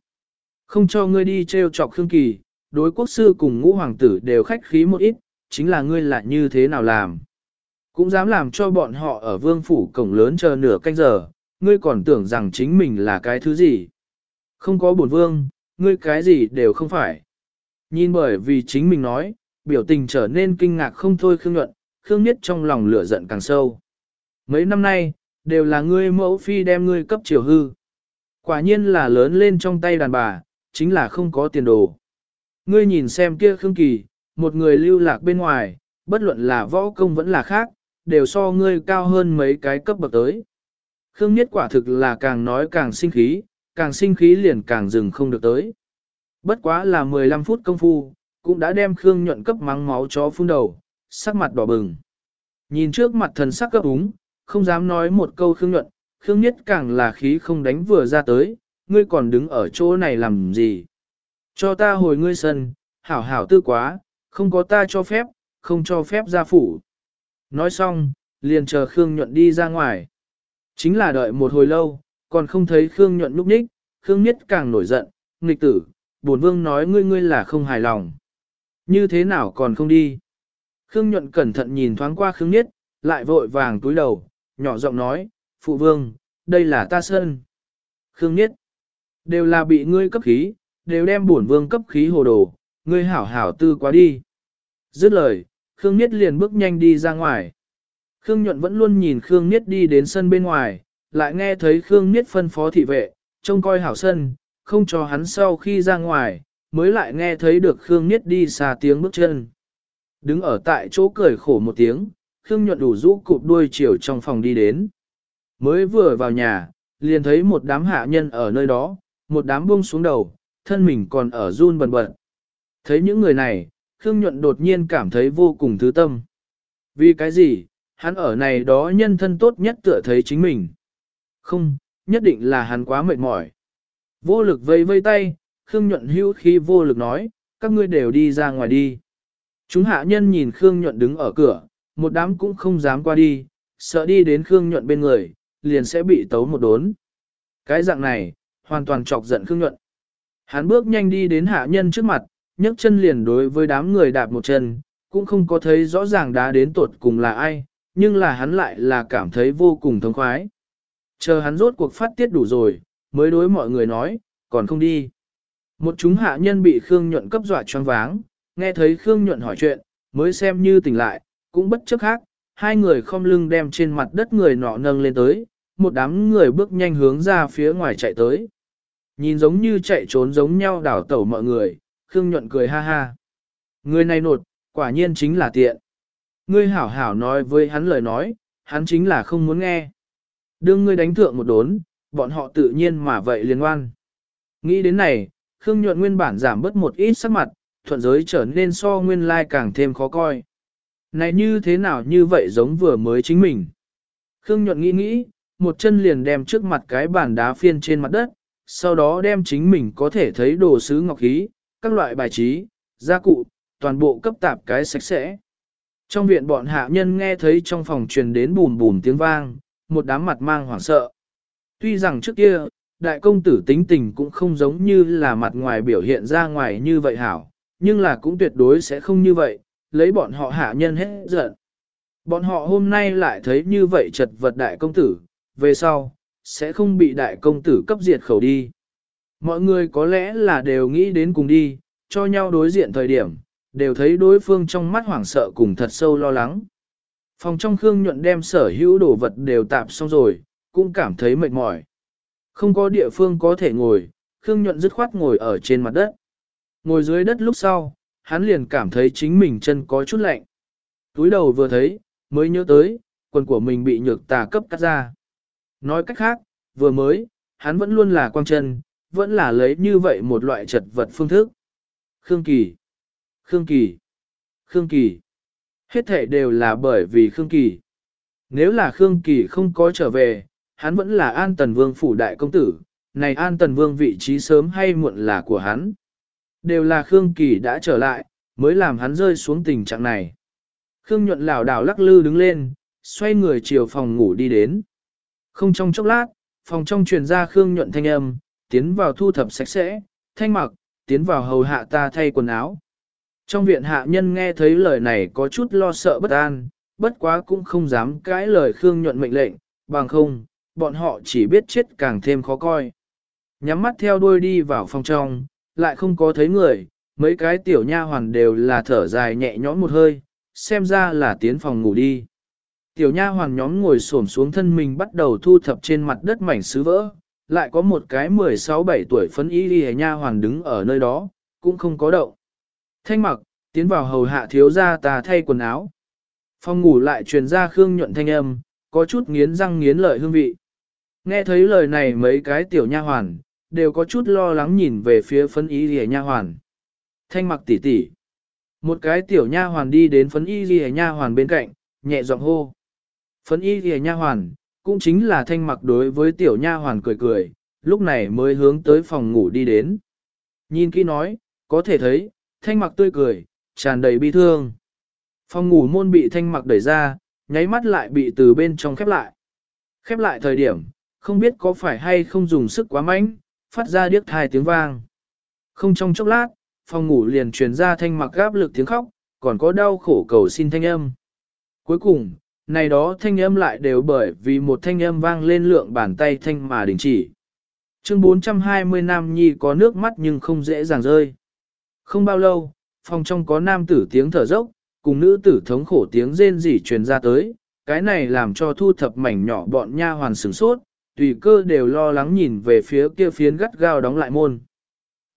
Không cho ngươi đi treo chọc Khương Kỳ, đối quốc sư cùng ngũ hoàng tử đều khách khí một ít, chính là ngươi lại như thế nào làm? Cũng dám làm cho bọn họ ở vương phủ cổng lớn chờ nửa canh giờ, ngươi còn tưởng rằng chính mình là cái thứ gì? Không có bổn vương, ngươi cái gì đều không phải. Nhìn bởi vì chính mình nói, biểu tình trở nên kinh ngạc không thôi Khương Nhuận, Khương Niết trong lòng lửa giận càng sâu. Mấy năm nay, đều là ngươi mẫu phi đem ngươi cấp chiều hư. Quả nhiên là lớn lên trong tay đàn bà, chính là không có tiền đồ. Ngươi nhìn xem kia Khương Kỳ, một người lưu lạc bên ngoài, bất luận là võ công vẫn là khác, đều so ngươi cao hơn mấy cái cấp bậc tới. Khương Niết quả thực là càng nói càng sinh khí, càng sinh khí liền càng dừng không được tới. Bất quá là 15 phút công phu, cũng đã đem Khương nhuận cấp mắng máu chó phun đầu, sắc mặt đỏ bừng. Nhìn trước mặt thần sắc cấp úng, không dám nói một câu Khương nhuận, Khương Nhất càng là khí không đánh vừa ra tới, ngươi còn đứng ở chỗ này làm gì? Cho ta hồi ngươi sân, hảo hảo tư quá, không có ta cho phép, không cho phép ra phủ. Nói xong, liền chờ Khương Nhuận đi ra ngoài. Chính là đợi một hồi lâu, còn không thấy Khương Nhuận núp ních, Khương Nhất càng nổi giận, nghịch tử, bổn vương nói ngươi ngươi là không hài lòng. Như thế nào còn không đi? Khương Nhuận cẩn thận nhìn thoáng qua Khương Nhất, lại vội vàng túi đầu, nhỏ giọng nói, phụ vương, đây là ta sơn. Khương Niết, đều là bị ngươi cấp khí, đều đem bổn vương cấp khí hồ đồ, ngươi hảo hảo tư quá đi. Dứt lời, Khương Niết liền bước nhanh đi ra ngoài. Khương Nhuận vẫn luôn nhìn Khương Niết đi đến sân bên ngoài, lại nghe thấy Khương Niết phân phó thị vệ, trông coi hảo sân, không cho hắn sau khi ra ngoài, mới lại nghe thấy được Khương Niết đi xa tiếng bước chân. Đứng ở tại chỗ cười khổ một tiếng, Khương Nhuận đủ rũ cụp đuôi chiều trong phòng đi đến. Mới vừa vào nhà, liền thấy một đám hạ nhân ở nơi đó, một đám buông xuống đầu, thân mình còn ở run bần bật. Thấy những người này, Khương Nhuận đột nhiên cảm thấy vô cùng thứ tâm. Vì cái gì, hắn ở này đó nhân thân tốt nhất tựa thấy chính mình. Không, nhất định là hắn quá mệt mỏi. Vô lực vây vây tay, Khương Nhuận hữu khi vô lực nói, các ngươi đều đi ra ngoài đi. Chúng hạ nhân nhìn Khương Nhuận đứng ở cửa, một đám cũng không dám qua đi, sợ đi đến Khương Nhuận bên người, liền sẽ bị tấu một đốn. Cái dạng này, hoàn toàn chọc giận Khương Nhuận. Hắn bước nhanh đi đến hạ nhân trước mặt, nhấc chân liền đối với đám người đạp một chân, cũng không có thấy rõ ràng đá đến tột cùng là ai, nhưng là hắn lại là cảm thấy vô cùng thống khoái. Chờ hắn rốt cuộc phát tiết đủ rồi, mới đối mọi người nói, còn không đi. Một chúng hạ nhân bị Khương Nhuận cấp dọa choáng váng, nghe thấy Khương Nhuận hỏi chuyện, mới xem như tỉnh lại, cũng bất chấp khác, hai người không lưng đem trên mặt đất người nọ nâng lên tới, một đám người bước nhanh hướng ra phía ngoài chạy tới. Nhìn giống như chạy trốn giống nhau đảo tẩu mọi người, Khương Nhuận cười ha ha. Người này nột, quả nhiên chính là tiện. Ngươi hảo hảo nói với hắn lời nói, hắn chính là không muốn nghe. Đương ngươi đánh thượng một đốn, bọn họ tự nhiên mà vậy liên quan. Nghĩ đến này, Khương Nhuận nguyên bản giảm bớt một ít sắc mặt, thuận giới trở nên so nguyên lai càng thêm khó coi. Này như thế nào như vậy giống vừa mới chính mình. Khương Nhuận nghĩ nghĩ, một chân liền đem trước mặt cái bàn đá phiên trên mặt đất, sau đó đem chính mình có thể thấy đồ sứ ngọc khí, các loại bài trí, gia cụ, toàn bộ cấp tạp cái sạch sẽ. Trong viện bọn hạ nhân nghe thấy trong phòng truyền đến bùm bùm tiếng vang, một đám mặt mang hoảng sợ. Tuy rằng trước kia, đại công tử tính tình cũng không giống như là mặt ngoài biểu hiện ra ngoài như vậy hảo, nhưng là cũng tuyệt đối sẽ không như vậy, lấy bọn họ hạ nhân hết giận. Bọn họ hôm nay lại thấy như vậy chật vật đại công tử, về sau, sẽ không bị đại công tử cấp diệt khẩu đi. Mọi người có lẽ là đều nghĩ đến cùng đi, cho nhau đối diện thời điểm, đều thấy đối phương trong mắt hoảng sợ cùng thật sâu lo lắng. Phòng trong Khương Nhuận đem sở hữu đồ vật đều tạp xong rồi, cũng cảm thấy mệt mỏi. Không có địa phương có thể ngồi, Khương Nhuận dứt khoát ngồi ở trên mặt đất. Ngồi dưới đất lúc sau, hắn liền cảm thấy chính mình chân có chút lạnh. Túi đầu vừa thấy, mới nhớ tới, quần của mình bị nhược tà cấp cắt ra. Nói cách khác, vừa mới, hắn vẫn luôn là quang chân, vẫn là lấy như vậy một loại trật vật phương thức. Khương Kỳ Khương Kỳ Khương Kỳ Hết thể đều là bởi vì Khương Kỳ. Nếu là Khương Kỳ không có trở về, hắn vẫn là An Tần Vương phủ đại công tử, này An Tần Vương vị trí sớm hay muộn là của hắn. Đều là Khương Kỳ đã trở lại, mới làm hắn rơi xuống tình trạng này. Khương nhuận lảo đảo lắc lư đứng lên, xoay người chiều phòng ngủ đi đến. Không trong chốc lát, phòng trong truyền ra Khương nhuận thanh âm, tiến vào thu thập sạch sẽ, thanh mặc, tiến vào hầu hạ ta thay quần áo. Trong viện hạ nhân nghe thấy lời này có chút lo sợ bất an, bất quá cũng không dám cãi lời Khương nhuận mệnh lệnh, bằng không, bọn họ chỉ biết chết càng thêm khó coi. Nhắm mắt theo đuôi đi vào phòng trong, lại không có thấy người, mấy cái tiểu nha hoàn đều là thở dài nhẹ nhõm một hơi, xem ra là tiến phòng ngủ đi. Tiểu nha hoàn nhóm ngồi xổm xuống thân mình bắt đầu thu thập trên mặt đất mảnh sứ vỡ, lại có một cái 16-17 tuổi phấn y đi nha hoàn đứng ở nơi đó, cũng không có động. Thanh mặc, tiến vào hầu hạ thiếu gia ta thay quần áo. Phòng ngủ lại truyền ra Khương nhuận thanh âm, có chút nghiến răng nghiến lợi hương vị. Nghe thấy lời này mấy cái tiểu nha hoàn, đều có chút lo lắng nhìn về phía phấn y rìa nha hoàn. Thanh mặc tỷ tỷ. Một cái tiểu nha hoàn đi đến phấn y rìa nha hoàn bên cạnh, nhẹ giọng hô. Phấn y rìa nha hoàn, cũng chính là thanh mặc đối với tiểu nha hoàn cười cười, lúc này mới hướng tới phòng ngủ đi đến. Nhìn kỹ nói, có thể thấy, thanh mặc tươi cười, tràn đầy bi thương. Phòng ngủ môn bị thanh mặc đẩy ra, nháy mắt lại bị từ bên trong khép lại. Khép lại thời điểm, không biết có phải hay không dùng sức quá mạnh, phát ra điếc thai tiếng vang. Không trong chốc lát, phòng ngủ liền truyền ra thanh mặc gáp lực tiếng khóc, còn có đau khổ cầu xin thanh âm. Cuối cùng, này đó thanh âm lại đều bởi vì một thanh âm vang lên lượng bàn tay thanh mà đình chỉ. Chương 420 Nam Nhi có nước mắt nhưng không dễ dàng rơi. Không bao lâu, phòng trong có nam tử tiếng thở dốc, cùng nữ tử thống khổ tiếng rên rỉ truyền ra tới, cái này làm cho thu thập mảnh nhỏ bọn nha hoàn sửng sốt, tùy cơ đều lo lắng nhìn về phía kia phiến gắt gao đóng lại môn.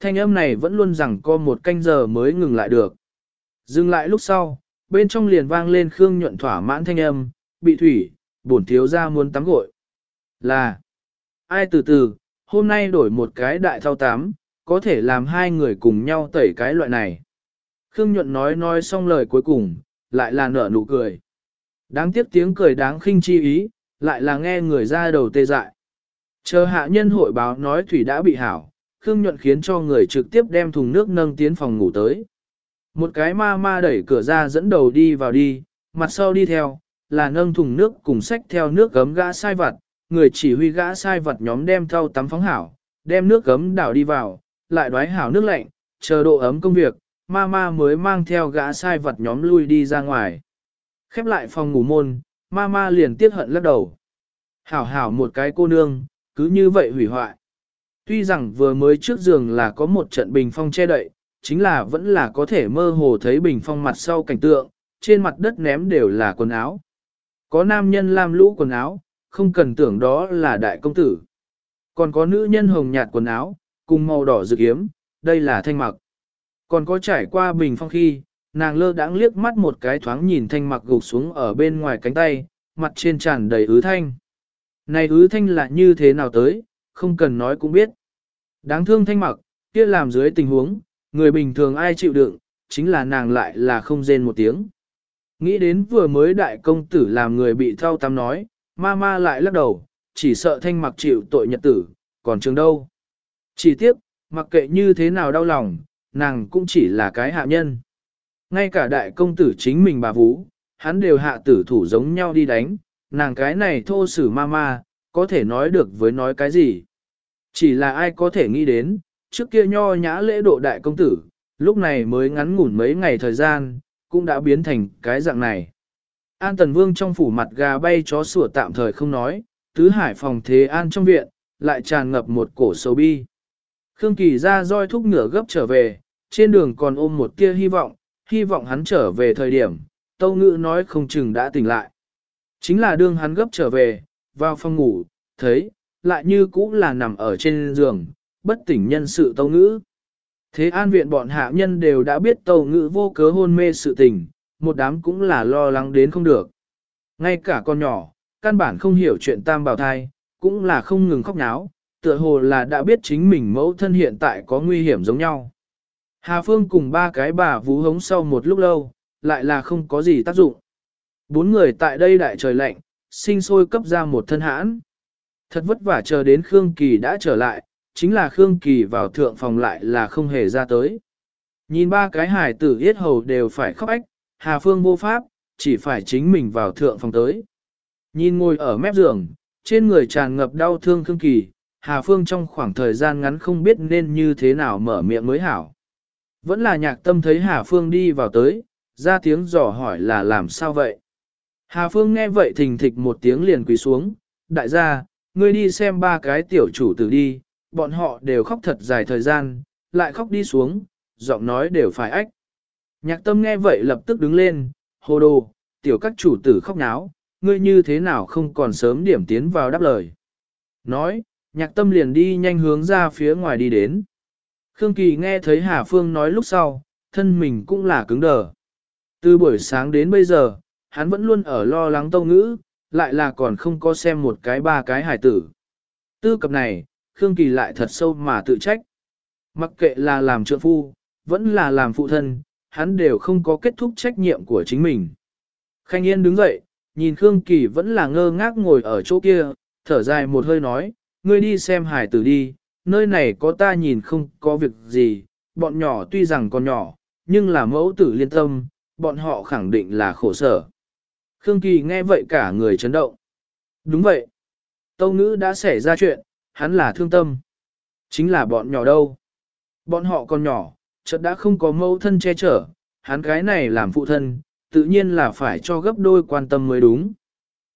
Thanh âm này vẫn luôn rằng co một canh giờ mới ngừng lại được. Dừng lại lúc sau, bên trong liền vang lên Khương nhuận thỏa mãn thanh âm, bị thủy, bổn thiếu ra muốn tắm gội. Là, ai từ từ, hôm nay đổi một cái đại thao tám, có thể làm hai người cùng nhau tẩy cái loại này. Khương nhuận nói nói xong lời cuối cùng, lại là nở nụ cười. Đáng tiếc tiếng cười đáng khinh chi ý, lại là nghe người ra đầu tê dại. Chờ hạ nhân hội báo nói thủy đã bị hảo, Khương nhuận khiến cho người trực tiếp đem thùng nước nâng tiến phòng ngủ tới. Một cái ma ma đẩy cửa ra dẫn đầu đi vào đi, mặt sau đi theo, là nâng thùng nước cùng sách theo nước gấm gã sai vặt, người chỉ huy gã sai vặt nhóm đem thau tắm phóng hảo, đem nước gấm đảo đi vào, lại đoái hảo nước lạnh, chờ độ ấm công việc, ma ma mới mang theo gã sai vặt nhóm lui đi ra ngoài. Khép lại phòng ngủ môn, ma ma liền tiếc hận lắc đầu. Hảo hảo một cái cô nương, cứ như vậy hủy hoại. Tuy rằng vừa mới trước giường là có một trận bình phong che đậy, chính là vẫn là có thể mơ hồ thấy bình phong mặt sau cảnh tượng, trên mặt đất ném đều là quần áo. Có nam nhân làm lũ quần áo, không cần tưởng đó là đại công tử. Còn có nữ nhân hồng nhạt quần áo, cùng màu đỏ rực kiếm, đây là thanh mặc. Còn có trải qua bình phong khi, nàng lơ đãng liếc mắt một cái thoáng nhìn thanh mặc gục xuống ở bên ngoài cánh tay, mặt trên tràn đầy ứ thanh. Này ứ thanh là như thế nào tới, không cần nói cũng biết. Đáng thương thanh mặc, kia làm dưới tình huống, người bình thường ai chịu đựng, chính là nàng lại là không rên một tiếng. Nghĩ đến vừa mới đại công tử làm người bị thao tắm nói, ma ma lại lắc đầu, chỉ sợ thanh mặc chịu tội nhật tử, còn trường đâu. Chỉ tiếc, mặc kệ như thế nào đau lòng, nàng cũng chỉ là cái hạ nhân. Ngay cả đại công tử chính mình bà Vũ, hắn đều hạ tử thủ giống nhau đi đánh, nàng cái này thô sử ma ma, có thể nói được với nói cái gì. Chỉ là ai có thể nghĩ đến, trước kia nho nhã lễ độ đại công tử, lúc này mới ngắn ngủn mấy ngày thời gian, cũng đã biến thành cái dạng này. An Tần Vương trong phủ mặt gà bay chó sủa tạm thời không nói, tứ hải phòng thế an trong viện, lại tràn ngập một cổ sầu bi. Khương Kỳ ra roi thúc ngửa gấp trở về, trên đường còn ôm một tia hy vọng, hy vọng hắn trở về thời điểm, tâu ngữ nói không chừng đã tỉnh lại. Chính là đương hắn gấp trở về, vào phòng ngủ, thấy, lại như cũng là nằm ở trên giường, bất tỉnh nhân sự tâu ngữ. Thế an viện bọn hạ nhân đều đã biết tâu ngữ vô cớ hôn mê sự tình, một đám cũng là lo lắng đến không được. Ngay cả con nhỏ, căn bản không hiểu chuyện tam bào thai, cũng là không ngừng khóc náo, tựa hồ là đã biết chính mình mẫu thân hiện tại có nguy hiểm giống nhau. Hà Phương cùng ba cái bà vú hống sau một lúc lâu, lại là không có gì tác dụng. Bốn người tại đây đại trời lạnh, sinh sôi cấp ra một thân hãn. Thật vất vả chờ đến Khương Kỳ đã trở lại, chính là Khương Kỳ vào thượng phòng lại là không hề ra tới. Nhìn ba cái hải tử yết hầu đều phải khóc ách, Hà Phương vô pháp, chỉ phải chính mình vào thượng phòng tới. Nhìn ngồi ở mép giường, trên người tràn ngập đau thương Khương Kỳ, Hà Phương trong khoảng thời gian ngắn không biết nên như thế nào mở miệng mới hảo. Vẫn là nhạc tâm thấy Hà Phương đi vào tới, ra tiếng dò hỏi là làm sao vậy. Hà Phương nghe vậy thình thịch một tiếng liền quỳ xuống, đại gia, ngươi đi xem ba cái tiểu chủ tử đi, bọn họ đều khóc thật dài thời gian, lại khóc đi xuống, giọng nói đều phải ách. Nhạc tâm nghe vậy lập tức đứng lên, hồ đồ, tiểu các chủ tử khóc náo, ngươi như thế nào không còn sớm điểm tiến vào đáp lời. Nói, nhạc tâm liền đi nhanh hướng ra phía ngoài đi đến. Khương Kỳ nghe thấy Hà Phương nói lúc sau, thân mình cũng là cứng đờ. Từ buổi sáng đến bây giờ, hắn vẫn luôn ở lo lắng tâu ngữ, lại là còn không có xem một cái ba cái hải tử. Tư cập này, Khương Kỳ lại thật sâu mà tự trách. Mặc kệ là làm trợ phu, vẫn là làm phụ thân, hắn đều không có kết thúc trách nhiệm của chính mình. Khanh Yên đứng dậy, nhìn Khương Kỳ vẫn là ngơ ngác ngồi ở chỗ kia, thở dài một hơi nói, ngươi đi xem hải tử đi, nơi này có ta nhìn không có việc gì, bọn nhỏ tuy rằng còn nhỏ, nhưng là mẫu tử liên tâm, bọn họ khẳng định là khổ sở. Khương Kỳ nghe vậy cả người chấn động. Đúng vậy. Tâu ngữ đã xảy ra chuyện, hắn là thương tâm. Chính là bọn nhỏ đâu. Bọn họ còn nhỏ, chợt đã không có mẫu thân che chở, hắn cái này làm phụ thân, tự nhiên là phải cho gấp đôi quan tâm mới đúng.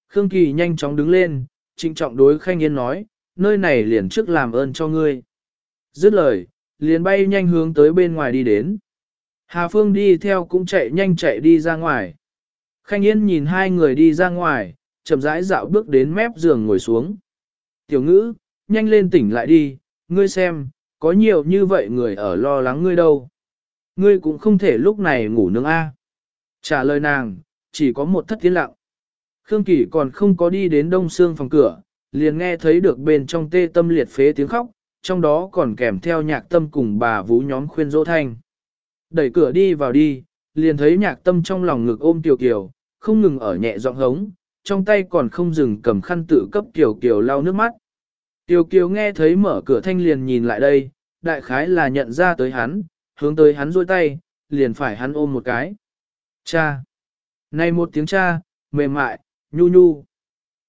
Khương Kỳ nhanh chóng đứng lên, trinh trọng đối Khanh Yên nói, nơi này liền trước làm ơn cho ngươi. Dứt lời, liền bay nhanh hướng tới bên ngoài đi đến. Hà Phương đi theo cũng chạy nhanh chạy đi ra ngoài. Khanh Yên nhìn hai người đi ra ngoài, chậm rãi dạo bước đến mép giường ngồi xuống. Tiểu ngữ, nhanh lên tỉnh lại đi, ngươi xem, có nhiều như vậy người ở lo lắng ngươi đâu. Ngươi cũng không thể lúc này ngủ nướng A. Trả lời nàng, chỉ có một thất tiến lặng. Khương Kỳ còn không có đi đến đông xương phòng cửa, liền nghe thấy được bên trong tê tâm liệt phế tiếng khóc, trong đó còn kèm theo nhạc tâm cùng bà vũ nhóm khuyên dỗ thanh. Đẩy cửa đi vào đi, liền thấy nhạc tâm trong lòng ngực ôm Tiểu Kiều, không ngừng ở nhẹ giọng hống, trong tay còn không dừng cầm khăn tự cấp Tiểu Kiều lau nước mắt. Tiểu Kiều nghe thấy mở cửa thanh liền nhìn lại đây, đại khái là nhận ra tới hắn, hướng tới hắn dôi tay, liền phải hắn ôm một cái. Cha! Này một tiếng cha, mềm mại, nhu nhu.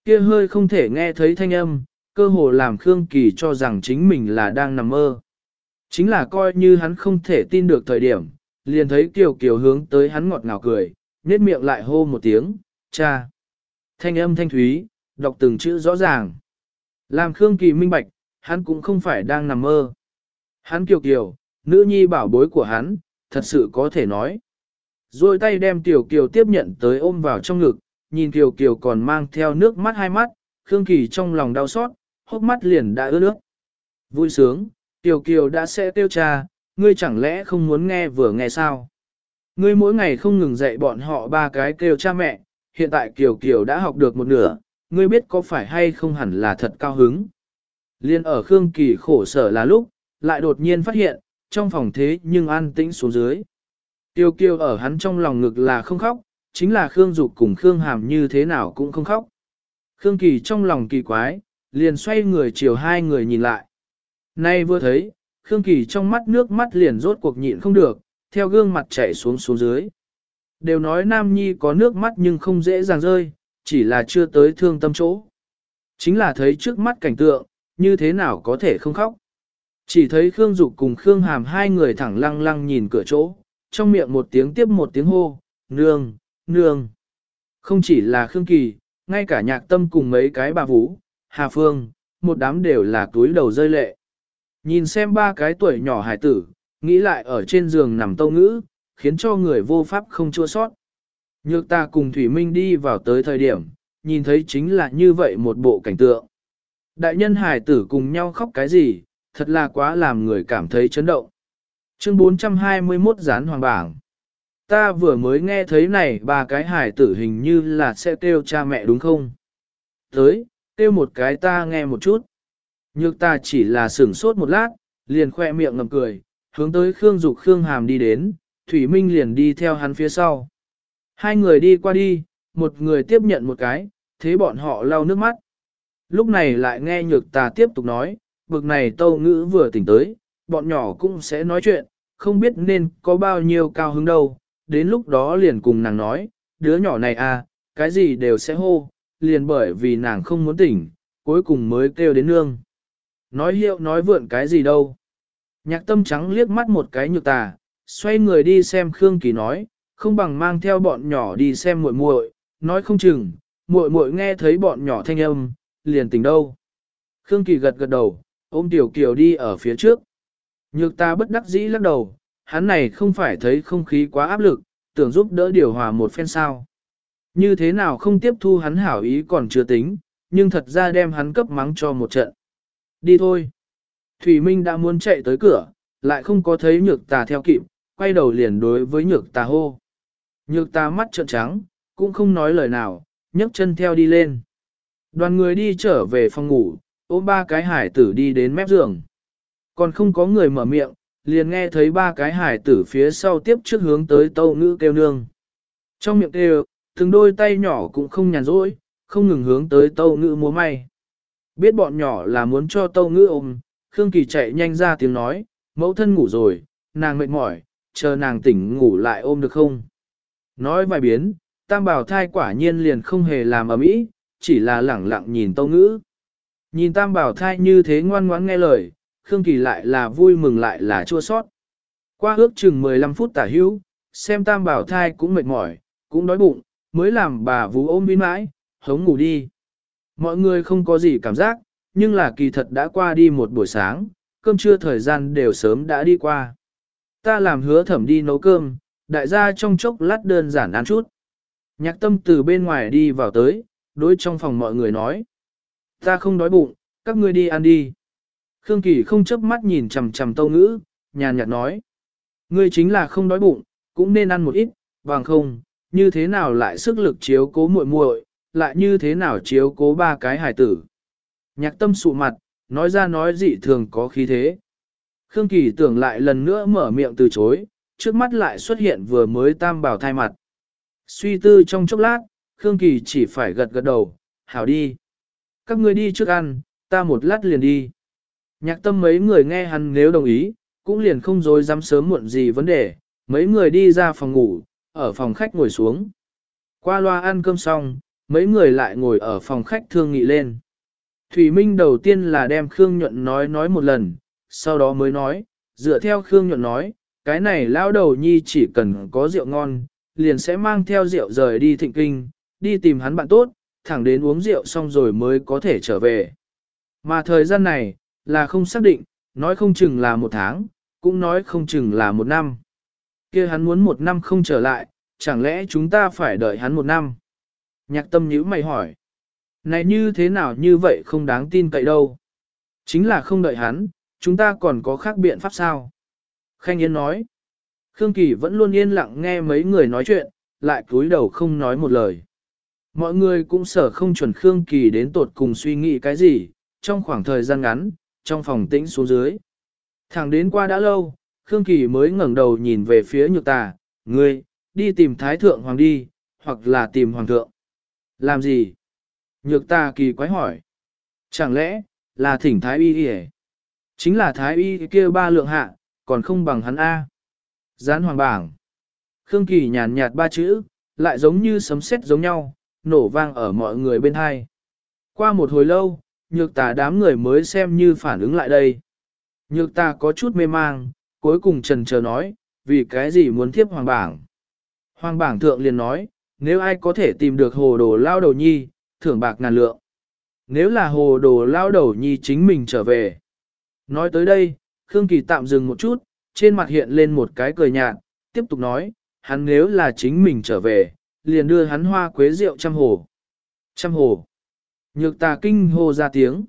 Kia hơi không thể nghe thấy thanh âm, cơ hồ làm Khương Kỳ cho rằng chính mình là đang nằm mơ. Chính là coi như hắn không thể tin được thời điểm, liền thấy Kiều Kiều hướng tới hắn ngọt ngào cười, nhếch miệng lại hô một tiếng, cha. Thanh âm thanh thúy, đọc từng chữ rõ ràng. Làm Khương Kỳ minh bạch, hắn cũng không phải đang nằm mơ. Hắn Kiều Kiều, nữ nhi bảo bối của hắn, thật sự có thể nói. Rồi tay đem Tiểu Kiều tiếp nhận tới ôm vào trong ngực, nhìn Kiều Kiều còn mang theo nước mắt hai mắt, Khương Kỳ trong lòng đau xót, hốc mắt liền đã ướt nước. Vui sướng, kiều Kiều đã sẽ tiêu cha, ngươi chẳng lẽ không muốn nghe vừa nghe sao? Ngươi mỗi ngày không ngừng dạy bọn họ ba cái kêu cha mẹ, hiện tại Kiều Kiều đã học được một nửa, ngươi biết có phải hay không hẳn là thật cao hứng. Liên ở Khương Kỳ khổ sở là lúc, lại đột nhiên phát hiện, trong phòng thế nhưng an tĩnh xuống dưới. Tiêu kiêu ở hắn trong lòng ngực là không khóc, chính là Khương Dục cùng Khương Hàm như thế nào cũng không khóc. Khương Kỳ trong lòng kỳ quái, liền xoay người chiều hai người nhìn lại. Nay vừa thấy, Khương Kỳ trong mắt nước mắt liền rốt cuộc nhịn không được, theo gương mặt chảy xuống xuống dưới. Đều nói Nam Nhi có nước mắt nhưng không dễ dàng rơi, chỉ là chưa tới thương tâm chỗ. Chính là thấy trước mắt cảnh tượng, như thế nào có thể không khóc. Chỉ thấy Khương Dục cùng Khương Hàm hai người thẳng lăng lăng nhìn cửa chỗ, trong miệng một tiếng tiếp một tiếng hô, nương, nương. Không chỉ là Khương Kỳ, ngay cả nhạc tâm cùng mấy cái bà vũ, Hà Phương, một đám đều là túi đầu rơi lệ. Nhìn xem ba cái tuổi nhỏ hải tử, nghĩ lại ở trên giường nằm tâu ngữ, khiến cho người vô pháp không chua sót. Nhược ta cùng Thủy Minh đi vào tới thời điểm, nhìn thấy chính là như vậy một bộ cảnh tượng. Đại nhân hải tử cùng nhau khóc cái gì, thật là quá làm người cảm thấy chấn động. Chương 421 gián hoàng bảng. Ta vừa mới nghe thấy này ba cái hải tử hình như là sẽ kêu cha mẹ đúng không? Tới, kêu một cái ta nghe một chút. Nhược ta chỉ là sửng sốt một lát, liền khoe miệng ngầm cười, hướng tới Khương Dục Khương Hàm đi đến, Thủy Minh liền đi theo hắn phía sau. Hai người đi qua đi, một người tiếp nhận một cái, thế bọn họ lau nước mắt. Lúc này lại nghe nhược ta tiếp tục nói, bực này tâu ngữ vừa tỉnh tới, bọn nhỏ cũng sẽ nói chuyện, không biết nên có bao nhiêu cao hứng đâu, đến lúc đó liền cùng nàng nói, đứa nhỏ này à, cái gì đều sẽ hô, liền bởi vì nàng không muốn tỉnh, cuối cùng mới kêu đến nương. Nói hiệu nói vượn cái gì đâu. Nhạc tâm trắng liếc mắt một cái nhược tà, xoay người đi xem Khương Kỳ nói, không bằng mang theo bọn nhỏ đi xem muội muội, nói không chừng, muội muội nghe thấy bọn nhỏ thanh âm, liền tỉnh đâu. Khương Kỳ gật gật đầu, ôm Tiểu Kiều đi ở phía trước. Nhược ta bất đắc dĩ lắc đầu, hắn này không phải thấy không khí quá áp lực, tưởng giúp đỡ điều hòa một phen sao. Như thế nào không tiếp thu hắn hảo ý còn chưa tính, nhưng thật ra đem hắn cấp mắng cho một trận. Đi thôi. Thủy Minh đã muốn chạy tới cửa, lại không có thấy nhược tà theo kịp, quay đầu liền đối với nhược tà hô. Nhược tà mắt trợn trắng, cũng không nói lời nào, nhấc chân theo đi lên. Đoàn người đi trở về phòng ngủ, ôm ba cái hải tử đi đến mép giường. Còn không có người mở miệng, liền nghe thấy ba cái hải tử phía sau tiếp trước hướng tới tâu ngữ kêu nương. Trong miệng kêu, từng đôi tay nhỏ cũng không nhàn rỗi, không ngừng hướng tới tâu ngữ múa may. Biết bọn nhỏ là muốn cho tâu ngữ ôm, Khương Kỳ chạy nhanh ra tiếng nói, mẫu thân ngủ rồi, nàng mệt mỏi, chờ nàng tỉnh ngủ lại ôm được không? Nói vài biến, tam bảo thai quả nhiên liền không hề làm ở mỹ, chỉ là lẳng lặng nhìn tâu ngữ. Nhìn tam bảo thai như thế ngoan ngoãn nghe lời, Khương Kỳ lại là vui mừng lại là chua sót. Qua ước chừng 15 phút tả hữu, xem tam bảo thai cũng mệt mỏi, cũng đói bụng, mới làm bà vú ôm vin mãi, hống ngủ đi. Mọi người không có gì cảm giác, nhưng là kỳ thật đã qua đi một buổi sáng, cơm trưa thời gian đều sớm đã đi qua. Ta làm hứa thẩm đi nấu cơm, đại gia trong chốc lát đơn giản ăn chút. Nhạc tâm từ bên ngoài đi vào tới, đối trong phòng mọi người nói. Ta không đói bụng, các ngươi đi ăn đi. Khương Kỳ không chớp mắt nhìn chằm chằm tâu ngữ, nhàn nhạt nói. Ngươi chính là không đói bụng, cũng nên ăn một ít, bằng không, như thế nào lại sức lực chiếu cố muội muội, lại như thế nào chiếu cố ba cái hài tử. Nhạc tâm sụ mặt, nói ra nói dị thường có khí thế. Khương Kỳ tưởng lại lần nữa mở miệng từ chối, trước mắt lại xuất hiện vừa mới tam bảo thai mặt. Suy tư trong chốc lát, Khương Kỳ chỉ phải gật gật đầu, hảo đi. Các ngươi đi trước ăn, ta một lát liền đi. Nhạc tâm mấy người nghe hắn nếu đồng ý, cũng liền không dối dám sớm muộn gì vấn đề, mấy người đi ra phòng ngủ, ở phòng khách ngồi xuống. Qua loa ăn cơm xong, mấy người lại ngồi ở phòng khách thương nghị lên. Thủy Minh đầu tiên là đem Khương Nhuận nói nói một lần, sau đó mới nói, dựa theo Khương Nhuận nói, cái này lao đầu nhi chỉ cần có rượu ngon, liền sẽ mang theo rượu rời đi thịnh kinh, đi tìm hắn bạn tốt, thẳng đến uống rượu xong rồi mới có thể trở về. Mà thời gian này, là không xác định, nói không chừng là một tháng, cũng nói không chừng là một năm. kia hắn muốn một năm không trở lại, chẳng lẽ chúng ta phải đợi hắn một năm? Nhạc tâm nhữ mày hỏi. Này như thế nào như vậy không đáng tin cậy đâu. Chính là không đợi hắn, chúng ta còn có khác biện pháp sao? Khanh Yên nói. Khương Kỳ vẫn luôn yên lặng nghe mấy người nói chuyện, lại cúi đầu không nói một lời. Mọi người cũng sở không chuẩn Khương Kỳ đến tột cùng suy nghĩ cái gì, trong khoảng thời gian ngắn, trong phòng tĩnh xuống dưới. Thẳng đến qua đã lâu, Khương Kỳ mới ngẩng đầu nhìn về phía nhược tà, ngươi, đi tìm Thái Thượng Hoàng đi, hoặc là tìm Hoàng Thượng. Làm gì? Nhược tà kỳ quái hỏi. Chẳng lẽ, là thỉnh Thái Y hề? Chính là Thái Y kia ba lượng hạ, còn không bằng hắn A. Gián hoàng bảng. Khương Kỳ nhàn nhạt ba chữ, lại giống như sấm sét giống nhau, nổ vang ở mọi người bên hai. Qua một hồi lâu, nhược tà đám người mới xem như phản ứng lại đây. Nhược tà có chút mê mang, cuối cùng trần chờ nói, vì cái gì muốn thiếp hoàng bảng. Hoàng bảng thượng liền nói, nếu ai có thể tìm được hồ đồ lao đầu nhi, thưởng bạc ngàn lượng. Nếu là hồ đồ lao đầu nhi chính mình trở về. Nói tới đây, Khương Kỳ tạm dừng một chút, trên mặt hiện lên một cái cười nhạt, tiếp tục nói, hắn nếu là chính mình trở về, liền đưa hắn hoa quế rượu trăm hồ. Trăm hồ. Nhược tà kinh hô ra tiếng.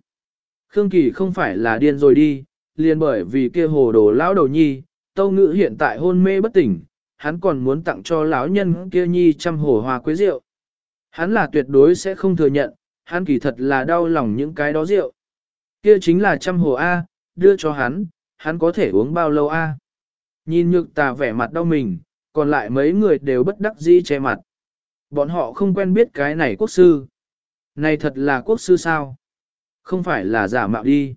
Khương Kỳ không phải là điên rồi đi, liền bởi vì kia hồ đồ lão đầu nhi, tâu ngữ hiện tại hôn mê bất tỉnh, hắn còn muốn tặng cho lão nhân kia nhi trăm hồ hoa quế rượu. Hắn là tuyệt đối sẽ không thừa nhận, hắn kỳ thật là đau lòng những cái đó rượu. Kia chính là trăm hồ A, đưa cho hắn, hắn có thể uống bao lâu A. Nhìn nhược tà vẻ mặt đau mình, còn lại mấy người đều bất đắc dĩ che mặt. Bọn họ không quen biết cái này quốc sư. Này thật là quốc sư sao? Không phải là giả mạo đi.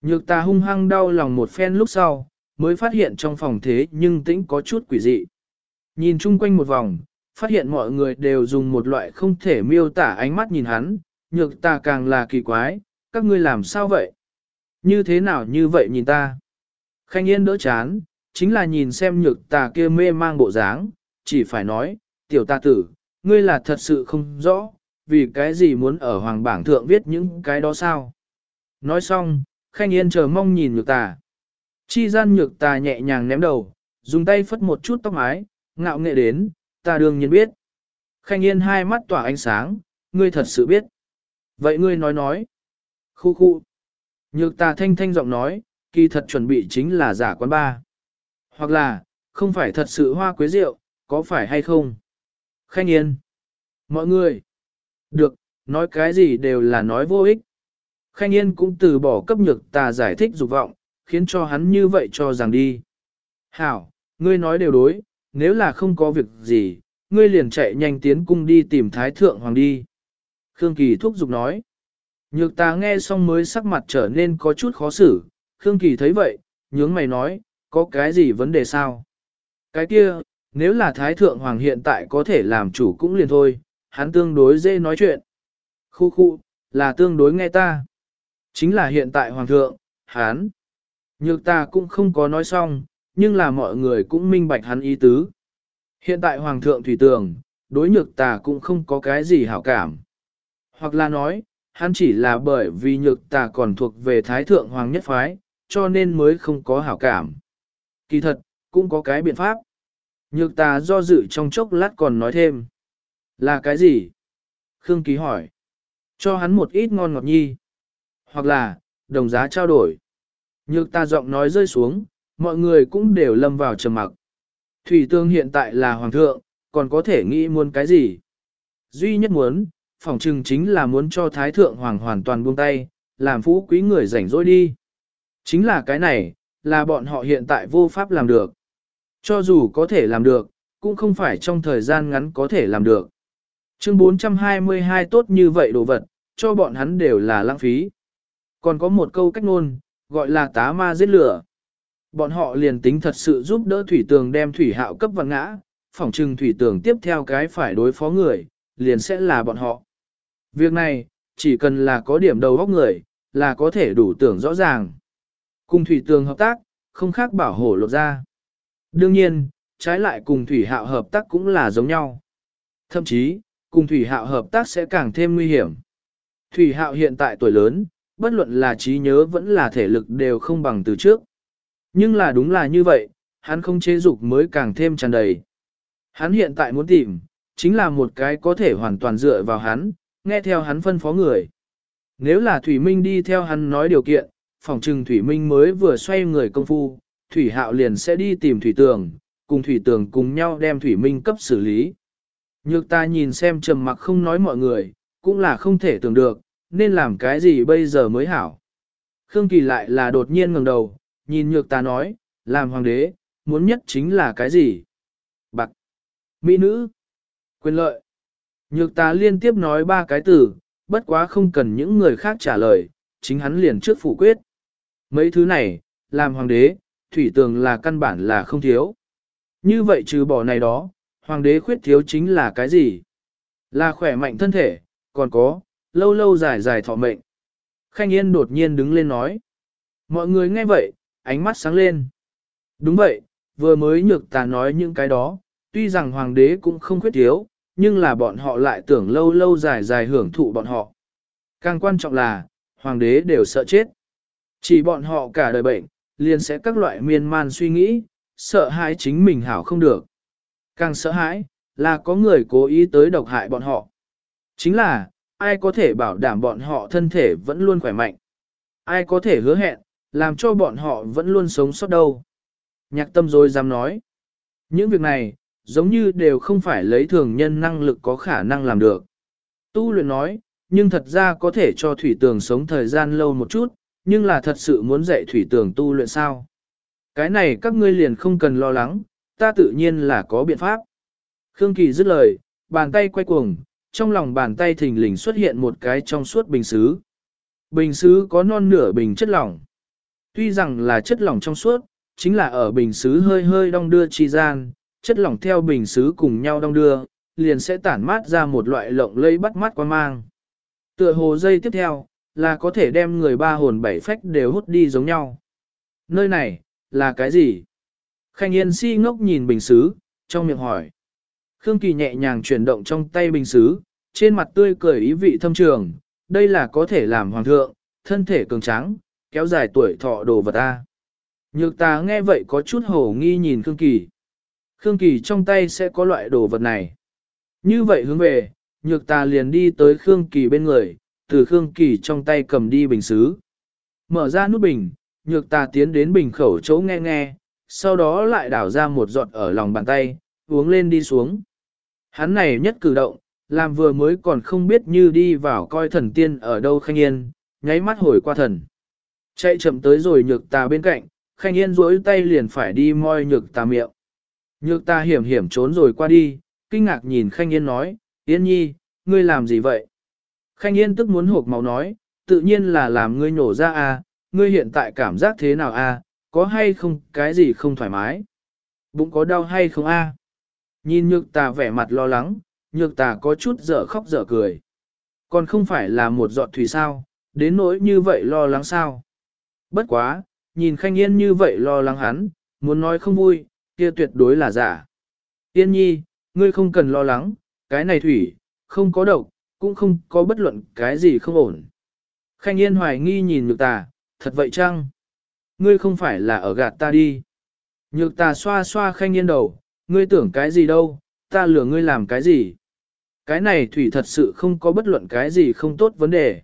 Nhược ta hung hăng đau lòng một phen lúc sau, mới phát hiện trong phòng thế nhưng tĩnh có chút quỷ dị. Nhìn chung quanh một vòng, phát hiện mọi người đều dùng một loại không thể miêu tả ánh mắt nhìn hắn, nhược ta càng là kỳ quái, các ngươi làm sao vậy? Như thế nào như vậy nhìn ta? Khanh yên đỡ chán, chính là nhìn xem nhược ta kia mê mang bộ dáng, chỉ phải nói, tiểu ta tử, ngươi là thật sự không rõ, vì cái gì muốn ở hoàng bảng thượng viết những cái đó sao? Nói xong, Khanh Yên chờ mong nhìn nhược tà. Chi gian nhược tà nhẹ nhàng ném đầu, dùng tay phất một chút tóc mái, ngạo nghệ đến, ta đương nhiên biết. Khanh Yên hai mắt tỏa ánh sáng, ngươi thật sự biết. Vậy ngươi nói nói. Khu khu. Nhược tà thanh thanh giọng nói, kỳ thật chuẩn bị chính là giả quán ba. Hoặc là, không phải thật sự hoa quế rượu, có phải hay không? Khanh yên. Mọi người. Được, nói cái gì đều là nói vô ích. Khanh yên cũng từ bỏ cấp nhược tà giải thích dục vọng, khiến cho hắn như vậy cho rằng đi. Hảo, ngươi nói đều đối, nếu là không có việc gì, ngươi liền chạy nhanh tiến cung đi tìm Thái Thượng Hoàng đi. Khương Kỳ thúc giục nói. Nhược ta nghe xong mới sắc mặt trở nên có chút khó xử, Khương Kỳ thấy vậy, nhướng mày nói, có cái gì vấn đề sao? Cái kia, nếu là Thái Thượng Hoàng hiện tại có thể làm chủ cũng liền thôi, hắn tương đối dễ nói chuyện. Khu khu, là tương đối nghe ta. Chính là hiện tại Hoàng thượng, hắn. Nhược ta cũng không có nói xong, nhưng là mọi người cũng minh bạch hắn ý tứ. Hiện tại Hoàng thượng Thủy Tường, đối nhược ta cũng không có cái gì hảo cảm. Hoặc là nói, hắn chỉ là bởi vì nhược ta còn thuộc về Thái Thượng Hoàng nhất phái, cho nên mới không có hảo cảm. Kỳ thật, cũng có cái biện pháp. Nhược ta do dự trong chốc lát còn nói thêm. Là cái gì? Khương Ký hỏi. Cho hắn một ít ngon ngọt nhi. Hoặc là, đồng giá trao đổi. Nhược ta giọng nói rơi xuống, mọi người cũng đều lâm vào trầm mặc. Thủy tương hiện tại là hoàng thượng, còn có thể nghĩ muốn cái gì? Duy nhất muốn, phỏng chừng chính là muốn cho thái thượng hoàng hoàn toàn buông tay, làm phú quý người rảnh rỗi đi. Chính là cái này, là bọn họ hiện tại vô pháp làm được. Cho dù có thể làm được, cũng không phải trong thời gian ngắn có thể làm được. Chương 422 tốt như vậy đồ vật, cho bọn hắn đều là lãng phí. Còn có một câu cách ngôn, gọi là tá ma giết lửa. Bọn họ liền tính thật sự giúp đỡ thủy tường đem thủy hạo cấp và ngã, phỏng trừng thủy tường tiếp theo cái phải đối phó người, liền sẽ là bọn họ. Việc này, chỉ cần là có điểm đầu góc người, là có thể đủ tưởng rõ ràng. Cùng thủy tường hợp tác, không khác bảo hộ lột ra. Đương nhiên, trái lại cùng thủy hạo hợp tác cũng là giống nhau. Thậm chí, cùng thủy hạo hợp tác sẽ càng thêm nguy hiểm. Thủy hạo hiện tại tuổi lớn, bất luận là trí nhớ vẫn là thể lực đều không bằng từ trước. Nhưng là đúng là như vậy, hắn không chế dục mới càng thêm tràn đầy. Hắn hiện tại muốn tìm, chính là một cái có thể hoàn toàn dựa vào hắn, nghe theo hắn phân phó người. Nếu là Thủy Minh đi theo hắn nói điều kiện, phòng trừng Thủy Minh mới vừa xoay người công phu, Thủy Hạo liền sẽ đi tìm Thủy Tường, cùng Thủy Tường cùng nhau đem Thủy Minh cấp xử lý. Nhược ta nhìn xem trầm mặc không nói mọi người, cũng là không thể tưởng được, nên làm cái gì bây giờ mới hảo. Khương Kỳ lại là đột nhiên ngẩng đầu, nhìn nhược ta nói, làm hoàng đế, muốn nhất chính là cái gì? Bạc, mỹ nữ, quyền lợi. Nhược ta liên tiếp nói ba cái từ, bất quá không cần những người khác trả lời, chính hắn liền trước phủ quyết. Mấy thứ này, làm hoàng đế, thủy tường là căn bản là không thiếu. Như vậy trừ bỏ này đó, hoàng đế khuyết thiếu chính là cái gì? Là khỏe mạnh thân thể, còn có, lâu lâu dài dài thọ mệnh. Khanh Yên đột nhiên đứng lên nói. Mọi người nghe vậy, ánh mắt sáng lên. Đúng vậy, vừa mới nhược ta nói những cái đó, tuy rằng hoàng đế cũng không khuyết thiếu, nhưng là bọn họ lại tưởng lâu lâu dài dài hưởng thụ bọn họ. Càng quan trọng là, hoàng đế đều sợ chết. Chỉ bọn họ cả đời bệnh, liền sẽ các loại miên man suy nghĩ, sợ hãi chính mình hảo không được. Càng sợ hãi, là có người cố ý tới độc hại bọn họ. Chính là, ai có thể bảo đảm bọn họ thân thể vẫn luôn khỏe mạnh. Ai có thể hứa hẹn, làm cho bọn họ vẫn luôn sống sót đâu. Nhạc tâm rồi dám nói. Những việc này, giống như đều không phải lấy thường nhân năng lực có khả năng làm được. Tu luyện nói, nhưng thật ra có thể cho thủy tường sống thời gian lâu một chút, nhưng là thật sự muốn dạy thủy tường tu luyện sao. Cái này các ngươi liền không cần lo lắng, ta tự nhiên là có biện pháp. Khương Kỳ dứt lời, bàn tay quay cuồng, trong lòng bàn tay thình lình xuất hiện một cái trong suốt bình xứ. Bình xứ có non nửa bình chất lỏng. Tuy rằng là chất lỏng trong suốt, chính là ở bình xứ hơi hơi đong đưa chi gian, chất lỏng theo bình xứ cùng nhau đong đưa, liền sẽ tản mát ra một loại lộng lây bắt mắt quan mang. Tựa hồ dây tiếp theo, là có thể đem người ba hồn bảy phách đều hút đi giống nhau. Nơi này, là cái gì? Khanh Yên si ngốc nhìn bình xứ, trong miệng hỏi. Khương Kỳ nhẹ nhàng chuyển động trong tay bình xứ, trên mặt tươi cười ý vị thâm trường, đây là có thể làm hoàng thượng, thân thể cường tráng, kéo dài tuổi thọ đồ vật ta. Nhược ta nghe vậy có chút hổ nghi nhìn Khương Kỳ. Khương Kỳ trong tay sẽ có loại đồ vật này. Như vậy hướng về, nhược ta liền đi tới Khương Kỳ bên người, từ Khương Kỳ trong tay cầm đi bình xứ. Mở ra nút bình, nhược ta tiến đến bình khẩu chỗ nghe nghe, sau đó lại đảo ra một giọt ở lòng bàn tay, uống lên đi xuống. Hắn này nhất cử động, làm vừa mới còn không biết như đi vào coi thần tiên ở đâu khanh yên, nháy mắt hồi qua thần. Chạy chậm tới rồi nhược tà bên cạnh, khanh yên duỗi tay liền phải đi moi nhược tà miệng. Nhược tà hiểm hiểm trốn rồi qua đi, kinh ngạc nhìn khanh yên nói, yên nhi, ngươi làm gì vậy? Khanh yên tức muốn hộp máu nói, tự nhiên là làm ngươi nổ ra à, ngươi hiện tại cảm giác thế nào à, có hay không cái gì không thoải mái? Bụng có đau hay không a? Nhìn nhược tà vẻ mặt lo lắng, nhược tà có chút dở khóc dở cười. Còn không phải là một giọt thủy sao, đến nỗi như vậy lo lắng sao. Bất quá, nhìn khanh yên như vậy lo lắng hắn, muốn nói không vui, kia tuyệt đối là giả. Yên nhi, ngươi không cần lo lắng, cái này thủy, không có độc, cũng không có bất luận cái gì không ổn. Khanh yên hoài nghi nhìn nhược tà, thật vậy chăng? Ngươi không phải là ở gạt ta đi. Nhược tà xoa xoa khanh yên đầu, ngươi tưởng cái gì đâu, ta lừa ngươi làm cái gì. Cái này thủy thật sự không có bất luận cái gì không tốt vấn đề.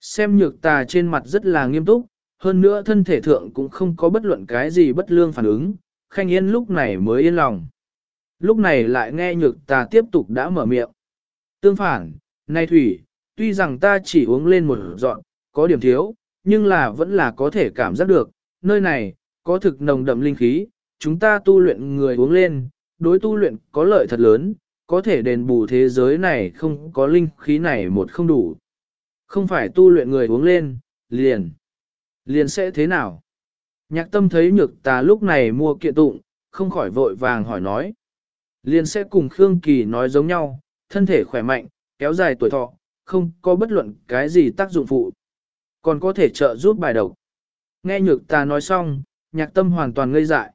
Xem nhược tà trên mặt rất là nghiêm túc, hơn nữa thân thể thượng cũng không có bất luận cái gì bất lương phản ứng, khanh yên lúc này mới yên lòng. Lúc này lại nghe nhược tà tiếp tục đã mở miệng. Tương phản, nay thủy, tuy rằng ta chỉ uống lên một dọn, có điểm thiếu, nhưng là vẫn là có thể cảm giác được, nơi này, có thực nồng đậm linh khí, chúng ta tu luyện người uống lên, đối tu luyện có lợi thật lớn, có thể đền bù thế giới này không có linh khí này một không đủ. Không phải tu luyện người uống lên, liền. Liền sẽ thế nào? Nhạc tâm thấy nhược ta lúc này mua kiện tụng, không khỏi vội vàng hỏi nói. Liền sẽ cùng Khương Kỳ nói giống nhau, thân thể khỏe mạnh, kéo dài tuổi thọ, không có bất luận cái gì tác dụng phụ. Còn có thể trợ giúp bài độc. Nghe nhược ta nói xong, nhạc tâm hoàn toàn ngây dại.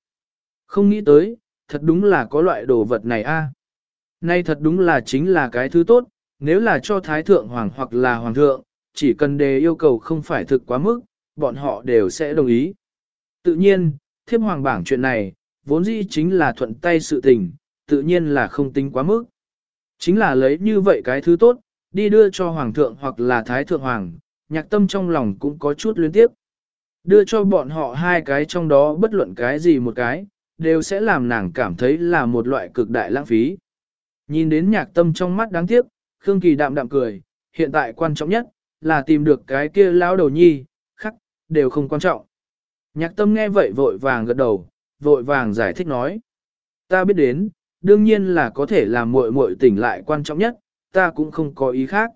Không nghĩ tới, thật đúng là có loại đồ vật này a. Nay thật đúng là chính là cái thứ tốt, nếu là cho Thái Thượng Hoàng hoặc là Hoàng Thượng, chỉ cần đề yêu cầu không phải thực quá mức, bọn họ đều sẽ đồng ý. Tự nhiên, thiếp hoàng bảng chuyện này, vốn dĩ chính là thuận tay sự tình, tự nhiên là không tính quá mức. Chính là lấy như vậy cái thứ tốt, đi đưa cho Hoàng thượng hoặc là Thái Thượng Hoàng, nhạc tâm trong lòng cũng có chút luyến tiếp. Đưa cho bọn họ hai cái trong đó bất luận cái gì một cái, đều sẽ làm nàng cảm thấy là một loại cực đại lãng phí. Nhìn đến nhạc tâm trong mắt đáng tiếc, Khương Kỳ đạm đạm cười, hiện tại quan trọng nhất, là tìm được cái kia lão đầu nhi, khắc, đều không quan trọng. Nhạc tâm nghe vậy vội vàng gật đầu, vội vàng giải thích nói. Ta biết đến, đương nhiên là có thể làm muội muội tỉnh lại quan trọng nhất, ta cũng không có ý khác.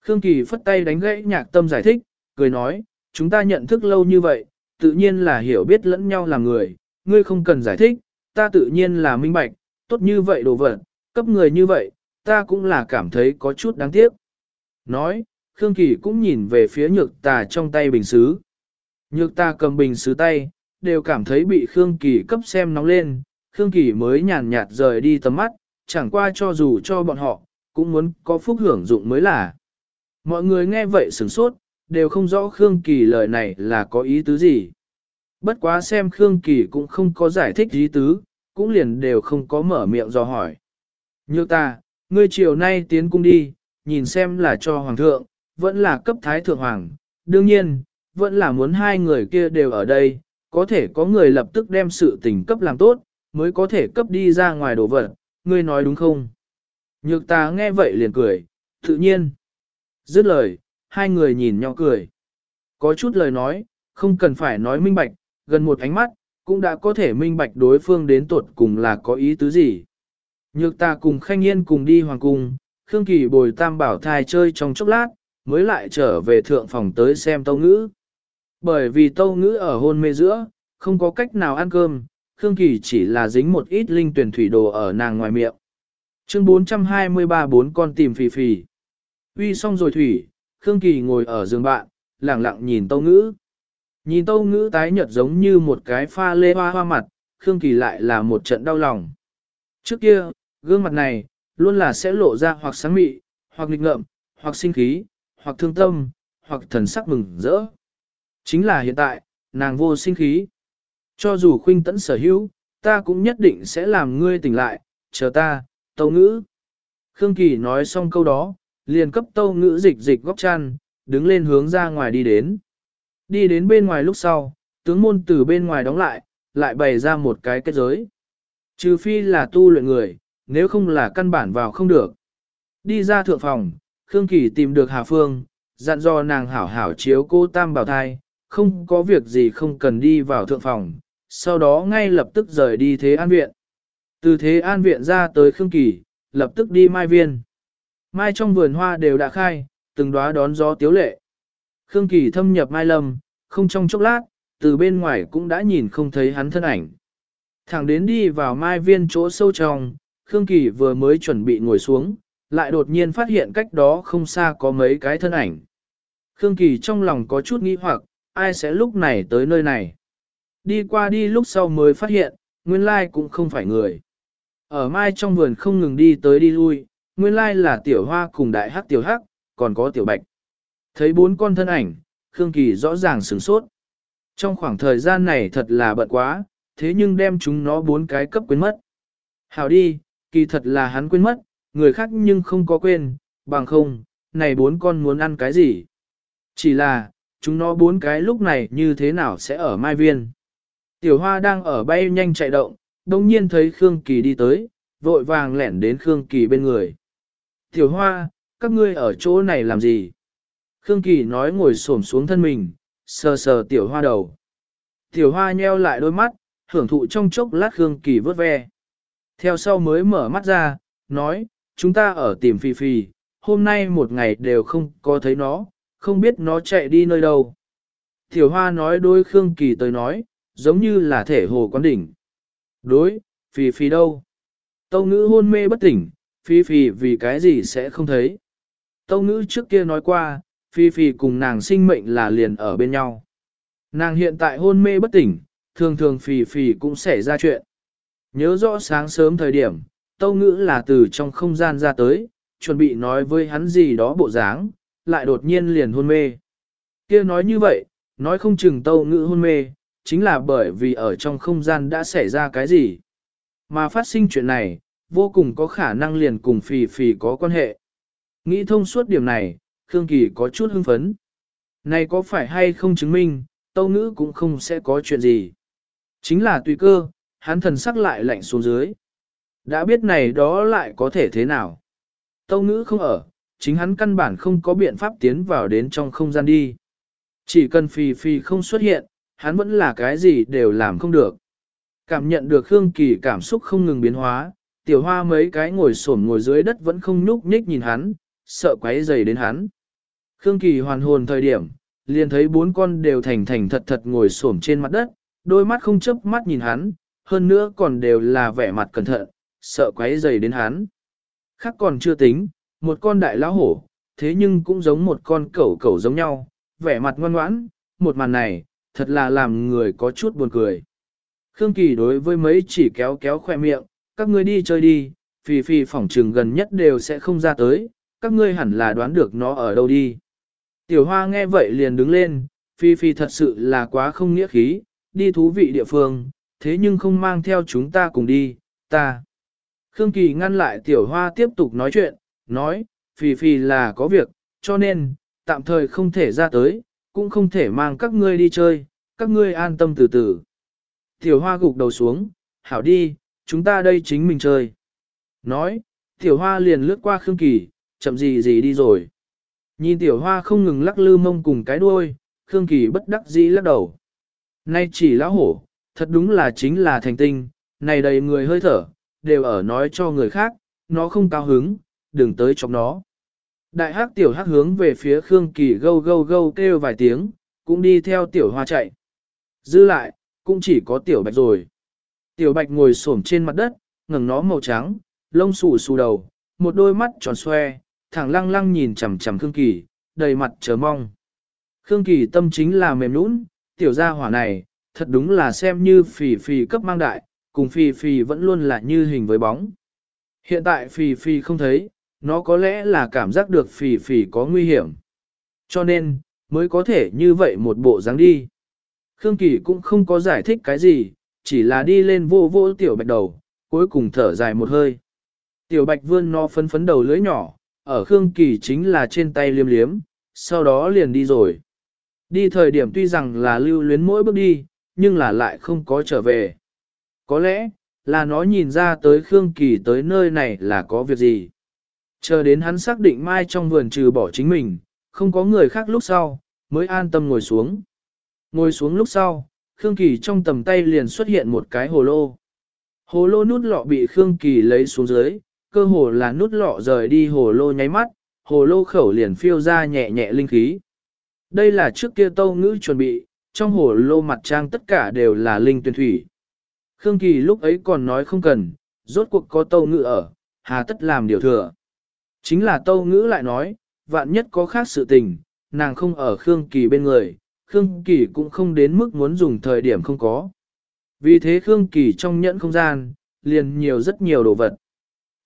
Khương Kỳ phất tay đánh gãy nhạc tâm giải thích, cười nói, chúng ta nhận thức lâu như vậy, tự nhiên là hiểu biết lẫn nhau là người, ngươi không cần giải thích, ta tự nhiên là minh bạch, tốt như vậy đồ vật, cấp người như vậy, ta cũng là cảm thấy có chút đáng tiếc. Nói, Khương Kỳ cũng nhìn về phía nhược tà trong tay bình xứ. Nhược tà cầm bình xứ tay, đều cảm thấy bị Khương Kỳ cấp xem nóng lên, Khương Kỳ mới nhàn nhạt rời đi tầm mắt, chẳng qua cho dù cho bọn họ, cũng muốn có phúc hưởng dụng mới là. Mọi người nghe vậy sửng sốt, đều không rõ Khương Kỳ lời này là có ý tứ gì. Bất quá xem Khương Kỳ cũng không có giải thích ý tứ, cũng liền đều không có mở miệng do hỏi. Nhược ta, ngươi chiều nay tiến cung đi, nhìn xem là cho Hoàng thượng, vẫn là cấp Thái Thượng Hoàng. Đương nhiên, vẫn là muốn hai người kia đều ở đây, có thể có người lập tức đem sự tình cấp làm tốt, mới có thể cấp đi ra ngoài đồ vật, ngươi nói đúng không? Nhược ta nghe vậy liền cười, tự nhiên. Dứt lời, hai người nhìn nhau cười. Có chút lời nói, không cần phải nói minh bạch, gần một ánh mắt, cũng đã có thể minh bạch đối phương đến tuột cùng là có ý tứ gì. Nhược ta cùng khanh yên cùng đi hoàng cung, Khương Kỳ bồi tam bảo thai chơi trong chốc lát, mới lại trở về thượng phòng tới xem tâu ngữ. Bởi vì tâu ngữ ở hôn mê giữa, không có cách nào ăn cơm, Khương Kỳ chỉ là dính một ít linh tuyển thủy đồ ở nàng ngoài miệng. Chương 423 bốn con tìm phì phì. Uy xong rồi thủy, Khương Kỳ ngồi ở giường bạn, lặng lặng nhìn tâu ngữ. Nhìn tâu ngữ tái nhợt giống như một cái pha lê hoa hoa mặt, Khương Kỳ lại là một trận đau lòng. Trước kia, gương mặt này, luôn là sẽ lộ ra hoặc sáng mị, hoặc nghịch ngợm, hoặc sinh khí, hoặc thương tâm, hoặc thần sắc mừng rỡ. Chính là hiện tại, nàng vô sinh khí. Cho dù khuynh tẫn sở hữu, ta cũng nhất định sẽ làm ngươi tỉnh lại, chờ ta, tâu ngữ. Khương Kỳ nói xong câu đó, liền cấp tâu ngữ dịch dịch góc chăn, đứng lên hướng ra ngoài đi đến. Đi đến bên ngoài lúc sau, tướng môn từ bên ngoài đóng lại, lại bày ra một cái kết giới. Trừ phi là tu luyện người, nếu không là căn bản vào không được. Đi ra thượng phòng, Khương Kỳ tìm được Hà Phương, dặn dò nàng hảo hảo chiếu cô tam bảo thai, không có việc gì không cần đi vào thượng phòng, sau đó ngay lập tức rời đi Thế An Viện. Từ Thế An Viện ra tới Khương Kỳ, lập tức đi Mai Viên. Mai trong vườn hoa đều đã khai, từng đóa đón gió tiếu lệ. Khương Kỳ thâm nhập Mai Lâm, không trong chốc lát, từ bên ngoài cũng đã nhìn không thấy hắn thân ảnh. Thẳng đến đi vào Mai Viên chỗ sâu trong, Khương Kỳ vừa mới chuẩn bị ngồi xuống, lại đột nhiên phát hiện cách đó không xa có mấy cái thân ảnh. Khương Kỳ trong lòng có chút nghi hoặc, ai sẽ lúc này tới nơi này. Đi qua đi lúc sau mới phát hiện, nguyên lai cũng không phải người. Ở mai trong vườn không ngừng đi tới đi lui, nguyên lai là tiểu hoa cùng đại hắc tiểu hắc, còn có tiểu bạch. Thấy bốn con thân ảnh, Khương Kỳ rõ ràng sửng sốt. Trong khoảng thời gian này thật là bận quá, thế nhưng đem chúng nó bốn cái cấp quên mất. Hảo đi, kỳ thật là hắn quên mất, người khác nhưng không có quên, bằng không, này bốn con muốn ăn cái gì. Chỉ là, chúng nó bốn cái lúc này như thế nào sẽ ở mai viên. Tiểu hoa đang ở bay nhanh chạy động, đồng nhiên thấy Khương Kỳ đi tới, vội vàng lẻn đến Khương Kỳ bên người. Tiểu hoa, các ngươi ở chỗ này làm gì? Khương Kỳ nói ngồi xổm xuống thân mình, sờ sờ tiểu hoa đầu. Tiểu hoa nheo lại đôi mắt, hưởng thụ trong chốc lát Khương Kỳ vớt ve. Theo sau mới mở mắt ra, nói, chúng ta ở tìm Phi Phi, hôm nay một ngày đều không có thấy nó, không biết nó chạy đi nơi đâu. Tiểu hoa nói đôi Khương Kỳ tới nói, giống như là thể hồ quán đỉnh. Đối, Phi Phi đâu? Tâu ngữ hôn mê bất tỉnh, Phi Phi vì cái gì sẽ không thấy. Tâu ngữ trước kia nói qua, Phi Phi cùng nàng sinh mệnh là liền ở bên nhau. Nàng hiện tại hôn mê bất tỉnh, thường thường Phi Phi cũng xảy ra chuyện. Nhớ rõ sáng sớm thời điểm, Tâu ngữ là từ trong không gian ra tới, chuẩn bị nói với hắn gì đó bộ dáng, lại đột nhiên liền hôn mê. kia nói như vậy, nói không chừng Tâu ngữ hôn mê, chính là bởi vì ở trong không gian đã xảy ra cái gì. Mà phát sinh chuyện này, vô cùng có khả năng liền cùng Phì Phì có quan hệ. Nghĩ thông suốt điểm này, Khương Kỳ có chút hưng phấn. Này có phải hay không chứng minh, tâu ngữ cũng không sẽ có chuyện gì. Chính là tùy cơ, hắn thần sắc lại lạnh xuống dưới. Đã biết này đó lại có thể thế nào. Tâu ngữ không ở, chính hắn căn bản không có biện pháp tiến vào đến trong không gian đi. Chỉ cần Phì Phì không xuất hiện, hắn vẫn là cái gì đều làm không được. Cảm nhận được Khương Kỳ cảm xúc không ngừng biến hóa, tiểu hoa mấy cái ngồi xổm ngồi dưới đất vẫn không nhúc nhích nhìn hắn, sợ quấy dày đến hắn. Khương Kỳ hoàn hồn thời điểm, liền thấy bốn con đều thành thành thật thật ngồi xổm trên mặt đất, đôi mắt không chớp mắt nhìn hắn, hơn nữa còn đều là vẻ mặt cẩn thận, sợ quấy dày đến hắn. Khác còn chưa tính, một con đại lão hổ, thế nhưng cũng giống một con cẩu cẩu giống nhau, vẻ mặt ngoan ngoãn, một màn này, thật là làm người có chút buồn cười. Khương Kỳ đối với mấy chỉ kéo kéo khoe miệng, các ngươi đi chơi đi, phì phì phỏng trừng gần nhất đều sẽ không ra tới, các ngươi hẳn là đoán được nó ở đâu đi. Tiểu hoa nghe vậy liền đứng lên, phi phi thật sự là quá không nghĩa khí, đi thú vị địa phương, thế nhưng không mang theo chúng ta cùng đi, ta. Khương Kỳ ngăn lại tiểu hoa tiếp tục nói chuyện, nói, phi phi là có việc, cho nên, tạm thời không thể ra tới, cũng không thể mang các ngươi đi chơi, các ngươi an tâm từ từ. Tiểu hoa gục đầu xuống, hảo đi, chúng ta đây chính mình chơi. Nói, tiểu hoa liền lướt qua Khương Kỳ, chậm gì gì đi rồi. Nhìn tiểu hoa không ngừng lắc lư mông cùng cái đuôi, Khương Kỳ bất đắc dĩ lắc đầu. Nay chỉ lão hổ, thật đúng là chính là thành tinh, này đầy người hơi thở, đều ở nói cho người khác, nó không cao hứng, đừng tới chọc nó. Đại hắc tiểu hắc hướng về phía Khương Kỳ gâu gâu gâu kêu vài tiếng, cũng đi theo tiểu hoa chạy. Dư lại, cũng chỉ có tiểu bạch rồi. Tiểu bạch ngồi xổm trên mặt đất, ngẩng nó màu trắng, lông xù xù đầu, một đôi mắt tròn xoe, thẳng lăng lăng nhìn chằm chằm Khương Kỳ, đầy mặt chờ mong. Khương Kỳ tâm chính là mềm nũng, tiểu gia hỏa này, thật đúng là xem như phì phì cấp mang đại, cùng phì phì vẫn luôn là như hình với bóng. Hiện tại phì phì không thấy, nó có lẽ là cảm giác được phì phì có nguy hiểm. Cho nên, mới có thể như vậy một bộ dáng đi. Khương Kỳ cũng không có giải thích cái gì, chỉ là đi lên vô vô tiểu bạch đầu, cuối cùng thở dài một hơi. Tiểu bạch vươn nó phấn phấn đầu lưỡi nhỏ, ở Khương Kỳ chính là trên tay liêm liếm, sau đó liền đi rồi. Đi thời điểm tuy rằng là lưu luyến mỗi bước đi, nhưng là lại không có trở về. Có lẽ, là nó nhìn ra tới Khương Kỳ tới nơi này là có việc gì. Chờ đến hắn xác định mai trong vườn trừ bỏ chính mình, không có người khác lúc sau, mới an tâm ngồi xuống. Ngồi xuống lúc sau, Khương Kỳ trong tầm tay liền xuất hiện một cái hồ lô. Hồ lô nút lọ bị Khương Kỳ lấy xuống dưới, cơ hồ là nút lọ rời đi hồ lô nháy mắt, hồ lô khẩu liền phiêu ra nhẹ nhẹ linh khí. Đây là trước kia tâu ngữ chuẩn bị, trong hồ lô mặt trang tất cả đều là linh tuyển thủy. Khương Kỳ lúc ấy còn nói không cần, rốt cuộc có tâu ngữ ở, hà tất làm điều thừa. Chính là tâu ngữ lại nói, vạn nhất có khác sự tình, nàng không ở Khương Kỳ bên người, Khương Kỳ cũng không đến mức muốn dùng thời điểm không có. Vì thế Khương Kỳ trong nhẫn không gian, liền nhiều rất nhiều đồ vật.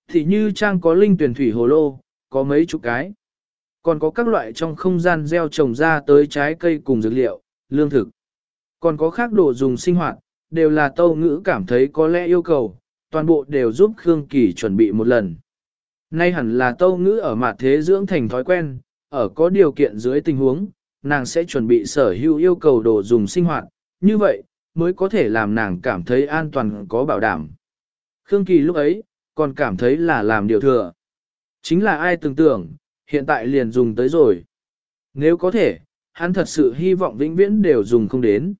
Thì như trang có linh tuyển thủy hồ lô, có mấy chục cái. Còn có các loại trong không gian gieo trồng ra tới trái cây cùng dược liệu, lương thực. Còn có khác đồ dùng sinh hoạt, đều là tâu ngữ cảm thấy có lẽ yêu cầu, toàn bộ đều giúp Khương Kỳ chuẩn bị một lần. Nay hẳn là tâu ngữ ở mặt thế dưỡng thành thói quen, ở có điều kiện dưới tình huống, nàng sẽ chuẩn bị sở hữu yêu cầu đồ dùng sinh hoạt, như vậy, mới có thể làm nàng cảm thấy an toàn có bảo đảm. Khương Kỳ lúc ấy, còn cảm thấy là làm điều thừa. Chính là ai tưởng tưởng, hiện tại liền dùng tới rồi. Nếu có thể, hắn thật sự hy vọng vĩnh viễn đều dùng không đến.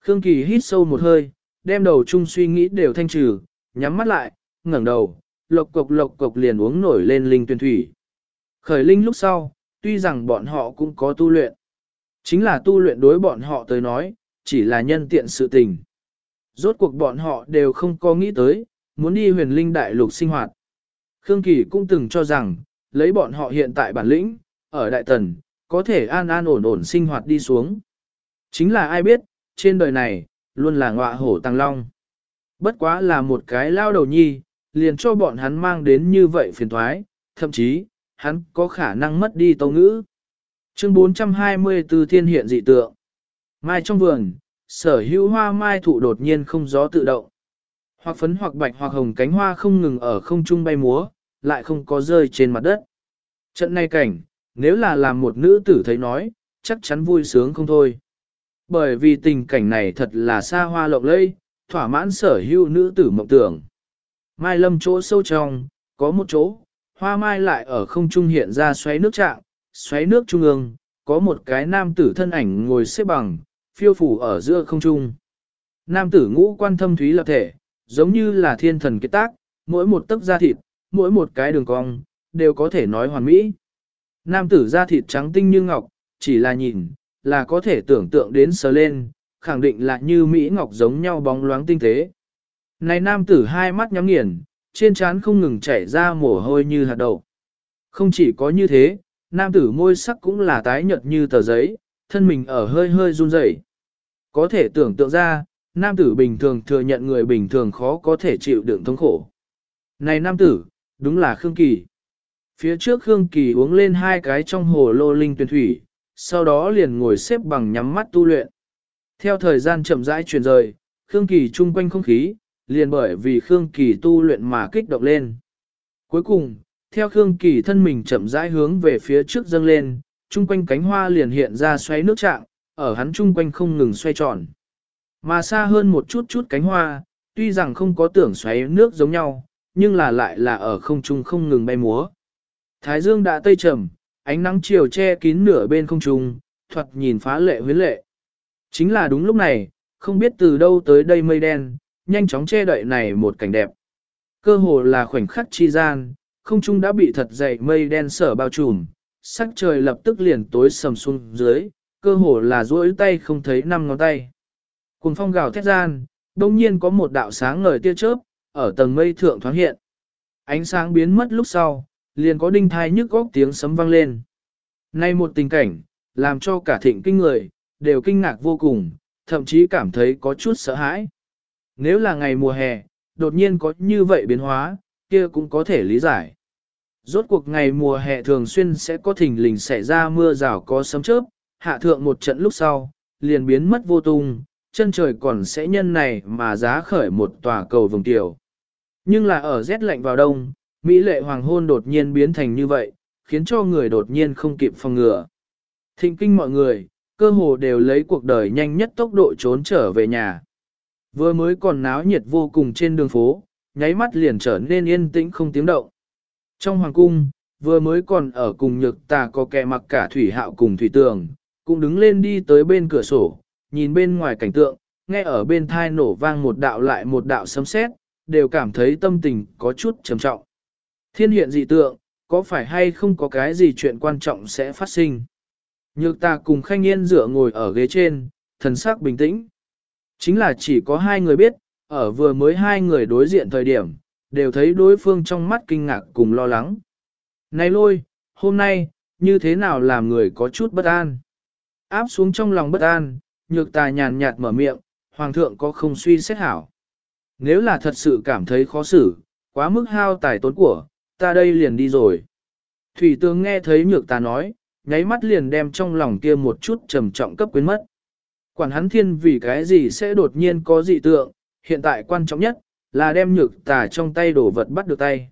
Khương Kỳ hít sâu một hơi, đem đầu chung suy nghĩ đều thanh trừ, nhắm mắt lại, ngẩng đầu, lộc cộc lộc cộc liền uống nổi lên linh tuyển thủy. Khởi linh lúc sau, tuy rằng bọn họ cũng có tu luyện. Chính là tu luyện đối bọn họ tới nói, chỉ là nhân tiện sự tình. Rốt cuộc bọn họ đều không có nghĩ tới, muốn đi huyền linh đại lục sinh hoạt. Khương Kỳ cũng từng cho rằng, lấy bọn họ hiện tại bản lĩnh, ở Đại Tần, có thể an an ổn ổn sinh hoạt đi xuống. Chính là ai biết, trên đời này, luôn là ngọa hổ tăng long. Bất quá là một cái lao đầu nhi, liền cho bọn hắn mang đến như vậy phiền thoái, thậm chí, hắn có khả năng mất đi tâu ngữ. Chương 424 Thiên hiện dị tượng. Mai trong vườn, sở hữu hoa mai thụ đột nhiên không gió tự động. Hoặc phấn hoặc bạch hoặc hồng cánh hoa không ngừng ở không trung bay múa, lại không có rơi trên mặt đất. Trận này cảnh, nếu là làm một nữ tử thấy nói, chắc chắn vui sướng không thôi. Bởi vì tình cảnh này thật là xa hoa lộng lẫy, thỏa mãn sở hữu nữ tử mộng tưởng. Mai lâm chỗ sâu trong, có một chỗ, hoa mai lại ở không trung hiện ra xoáy nước trạng, xoáy nước trung ương, có một cái nam tử thân ảnh ngồi xếp bằng, phiêu phủ ở giữa không trung. Nam tử ngũ quan thâm thúy lập thể, giống như là thiên thần kết tác, mỗi một tấc da thịt, mỗi một cái đường cong, đều có thể nói hoàn mỹ. Nam tử da thịt trắng tinh như ngọc, chỉ là nhìn, là có thể tưởng tượng đến sờ lên, khẳng định là như Mỹ ngọc giống nhau bóng loáng tinh tế. Này nam tử hai mắt nhắm nghiền, trên trán không ngừng chảy ra mồ hôi như hạt đậu. Không chỉ có như thế, nam tử môi sắc cũng là tái nhợt như tờ giấy, thân mình ở hơi hơi run rẩy. Có thể tưởng tượng ra, nam tử bình thường thừa nhận người bình thường khó có thể chịu đựng thống khổ. Này nam tử, đúng là Khương Kỳ. Phía trước Khương Kỳ uống lên hai cái trong hồ lô linh tuyển thủy, sau đó liền ngồi xếp bằng nhắm mắt tu luyện. Theo thời gian chậm rãi truyền rời, Khương Kỳ chung quanh không khí, liền bởi vì Khương Kỳ tu luyện mà kích động lên. Cuối cùng, theo Khương Kỳ thân mình chậm rãi hướng về phía trước dâng lên, chung quanh cánh hoa liền hiện ra xoáy nước trạng, ở hắn chung quanh không ngừng xoay tròn. Mà xa hơn một chút chút cánh hoa, tuy rằng không có tưởng xoáy nước giống nhau, nhưng là lại là ở không trung không ngừng bay múa. Thái dương đã tây trầm, ánh nắng chiều che kín nửa bên không trung, thuật nhìn phá lệ huyến lệ. Chính là đúng lúc này, không biết từ đâu tới đây mây đen, nhanh chóng che đậy này một cảnh đẹp. Cơ hồ là khoảnh khắc chi gian, không trung đã bị thật dày mây đen sở bao trùm, sắc trời lập tức liền tối sầm xuống dưới, cơ hồ là duỗi tay không thấy năm ngón tay. Cùng phong gào thét gian, đông nhiên có một đạo sáng ngời tia chớp, ở tầng mây thượng thoáng hiện. Ánh sáng biến mất lúc sau, liền có đinh thai nhức góc tiếng sấm vang lên. Nay một tình cảnh, làm cho cả thịnh kinh người, đều kinh ngạc vô cùng, thậm chí cảm thấy có chút sợ hãi. Nếu là ngày mùa hè, đột nhiên có như vậy biến hóa, kia cũng có thể lý giải. Rốt cuộc ngày mùa hè thường xuyên sẽ có thỉnh lình xảy ra mưa rào có sấm chớp, hạ thượng một trận lúc sau, liền biến mất vô tung, chân trời còn sẽ nhân này mà giá khởi một tòa cầu vồng tiểu. Nhưng là ở rét lạnh vào đông, Mỹ lệ hoàng hôn đột nhiên biến thành như vậy, khiến cho người đột nhiên không kịp phòng ngừa. Thịnh kinh mọi người, cơ hồ đều lấy cuộc đời nhanh nhất tốc độ trốn trở về nhà. Vừa mới còn náo nhiệt vô cùng trên đường phố, nháy mắt liền trở nên yên tĩnh không tiếng động. Trong hoàng cung, vừa mới còn ở cùng nhược tà có kẻ mặc cả thủy hạo cùng thủy tường, cũng đứng lên đi tới bên cửa sổ, nhìn bên ngoài cảnh tượng, nghe ở bên thai nổ vang một đạo lại một đạo sấm sét, đều cảm thấy tâm tình có chút trầm trọng. Thiên hiện dị tượng, có phải hay không có cái gì chuyện quan trọng sẽ phát sinh? Nhược ta cùng khanh yên dựa ngồi ở ghế trên, thần sắc bình tĩnh. Chính là chỉ có hai người biết, ở vừa mới hai người đối diện thời điểm, đều thấy đối phương trong mắt kinh ngạc cùng lo lắng. Này lôi, hôm nay, như thế nào làm người có chút bất an? Áp xuống trong lòng bất an, nhược tà nhàn nhạt mở miệng, hoàng thượng có không suy xét hảo. Nếu là thật sự cảm thấy khó xử, quá mức hao tài tốn của, ta đây liền đi rồi. Thủy tướng nghe thấy nhược tà nói, nháy mắt liền đem trong lòng kia một chút trầm trọng cấp quyến mất. Quản hắn thiên vì cái gì sẽ đột nhiên có dị tượng, hiện tại quan trọng nhất, là đem nhược tà trong tay đổ vật bắt được tay.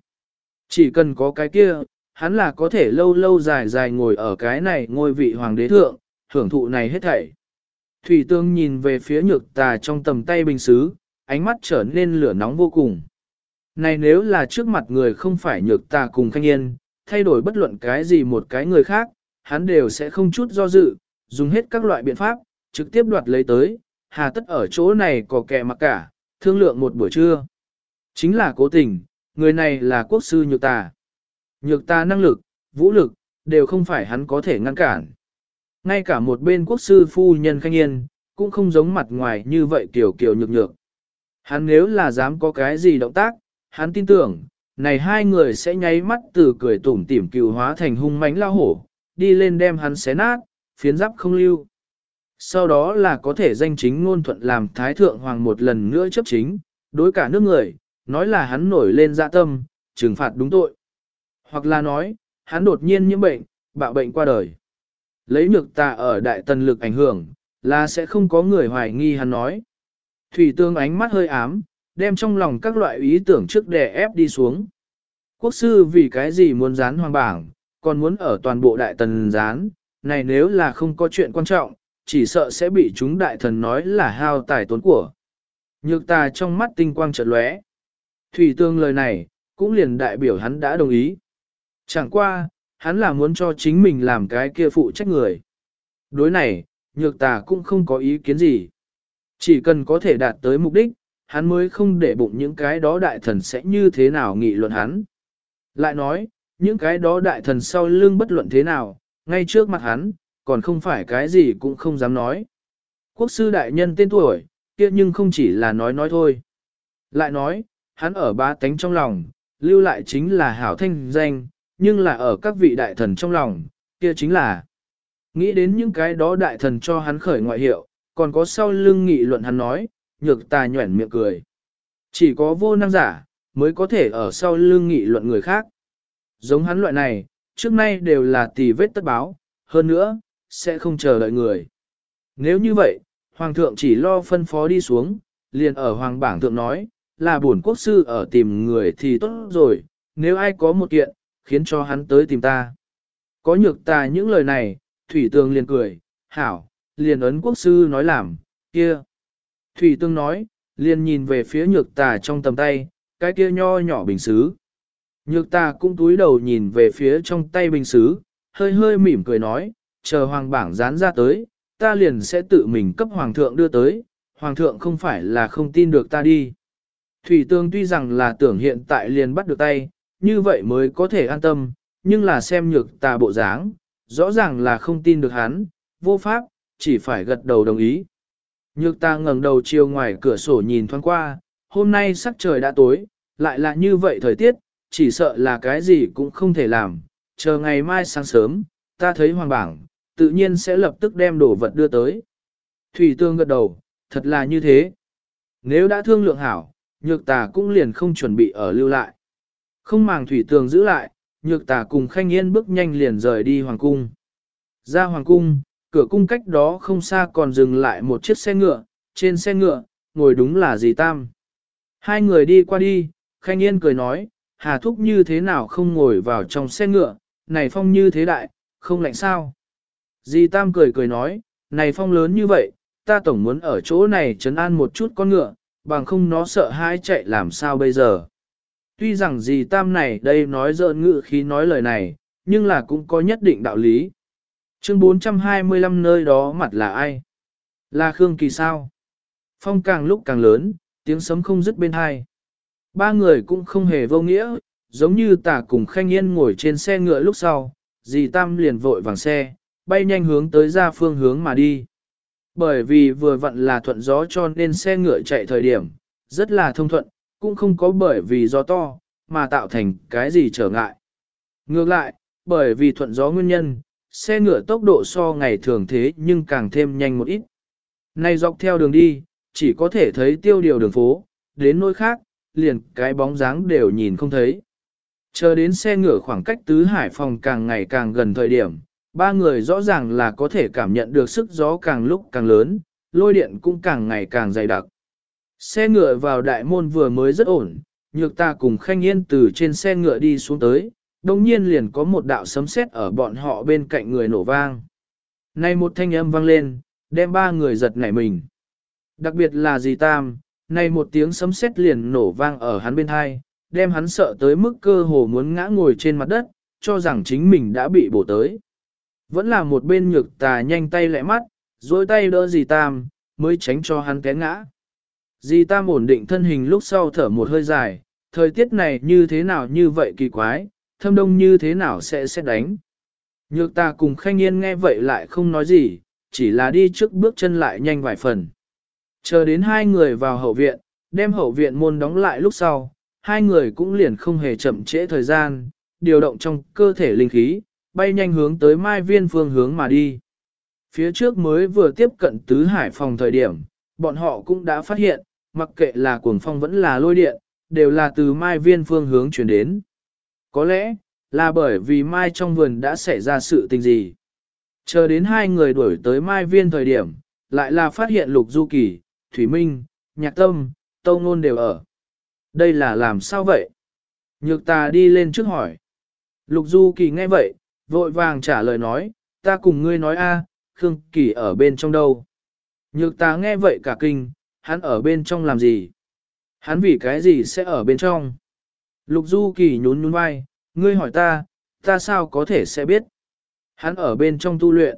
Chỉ cần có cái kia, hắn là có thể lâu lâu dài dài ngồi ở cái này ngôi vị hoàng đế thượng, hưởng thụ này hết thảy. Thủy tương nhìn về phía nhược tà trong tầm tay bình xứ, ánh mắt trở nên lửa nóng vô cùng. Này nếu là trước mặt người không phải nhược tà cùng khanh yên, thay đổi bất luận cái gì một cái người khác, hắn đều sẽ không chút do dự, dùng hết các loại biện pháp, trực tiếp đoạt lấy tới, hà tất ở chỗ này có kẻ mặc cả, thương lượng một buổi trưa. Chính là cố tình, người này là quốc sư nhược tà. Nhược tà năng lực, vũ lực, đều không phải hắn có thể ngăn cản. Ngay cả một bên quốc sư phu nhân khanh yên, cũng không giống mặt ngoài như vậy kiểu kiểu nhược nhược. Hắn nếu là dám có cái gì động tác, hắn tin tưởng, này hai người sẽ nháy mắt từ cười tủm tỉm cừu hóa thành hung mãnh lao hổ, đi lên đem hắn xé nát, phiến giáp không lưu. Sau đó là có thể danh chính ngôn thuận làm thái thượng hoàng một lần nữa chấp chính, đối cả nước người, nói là hắn nổi lên dạ tâm, trừng phạt đúng tội. Hoặc là nói, hắn đột nhiên nhiễm bệnh, bạo bệnh qua đời. Lấy nhược tà ở đại tần lực ảnh hưởng, là sẽ không có người hoài nghi hắn nói. Thủy tương ánh mắt hơi ám, đem trong lòng các loại ý tưởng trước đè ép đi xuống. Quốc sư vì cái gì muốn dán hoàng bảng, còn muốn ở toàn bộ đại tần dán, này nếu là không có chuyện quan trọng, chỉ sợ sẽ bị chúng đại thần nói là hao tài tốn của. Nhược ta trong mắt tinh quang chợt lóe. Thủy tương lời này, cũng liền đại biểu hắn đã đồng ý. Chẳng qua, hắn là muốn cho chính mình làm cái kia phụ trách người. Đối này, nhược tà cũng không có ý kiến gì. Chỉ cần có thể đạt tới mục đích, hắn mới không để bụng những cái đó đại thần sẽ như thế nào nghị luận hắn. Lại nói, những cái đó đại thần sau lưng bất luận thế nào, ngay trước mặt hắn, còn không phải cái gì cũng không dám nói. Quốc sư đại nhân tên tuổi, kia nhưng không chỉ là nói nói thôi. Lại nói, hắn ở ba tánh trong lòng, lưu lại chính là hảo thanh danh, nhưng là ở các vị đại thần trong lòng, kia chính là nghĩ đến những cái đó đại thần cho hắn khởi ngoại hiệu, còn có sau lưng nghị luận hắn nói, nhược tà nhuẩn miệng cười. Chỉ có vô năng giả, mới có thể ở sau lưng nghị luận người khác. Giống hắn loại này, trước nay đều là tì vết tất báo, hơn nữa, sẽ không chờ đợi người. Nếu như vậy, Hoàng thượng chỉ lo phân phó đi xuống, liền ở Hoàng bảng thượng nói, là bổn quốc sư ở tìm người thì tốt rồi, nếu ai có một kiện, khiến cho hắn tới tìm ta. Có nhược ta những lời này, Thủy Tường liền cười, hảo, liền ấn quốc sư nói làm, kia. Thủy Tường nói, liền nhìn về phía nhược tà trong tầm tay, cái kia nho nhỏ bình xứ. Nhược tà cũng túi đầu nhìn về phía trong tay bình xứ, hơi hơi mỉm cười nói, chờ hoàng bảng dán ra tới, ta liền sẽ tự mình cấp hoàng thượng đưa tới, hoàng thượng không phải là không tin được ta đi. Thủy tương tuy rằng là tưởng hiện tại liền bắt được tay, như vậy mới có thể an tâm, nhưng là xem nhược tà bộ dáng, rõ ràng là không tin được hắn, vô pháp, chỉ phải gật đầu đồng ý. Nhược ta ngẩng đầu chiều ngoài cửa sổ nhìn thoáng qua, hôm nay sắc trời đã tối, lại là như vậy thời tiết, chỉ sợ là cái gì cũng không thể làm, chờ ngày mai sáng sớm, ta thấy hoàng bảng, tự nhiên sẽ lập tức đem đồ vật đưa tới. Thủy tương gật đầu, thật là như thế. Nếu đã thương lượng hảo, nhược tà cũng liền không chuẩn bị ở lưu lại. Không màng thủy tường giữ lại, nhược tà cùng khanh yên bước nhanh liền rời đi hoàng cung. Ra hoàng cung, cửa cung cách đó không xa còn dừng lại một chiếc xe ngựa, trên xe ngựa, ngồi đúng là dì Tam. Hai người đi qua đi, khanh yên cười nói, hà thúc như thế nào không ngồi vào trong xe ngựa, này phong như thế đại, không lạnh sao. Dì Tam cười cười nói, này phong lớn như vậy, ta tổng muốn ở chỗ này trấn an một chút con ngựa, bằng không nó sợ hãi chạy làm sao bây giờ. Tuy rằng Dì tam này đây nói dợn ngự khi nói lời này, nhưng là cũng có nhất định đạo lý. Chương 425 nơi đó mặt là ai? Là Khương Kỳ sao? Phong càng lúc càng lớn, tiếng sấm không dứt bên hai. Ba người cũng không hề vô nghĩa, giống như tả cùng khanh yên ngồi trên xe ngựa lúc sau, dì Tam liền vội vàng xe, bay nhanh hướng tới ra phương hướng mà đi. Bởi vì vừa vặn là thuận gió cho nên xe ngựa chạy thời điểm, rất là thông thuận, cũng không có bởi vì gió to, mà tạo thành cái gì trở ngại. Ngược lại, bởi vì thuận gió nguyên nhân, xe ngựa tốc độ so ngày thường thế nhưng càng thêm nhanh một ít. Nay dọc theo đường đi, chỉ có thể thấy tiêu điều đường phố, đến nơi khác, liền cái bóng dáng đều nhìn không thấy. Chờ đến xe ngựa khoảng cách tứ hải phòng càng ngày càng gần thời điểm, ba người rõ ràng là có thể cảm nhận được sức gió càng lúc càng lớn, lôi điện cũng càng ngày càng dày đặc. Xe ngựa vào đại môn vừa mới rất ổn, nhược ta cùng khanh yên từ trên xe ngựa đi xuống tới, đồng nhiên liền có một đạo sấm sét ở bọn họ bên cạnh người nổ vang. Này một thanh âm vang lên, đem ba người giật nảy mình. Đặc biệt là gì tam, này một tiếng sấm sét liền nổ vang ở hắn bên hai, đem hắn sợ tới mức cơ hồ muốn ngã ngồi trên mặt đất, cho rằng chính mình đã bị bổ tới. Vẫn là một bên nhược tà nhanh tay lẹ mắt, dối tay đỡ dì Tam, mới tránh cho hắn té ngã. Dì Tam ổn định thân hình lúc sau thở một hơi dài, thời tiết này như thế nào như vậy kỳ quái, thâm đông như thế nào sẽ sẽ đánh. Nhược ta cùng khanh yên nghe vậy lại không nói gì, chỉ là đi trước bước chân lại nhanh vài phần. Chờ đến hai người vào hậu viện, đem hậu viện môn đóng lại lúc sau, hai người cũng liền không hề chậm trễ thời gian, điều động trong cơ thể linh khí, bay nhanh hướng tới mai viên phương hướng mà đi. Phía trước mới vừa tiếp cận tứ hải phòng thời điểm, bọn họ cũng đã phát hiện, mặc kệ là cuồng phong vẫn là lôi điện, đều là từ mai viên phương hướng chuyển đến. Có lẽ, là bởi vì mai trong vườn đã xảy ra sự tình gì. Chờ đến hai người đuổi tới mai viên thời điểm, lại là phát hiện lục du kỳ, thủy minh, nhạc tâm, tâu Nôn đều ở. Đây là làm sao vậy? Nhược ta đi lên trước hỏi. Lục du kỳ nghe vậy, vội vàng trả lời nói, ta cùng ngươi nói a, Khương Kỳ ở bên trong đâu. Nhược ta nghe vậy cả kinh, hắn ở bên trong làm gì? Hắn vì cái gì sẽ ở bên trong? Lục Du Kỳ nhún nhún vai, ngươi hỏi ta, ta sao có thể sẽ biết? Hắn ở bên trong tu luyện.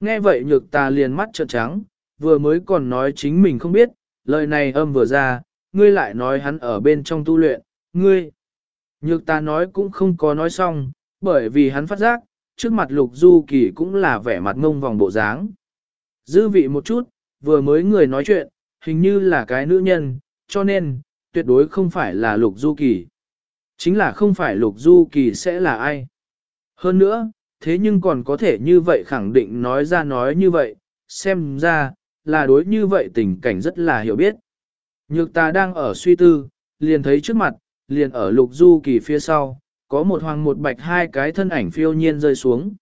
Nghe vậy nhược ta liền mắt trợn trắng, vừa mới còn nói chính mình không biết, lời này âm vừa ra, ngươi lại nói hắn ở bên trong tu luyện, ngươi. Nhược ta nói cũng không có nói xong, bởi vì hắn phát giác, trước mặt lục du kỳ cũng là vẻ mặt ngông vòng bộ dáng. Dư vị một chút, vừa mới người nói chuyện, hình như là cái nữ nhân, cho nên, tuyệt đối không phải là lục du kỳ. Chính là không phải lục du kỳ sẽ là ai. Hơn nữa, thế nhưng còn có thể như vậy khẳng định nói ra nói như vậy, xem ra, là đối như vậy tình cảnh rất là hiểu biết. Nhược ta đang ở suy tư, liền thấy trước mặt, liền ở lục du kỳ phía sau, có một hoàng một bạch hai cái thân ảnh phiêu nhiên rơi xuống.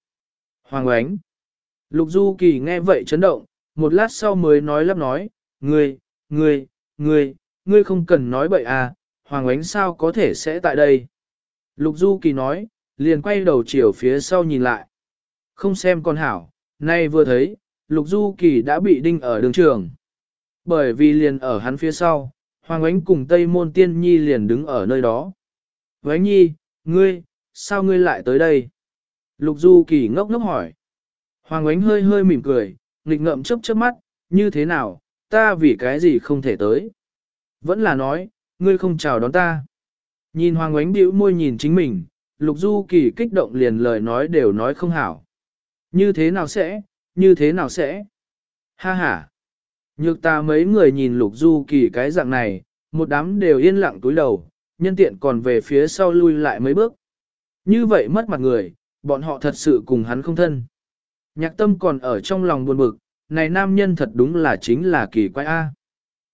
Hoàng ánh. Lục du kỳ nghe vậy chấn động, một lát sau mới nói lắp nói, ngươi, ngươi, ngươi, ngươi không cần nói bậy à, hoàng ánh sao có thể sẽ tại đây. Lục du kỳ nói, liền quay đầu chiều phía sau nhìn lại. Không xem con hảo, nay vừa thấy, lục du kỳ đã bị đinh ở đường trường. Bởi vì liền ở hắn phía sau, Hoàng Ánh cùng Tây Môn Tiên Nhi liền đứng ở nơi đó. Vánh Nhi, ngươi, sao ngươi lại tới đây? Lục Du Kỳ ngốc ngốc hỏi. Hoàng Ánh hơi hơi mỉm cười, nghịch ngậm chớp chớp mắt, như thế nào, ta vì cái gì không thể tới? Vẫn là nói, ngươi không chào đón ta. Nhìn Hoàng Ánh bĩu môi nhìn chính mình, Lục Du Kỳ kích động liền lời nói đều nói không hảo. Như thế nào sẽ, như thế nào sẽ? Ha ha. Nhược ta mấy người nhìn lục du kỳ cái dạng này, một đám đều yên lặng túi đầu, nhân tiện còn về phía sau lui lại mấy bước. Như vậy mất mặt người, bọn họ thật sự cùng hắn không thân. Nhạc tâm còn ở trong lòng buồn bực, này nam nhân thật đúng là chính là kỳ quái A.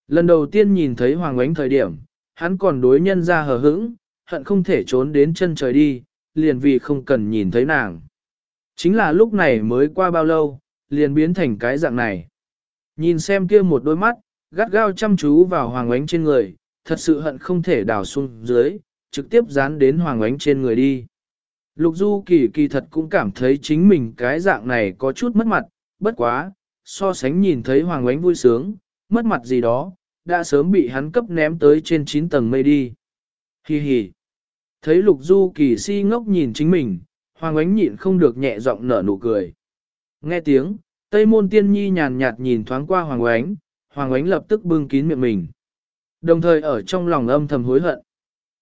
Lần đầu tiên nhìn thấy Hoàng Ánh thời điểm, hắn còn đối nhân ra hờ hững, hận không thể trốn đến chân trời đi, liền vì không cần nhìn thấy nàng. Chính là lúc này mới qua bao lâu, liền biến thành cái dạng này. Nhìn xem kia một đôi mắt, gắt gao chăm chú vào hoàng ánh trên người, thật sự hận không thể đào xuống dưới, trực tiếp dán đến hoàng ánh trên người đi. Lục Du kỳ kỳ thật cũng cảm thấy chính mình cái dạng này có chút mất mặt, bất quá, so sánh nhìn thấy Hoàng Ánh vui sướng, mất mặt gì đó, đã sớm bị hắn cấp ném tới trên 9 tầng mây đi. Hi hi. Thấy Lục Du Kỳ si ngốc nhìn chính mình, Hoàng Ánh nhịn không được nhẹ giọng nở nụ cười. Nghe tiếng, Tây Môn Tiên Nhi nhàn nhạt nhìn thoáng qua Hoàng Ánh, Hoàng Ánh lập tức bưng kín miệng mình. Đồng thời ở trong lòng âm thầm hối hận.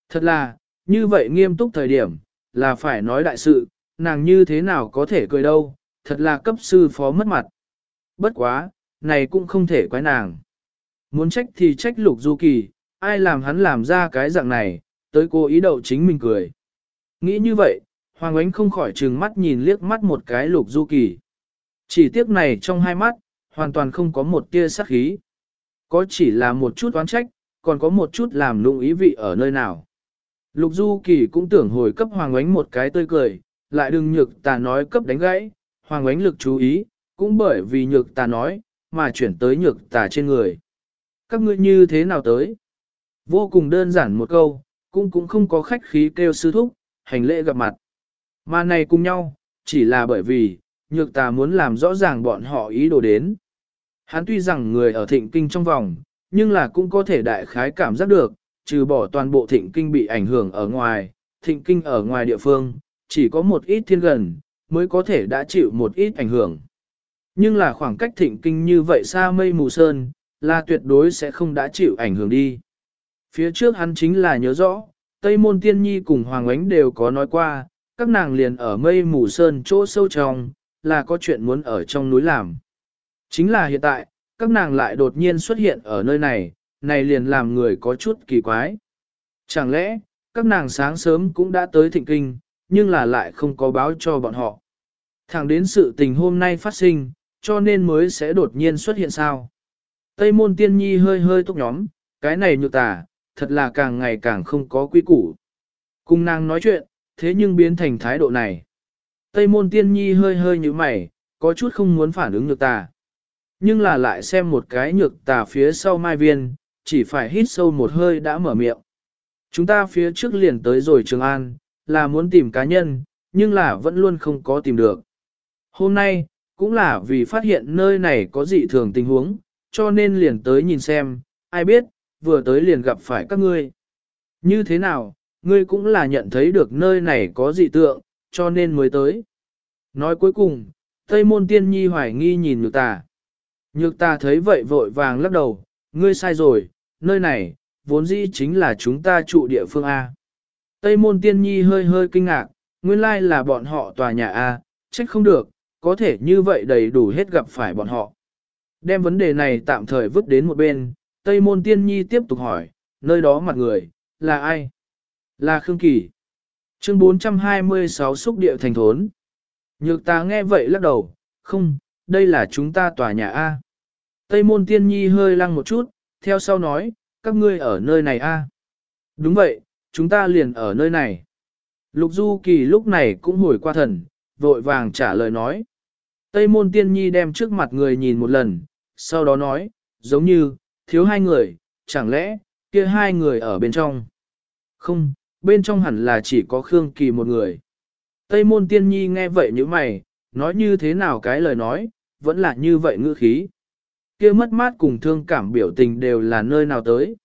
Thật là, như vậy nghiêm túc thời điểm, là phải nói đại sự, nàng như thế nào có thể cười đâu, thật là cấp sư phó mất mặt. Bất quá, này cũng không thể quái nàng. Muốn trách thì trách lục du kỳ, ai làm hắn làm ra cái dạng này, tới cô ý đậu chính mình cười. Nghĩ như vậy, Hoàng Ánh không khỏi trừng mắt nhìn liếc mắt một cái lục du kỳ. Chỉ tiếc này trong hai mắt, hoàn toàn không có một tia sắc khí. Có chỉ là một chút oán trách, còn có một chút làm lung ý vị ở nơi nào. Lục Du Kỳ cũng tưởng hồi cấp Hoàng Ánh một cái tươi cười, lại đừng nhược tà nói cấp đánh gãy, Hoàng Ánh lực chú ý, cũng bởi vì nhược tà nói, mà chuyển tới nhược tà trên người. Các ngươi như thế nào tới? Vô cùng đơn giản một câu, cũng cũng không có khách khí kêu sư thúc, hành lễ gặp mặt. Mà này cùng nhau, chỉ là bởi vì, nhược tà muốn làm rõ ràng bọn họ ý đồ đến. Hắn tuy rằng người ở thịnh kinh trong vòng, nhưng là cũng có thể đại khái cảm giác được, trừ bỏ toàn bộ thịnh kinh bị ảnh hưởng ở ngoài, thịnh kinh ở ngoài địa phương, chỉ có một ít thiên gần, mới có thể đã chịu một ít ảnh hưởng. Nhưng là khoảng cách thịnh kinh như vậy xa mây mù sơn, là tuyệt đối sẽ không đã chịu ảnh hưởng đi. Phía trước hắn chính là nhớ rõ, Tây Môn Tiên Nhi cùng Hoàng Ánh đều có nói qua, các nàng liền ở mây mù sơn chỗ sâu trong, là có chuyện muốn ở trong núi làm. Chính là hiện tại, các nàng lại đột nhiên xuất hiện ở nơi này, này liền làm người có chút kỳ quái. Chẳng lẽ, các nàng sáng sớm cũng đã tới thịnh kinh, nhưng là lại không có báo cho bọn họ. Thẳng đến sự tình hôm nay phát sinh, cho nên mới sẽ đột nhiên xuất hiện sao. Tây môn tiên nhi hơi hơi tốc nhóm, cái này nhược tà, thật là càng ngày càng không có quy củ. Cùng nàng nói chuyện, thế nhưng biến thành thái độ này. Tây môn tiên nhi hơi hơi như mày, có chút không muốn phản ứng nhược tà. Nhưng là lại xem một cái nhược tà phía sau mai viên, chỉ phải hít sâu một hơi đã mở miệng. Chúng ta phía trước liền tới rồi Trường An, là muốn tìm cá nhân, nhưng là vẫn luôn không có tìm được. Hôm nay, cũng là vì phát hiện nơi này có dị thường tình huống, cho nên liền tới nhìn xem, ai biết, vừa tới liền gặp phải các ngươi. Như thế nào, ngươi cũng là nhận thấy được nơi này có dị tượng, cho nên mới tới. Nói cuối cùng, Tây môn tiên nhi hoài nghi nhìn nhược tà. Nhược ta thấy vậy vội vàng lắc đầu, ngươi sai rồi, nơi này, vốn dĩ chính là chúng ta trụ địa phương A. Tây môn tiên nhi hơi hơi kinh ngạc, nguyên lai là bọn họ tòa nhà A, trách không được, có thể như vậy đầy đủ hết gặp phải bọn họ. Đem vấn đề này tạm thời vứt đến một bên, Tây môn tiên nhi tiếp tục hỏi, nơi đó mặt người, là ai? Là Khương Kỳ. Chương 426 xúc địa thành thốn. Nhược ta nghe vậy lắc đầu, không, đây là chúng ta tòa nhà A. Tây môn tiên nhi hơi lăng một chút, theo sau nói, các ngươi ở nơi này A. Đúng vậy, chúng ta liền ở nơi này. Lục Du Kỳ lúc này cũng hồi qua thần, vội vàng trả lời nói. Tây môn tiên nhi đem trước mặt người nhìn một lần, sau đó nói, giống như, thiếu hai người, chẳng lẽ, kia hai người ở bên trong. Không, bên trong hẳn là chỉ có Khương Kỳ một người. Tây môn tiên nhi nghe vậy như mày, nói như thế nào cái lời nói, vẫn là như vậy ngữ khí kia mất mát cùng thương cảm biểu tình đều là nơi nào tới.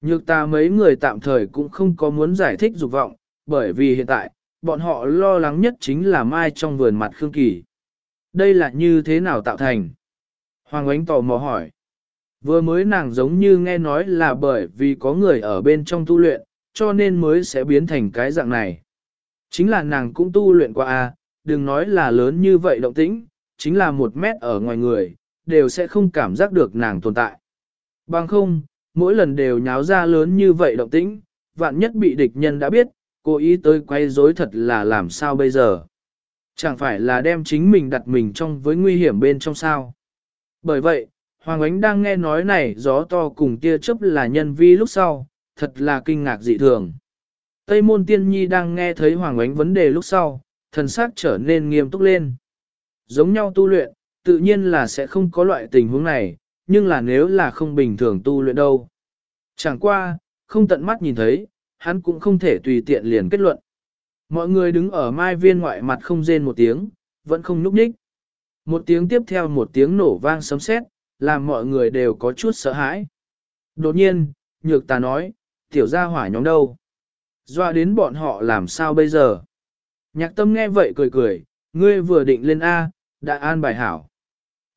Nhược ta mấy người tạm thời cũng không có muốn giải thích dục vọng, bởi vì hiện tại, bọn họ lo lắng nhất chính là mai trong vườn mặt Khương Kỳ. Đây là như thế nào tạo thành? Hoàng Ánh tò mò hỏi. Vừa mới nàng giống như nghe nói là bởi vì có người ở bên trong tu luyện, cho nên mới sẽ biến thành cái dạng này. Chính là nàng cũng tu luyện qua a, đừng nói là lớn như vậy động tĩnh, chính là một mét ở ngoài người, đều sẽ không cảm giác được nàng tồn tại. Bằng không, mỗi lần đều nháo ra lớn như vậy động tĩnh, vạn nhất bị địch nhân đã biết, cố ý tới quay rối thật là làm sao bây giờ. Chẳng phải là đem chính mình đặt mình trong với nguy hiểm bên trong sao. Bởi vậy, Hoàng Ánh đang nghe nói này gió to cùng tia chớp là nhân vi lúc sau, thật là kinh ngạc dị thường. Tây môn tiên nhi đang nghe thấy Hoàng Ánh vấn đề lúc sau, thần sắc trở nên nghiêm túc lên. Giống nhau tu luyện, tự nhiên là sẽ không có loại tình huống này, nhưng là nếu là không bình thường tu luyện đâu. Chẳng qua, không tận mắt nhìn thấy, hắn cũng không thể tùy tiện liền kết luận. Mọi người đứng ở mai viên ngoại mặt không rên một tiếng, vẫn không núp nhích. Một tiếng tiếp theo một tiếng nổ vang sấm sét, làm mọi người đều có chút sợ hãi. Đột nhiên, nhược ta nói, tiểu gia hỏa nhóm đâu? Doa đến bọn họ làm sao bây giờ? Nhạc tâm nghe vậy cười cười, ngươi vừa định lên A, đã an bài hảo.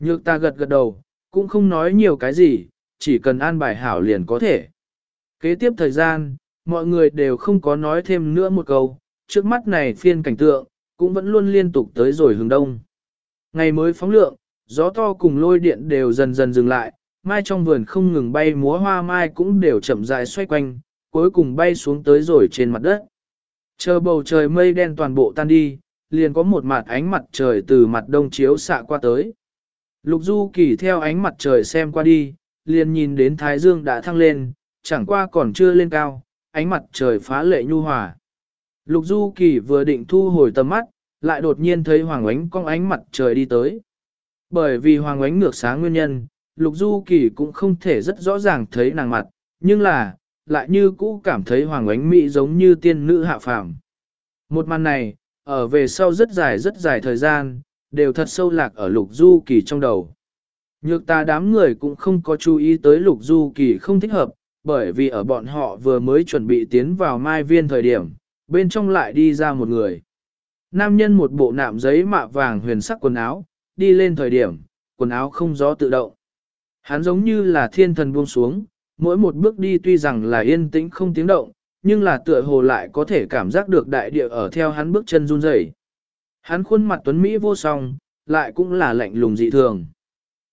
Nhược ta gật gật đầu, cũng không nói nhiều cái gì, chỉ cần an bài hảo liền có thể. Kế tiếp thời gian, mọi người đều không có nói thêm nữa một câu, trước mắt này phiên cảnh tượng, cũng vẫn luôn liên tục tới rồi hướng đông. Ngày mới phóng lượng, gió to cùng lôi điện đều dần dần dừng lại, mai trong vườn không ngừng bay múa hoa mai cũng đều chậm rãi xoay quanh, cuối cùng bay xuống tới rồi trên mặt đất. Chờ bầu trời mây đen toàn bộ tan đi, liền có một mặt ánh mặt trời từ mặt đông chiếu xạ qua tới. Lục Du Kỳ theo ánh mặt trời xem qua đi, liền nhìn đến Thái Dương đã thăng lên, chẳng qua còn chưa lên cao, ánh mặt trời phá lệ nhu hòa. Lục Du Kỳ vừa định thu hồi tầm mắt, lại đột nhiên thấy Hoàng Ánh con ánh mặt trời đi tới. Bởi vì Hoàng Ánh ngược sáng nguyên nhân, Lục Du Kỳ cũng không thể rất rõ ràng thấy nàng mặt, nhưng là, lại như cũ cảm thấy Hoàng Ánh Mỹ giống như tiên nữ hạ phàm. Một màn này, ở về sau rất dài rất dài thời gian, đều thật sâu lạc ở Lục Du Kỳ trong đầu. Nhược ta đám người cũng không có chú ý tới Lục Du Kỳ không thích hợp, bởi vì ở bọn họ vừa mới chuẩn bị tiến vào mai viên thời điểm, bên trong lại đi ra một người. Nam nhân một bộ nạm giấy mạ vàng huyền sắc quần áo, đi lên thời điểm, quần áo không gió tự động. Hắn giống như là thiên thần buông xuống, mỗi một bước đi tuy rằng là yên tĩnh không tiếng động, nhưng là tựa hồ lại có thể cảm giác được đại địa ở theo hắn bước chân run rẩy. Hắn khuôn mặt tuấn Mỹ vô song, lại cũng là lạnh lùng dị thường.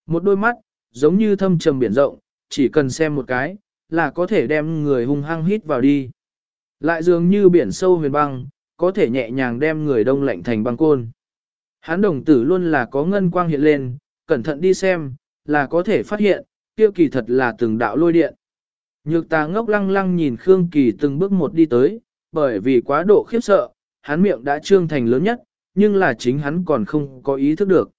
Một đôi mắt, giống như thâm trầm biển rộng, chỉ cần xem một cái, là có thể đem người hung hăng hít vào đi. Lại dường như biển sâu huyền băng, có thể nhẹ nhàng đem người đông lạnh thành băng côn. Hắn đồng tử luôn là có ngân quang hiện lên, cẩn thận đi xem, là có thể phát hiện, kia kỳ thật là từng đạo lôi điện. Nhược ta ngốc lăng lăng nhìn Khương Kỳ từng bước một đi tới, bởi vì quá độ khiếp sợ, hắn miệng đã trương thành lớn nhất, nhưng là chính hắn còn không có ý thức được.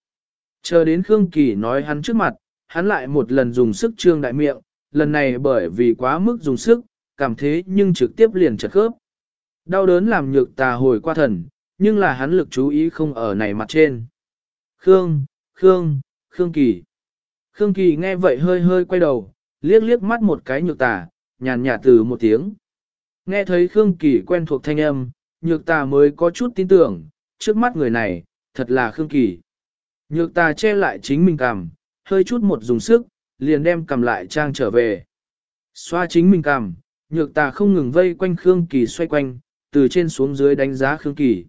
Chờ đến Khương Kỳ nói hắn trước mặt, hắn lại một lần dùng sức trương đại miệng, lần này bởi vì quá mức dùng sức, cảm thế nhưng trực tiếp liền chật khớp. Đau đớn làm nhược tà hồi qua thần, nhưng là hắn lực chú ý không ở này mặt trên. Khương, Khương, Khương Kỳ. Khương Kỳ nghe vậy hơi hơi quay đầu, liếc liếc mắt một cái nhược tà, nhàn nhạt từ một tiếng. Nghe thấy Khương Kỳ quen thuộc thanh âm, nhược tà mới có chút tin tưởng, trước mắt người này, thật là Khương Kỳ. Nhược ta che lại chính mình cằm, hơi chút một dùng sức, liền đem cầm lại trang trở về. Xoa chính mình cằm, nhược ta không ngừng vây quanh Khương Kỳ xoay quanh, từ trên xuống dưới đánh giá Khương Kỳ.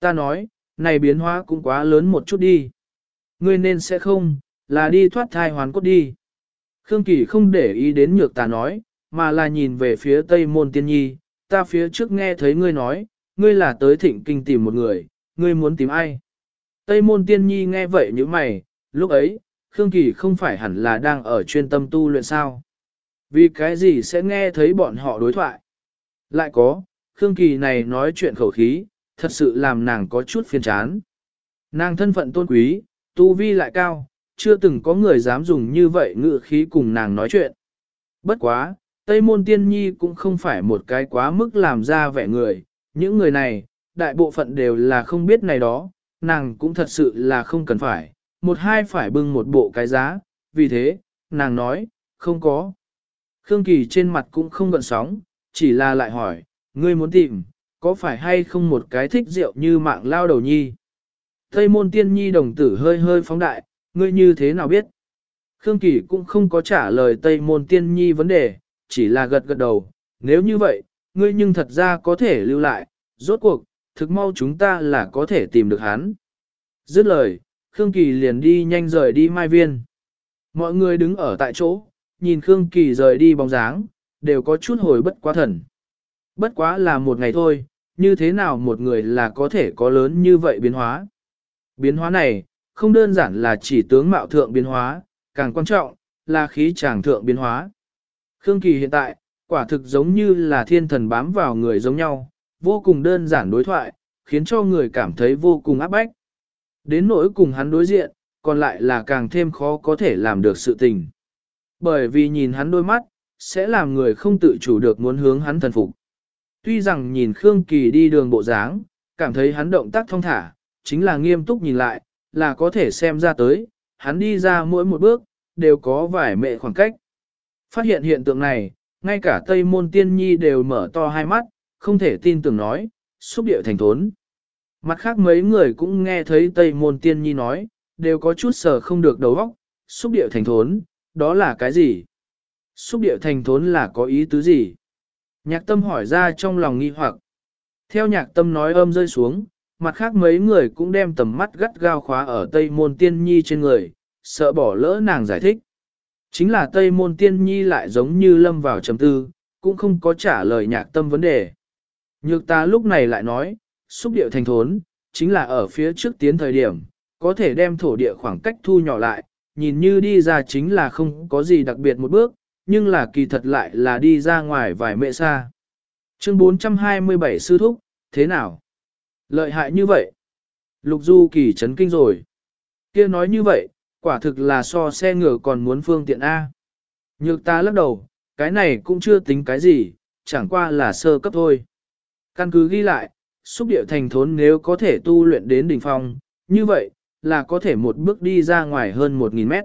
Ta nói, này biến hóa cũng quá lớn một chút đi. Ngươi nên sẽ không, là đi thoát thai hoàn cốt đi. Khương Kỳ không để ý đến nhược ta nói, mà là nhìn về phía tây môn tiên nhi, ta phía trước nghe thấy ngươi nói, ngươi là tới thịnh kinh tìm một người, ngươi muốn tìm ai. Tây môn tiên nhi nghe vậy như mày, lúc ấy, Khương Kỳ không phải hẳn là đang ở chuyên tâm tu luyện sao. Vì cái gì sẽ nghe thấy bọn họ đối thoại? Lại có, Khương Kỳ này nói chuyện khẩu khí, thật sự làm nàng có chút phiền chán. Nàng thân phận tôn quý, tu vi lại cao, chưa từng có người dám dùng như vậy ngự khí cùng nàng nói chuyện. Bất quá, Tây Môn Tiên Nhi cũng không phải một cái quá mức làm ra vẻ người, những người này, đại bộ phận đều là không biết này đó, nàng cũng thật sự là không cần phải, một hai phải bưng một bộ cái giá, vì thế, nàng nói, không có. Khương Kỳ trên mặt cũng không gợn sóng, chỉ là lại hỏi, ngươi muốn tìm, có phải hay không một cái thích rượu như mạng lao đầu nhi? Tây môn tiên nhi đồng tử hơi hơi phóng đại, ngươi như thế nào biết? Khương Kỳ cũng không có trả lời Tây môn tiên nhi vấn đề, chỉ là gật gật đầu, nếu như vậy, ngươi nhưng thật ra có thể lưu lại, rốt cuộc, thực mau chúng ta là có thể tìm được hắn. Dứt lời, Khương Kỳ liền đi nhanh rời đi mai viên. Mọi người đứng ở tại chỗ, nhìn Khương Kỳ rời đi bóng dáng, đều có chút hồi bất quá thần. Bất quá là một ngày thôi, như thế nào một người là có thể có lớn như vậy biến hóa. Biến hóa này, không đơn giản là chỉ tướng mạo thượng biến hóa, càng quan trọng, là khí tràng thượng biến hóa. Khương Kỳ hiện tại, quả thực giống như là thiên thần bám vào người giống nhau, vô cùng đơn giản đối thoại, khiến cho người cảm thấy vô cùng áp bách. Đến nỗi cùng hắn đối diện, còn lại là càng thêm khó có thể làm được sự tình. Bởi vì nhìn hắn đôi mắt, sẽ làm người không tự chủ được muốn hướng hắn thần phục. Tuy rằng nhìn Khương Kỳ đi đường bộ dáng, cảm thấy hắn động tác thông thả, chính là nghiêm túc nhìn lại, là có thể xem ra tới, hắn đi ra mỗi một bước, đều có vài mệ khoảng cách. Phát hiện hiện tượng này, ngay cả Tây Môn Tiên Nhi đều mở to hai mắt, không thể tin tưởng nói, xúc điệu thành thốn. Mặt khác mấy người cũng nghe thấy Tây Môn Tiên Nhi nói, đều có chút sở không được đầu óc, xúc điệu thành thốn, đó là cái gì? Xúc điệu thành thốn là có ý tứ gì? Nhạc tâm hỏi ra trong lòng nghi hoặc. Theo nhạc tâm nói âm rơi xuống, mặt khác mấy người cũng đem tầm mắt gắt gao khóa ở Tây Môn Tiên Nhi trên người, sợ bỏ lỡ nàng giải thích. Chính là Tây Môn Tiên Nhi lại giống như lâm vào trầm tư, cũng không có trả lời nhạc tâm vấn đề. Nhược ta lúc này lại nói, xúc điệu thành thốn, chính là ở phía trước tiến thời điểm, có thể đem thổ địa khoảng cách thu nhỏ lại, nhìn như đi ra chính là không có gì đặc biệt một bước, nhưng là kỳ thật lại là đi ra ngoài vài mệ xa. Chương 427 sư thúc, thế nào? Lợi hại như vậy. Lục Du kỳ chấn kinh rồi. kia nói như vậy, quả thực là so xe ngựa còn muốn phương tiện A. Nhược ta lắc đầu, cái này cũng chưa tính cái gì, chẳng qua là sơ cấp thôi. Căn cứ ghi lại, xúc địa thành thốn nếu có thể tu luyện đến đỉnh phong, như vậy, là có thể một bước đi ra ngoài hơn 1.000 mét.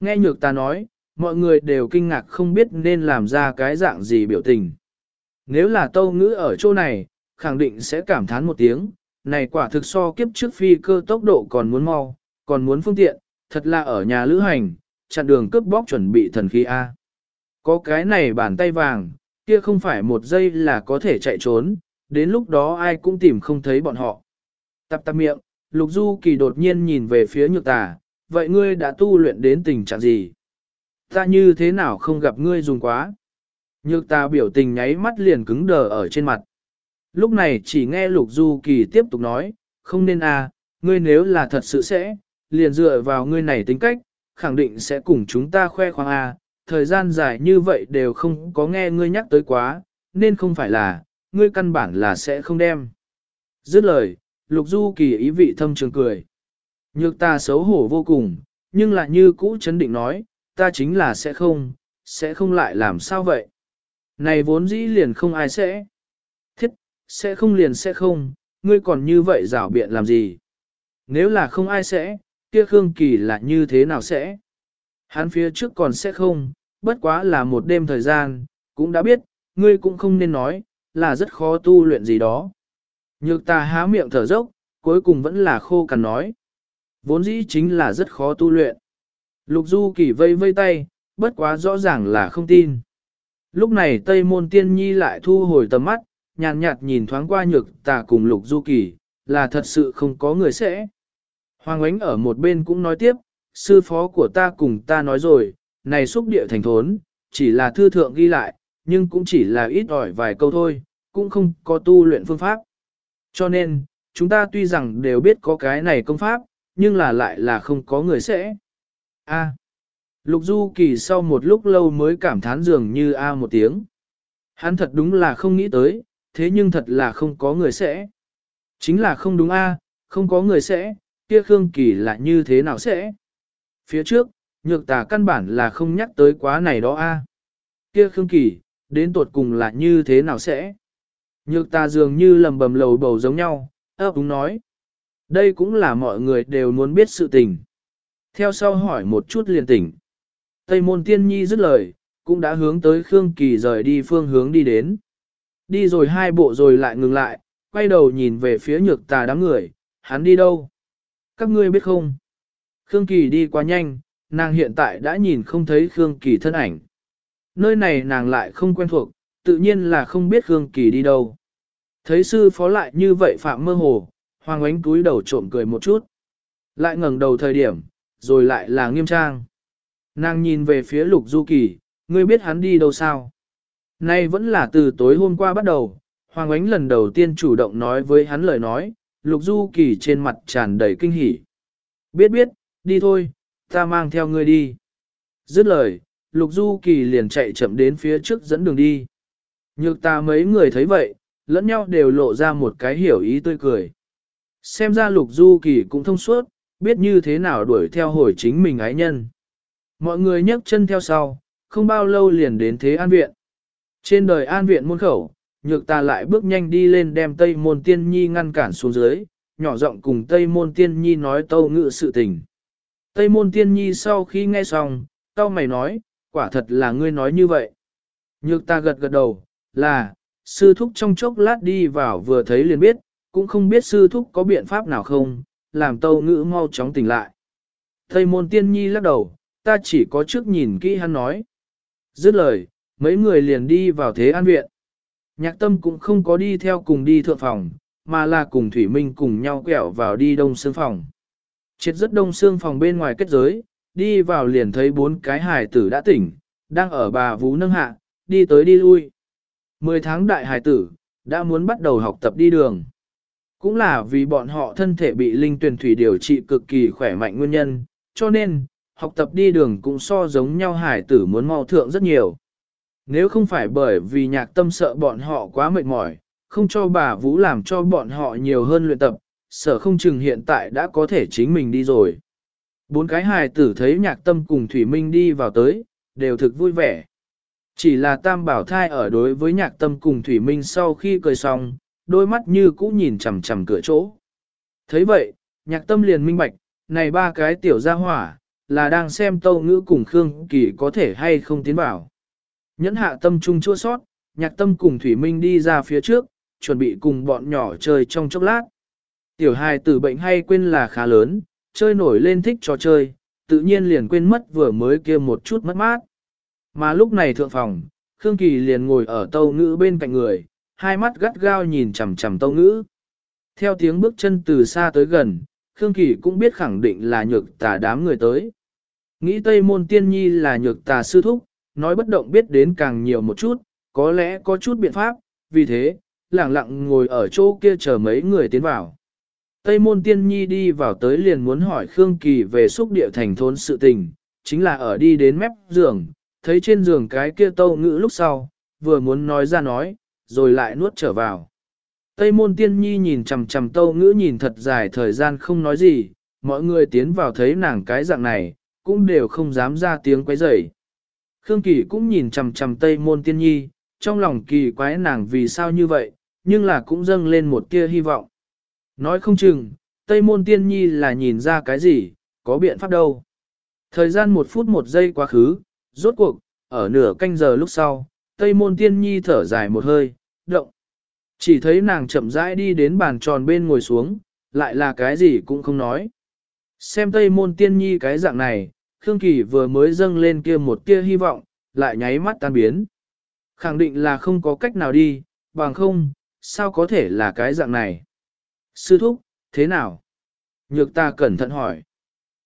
Nghe nhược ta nói, mọi người đều kinh ngạc không biết nên làm ra cái dạng gì biểu tình. Nếu là tâu ngữ ở chỗ này, khẳng định sẽ cảm thán một tiếng, này quả thực so kiếp trước phi cơ tốc độ còn muốn mau, còn muốn phương tiện, thật là ở nhà lữ hành, chặn đường cướp bóc chuẩn bị thần khí A. Có cái này bàn tay vàng, kia không phải một giây là có thể chạy trốn, đến lúc đó ai cũng tìm không thấy bọn họ. Tập tập miệng, Lục Du Kỳ đột nhiên nhìn về phía nhược tà, vậy ngươi đã tu luyện đến tình trạng gì? Ta như thế nào không gặp ngươi dùng quá? Nhược tà biểu tình nháy mắt liền cứng đờ ở trên mặt. Lúc này chỉ nghe Lục Du Kỳ tiếp tục nói, không nên à, ngươi nếu là thật sự sẽ, liền dựa vào ngươi này tính cách, khẳng định sẽ cùng chúng ta khoe khoang à, thời gian dài như vậy đều không có nghe ngươi nhắc tới quá, nên không phải là, ngươi căn bản là sẽ không đem. Dứt lời, Lục Du Kỳ ý vị thâm trường cười. Nhược ta xấu hổ vô cùng, nhưng lại như cũ chấn định nói, ta chính là sẽ không, sẽ không lại làm sao vậy. Này vốn dĩ liền không ai sẽ. Thiết, sẽ không liền sẽ không, ngươi còn như vậy rảo biện làm gì. Nếu là không ai sẽ, kia Khương Kỳ là như thế nào sẽ? Hắn phía trước còn sẽ không, bất quá là một đêm thời gian, cũng đã biết, ngươi cũng không nên nói, là rất khó tu luyện gì đó. Nhược ta há miệng thở dốc, cuối cùng vẫn là khô cằn nói. Vốn dĩ chính là rất khó tu luyện. Lục Du Kỳ vây vây tay, bất quá rõ ràng là không tin. Lúc này Tây Môn Tiên Nhi lại thu hồi tầm mắt, nhàn nhạt, nhìn thoáng qua nhược tà cùng Lục Du Kỳ, là thật sự không có người sẽ. Hoàng Ánh ở một bên cũng nói tiếp, sư phó của ta cùng ta nói rồi, này xúc địa thành thốn, chỉ là thư thượng ghi lại, nhưng cũng chỉ là ít ỏi vài câu thôi, cũng không có tu luyện phương pháp. Cho nên, chúng ta tuy rằng đều biết có cái này công pháp, nhưng là lại là không có người sẽ. A. À, Lục Du Kỳ sau một lúc lâu mới cảm thán dường như A một tiếng. Hắn thật đúng là không nghĩ tới, thế nhưng thật là không có người sẽ. Chính là không đúng A, không có người sẽ, kia Khương Kỳ là như thế nào sẽ. Phía trước, nhược tà căn bản là không nhắc tới quá này đó A. Kia Khương Kỳ, đến tột cùng là như thế nào sẽ. Nhược tà dường như lầm bầm lầu bầu giống nhau, ấp đúng nói. Đây cũng là mọi người đều muốn biết sự tình. Theo sau hỏi một chút liền tỉnh. Tây môn tiên nhi dứt lời, cũng đã hướng tới Khương Kỳ rời đi phương hướng đi đến. Đi rồi hai bộ rồi lại ngừng lại, quay đầu nhìn về phía nhược tà đám người, hắn đi đâu? Các ngươi biết không? Khương Kỳ đi quá nhanh, nàng hiện tại đã nhìn không thấy Khương Kỳ thân ảnh. Nơi này nàng lại không quen thuộc, tự nhiên là không biết Khương Kỳ đi đâu. Thấy sư phó lại như vậy phạm mơ hồ, hoàng ánh túi đầu trộm cười một chút. Lại ngẩng đầu thời điểm, rồi lại là nghiêm trang. Nàng nhìn về phía lục du kỳ, ngươi biết hắn đi đâu sao? Nay vẫn là từ tối hôm qua bắt đầu, Hoàng Ánh lần đầu tiên chủ động nói với hắn lời nói, Lục Du Kỳ trên mặt tràn đầy kinh hỉ. Biết biết, đi thôi, ta mang theo ngươi đi. Dứt lời, Lục Du Kỳ liền chạy chậm đến phía trước dẫn đường đi. Nhược ta mấy người thấy vậy, lẫn nhau đều lộ ra một cái hiểu ý tươi cười. Xem ra Lục Du Kỳ cũng thông suốt, biết như thế nào đuổi theo hồi chính mình ái nhân. Mọi người nhấc chân theo sau, không bao lâu liền đến thế an viện. Trên đời an viện môn khẩu, nhược ta lại bước nhanh đi lên đem tây môn tiên nhi ngăn cản xuống dưới, nhỏ giọng cùng Tây Môn Tiên Nhi nói tâu ngự sự tình. Tây Môn Tiên Nhi sau khi nghe xong, tao mày nói, quả thật là ngươi nói như vậy. Nhược ta gật gật đầu, là, sư thúc trong chốc lát đi vào vừa thấy liền biết, cũng không biết sư thúc có biện pháp nào không, làm tâu ngữ mau chóng tỉnh lại. Thầy môn tiên nhi lắc đầu, ta chỉ có trước nhìn kỹ hắn nói. Dứt lời, mấy người liền đi vào thế an viện. Nhạc tâm cũng không có đi theo cùng đi thượng phòng, mà là cùng Thủy Minh cùng nhau quẹo vào đi đông xương phòng. Chết rất đông xương phòng bên ngoài kết giới, đi vào liền thấy bốn cái hài tử đã tỉnh, đang ở bà vú nâng hạ, đi tới đi lui. Mười tháng đại hài tử, đã muốn bắt đầu học tập đi đường. Cũng là vì bọn họ thân thể bị linh tuyển thủy điều trị cực kỳ khỏe mạnh nguyên nhân, cho nên, học tập đi đường cũng so giống nhau hải tử muốn mau thượng rất nhiều. Nếu không phải bởi vì nhạc tâm sợ bọn họ quá mệt mỏi, không cho bà Vũ làm cho bọn họ nhiều hơn luyện tập, sợ không chừng hiện tại đã có thể chính mình đi rồi. Bốn cái hài tử thấy nhạc tâm cùng Thủy Minh đi vào tới, đều thực vui vẻ. Chỉ là tam bảo thai ở đối với nhạc tâm cùng Thủy Minh sau khi cười xong, đôi mắt như cũ nhìn chằm chằm cửa chỗ. thấy vậy, nhạc tâm liền minh bạch, này ba cái tiểu gia hỏa, là đang xem tâu ngữ cùng Khương Kỳ có thể hay không tiến vào. Nhẫn hạ tâm trung chua sót, nhạc tâm cùng Thủy Minh đi ra phía trước, chuẩn bị cùng bọn nhỏ chơi trong chốc lát. Tiểu hài tử bệnh hay quên là khá lớn, chơi nổi lên thích trò chơi, tự nhiên liền quên mất vừa mới kia một chút mất mát. Mà lúc này thượng phòng, Khương Kỳ liền ngồi ở tâu ngữ bên cạnh người, hai mắt gắt gao nhìn chằm chằm tâu ngữ. Theo tiếng bước chân từ xa tới gần, Khương Kỳ cũng biết khẳng định là nhược tà đám người tới. Nghĩ Tây Môn Tiên Nhi là nhược tà sư thúc, nói bất động biết đến càng nhiều một chút, có lẽ có chút biện pháp, vì thế, lặng lặng ngồi ở chỗ kia chờ mấy người tiến vào. Tây Môn Tiên Nhi đi vào tới liền muốn hỏi Khương Kỳ về xúc địa thành thôn sự tình, chính là ở đi đến mép giường, thấy trên giường cái kia tâu ngữ lúc sau, vừa muốn nói ra nói, rồi lại nuốt trở vào. Tây môn tiên nhi nhìn chằm chằm tâu ngữ nhìn thật dài thời gian không nói gì, mọi người tiến vào thấy nàng cái dạng này, cũng đều không dám ra tiếng quấy rầy. Khương Kỳ cũng nhìn chằm chằm Tây môn tiên nhi, trong lòng kỳ quái nàng vì sao như vậy, nhưng là cũng dâng lên một tia hy vọng. Nói không chừng, Tây môn tiên nhi là nhìn ra cái gì, có biện pháp đâu. Thời gian một phút một giây quá khứ, rốt cuộc, ở nửa canh giờ lúc sau, Tây môn tiên nhi thở dài một hơi, động. Chỉ thấy nàng chậm rãi đi đến bàn tròn bên ngồi xuống, lại là cái gì cũng không nói. Xem Tây môn tiên nhi cái dạng này, Khương Kỳ vừa mới dâng lên kia một tia hy vọng, lại nháy mắt tan biến. Khẳng định là không có cách nào đi, bằng không, sao có thể là cái dạng này. Sư thúc, thế nào? Nhược ta cẩn thận hỏi.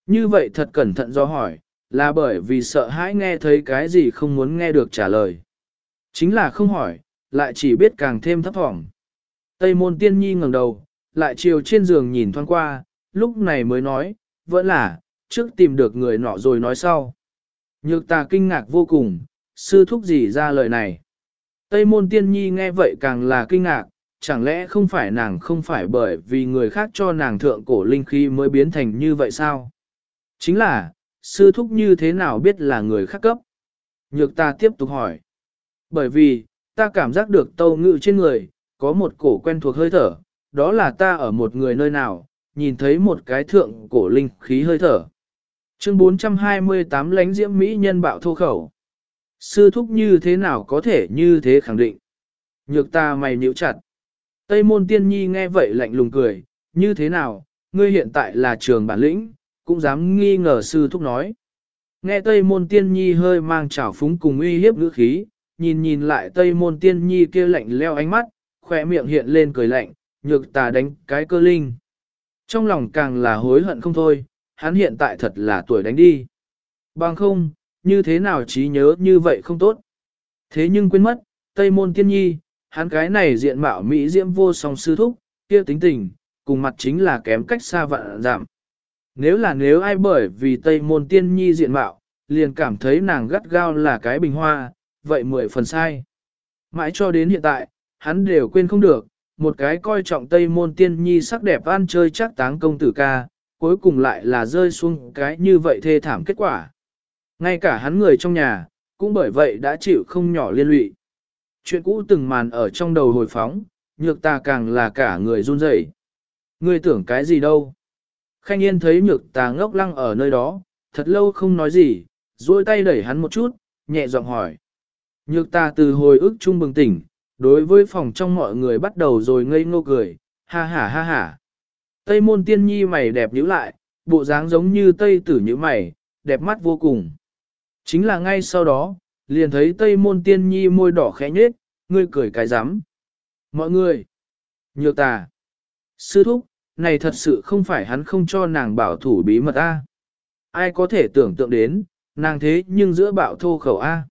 Như vậy thật cẩn thận do hỏi, là bởi vì sợ hãi nghe thấy cái gì không muốn nghe được trả lời. Chính là không hỏi, lại chỉ biết càng thêm thấp thỏm. Tây môn tiên nhi ngẩng đầu, lại chiều trên giường nhìn thoáng qua, lúc này mới nói, vẫn là, trước tìm được người nọ rồi nói sau. Nhược ta kinh ngạc vô cùng, sư thúc gì ra lời này. Tây môn tiên nhi nghe vậy càng là kinh ngạc, chẳng lẽ không phải nàng không phải bởi vì người khác cho nàng thượng cổ linh khí mới biến thành như vậy sao? Chính là, sư thúc như thế nào biết là người khác cấp? Nhược ta tiếp tục hỏi. Bởi vì, ta cảm giác được tâu ngự trên người, có một cổ quen thuộc hơi thở, đó là ta ở một người nơi nào, nhìn thấy một cái thượng cổ linh khí hơi thở. Chương 428 lánh diễm Mỹ nhân bạo thô khẩu. Sư thúc như thế nào có thể như thế khẳng định. Nhược ta mày nhíu chặt. Tây môn tiên nhi nghe vậy lạnh lùng cười, như thế nào, ngươi hiện tại là trường bản lĩnh, cũng dám nghi ngờ sư thúc nói. Nghe Tây môn tiên nhi hơi mang trào phúng cùng uy hiếp ngữ khí, nhìn nhìn lại Tây môn tiên nhi kia lạnh leo ánh mắt, khỏe miệng hiện lên cười lạnh, nhược tà đánh cái cơ linh. Trong lòng càng là hối hận không thôi, hắn hiện tại thật là tuổi đánh đi. Bằng không, như thế nào trí nhớ như vậy không tốt. Thế nhưng quên mất, Tây môn tiên nhi, hắn cái này diện mạo Mỹ diễm vô song sư thúc, kia tính tình, cùng mặt chính là kém cách xa vạn giảm. Nếu là nếu ai bởi vì Tây môn tiên nhi diện mạo, liền cảm thấy nàng gắt gao là cái bình hoa, vậy mười phần sai. Mãi cho đến hiện tại, hắn đều quên không được, một cái coi trọng Tây môn tiên nhi sắc đẹp ăn chơi chắc táng công tử ca, cuối cùng lại là rơi xuống cái như vậy thê thảm kết quả. Ngay cả hắn người trong nhà, cũng bởi vậy đã chịu không nhỏ liên lụy. Chuyện cũ từng màn ở trong đầu hồi phóng, nhược ta càng là cả người run rẩy. Ngươi tưởng cái gì đâu? Khanh Yên thấy nhược tà ngốc lăng ở nơi đó, thật lâu không nói gì, duỗi tay đẩy hắn một chút, nhẹ giọng hỏi. Nhược tà từ hồi ức trung bừng tỉnh, đối với phòng trong mọi người bắt đầu rồi ngây ngô cười, ha ha ha ha. Tây môn tiên nhi mày đẹp nhữ lại, bộ dáng giống như tây tử như mày, đẹp mắt vô cùng. Chính là ngay sau đó, liền thấy tây môn tiên nhi môi đỏ khẽ nhếch, ngươi cười cái rắm Mọi người! Nhược tà! Sư thúc, này thật sự không phải hắn không cho nàng bảo thủ bí mật A. Ai có thể tưởng tượng đến, nàng thế nhưng giữa bạo thô khẩu A.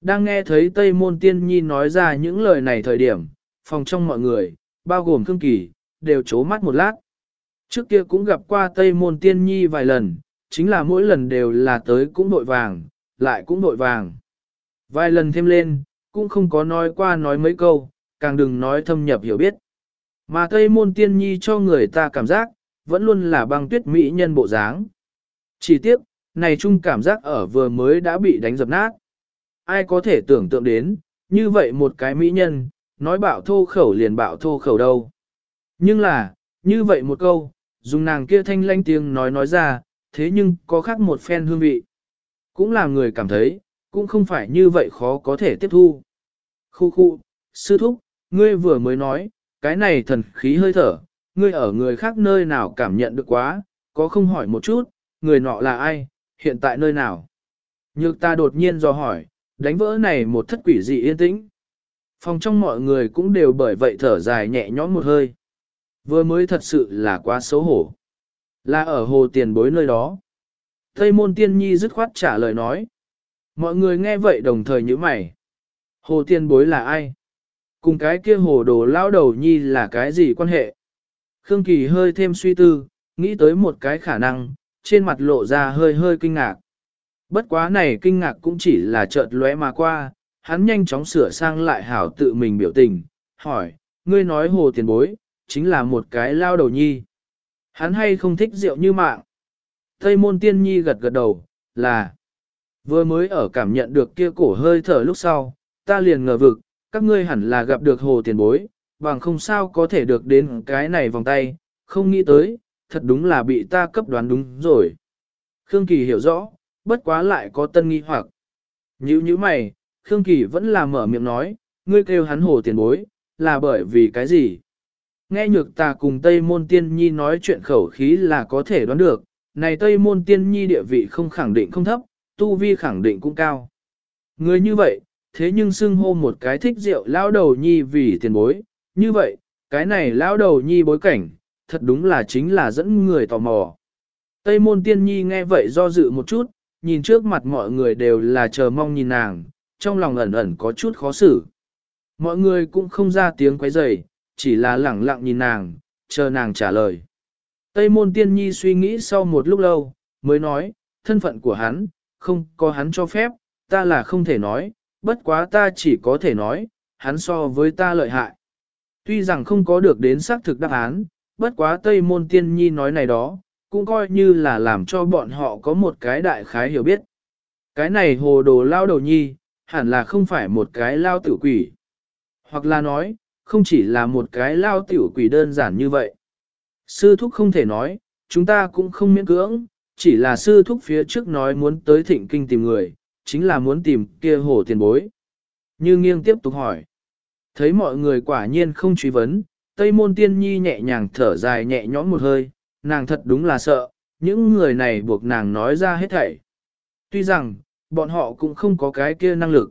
Đang nghe thấy Tây Môn Tiên Nhi nói ra những lời này thời điểm, phòng trong mọi người, bao gồm Khương Kỳ, đều chố mắt một lát. Trước kia cũng gặp qua Tây Môn Tiên Nhi vài lần, chính là mỗi lần đều là tới cũng đội vàng, lại cũng đội vàng. Vài lần thêm lên, cũng không có nói qua nói mấy câu, càng đừng nói thâm nhập hiểu biết. Mà Tây Môn Tiên Nhi cho người ta cảm giác, vẫn luôn là băng tuyết mỹ nhân bộ dáng. Chỉ tiếc, này chung cảm giác ở vừa mới đã bị đánh dập nát. Ai có thể tưởng tượng đến, như vậy một cái mỹ nhân, nói bạo thô khẩu liền bạo thô khẩu đâu. Nhưng là, như vậy một câu, dùng nàng kia thanh lanh tiếng nói nói ra, thế nhưng có khác một phen hương vị. Cũng làm người cảm thấy, cũng không phải như vậy khó có thể tiếp thu. Khu khu, sư thúc, ngươi vừa mới nói, cái này thần khí hơi thở, ngươi ở người khác nơi nào cảm nhận được quá, có không hỏi một chút, người nọ là ai, hiện tại nơi nào. Nhược ta đột nhiên do hỏi, đánh vỡ này một thất quỷ dị yên tĩnh. Phòng trong mọi người cũng đều bởi vậy thở dài nhẹ nhõm một hơi. Vừa mới thật sự là quá xấu hổ. Là ở hồ tiền bối nơi đó. Tây môn tiên nhi dứt khoát trả lời nói. Mọi người nghe vậy đồng thời như mày. Hồ tiền bối là ai? Cùng cái kia hồ đồ lao đầu nhi là cái gì quan hệ? Khương Kỳ hơi thêm suy tư, nghĩ tới một cái khả năng, trên mặt lộ ra hơi hơi kinh ngạc. Bất quá này kinh ngạc cũng chỉ là chợt lóe mà qua, hắn nhanh chóng sửa sang lại hảo tự mình biểu tình, hỏi, ngươi nói hồ tiền bối, chính là một cái lao đầu nhi. Hắn hay không thích rượu như mạng. Tây môn tiên nhi gật gật đầu, là, vừa mới ở cảm nhận được kia cổ hơi thở lúc sau, ta liền ngờ vực, các ngươi hẳn là gặp được hồ tiền bối, bằng không sao có thể được đến cái này vòng tay, không nghĩ tới, thật đúng là bị ta cấp đoán đúng rồi. Khương Kỳ hiểu rõ, bất quá lại có tân nghi hoặc. Như như mày, Khương Kỳ vẫn là mở miệng nói, ngươi kêu hắn hồ tiền bối, là bởi vì cái gì? Nghe nhược ta cùng Tây Môn Tiên Nhi nói chuyện khẩu khí là có thể đoán được, này Tây Môn Tiên Nhi địa vị không khẳng định không thấp, tu vi khẳng định cũng cao. Người như vậy, thế nhưng xưng hô một cái thích rượu lão đầu nhi vì tiền bối, như vậy, cái này lão đầu nhi bối cảnh, thật đúng là chính là dẫn người tò mò. Tây môn tiên nhi nghe vậy do dự một chút, nhìn trước mặt mọi người đều là chờ mong nhìn nàng, trong lòng ẩn ẩn có chút khó xử. Mọi người cũng không ra tiếng quấy rầy, chỉ là lẳng lặng nhìn nàng, chờ nàng trả lời. Tây môn tiên nhi suy nghĩ sau một lúc lâu, mới nói, thân phận của hắn, không có hắn cho phép, ta là không thể nói, bất quá ta chỉ có thể nói, hắn so với ta lợi hại. Tuy rằng không có được đến xác thực đáp án, bất quá Tây Môn Tiên Nhi nói này đó, cũng coi như là làm cho bọn họ có một cái đại khái hiểu biết. Cái này hồ đồ lao đầu nhi, hẳn là không phải một cái lao tiểu quỷ. Hoặc là nói, không chỉ là một cái lao tiểu quỷ đơn giản như vậy. Sư thúc không thể nói, chúng ta cũng không miễn cưỡng, chỉ là sư thúc phía trước nói muốn tới thịnh kinh tìm người, chính là muốn tìm kia hồ tiền bối. Như nghiêng tiếp tục hỏi. Thấy mọi người quả nhiên không truy vấn, Tây môn tiên nhi nhẹ nhàng thở dài nhẹ nhõm một hơi, nàng thật đúng là sợ, những người này buộc nàng nói ra hết thảy. Tuy rằng, bọn họ cũng không có cái kia năng lực.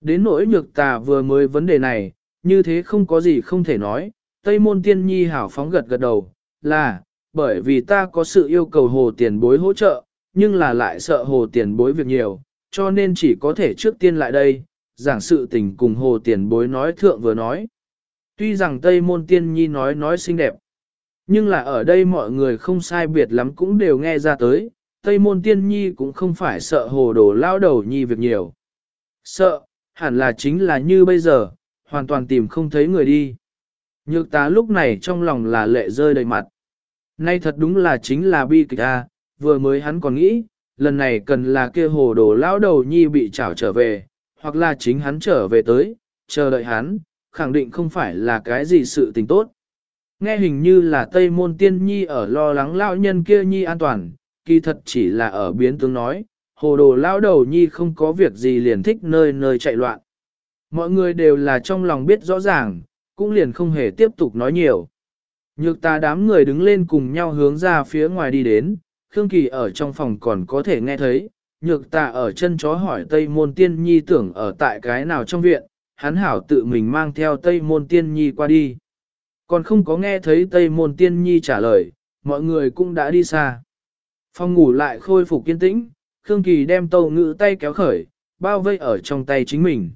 Đến nỗi nhược tà vừa mới vấn đề này, như thế không có gì không thể nói, Tây môn tiên nhi hảo phóng gật gật đầu, là, bởi vì ta có sự yêu cầu hồ tiền bối hỗ trợ, nhưng là lại sợ hồ tiền bối việc nhiều, cho nên chỉ có thể trước tiên lại đây, giảng sự tình cùng hồ tiền bối nói thượng vừa nói. Tuy rằng Tây Môn Tiên Nhi nói nói xinh đẹp, nhưng là ở đây mọi người không sai biệt lắm cũng đều nghe ra tới, Tây Môn Tiên Nhi cũng không phải sợ hồ đồ lao đầu nhi việc nhiều. Sợ, hẳn là chính là như bây giờ, hoàn toàn tìm không thấy người đi. Nhược tá lúc này trong lòng là lệ rơi đầy mặt. Nay thật đúng là chính là bi kịch a, vừa mới hắn còn nghĩ, lần này cần là kia hồ đồ lão đầu nhi bị trảo trở về, hoặc là chính hắn trở về tới, chờ đợi hắn, khẳng định không phải là cái gì sự tình tốt. Nghe hình như là Tây Môn Tiên Nhi ở lo lắng lão nhân kia Nhi an toàn, kỳ thật chỉ là ở biến tướng nói, hồ đồ lão đầu Nhi không có việc gì liền thích nơi nơi chạy loạn. Mọi người đều là trong lòng biết rõ ràng, cũng liền không hề tiếp tục nói nhiều. Nhược ta đám người đứng lên cùng nhau hướng ra phía ngoài đi đến, Khương Kỳ ở trong phòng còn có thể nghe thấy, nhược Tạ ở chân chó hỏi Tây Môn Tiên Nhi tưởng ở tại cái nào trong viện, hắn hảo tự mình mang theo Tây Môn Tiên Nhi qua đi. Còn không có nghe thấy Tây Môn Tiên Nhi trả lời, mọi người cũng đã đi xa. Phòng ngủ lại khôi phục kiên tĩnh, Khương Kỳ đem tàu ngữ tay kéo khởi, bao vây ở trong tay chính mình.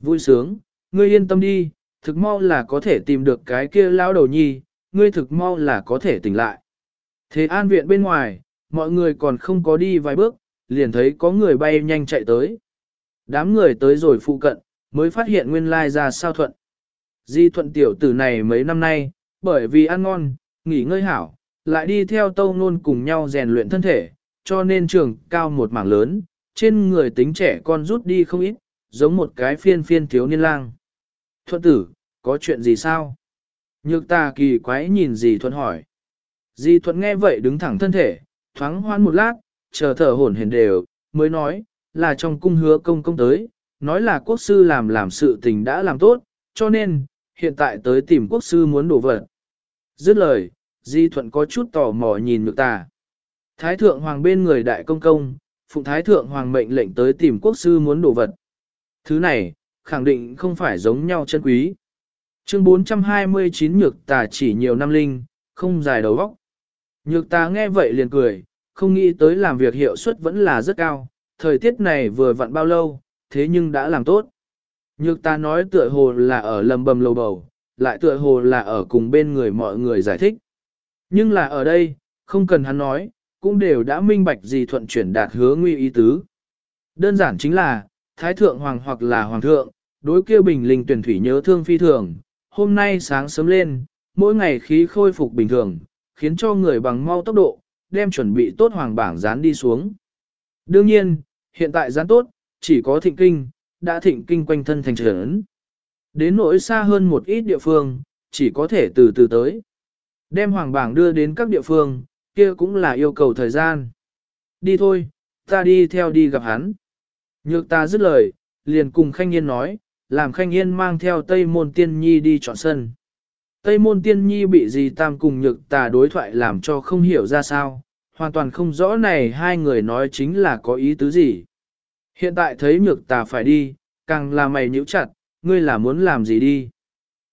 Vui sướng, ngươi yên tâm đi, thực mau là có thể tìm được cái kia lão đầu nhi, ngươi thực mau là có thể tỉnh lại. Thế an viện bên ngoài, mọi người còn không có đi vài bước, liền thấy có người bay nhanh chạy tới. Đám người tới rồi phụ cận, mới phát hiện nguyên lai ra sao thuận. Di thuận tiểu tử này mấy năm nay, bởi vì ăn ngon, nghỉ ngơi hảo, lại đi theo tâu nôn cùng nhau rèn luyện thân thể, cho nên trường cao một mảng lớn, trên người tính trẻ con rút đi không ít, giống một cái phiên phiên thiếu niên lang. Thuận tử, có chuyện gì sao? Nhược ta kỳ quái nhìn gì thuận hỏi. Di thuận nghe vậy đứng thẳng thân thể, thoáng hoan một lát, chờ thở hổn hển đều, mới nói, là trong cung hứa công công tới, nói là quốc sư làm làm sự tình đã làm tốt, cho nên, hiện tại tới tìm quốc sư muốn đổ vật. Dứt lời, Di Thuận có chút tò mò nhìn nhược ta. Thái thượng hoàng bên người đại công công, phụng thái thượng hoàng mệnh lệnh tới tìm quốc sư muốn đổ vật. Thứ này, khẳng định không phải giống nhau chân quý. Chương 429 nhược tà chỉ nhiều năm linh, không dài đầu vóc. Nhược ta nghe vậy liền cười, không nghĩ tới làm việc hiệu suất vẫn là rất cao, thời tiết này vừa vặn bao lâu, thế nhưng đã làm tốt. Nhược ta nói tựa hồ là ở lầm bầm lầu bầu, lại tựa hồ là ở cùng bên người mọi người giải thích. Nhưng là ở đây, không cần hắn nói, cũng đều đã minh bạch gì thuận chuyển đạt hứa nguy ý tứ. Đơn giản chính là, Thái Thượng Hoàng hoặc là Hoàng Thượng, đối kia bình linh tuyển thủy nhớ thương phi thường, hôm nay sáng sớm lên, mỗi ngày khí khôi phục bình thường, khiến cho người bằng mau tốc độ, đem chuẩn bị tốt hoàng bảng dán đi xuống. Đương nhiên, hiện tại dán tốt, chỉ có thịnh kinh, đã thịnh kinh quanh thân thành trấn. Đến nỗi xa hơn một ít địa phương, chỉ có thể từ từ tới. Đem hoàng bảng đưa đến các địa phương, kia cũng là yêu cầu thời gian. Đi thôi, ta đi theo đi gặp hắn. Nhược ta dứt lời, liền cùng Khanh Yên nói, làm Khanh Yên mang theo Tây Môn Tiên Nhi đi chọn sân. Tây Môn Tiên Nhi bị gì tam cùng nhược tà đối thoại làm cho không hiểu ra sao, hoàn toàn không rõ này hai người nói chính là có ý tứ gì. Hiện tại thấy nhược tà phải đi, càng là mày nhíu chặt, ngươi là muốn làm gì đi.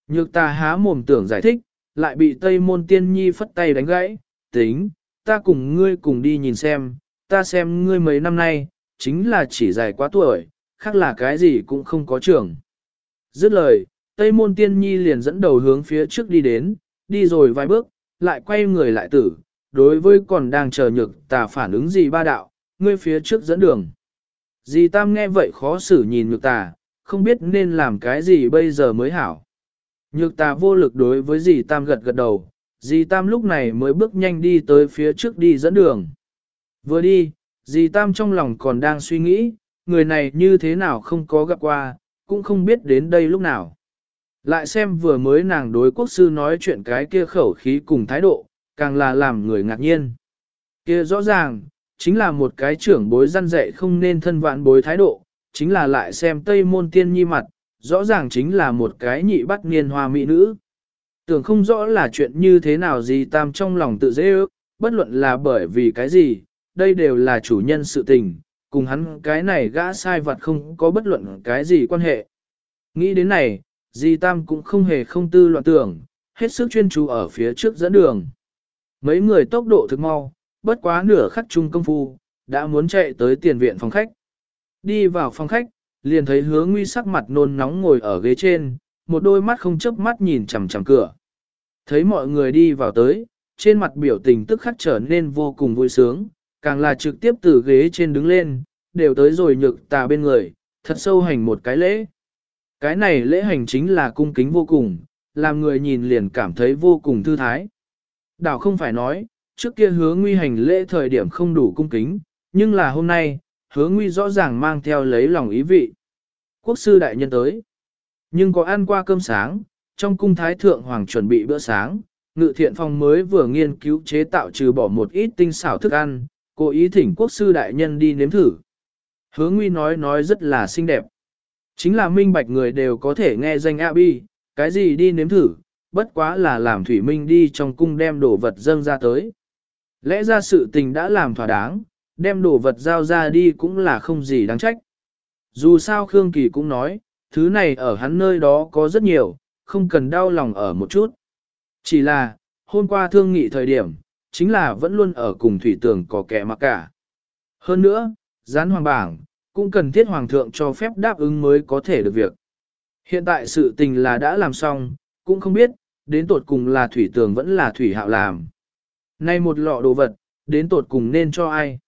Nhược tà há mồm tưởng giải thích, lại bị Tây Môn Tiên Nhi phất tay đánh gãy, tính, ta cùng ngươi cùng đi nhìn xem, ta xem ngươi mấy năm nay, chính là chỉ dài quá tuổi, khác là cái gì cũng không có trưởng. Dứt lời, Tây Môn Tiên Nhi liền dẫn đầu hướng phía trước đi đến, đi rồi vài bước, lại quay người lại tử, đối với còn đang chờ nhược tà phản ứng gì ba đạo, ngươi phía trước dẫn đường. Dì Tam nghe vậy khó xử nhìn nhược tà, không biết nên làm cái gì bây giờ mới hảo. Nhược tà vô lực đối với dì Tam gật gật đầu, dì Tam lúc này mới bước nhanh đi tới phía trước đi dẫn đường. Vừa đi, dì Tam trong lòng còn đang suy nghĩ, người này như thế nào không có gặp qua, cũng không biết đến đây lúc nào. Lại xem vừa mới nàng đối quốc sư nói chuyện cái kia khẩu khí cùng thái độ, càng là làm người ngạc nhiên. Kia rõ ràng, chính là một cái trưởng bối răn dạy không nên thân vạn bối thái độ, chính là lại xem Tây Môn Tiên Nhi mặt, rõ ràng chính là một cái nhị bắt niên hoa mỹ nữ. Tưởng không rõ là chuyện như thế nào gì tam trong lòng tự dễ ước, bất luận là bởi vì cái gì, đây đều là chủ nhân sự tình, cùng hắn cái này gã sai vật không có bất luận cái gì quan hệ. Nghĩ đến này, Di Tam cũng không hề không tư loạn tưởng, hết sức chuyên chú ở phía trước dẫn đường. Mấy người tốc độ thực mau, bất quá nửa khắc chung công phu, đã muốn chạy tới tiền viện phòng khách. Đi vào phòng khách, liền thấy hứa nguy sắc mặt nôn nóng ngồi ở ghế trên, một đôi mắt không chớp mắt nhìn chằm chằm cửa. Thấy mọi người đi vào tới, trên mặt biểu tình tức khắc trở nên vô cùng vui sướng, càng là trực tiếp từ ghế trên đứng lên, đều tới rồi nhược tà bên người, thật sâu hành một cái lễ. Cái này lễ hành chính là cung kính vô cùng, làm người nhìn liền cảm thấy vô cùng thư thái. Đảo không phải nói, trước kia hứa nguy hành lễ thời điểm không đủ cung kính, nhưng là hôm nay, hứa nguy rõ ràng mang theo lấy lòng ý vị. Quốc sư đại nhân tới. Nhưng có ăn qua cơm sáng, trong cung thái thượng hoàng chuẩn bị bữa sáng, ngự thiện phòng mới vừa nghiên cứu chế tạo trừ bỏ một ít tinh xảo thức ăn, cố ý thỉnh quốc sư đại nhân đi nếm thử. Hứa Nguy nói nói rất là xinh đẹp. Chính là minh bạch người đều có thể nghe danh A Bi, cái gì đi nếm thử, bất quá là làm Thủy Minh đi trong cung đem đồ vật dâng ra tới. Lẽ ra sự tình đã làm thỏa đáng, đem đồ vật giao ra đi cũng là không gì đáng trách. Dù sao Khương Kỳ cũng nói, thứ này ở hắn nơi đó có rất nhiều, không cần đau lòng ở một chút. Chỉ là, hôm qua thương nghị thời điểm, chính là vẫn luôn ở cùng thủy tường có kẻ mặc cả. Hơn nữa, gián hoàng bảng, cũng cần thiết hoàng thượng cho phép đáp ứng mới có thể được việc. Hiện tại sự tình là đã làm xong, cũng không biết, đến tột cùng là thủy tường vẫn là thủy hạo làm. Nay một lọ đồ vật, đến tột cùng nên cho ai?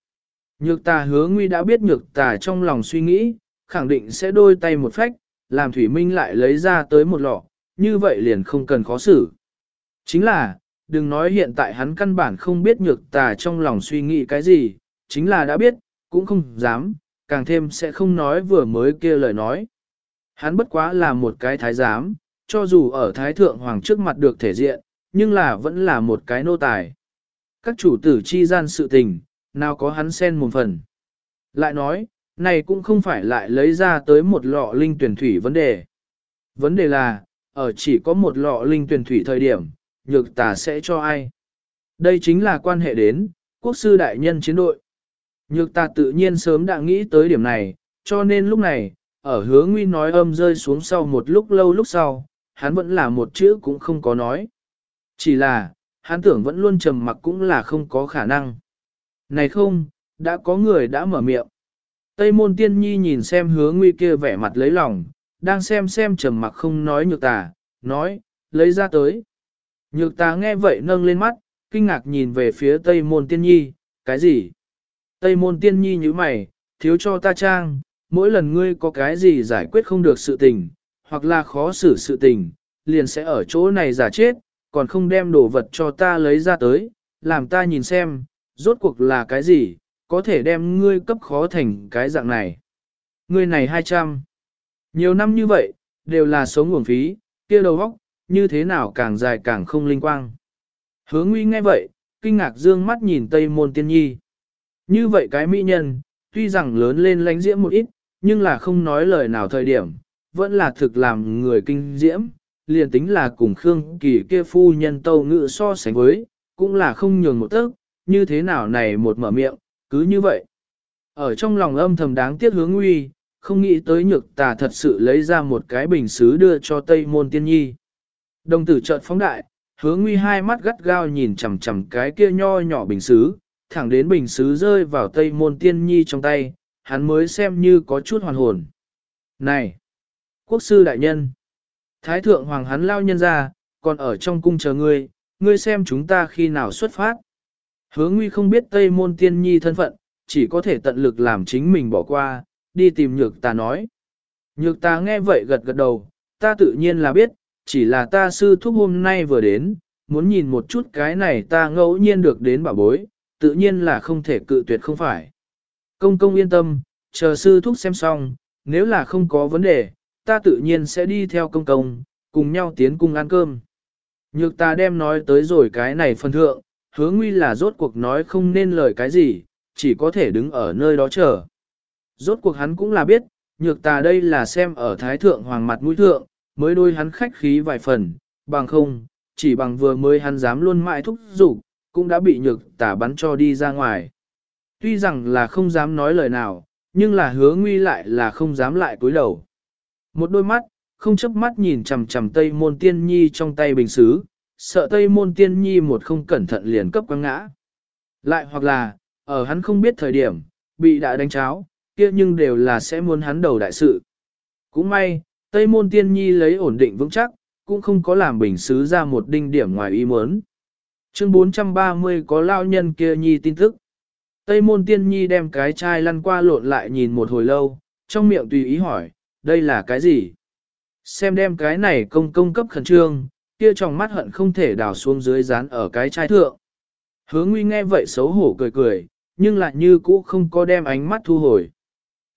Nhược tà hứa nguy đã biết nhược tà trong lòng suy nghĩ, khẳng định sẽ đôi tay một phách, làm thủy minh lại lấy ra tới một lọ, như vậy liền không cần khó xử. Chính là, đừng nói hiện tại hắn căn bản không biết nhược tà trong lòng suy nghĩ cái gì, chính là đã biết, cũng không dám, càng thêm sẽ không nói vừa mới kia lời nói. Hắn bất quá là một cái thái giám, cho dù ở thái thượng hoàng trước mặt được thể diện, nhưng là vẫn là một cái nô tài. Các chủ tử chi gian sự tình, nào có hắn xen một phần. Lại nói, này cũng không phải lại lấy ra tới một lọ linh tuyển thủy vấn đề. Vấn đề là, ở chỉ có một lọ linh tuyển thủy thời điểm, nhược tà sẽ cho ai. Đây chính là quan hệ đến, quốc sư đại nhân chiến đội. Nhược ta tự nhiên sớm đã nghĩ tới điểm này, cho nên lúc này, ở hứa nguy nói âm rơi xuống sau một lúc lâu lúc sau, hắn vẫn là một chữ cũng không có nói. Chỉ là, hắn tưởng vẫn luôn trầm mặc cũng là không có khả năng. Này không, đã có người đã mở miệng. Tây môn tiên nhi nhìn xem hứa nguy kia vẻ mặt lấy lòng, đang xem xem trầm mặc không nói nhược tà, nói, lấy ra tới. Nhược tà nghe vậy nâng lên mắt, kinh ngạc nhìn về phía Tây môn tiên nhi, cái gì? Tây môn tiên nhi như mày, thiếu cho ta trang, mỗi lần ngươi có cái gì giải quyết không được sự tình, hoặc là khó xử sự tình, liền sẽ ở chỗ này giả chết, còn không đem đồ vật cho ta lấy ra tới, làm ta nhìn xem, rốt cuộc là cái gì, có thể đem ngươi cấp khó thành cái dạng này. Ngươi này 200. Nhiều năm như vậy, đều là sống nguồn phí, kia đầu óc, như thế nào càng dài càng không linh quang. Hứa nguy nghe vậy, kinh ngạc dương mắt nhìn Tây Môn Tiên Nhi. Như vậy cái mỹ nhân, tuy rằng lớn lên lánh diễm một ít, nhưng là không nói lời nào thời điểm, vẫn là thực làm người kinh diễm, liền tính là cùng Khương Kỳ kia phu nhân tâu ngự so sánh với, cũng là không nhường một tấc, như thế nào này một mở miệng, cứ như vậy. Ở trong lòng âm thầm đáng tiếc hướng nguy, không nghĩ tới nhược tà thật sự lấy ra một cái bình xứ đưa cho Tây Môn Tiên Nhi. Đồng tử chợt phóng đại, hướng nguy hai mắt gắt gao nhìn chằm chằm cái kia nho nhỏ bình xứ, thẳng đến bình xứ rơi vào Tây Môn Tiên Nhi trong tay, hắn mới xem như có chút hoàn hồn. Này! Quốc sư đại nhân! Thái thượng hoàng hắn lao nhân ra, còn ở trong cung chờ ngươi, ngươi xem chúng ta khi nào xuất phát. Hứa nguy không biết Tây Môn Tiên Nhi thân phận, chỉ có thể tận lực làm chính mình bỏ qua, đi tìm nhược ta nói. Nhược ta nghe vậy gật gật đầu, ta tự nhiên là biết, chỉ là ta sư thúc hôm nay vừa đến, muốn nhìn một chút cái này ta ngẫu nhiên được đến bảo bối, tự nhiên là không thể cự tuyệt không phải. Công công yên tâm, chờ sư thúc xem xong, nếu là không có vấn đề, ta tự nhiên sẽ đi theo công công, cùng nhau tiến cung ăn cơm. Nhược ta đem nói tới rồi cái này phân thượng, hứa nguy là rốt cuộc nói không nên lời cái gì, chỉ có thể đứng ở nơi đó chờ. Rốt cuộc hắn cũng là biết, nhược ta đây là xem ở thái thượng hoàng mặt mũi thượng, mới đôi hắn khách khí vài phần, bằng không, chỉ bằng vừa mới hắn dám luôn mãi thúc giục, cũng đã bị nhược tả bắn cho đi ra ngoài. Tuy rằng là không dám nói lời nào, nhưng là hứa nguy lại là không dám lại cúi đầu. Một đôi mắt, không chấp mắt nhìn chằm chằm tây môn tiên nhi trong tay bình xứ, sợ tây môn tiên nhi một không cẩn thận liền cấp quăng ngã. Lại hoặc là, ở hắn không biết thời điểm, bị đã đánh cháo, kia nhưng đều là sẽ muốn hắn đầu đại sự. Cũng may, Tây môn tiên nhi lấy ổn định vững chắc, cũng không có làm bình xứ ra một đinh điểm ngoài ý muốn. Chương 430 có lao nhân kia nhi tin tức. Tây môn tiên nhi đem cái chai lăn qua lộn lại nhìn một hồi lâu, trong miệng tùy ý hỏi, đây là cái gì? Xem đem cái này công công cấp khẩn trương, kia trong mắt hận không thể đào xuống dưới dán ở cái chai thượng. Hứa nguy nghe vậy xấu hổ cười cười, nhưng lại như cũ không có đem ánh mắt thu hồi.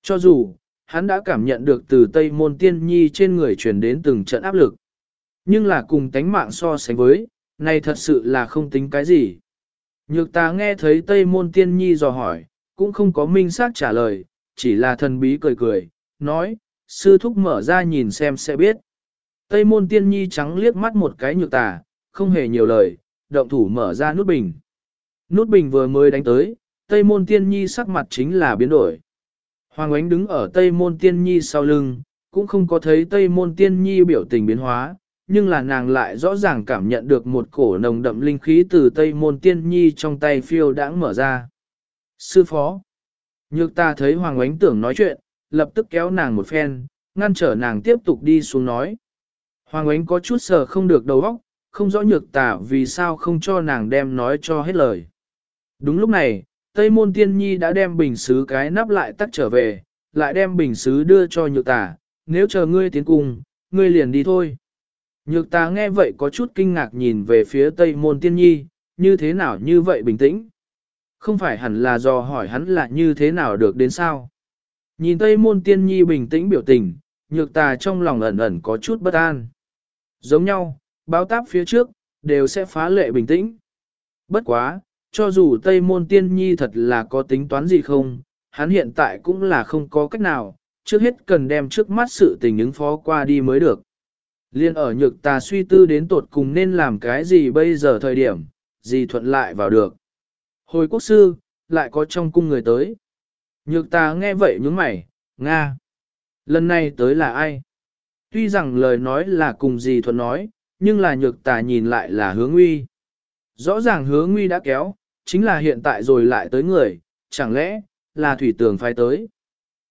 Cho dù, hắn đã cảm nhận được từ Tây Môn Tiên Nhi trên người truyền đến từng trận áp lực. Nhưng là cùng tánh mạng so sánh với, này thật sự là không tính cái gì. Nhược ta nghe thấy Tây Môn Tiên Nhi dò hỏi, cũng không có minh xác trả lời, chỉ là thần bí cười cười, nói, sư thúc mở ra nhìn xem sẽ biết. Tây Môn Tiên Nhi trắng liếc mắt một cái nhược tà, không hề nhiều lời, động thủ mở ra nút bình. Nút bình vừa mới đánh tới, Tây Môn Tiên Nhi sắc mặt chính là biến đổi. Hoàng Ánh đứng ở Tây Môn Tiên Nhi sau lưng, cũng không có thấy Tây Môn Tiên Nhi biểu tình biến hóa, nhưng là nàng lại rõ ràng cảm nhận được một cổ nồng đậm linh khí từ Tây Môn Tiên Nhi trong tay phiêu đãng mở ra. Sư phó. Nhược ta thấy Hoàng Ánh tưởng nói chuyện, lập tức kéo nàng một phen, ngăn trở nàng tiếp tục đi xuống nói. Hoàng Ánh có chút sờ không được đầu óc, không rõ nhược ta vì sao không cho nàng đem nói cho hết lời. Đúng lúc này, Tây Môn Tiên Nhi đã đem bình xứ cái nắp lại tắt trở về, lại đem bình xứ đưa cho nhược tả, nếu chờ ngươi tiến cùng, ngươi liền đi thôi. Nhược ta nghe vậy có chút kinh ngạc nhìn về phía Tây Môn Tiên Nhi, như thế nào như vậy bình tĩnh. Không phải hẳn là do hỏi hắn là như thế nào được đến sao. Nhìn Tây Môn Tiên Nhi bình tĩnh biểu tình, nhược ta trong lòng ẩn ẩn có chút bất an. Giống nhau, báo táp phía trước, đều sẽ phá lệ bình tĩnh. Bất quá, cho dù Tây Môn Tiên Nhi thật là có tính toán gì không, hắn hiện tại cũng là không có cách nào, trước hết cần đem trước mắt sự tình ứng phó qua đi mới được. Liên ở nhược ta suy tư đến tột cùng nên làm cái gì bây giờ thời điểm, gì thuận lại vào được. Hồi quốc sư, lại có trong cung người tới. Nhược ta nghe vậy nhướng mày, Nga. Lần này tới là ai? Tuy rằng lời nói là cùng gì thuận nói, nhưng là nhược tà nhìn lại là hướng nguy. Rõ ràng hướng nguy đã kéo, chính là hiện tại rồi lại tới người, chẳng lẽ là thủy tường phái tới.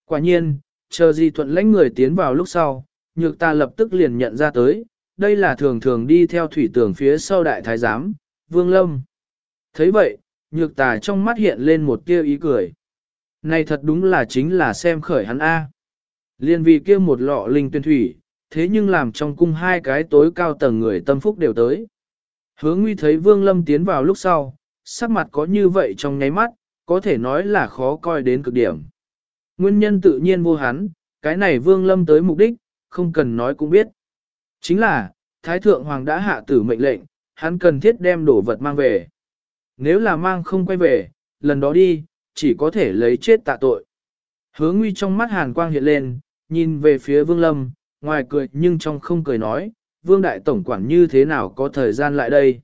Quả nhiên, chờ gì thuận lãnh người tiến vào lúc sau, nhược ta lập tức liền nhận ra tới, đây là thường thường đi theo thủy tường phía sau đại thái giám, vương lâm. thấy vậy, nhược tà trong mắt hiện lên một tia ý cười. Này thật đúng là chính là xem khởi hắn A. Liên vì kia một lọ linh tuyên thủy, thế nhưng làm trong cung hai cái tối cao tầng người tâm phúc đều tới. Hứa nguy thấy vương lâm tiến vào lúc sau, sắc mặt có như vậy trong nháy mắt, có thể nói là khó coi đến cực điểm. Nguyên nhân tự nhiên vô hắn, cái này vương lâm tới mục đích, không cần nói cũng biết. Chính là, Thái Thượng Hoàng đã hạ tử mệnh lệnh, hắn cần thiết đem đồ vật mang về. Nếu là mang không quay về, lần đó đi, chỉ có thể lấy chết tạ tội. Hứa nguy trong mắt hàn quang hiện lên, nhìn về phía vương lâm, ngoài cười nhưng trong không cười nói, vương đại tổng quản như thế nào có thời gian lại đây.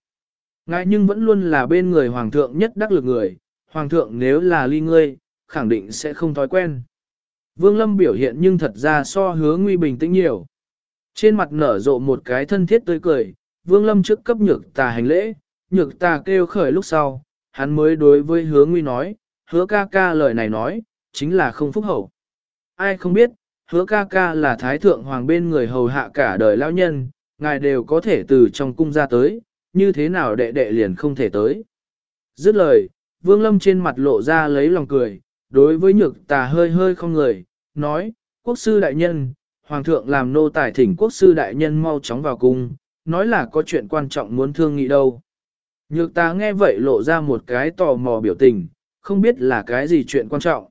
Ngài nhưng vẫn luôn là bên người hoàng thượng nhất đắc lực người, hoàng thượng nếu là ly ngươi, khẳng định sẽ không thói quen. Vương Lâm biểu hiện nhưng thật ra so hứa nguy bình tĩnh nhiều. Trên mặt nở rộ một cái thân thiết tươi cười, Vương Lâm trước cấp nhược tà hành lễ, nhược tà kêu khởi lúc sau, hắn mới đối với hứa nguy nói, hứa ca ca lời này nói, chính là không phúc hậu. Ai không biết, hứa ca ca là thái thượng hoàng bên người hầu hạ cả đời lao nhân, ngài đều có thể từ trong cung ra tới, như thế nào đệ đệ liền không thể tới. Dứt lời, Vương Lâm trên mặt lộ ra lấy lòng cười, đối với nhược tà hơi hơi không người, nói, quốc sư đại nhân, hoàng thượng làm nô tài thỉnh quốc sư đại nhân mau chóng vào cung, nói là có chuyện quan trọng muốn thương nghị đâu. Nhược ta nghe vậy lộ ra một cái tò mò biểu tình, không biết là cái gì chuyện quan trọng.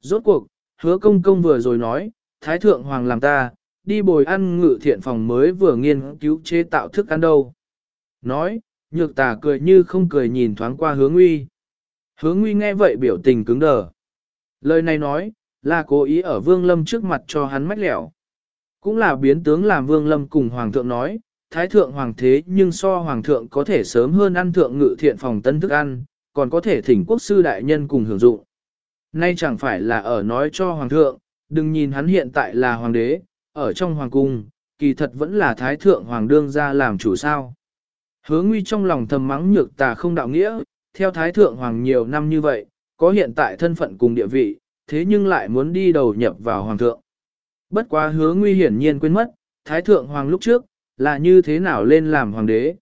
Rốt cuộc, hứa công công vừa rồi nói, thái thượng hoàng làm ta, đi bồi ăn ngự thiện phòng mới vừa nghiên cứu chế tạo thức ăn đâu. Nói, nhược tà cười như không cười nhìn thoáng qua hướng nguy. Hướng nguy nghe vậy biểu tình cứng đờ. Lời này nói, là cố ý ở Vương Lâm trước mặt cho hắn mách lẻo. Cũng là biến tướng làm Vương Lâm cùng Hoàng thượng nói, Thái thượng Hoàng thế nhưng so Hoàng thượng có thể sớm hơn ăn thượng ngự thiện phòng tân thức ăn, còn có thể thỉnh quốc sư đại nhân cùng hưởng dụng. Nay chẳng phải là ở nói cho Hoàng thượng, đừng nhìn hắn hiện tại là Hoàng đế, ở trong Hoàng cung, kỳ thật vẫn là Thái thượng Hoàng đương ra làm chủ sao. Hứa nguy trong lòng thầm mắng nhược tà không đạo nghĩa, theo Thái thượng Hoàng nhiều năm như vậy, có hiện tại thân phận cùng địa vị, thế nhưng lại muốn đi đầu nhập vào hoàng thượng. Bất quá hứa nguy hiển nhiên quên mất, thái thượng hoàng lúc trước, là như thế nào lên làm hoàng đế.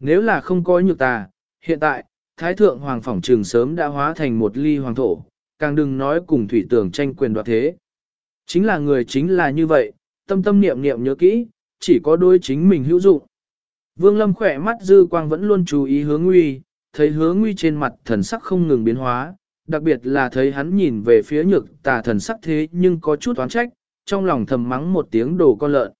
Nếu là không có nhược tà, hiện tại, thái thượng hoàng phỏng trường sớm đã hóa thành một ly hoàng thổ, càng đừng nói cùng thủy tưởng tranh quyền đoạt thế. Chính là người chính là như vậy, tâm tâm niệm niệm nhớ kỹ, chỉ có đôi chính mình hữu dụng. Vương Lâm khỏe mắt dư quang vẫn luôn chú ý hướng nguy, thấy hướng nguy trên mặt thần sắc không ngừng biến hóa, đặc biệt là thấy hắn nhìn về phía nhược tà thần sắc thế nhưng có chút oán trách, trong lòng thầm mắng một tiếng đồ con lợn.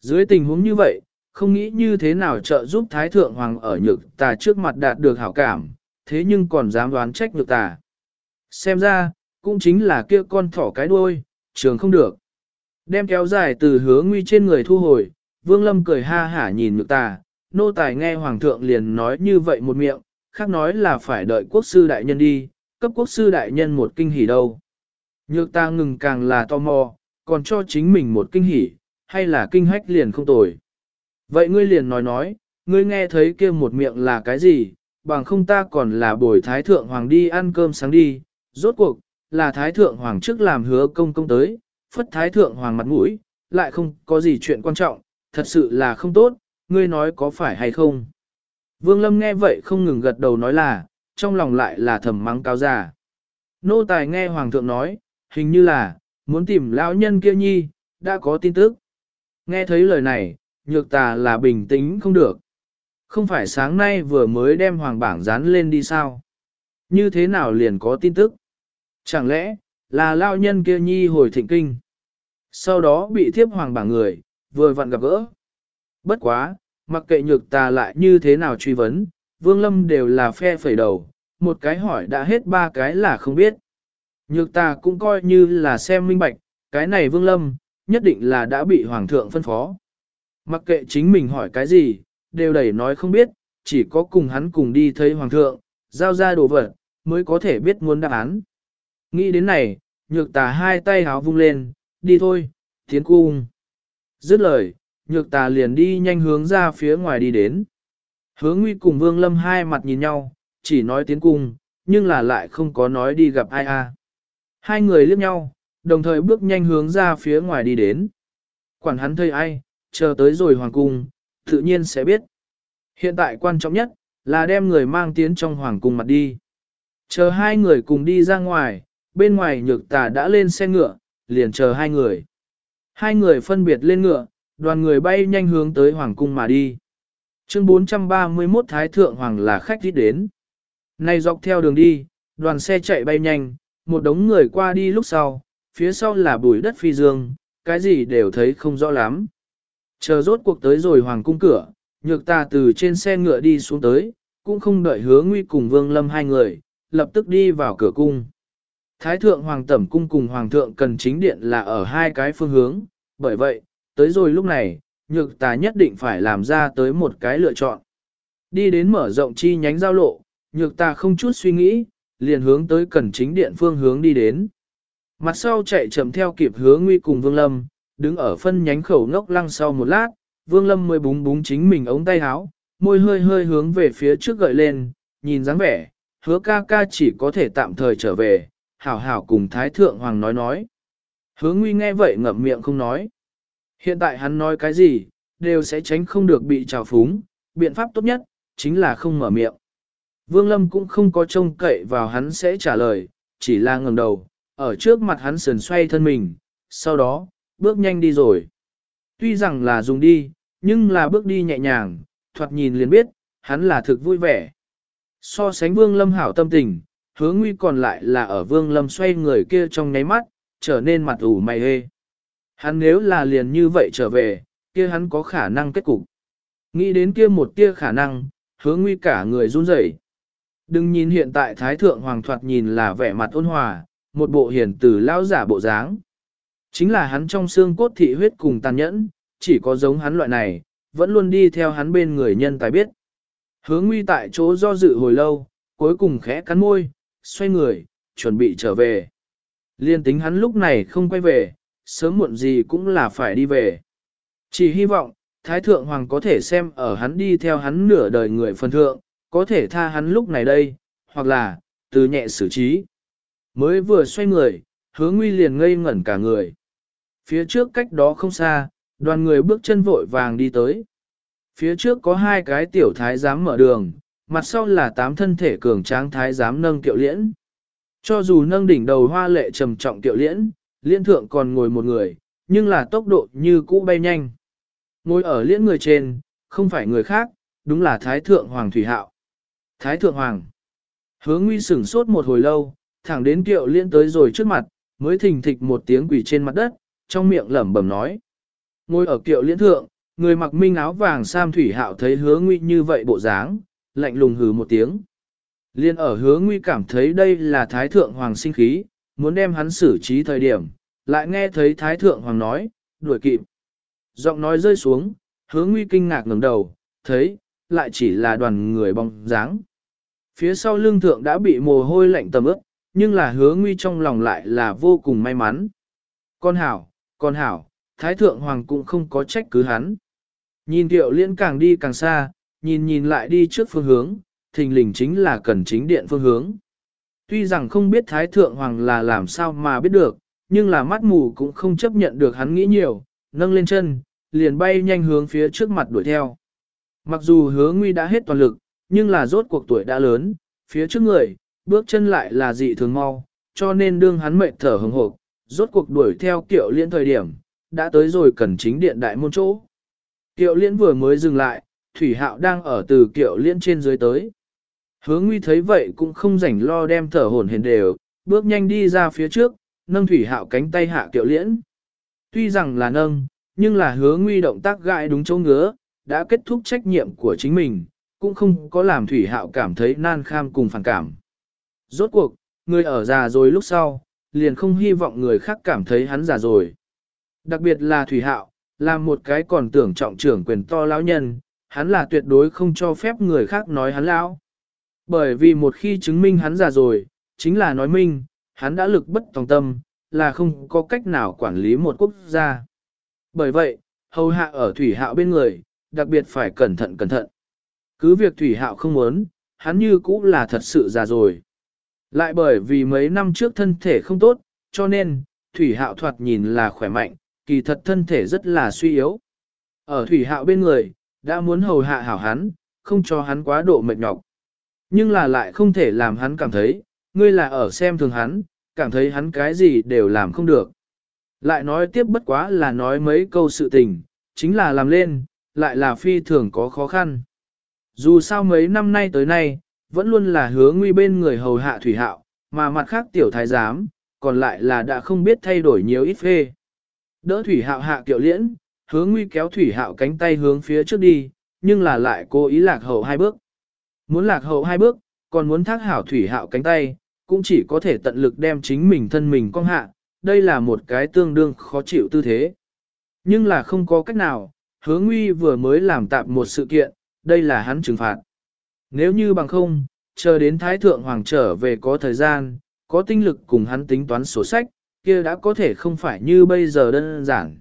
Dưới tình huống như vậy, không nghĩ như thế nào trợ giúp Thái Thượng Hoàng ở nhược tà trước mặt đạt được hảo cảm, thế nhưng còn dám đoán trách nhược tà. Xem ra, cũng chính là kia con thỏ cái đuôi, trường không được. Đem kéo dài từ hứa nguy trên người thu hồi, Vương Lâm cười ha hả nhìn nhược tà, nô tài nghe Hoàng thượng liền nói như vậy một miệng, khác nói là phải đợi quốc sư đại nhân đi, cấp quốc sư đại nhân một kinh hỉ đâu. Nhược ta ngừng càng là tò mò, còn cho chính mình một kinh hỉ, hay là kinh hách liền không tồi. Vậy ngươi liền nói nói, ngươi nghe thấy kia một miệng là cái gì, bằng không ta còn là bồi thái thượng hoàng đi ăn cơm sáng đi, rốt cuộc, là thái thượng hoàng trước làm hứa công công tới, phất thái thượng hoàng mặt mũi, lại không có gì chuyện quan trọng, thật sự là không tốt, ngươi nói có phải hay không. Vương Lâm nghe vậy không ngừng gật đầu nói là, trong lòng lại là thầm mắng cao già. Nô tài nghe hoàng thượng nói, hình như là, muốn tìm lão nhân kia nhi, đã có tin tức. Nghe thấy lời này, nhược tà là bình tĩnh không được. Không phải sáng nay vừa mới đem hoàng bảng dán lên đi sao? Như thế nào liền có tin tức? Chẳng lẽ, là lão nhân kia nhi hồi thịnh kinh? Sau đó bị thiếp hoàng bảng người, vừa vặn gặp gỡ. Bất quá, mặc kệ nhược tà lại như thế nào truy vấn, vương lâm đều là phe phẩy đầu, một cái hỏi đã hết ba cái là không biết. Nhược ta cũng coi như là xem minh bạch, cái này vương lâm, nhất định là đã bị hoàng thượng phân phó. Mặc kệ chính mình hỏi cái gì, đều đẩy nói không biết, chỉ có cùng hắn cùng đi thấy hoàng thượng, giao ra đồ vật, mới có thể biết muốn đáp án. Nghĩ đến này, nhược tà hai tay háo vung lên, đi thôi, tiến cung. Dứt lời, nhược tà liền đi nhanh hướng ra phía ngoài đi đến. Hướng nguy cùng vương lâm hai mặt nhìn nhau, chỉ nói tiến cung, nhưng là lại không có nói đi gặp ai a. Hai người liếc nhau, đồng thời bước nhanh hướng ra phía ngoài đi đến. Quản hắn thấy ai, chờ tới rồi hoàng cung, tự nhiên sẽ biết. Hiện tại quan trọng nhất, là đem người mang tiến trong hoàng cung mặt đi. Chờ hai người cùng đi ra ngoài, bên ngoài nhược tà đã lên xe ngựa, liền chờ hai người. Hai người phân biệt lên ngựa, đoàn người bay nhanh hướng tới hoàng cung mà đi. Chương 431 Thái Thượng Hoàng là khách đi đến. Này dọc theo đường đi, đoàn xe chạy bay nhanh, một đống người qua đi lúc sau, phía sau là bụi đất phi dương, cái gì đều thấy không rõ lắm. Chờ rốt cuộc tới rồi hoàng cung cửa, nhược ta từ trên xe ngựa đi xuống tới, cũng không đợi hứa nguy cùng vương lâm hai người, lập tức đi vào cửa cung. Thái thượng hoàng tẩm cung cùng hoàng thượng cần chính điện là ở hai cái phương hướng, bởi vậy, tới rồi lúc này, nhược ta nhất định phải làm ra tới một cái lựa chọn. Đi đến mở rộng chi nhánh giao lộ, nhược ta không chút suy nghĩ, liền hướng tới cần chính điện phương hướng đi đến. Mặt sau chạy chậm theo kịp hướng nguy cùng Vương Lâm, đứng ở phân nhánh khẩu ngốc lăng sau một lát, Vương Lâm mới búng búng chính mình ống tay áo, môi hơi hơi hướng về phía trước gợi lên, nhìn dáng vẻ, hứa ca ca chỉ có thể tạm thời trở về, hảo hảo cùng Thái Thượng Hoàng nói nói. Hứa nguy nghe vậy ngậm miệng không nói. Hiện tại hắn nói cái gì, đều sẽ tránh không được bị trào phúng, biện pháp tốt nhất, chính là không mở miệng. Vương Lâm cũng không có trông cậy vào hắn sẽ trả lời, chỉ là ngẩng đầu, ở trước mặt hắn sườn xoay thân mình, sau đó, bước nhanh đi rồi. Tuy rằng là dùng đi, nhưng là bước đi nhẹ nhàng, thoạt nhìn liền biết, hắn là thực vui vẻ. So sánh Vương Lâm hảo tâm tình, hứa nguy còn lại là ở Vương Lâm xoay người kia trong nháy mắt, trở nên mặt ủ mày hê. Hắn nếu là liền như vậy trở về, kia hắn có khả năng kết cục. Nghĩ đến kia một tia khả năng, hứa nguy cả người run rẩy. Đừng nhìn hiện tại Thái Thượng Hoàng thoạt nhìn là vẻ mặt ôn hòa, một bộ hiền từ lao giả bộ dáng. Chính là hắn trong xương cốt thị huyết cùng tàn nhẫn, chỉ có giống hắn loại này, vẫn luôn đi theo hắn bên người nhân tài biết. Hướng nguy tại chỗ do dự hồi lâu, cuối cùng khẽ cắn môi, xoay người, chuẩn bị trở về. Liên tính hắn lúc này không quay về, sớm muộn gì cũng là phải đi về. Chỉ hy vọng, Thái Thượng Hoàng có thể xem ở hắn đi theo hắn nửa đời người phần thượng, có thể tha hắn lúc này đây, hoặc là, từ nhẹ xử trí. Mới vừa xoay người, hứa nguy liền ngây ngẩn cả người. Phía trước cách đó không xa, đoàn người bước chân vội vàng đi tới. Phía trước có hai cái tiểu thái giám mở đường, mặt sau là tám thân thể cường tráng thái giám nâng kiệu liễn. Cho dù nâng đỉnh đầu hoa lệ trầm trọng kiệu liễn, liễn thượng còn ngồi một người, nhưng là tốc độ như cũ bay nhanh. Ngồi ở liễn người trên, không phải người khác, đúng là Thái Thượng Hoàng Thủy Hạo. Thái Thượng Hoàng. Hứa nguy sửng sốt một hồi lâu, thẳng đến kiệu liên tới rồi trước mặt, mới thình thịch một tiếng quỷ trên mặt đất, trong miệng lẩm bẩm nói. Ngồi ở kiệu liên thượng, Người mặc minh áo vàng sam thủy hạo thấy hứa nguy như vậy bộ dáng, lạnh lùng hừ một tiếng. Liên ở hứa nguy cảm thấy đây là thái thượng hoàng sinh khí, muốn đem hắn xử trí thời điểm, lại nghe thấy thái thượng hoàng nói, đuổi kịp. Giọng nói rơi xuống, hứa nguy kinh ngạc ngẩng đầu, thấy, lại chỉ là đoàn người bóng dáng. Phía sau lưng thượng đã bị mồ hôi lạnh tầm ướt, nhưng là hứa nguy trong lòng lại là vô cùng may mắn. Con hảo, con hảo, thái thượng hoàng cũng không có trách cứ hắn. Nhìn tiệu liên càng đi càng xa, nhìn nhìn lại đi trước phương hướng, thình lình chính là cần chính điện phương hướng. Tuy rằng không biết thái thượng hoàng là làm sao mà biết được, nhưng là mắt mù cũng không chấp nhận được hắn nghĩ nhiều, nâng lên chân, liền bay nhanh hướng phía trước mặt đuổi theo. Mặc dù hứa nguy đã hết toàn lực, nhưng là rốt cuộc tuổi đã lớn, phía trước người, bước chân lại là dị thường mau, cho nên đương hắn mệt thở hừng hộp, rốt cuộc đuổi theo kiệu liên thời điểm, đã tới rồi cần chính điện đại môn chỗ. Kiệu liên vừa mới dừng lại, thủy hạo đang ở từ kiệu liên trên dưới tới. Hứa nguy thấy vậy cũng không rảnh lo đem thở hổn hển đều, bước nhanh đi ra phía trước, nâng thủy hạo cánh tay hạ kiệu liễn. Tuy rằng là nâng, nhưng là hứa nguy động tác gãi đúng chỗ ngứa, đã kết thúc trách nhiệm của chính mình, cũng không có làm thủy hạo cảm thấy nan kham cùng phản cảm. Rốt cuộc, người ở già rồi lúc sau, liền không hy vọng người khác cảm thấy hắn già rồi. Đặc biệt là thủy hạo, là một cái còn tưởng trọng trưởng quyền to lão nhân, hắn là tuyệt đối không cho phép người khác nói hắn lão. Bởi vì một khi chứng minh hắn già rồi, chính là nói minh, hắn đã lực bất tòng tâm, là không có cách nào quản lý một quốc gia. Bởi vậy, hầu hạ ở thủy hạo bên người, đặc biệt phải cẩn thận cẩn thận. Cứ việc thủy hạo không muốn, hắn như cũ là thật sự già rồi. Lại bởi vì mấy năm trước thân thể không tốt, cho nên, thủy hạo thoạt nhìn là khỏe mạnh, kỳ thật thân thể rất là suy yếu. Ở thủy hạo bên người, đã muốn hầu hạ hảo hắn, không cho hắn quá độ mệt nhọc. Nhưng là lại không thể làm hắn cảm thấy, ngươi là ở xem thường hắn, cảm thấy hắn cái gì đều làm không được. Lại nói tiếp bất quá là nói mấy câu sự tình, chính là làm lên, lại là phi thường có khó khăn. Dù sao mấy năm nay tới nay, vẫn luôn là hứa nguy bên người hầu hạ thủy hạo, mà mặt khác tiểu thái giám, còn lại là đã không biết thay đổi nhiều ít phê. Đỡ thủy hạo hạ kiệu liễn, hứa nguy kéo thủy hạo cánh tay hướng phía trước đi, nhưng là lại cố ý lạc hậu hai bước. Muốn lạc hậu hai bước, còn muốn thác hảo thủy hạo cánh tay, cũng chỉ có thể tận lực đem chính mình thân mình cong hạ, đây là một cái tương đương khó chịu tư thế. Nhưng là không có cách nào, hứa nguy vừa mới làm tạm một sự kiện, đây là hắn trừng phạt. Nếu như bằng không, chờ đến Thái Thượng Hoàng trở về có thời gian, có tinh lực cùng hắn tính toán sổ sách, kia đã có thể không phải như bây giờ đơn giản.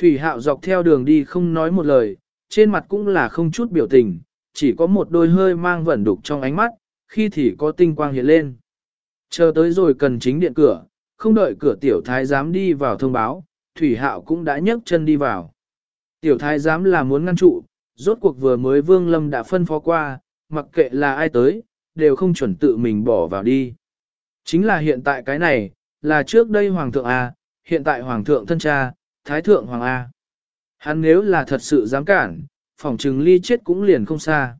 Thủy hạo dọc theo đường đi không nói một lời, trên mặt cũng là không chút biểu tình, chỉ có một đôi hơi mang vẩn đục trong ánh mắt, khi thì có tinh quang hiện lên. Chờ tới rồi cần chính điện cửa, không đợi cửa tiểu thái giám đi vào thông báo, Thủy Hạo cũng đã nhấc chân đi vào. Tiểu thái giám là muốn ngăn trụ, rốt cuộc vừa mới Vương Lâm đã phân phó qua, mặc kệ là ai tới, đều không chuẩn tự mình bỏ vào đi. Chính là hiện tại cái này, là trước đây Hoàng thượng A, hiện tại Hoàng thượng thân cha, Thái thượng Hoàng A. Hắn nếu là thật sự dám cản, phòng trừng ly chết cũng liền không xa.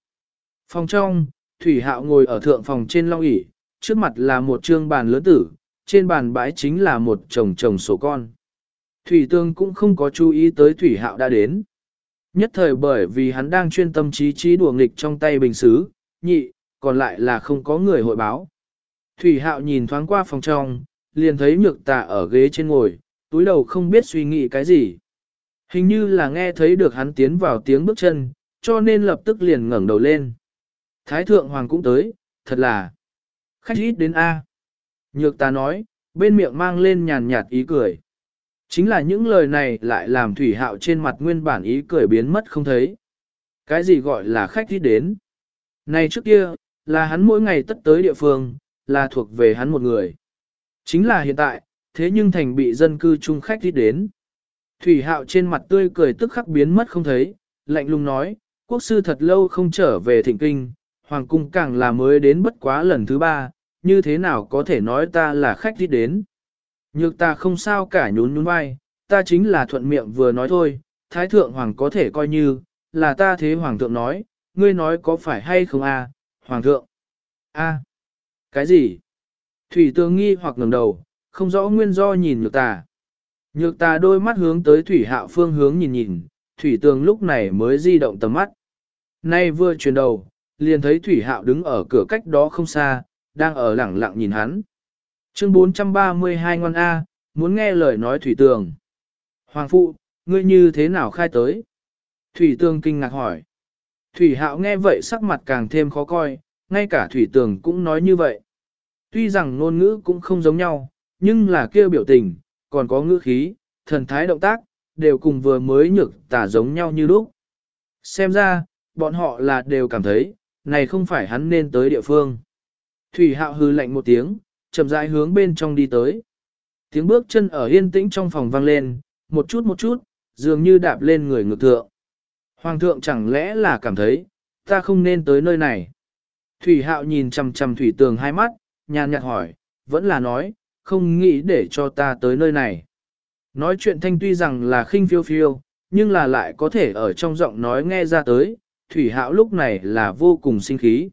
Phòng trong, Thủy Hạo ngồi ở thượng phòng trên long ỷ trước mặt là một trương bàn lớn tử, trên bàn bãi chính là một chồng chồng sổ con. Thủy Tương cũng không có chú ý tới Thủy Hạo đã đến. Nhất thời bởi vì hắn đang chuyên tâm trí trí đùa nghịch trong tay bình xứ, nhị, còn lại là không có người hội báo. Thủy Hạo nhìn thoáng qua phòng trong, liền thấy nhược tà ở ghế trên ngồi, túi đầu không biết suy nghĩ cái gì. Hình như là nghe thấy được hắn tiến vào tiếng bước chân, cho nên lập tức liền ngẩng đầu lên. Thái thượng hoàng cũng tới, thật là khách ít đến A. Nhược ta nói, bên miệng mang lên nhàn nhạt ý cười. Chính là những lời này lại làm thủy hạo trên mặt nguyên bản ý cười biến mất không thấy. Cái gì gọi là khách ít đến? Này trước kia, là hắn mỗi ngày tất tới địa phương, là thuộc về hắn một người. Chính là hiện tại, thế nhưng thành bị dân cư chung khách ít đến. Thủy hạo trên mặt tươi cười tức khắc biến mất không thấy, lạnh lùng nói, quốc sư thật lâu không trở về thịnh kinh, hoàng cung càng là mới đến bất quá lần thứ ba, như thế nào có thể nói ta là khách đi đến. Nhược ta không sao cả nhún nhún vai, ta chính là thuận miệng vừa nói thôi, thái thượng hoàng có thể coi như, là ta thế hoàng thượng nói, ngươi nói có phải hay không a, hoàng thượng? A, cái gì? Thủy tương nghi hoặc ngẩng đầu, không rõ nguyên do nhìn nhược ta. Nhược ta đôi mắt hướng tới thủy hạo phương hướng nhìn nhìn, thủy tường lúc này mới di động tầm mắt. Nay vừa chuyển đầu, liền thấy thủy hạo đứng ở cửa cách đó không xa, đang ở lẳng lặng nhìn hắn. Chương 432 ngon A, muốn nghe lời nói thủy tường. Hoàng phụ, ngươi như thế nào khai tới? Thủy tường kinh ngạc hỏi. Thủy hạo nghe vậy sắc mặt càng thêm khó coi, ngay cả thủy tường cũng nói như vậy. Tuy rằng ngôn ngữ cũng không giống nhau, nhưng là kêu biểu tình, còn có ngữ khí, thần thái động tác, đều cùng vừa mới nhược tả giống nhau như lúc. Xem ra, bọn họ là đều cảm thấy, này không phải hắn nên tới địa phương. Thủy hạo hư lạnh một tiếng, chậm rãi hướng bên trong đi tới. Tiếng bước chân ở yên tĩnh trong phòng vang lên, một chút một chút, dường như đạp lên người ngược thượng. Hoàng thượng chẳng lẽ là cảm thấy, ta không nên tới nơi này. Thủy hạo nhìn chằm chằm thủy tường hai mắt, nhàn nhạt hỏi, vẫn là nói, không nghĩ để cho ta tới nơi này. Nói chuyện thanh tuy rằng là khinh phiêu phiêu, nhưng là lại có thể ở trong giọng nói nghe ra tới, thủy hạo lúc này là vô cùng sinh khí.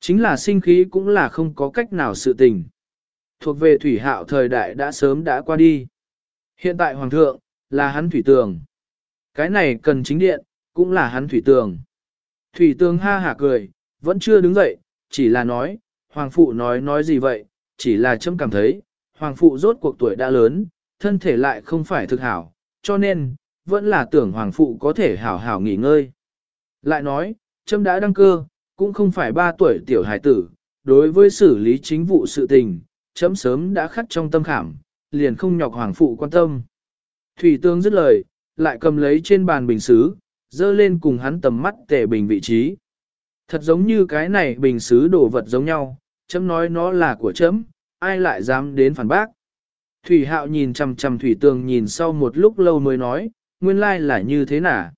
Chính là sinh khí cũng là không có cách nào sự tình. Thuộc về thủy hạo thời đại đã sớm đã qua đi. Hiện tại hoàng thượng, là hắn thủy tường. Cái này cần chính điện, cũng là hắn thủy tường. Thủy tường ha hả cười, vẫn chưa đứng dậy, chỉ là nói, hoàng phụ nói nói gì vậy, chỉ là chấm cảm thấy, hoàng phụ rốt cuộc tuổi đã lớn, thân thể lại không phải thực hảo, cho nên, vẫn là tưởng hoàng phụ có thể hảo hảo nghỉ ngơi. Lại nói, chấm đã đăng cơ, cũng không phải ba tuổi tiểu hải tử, đối với xử lý chính vụ sự tình, chấm sớm đã khắc trong tâm khảm, liền không nhọc hoàng phụ quan tâm. Thủy tương dứt lời, lại cầm lấy trên bàn bình xứ, dơ lên cùng hắn tầm mắt tề bình vị trí. Thật giống như cái này bình xứ đồ vật giống nhau, chấm nói nó là của chấm, ai lại dám đến phản bác. Thủy hạo nhìn chằm chằm thủy tường nhìn sau một lúc lâu mới nói, nguyên lai là như thế nào.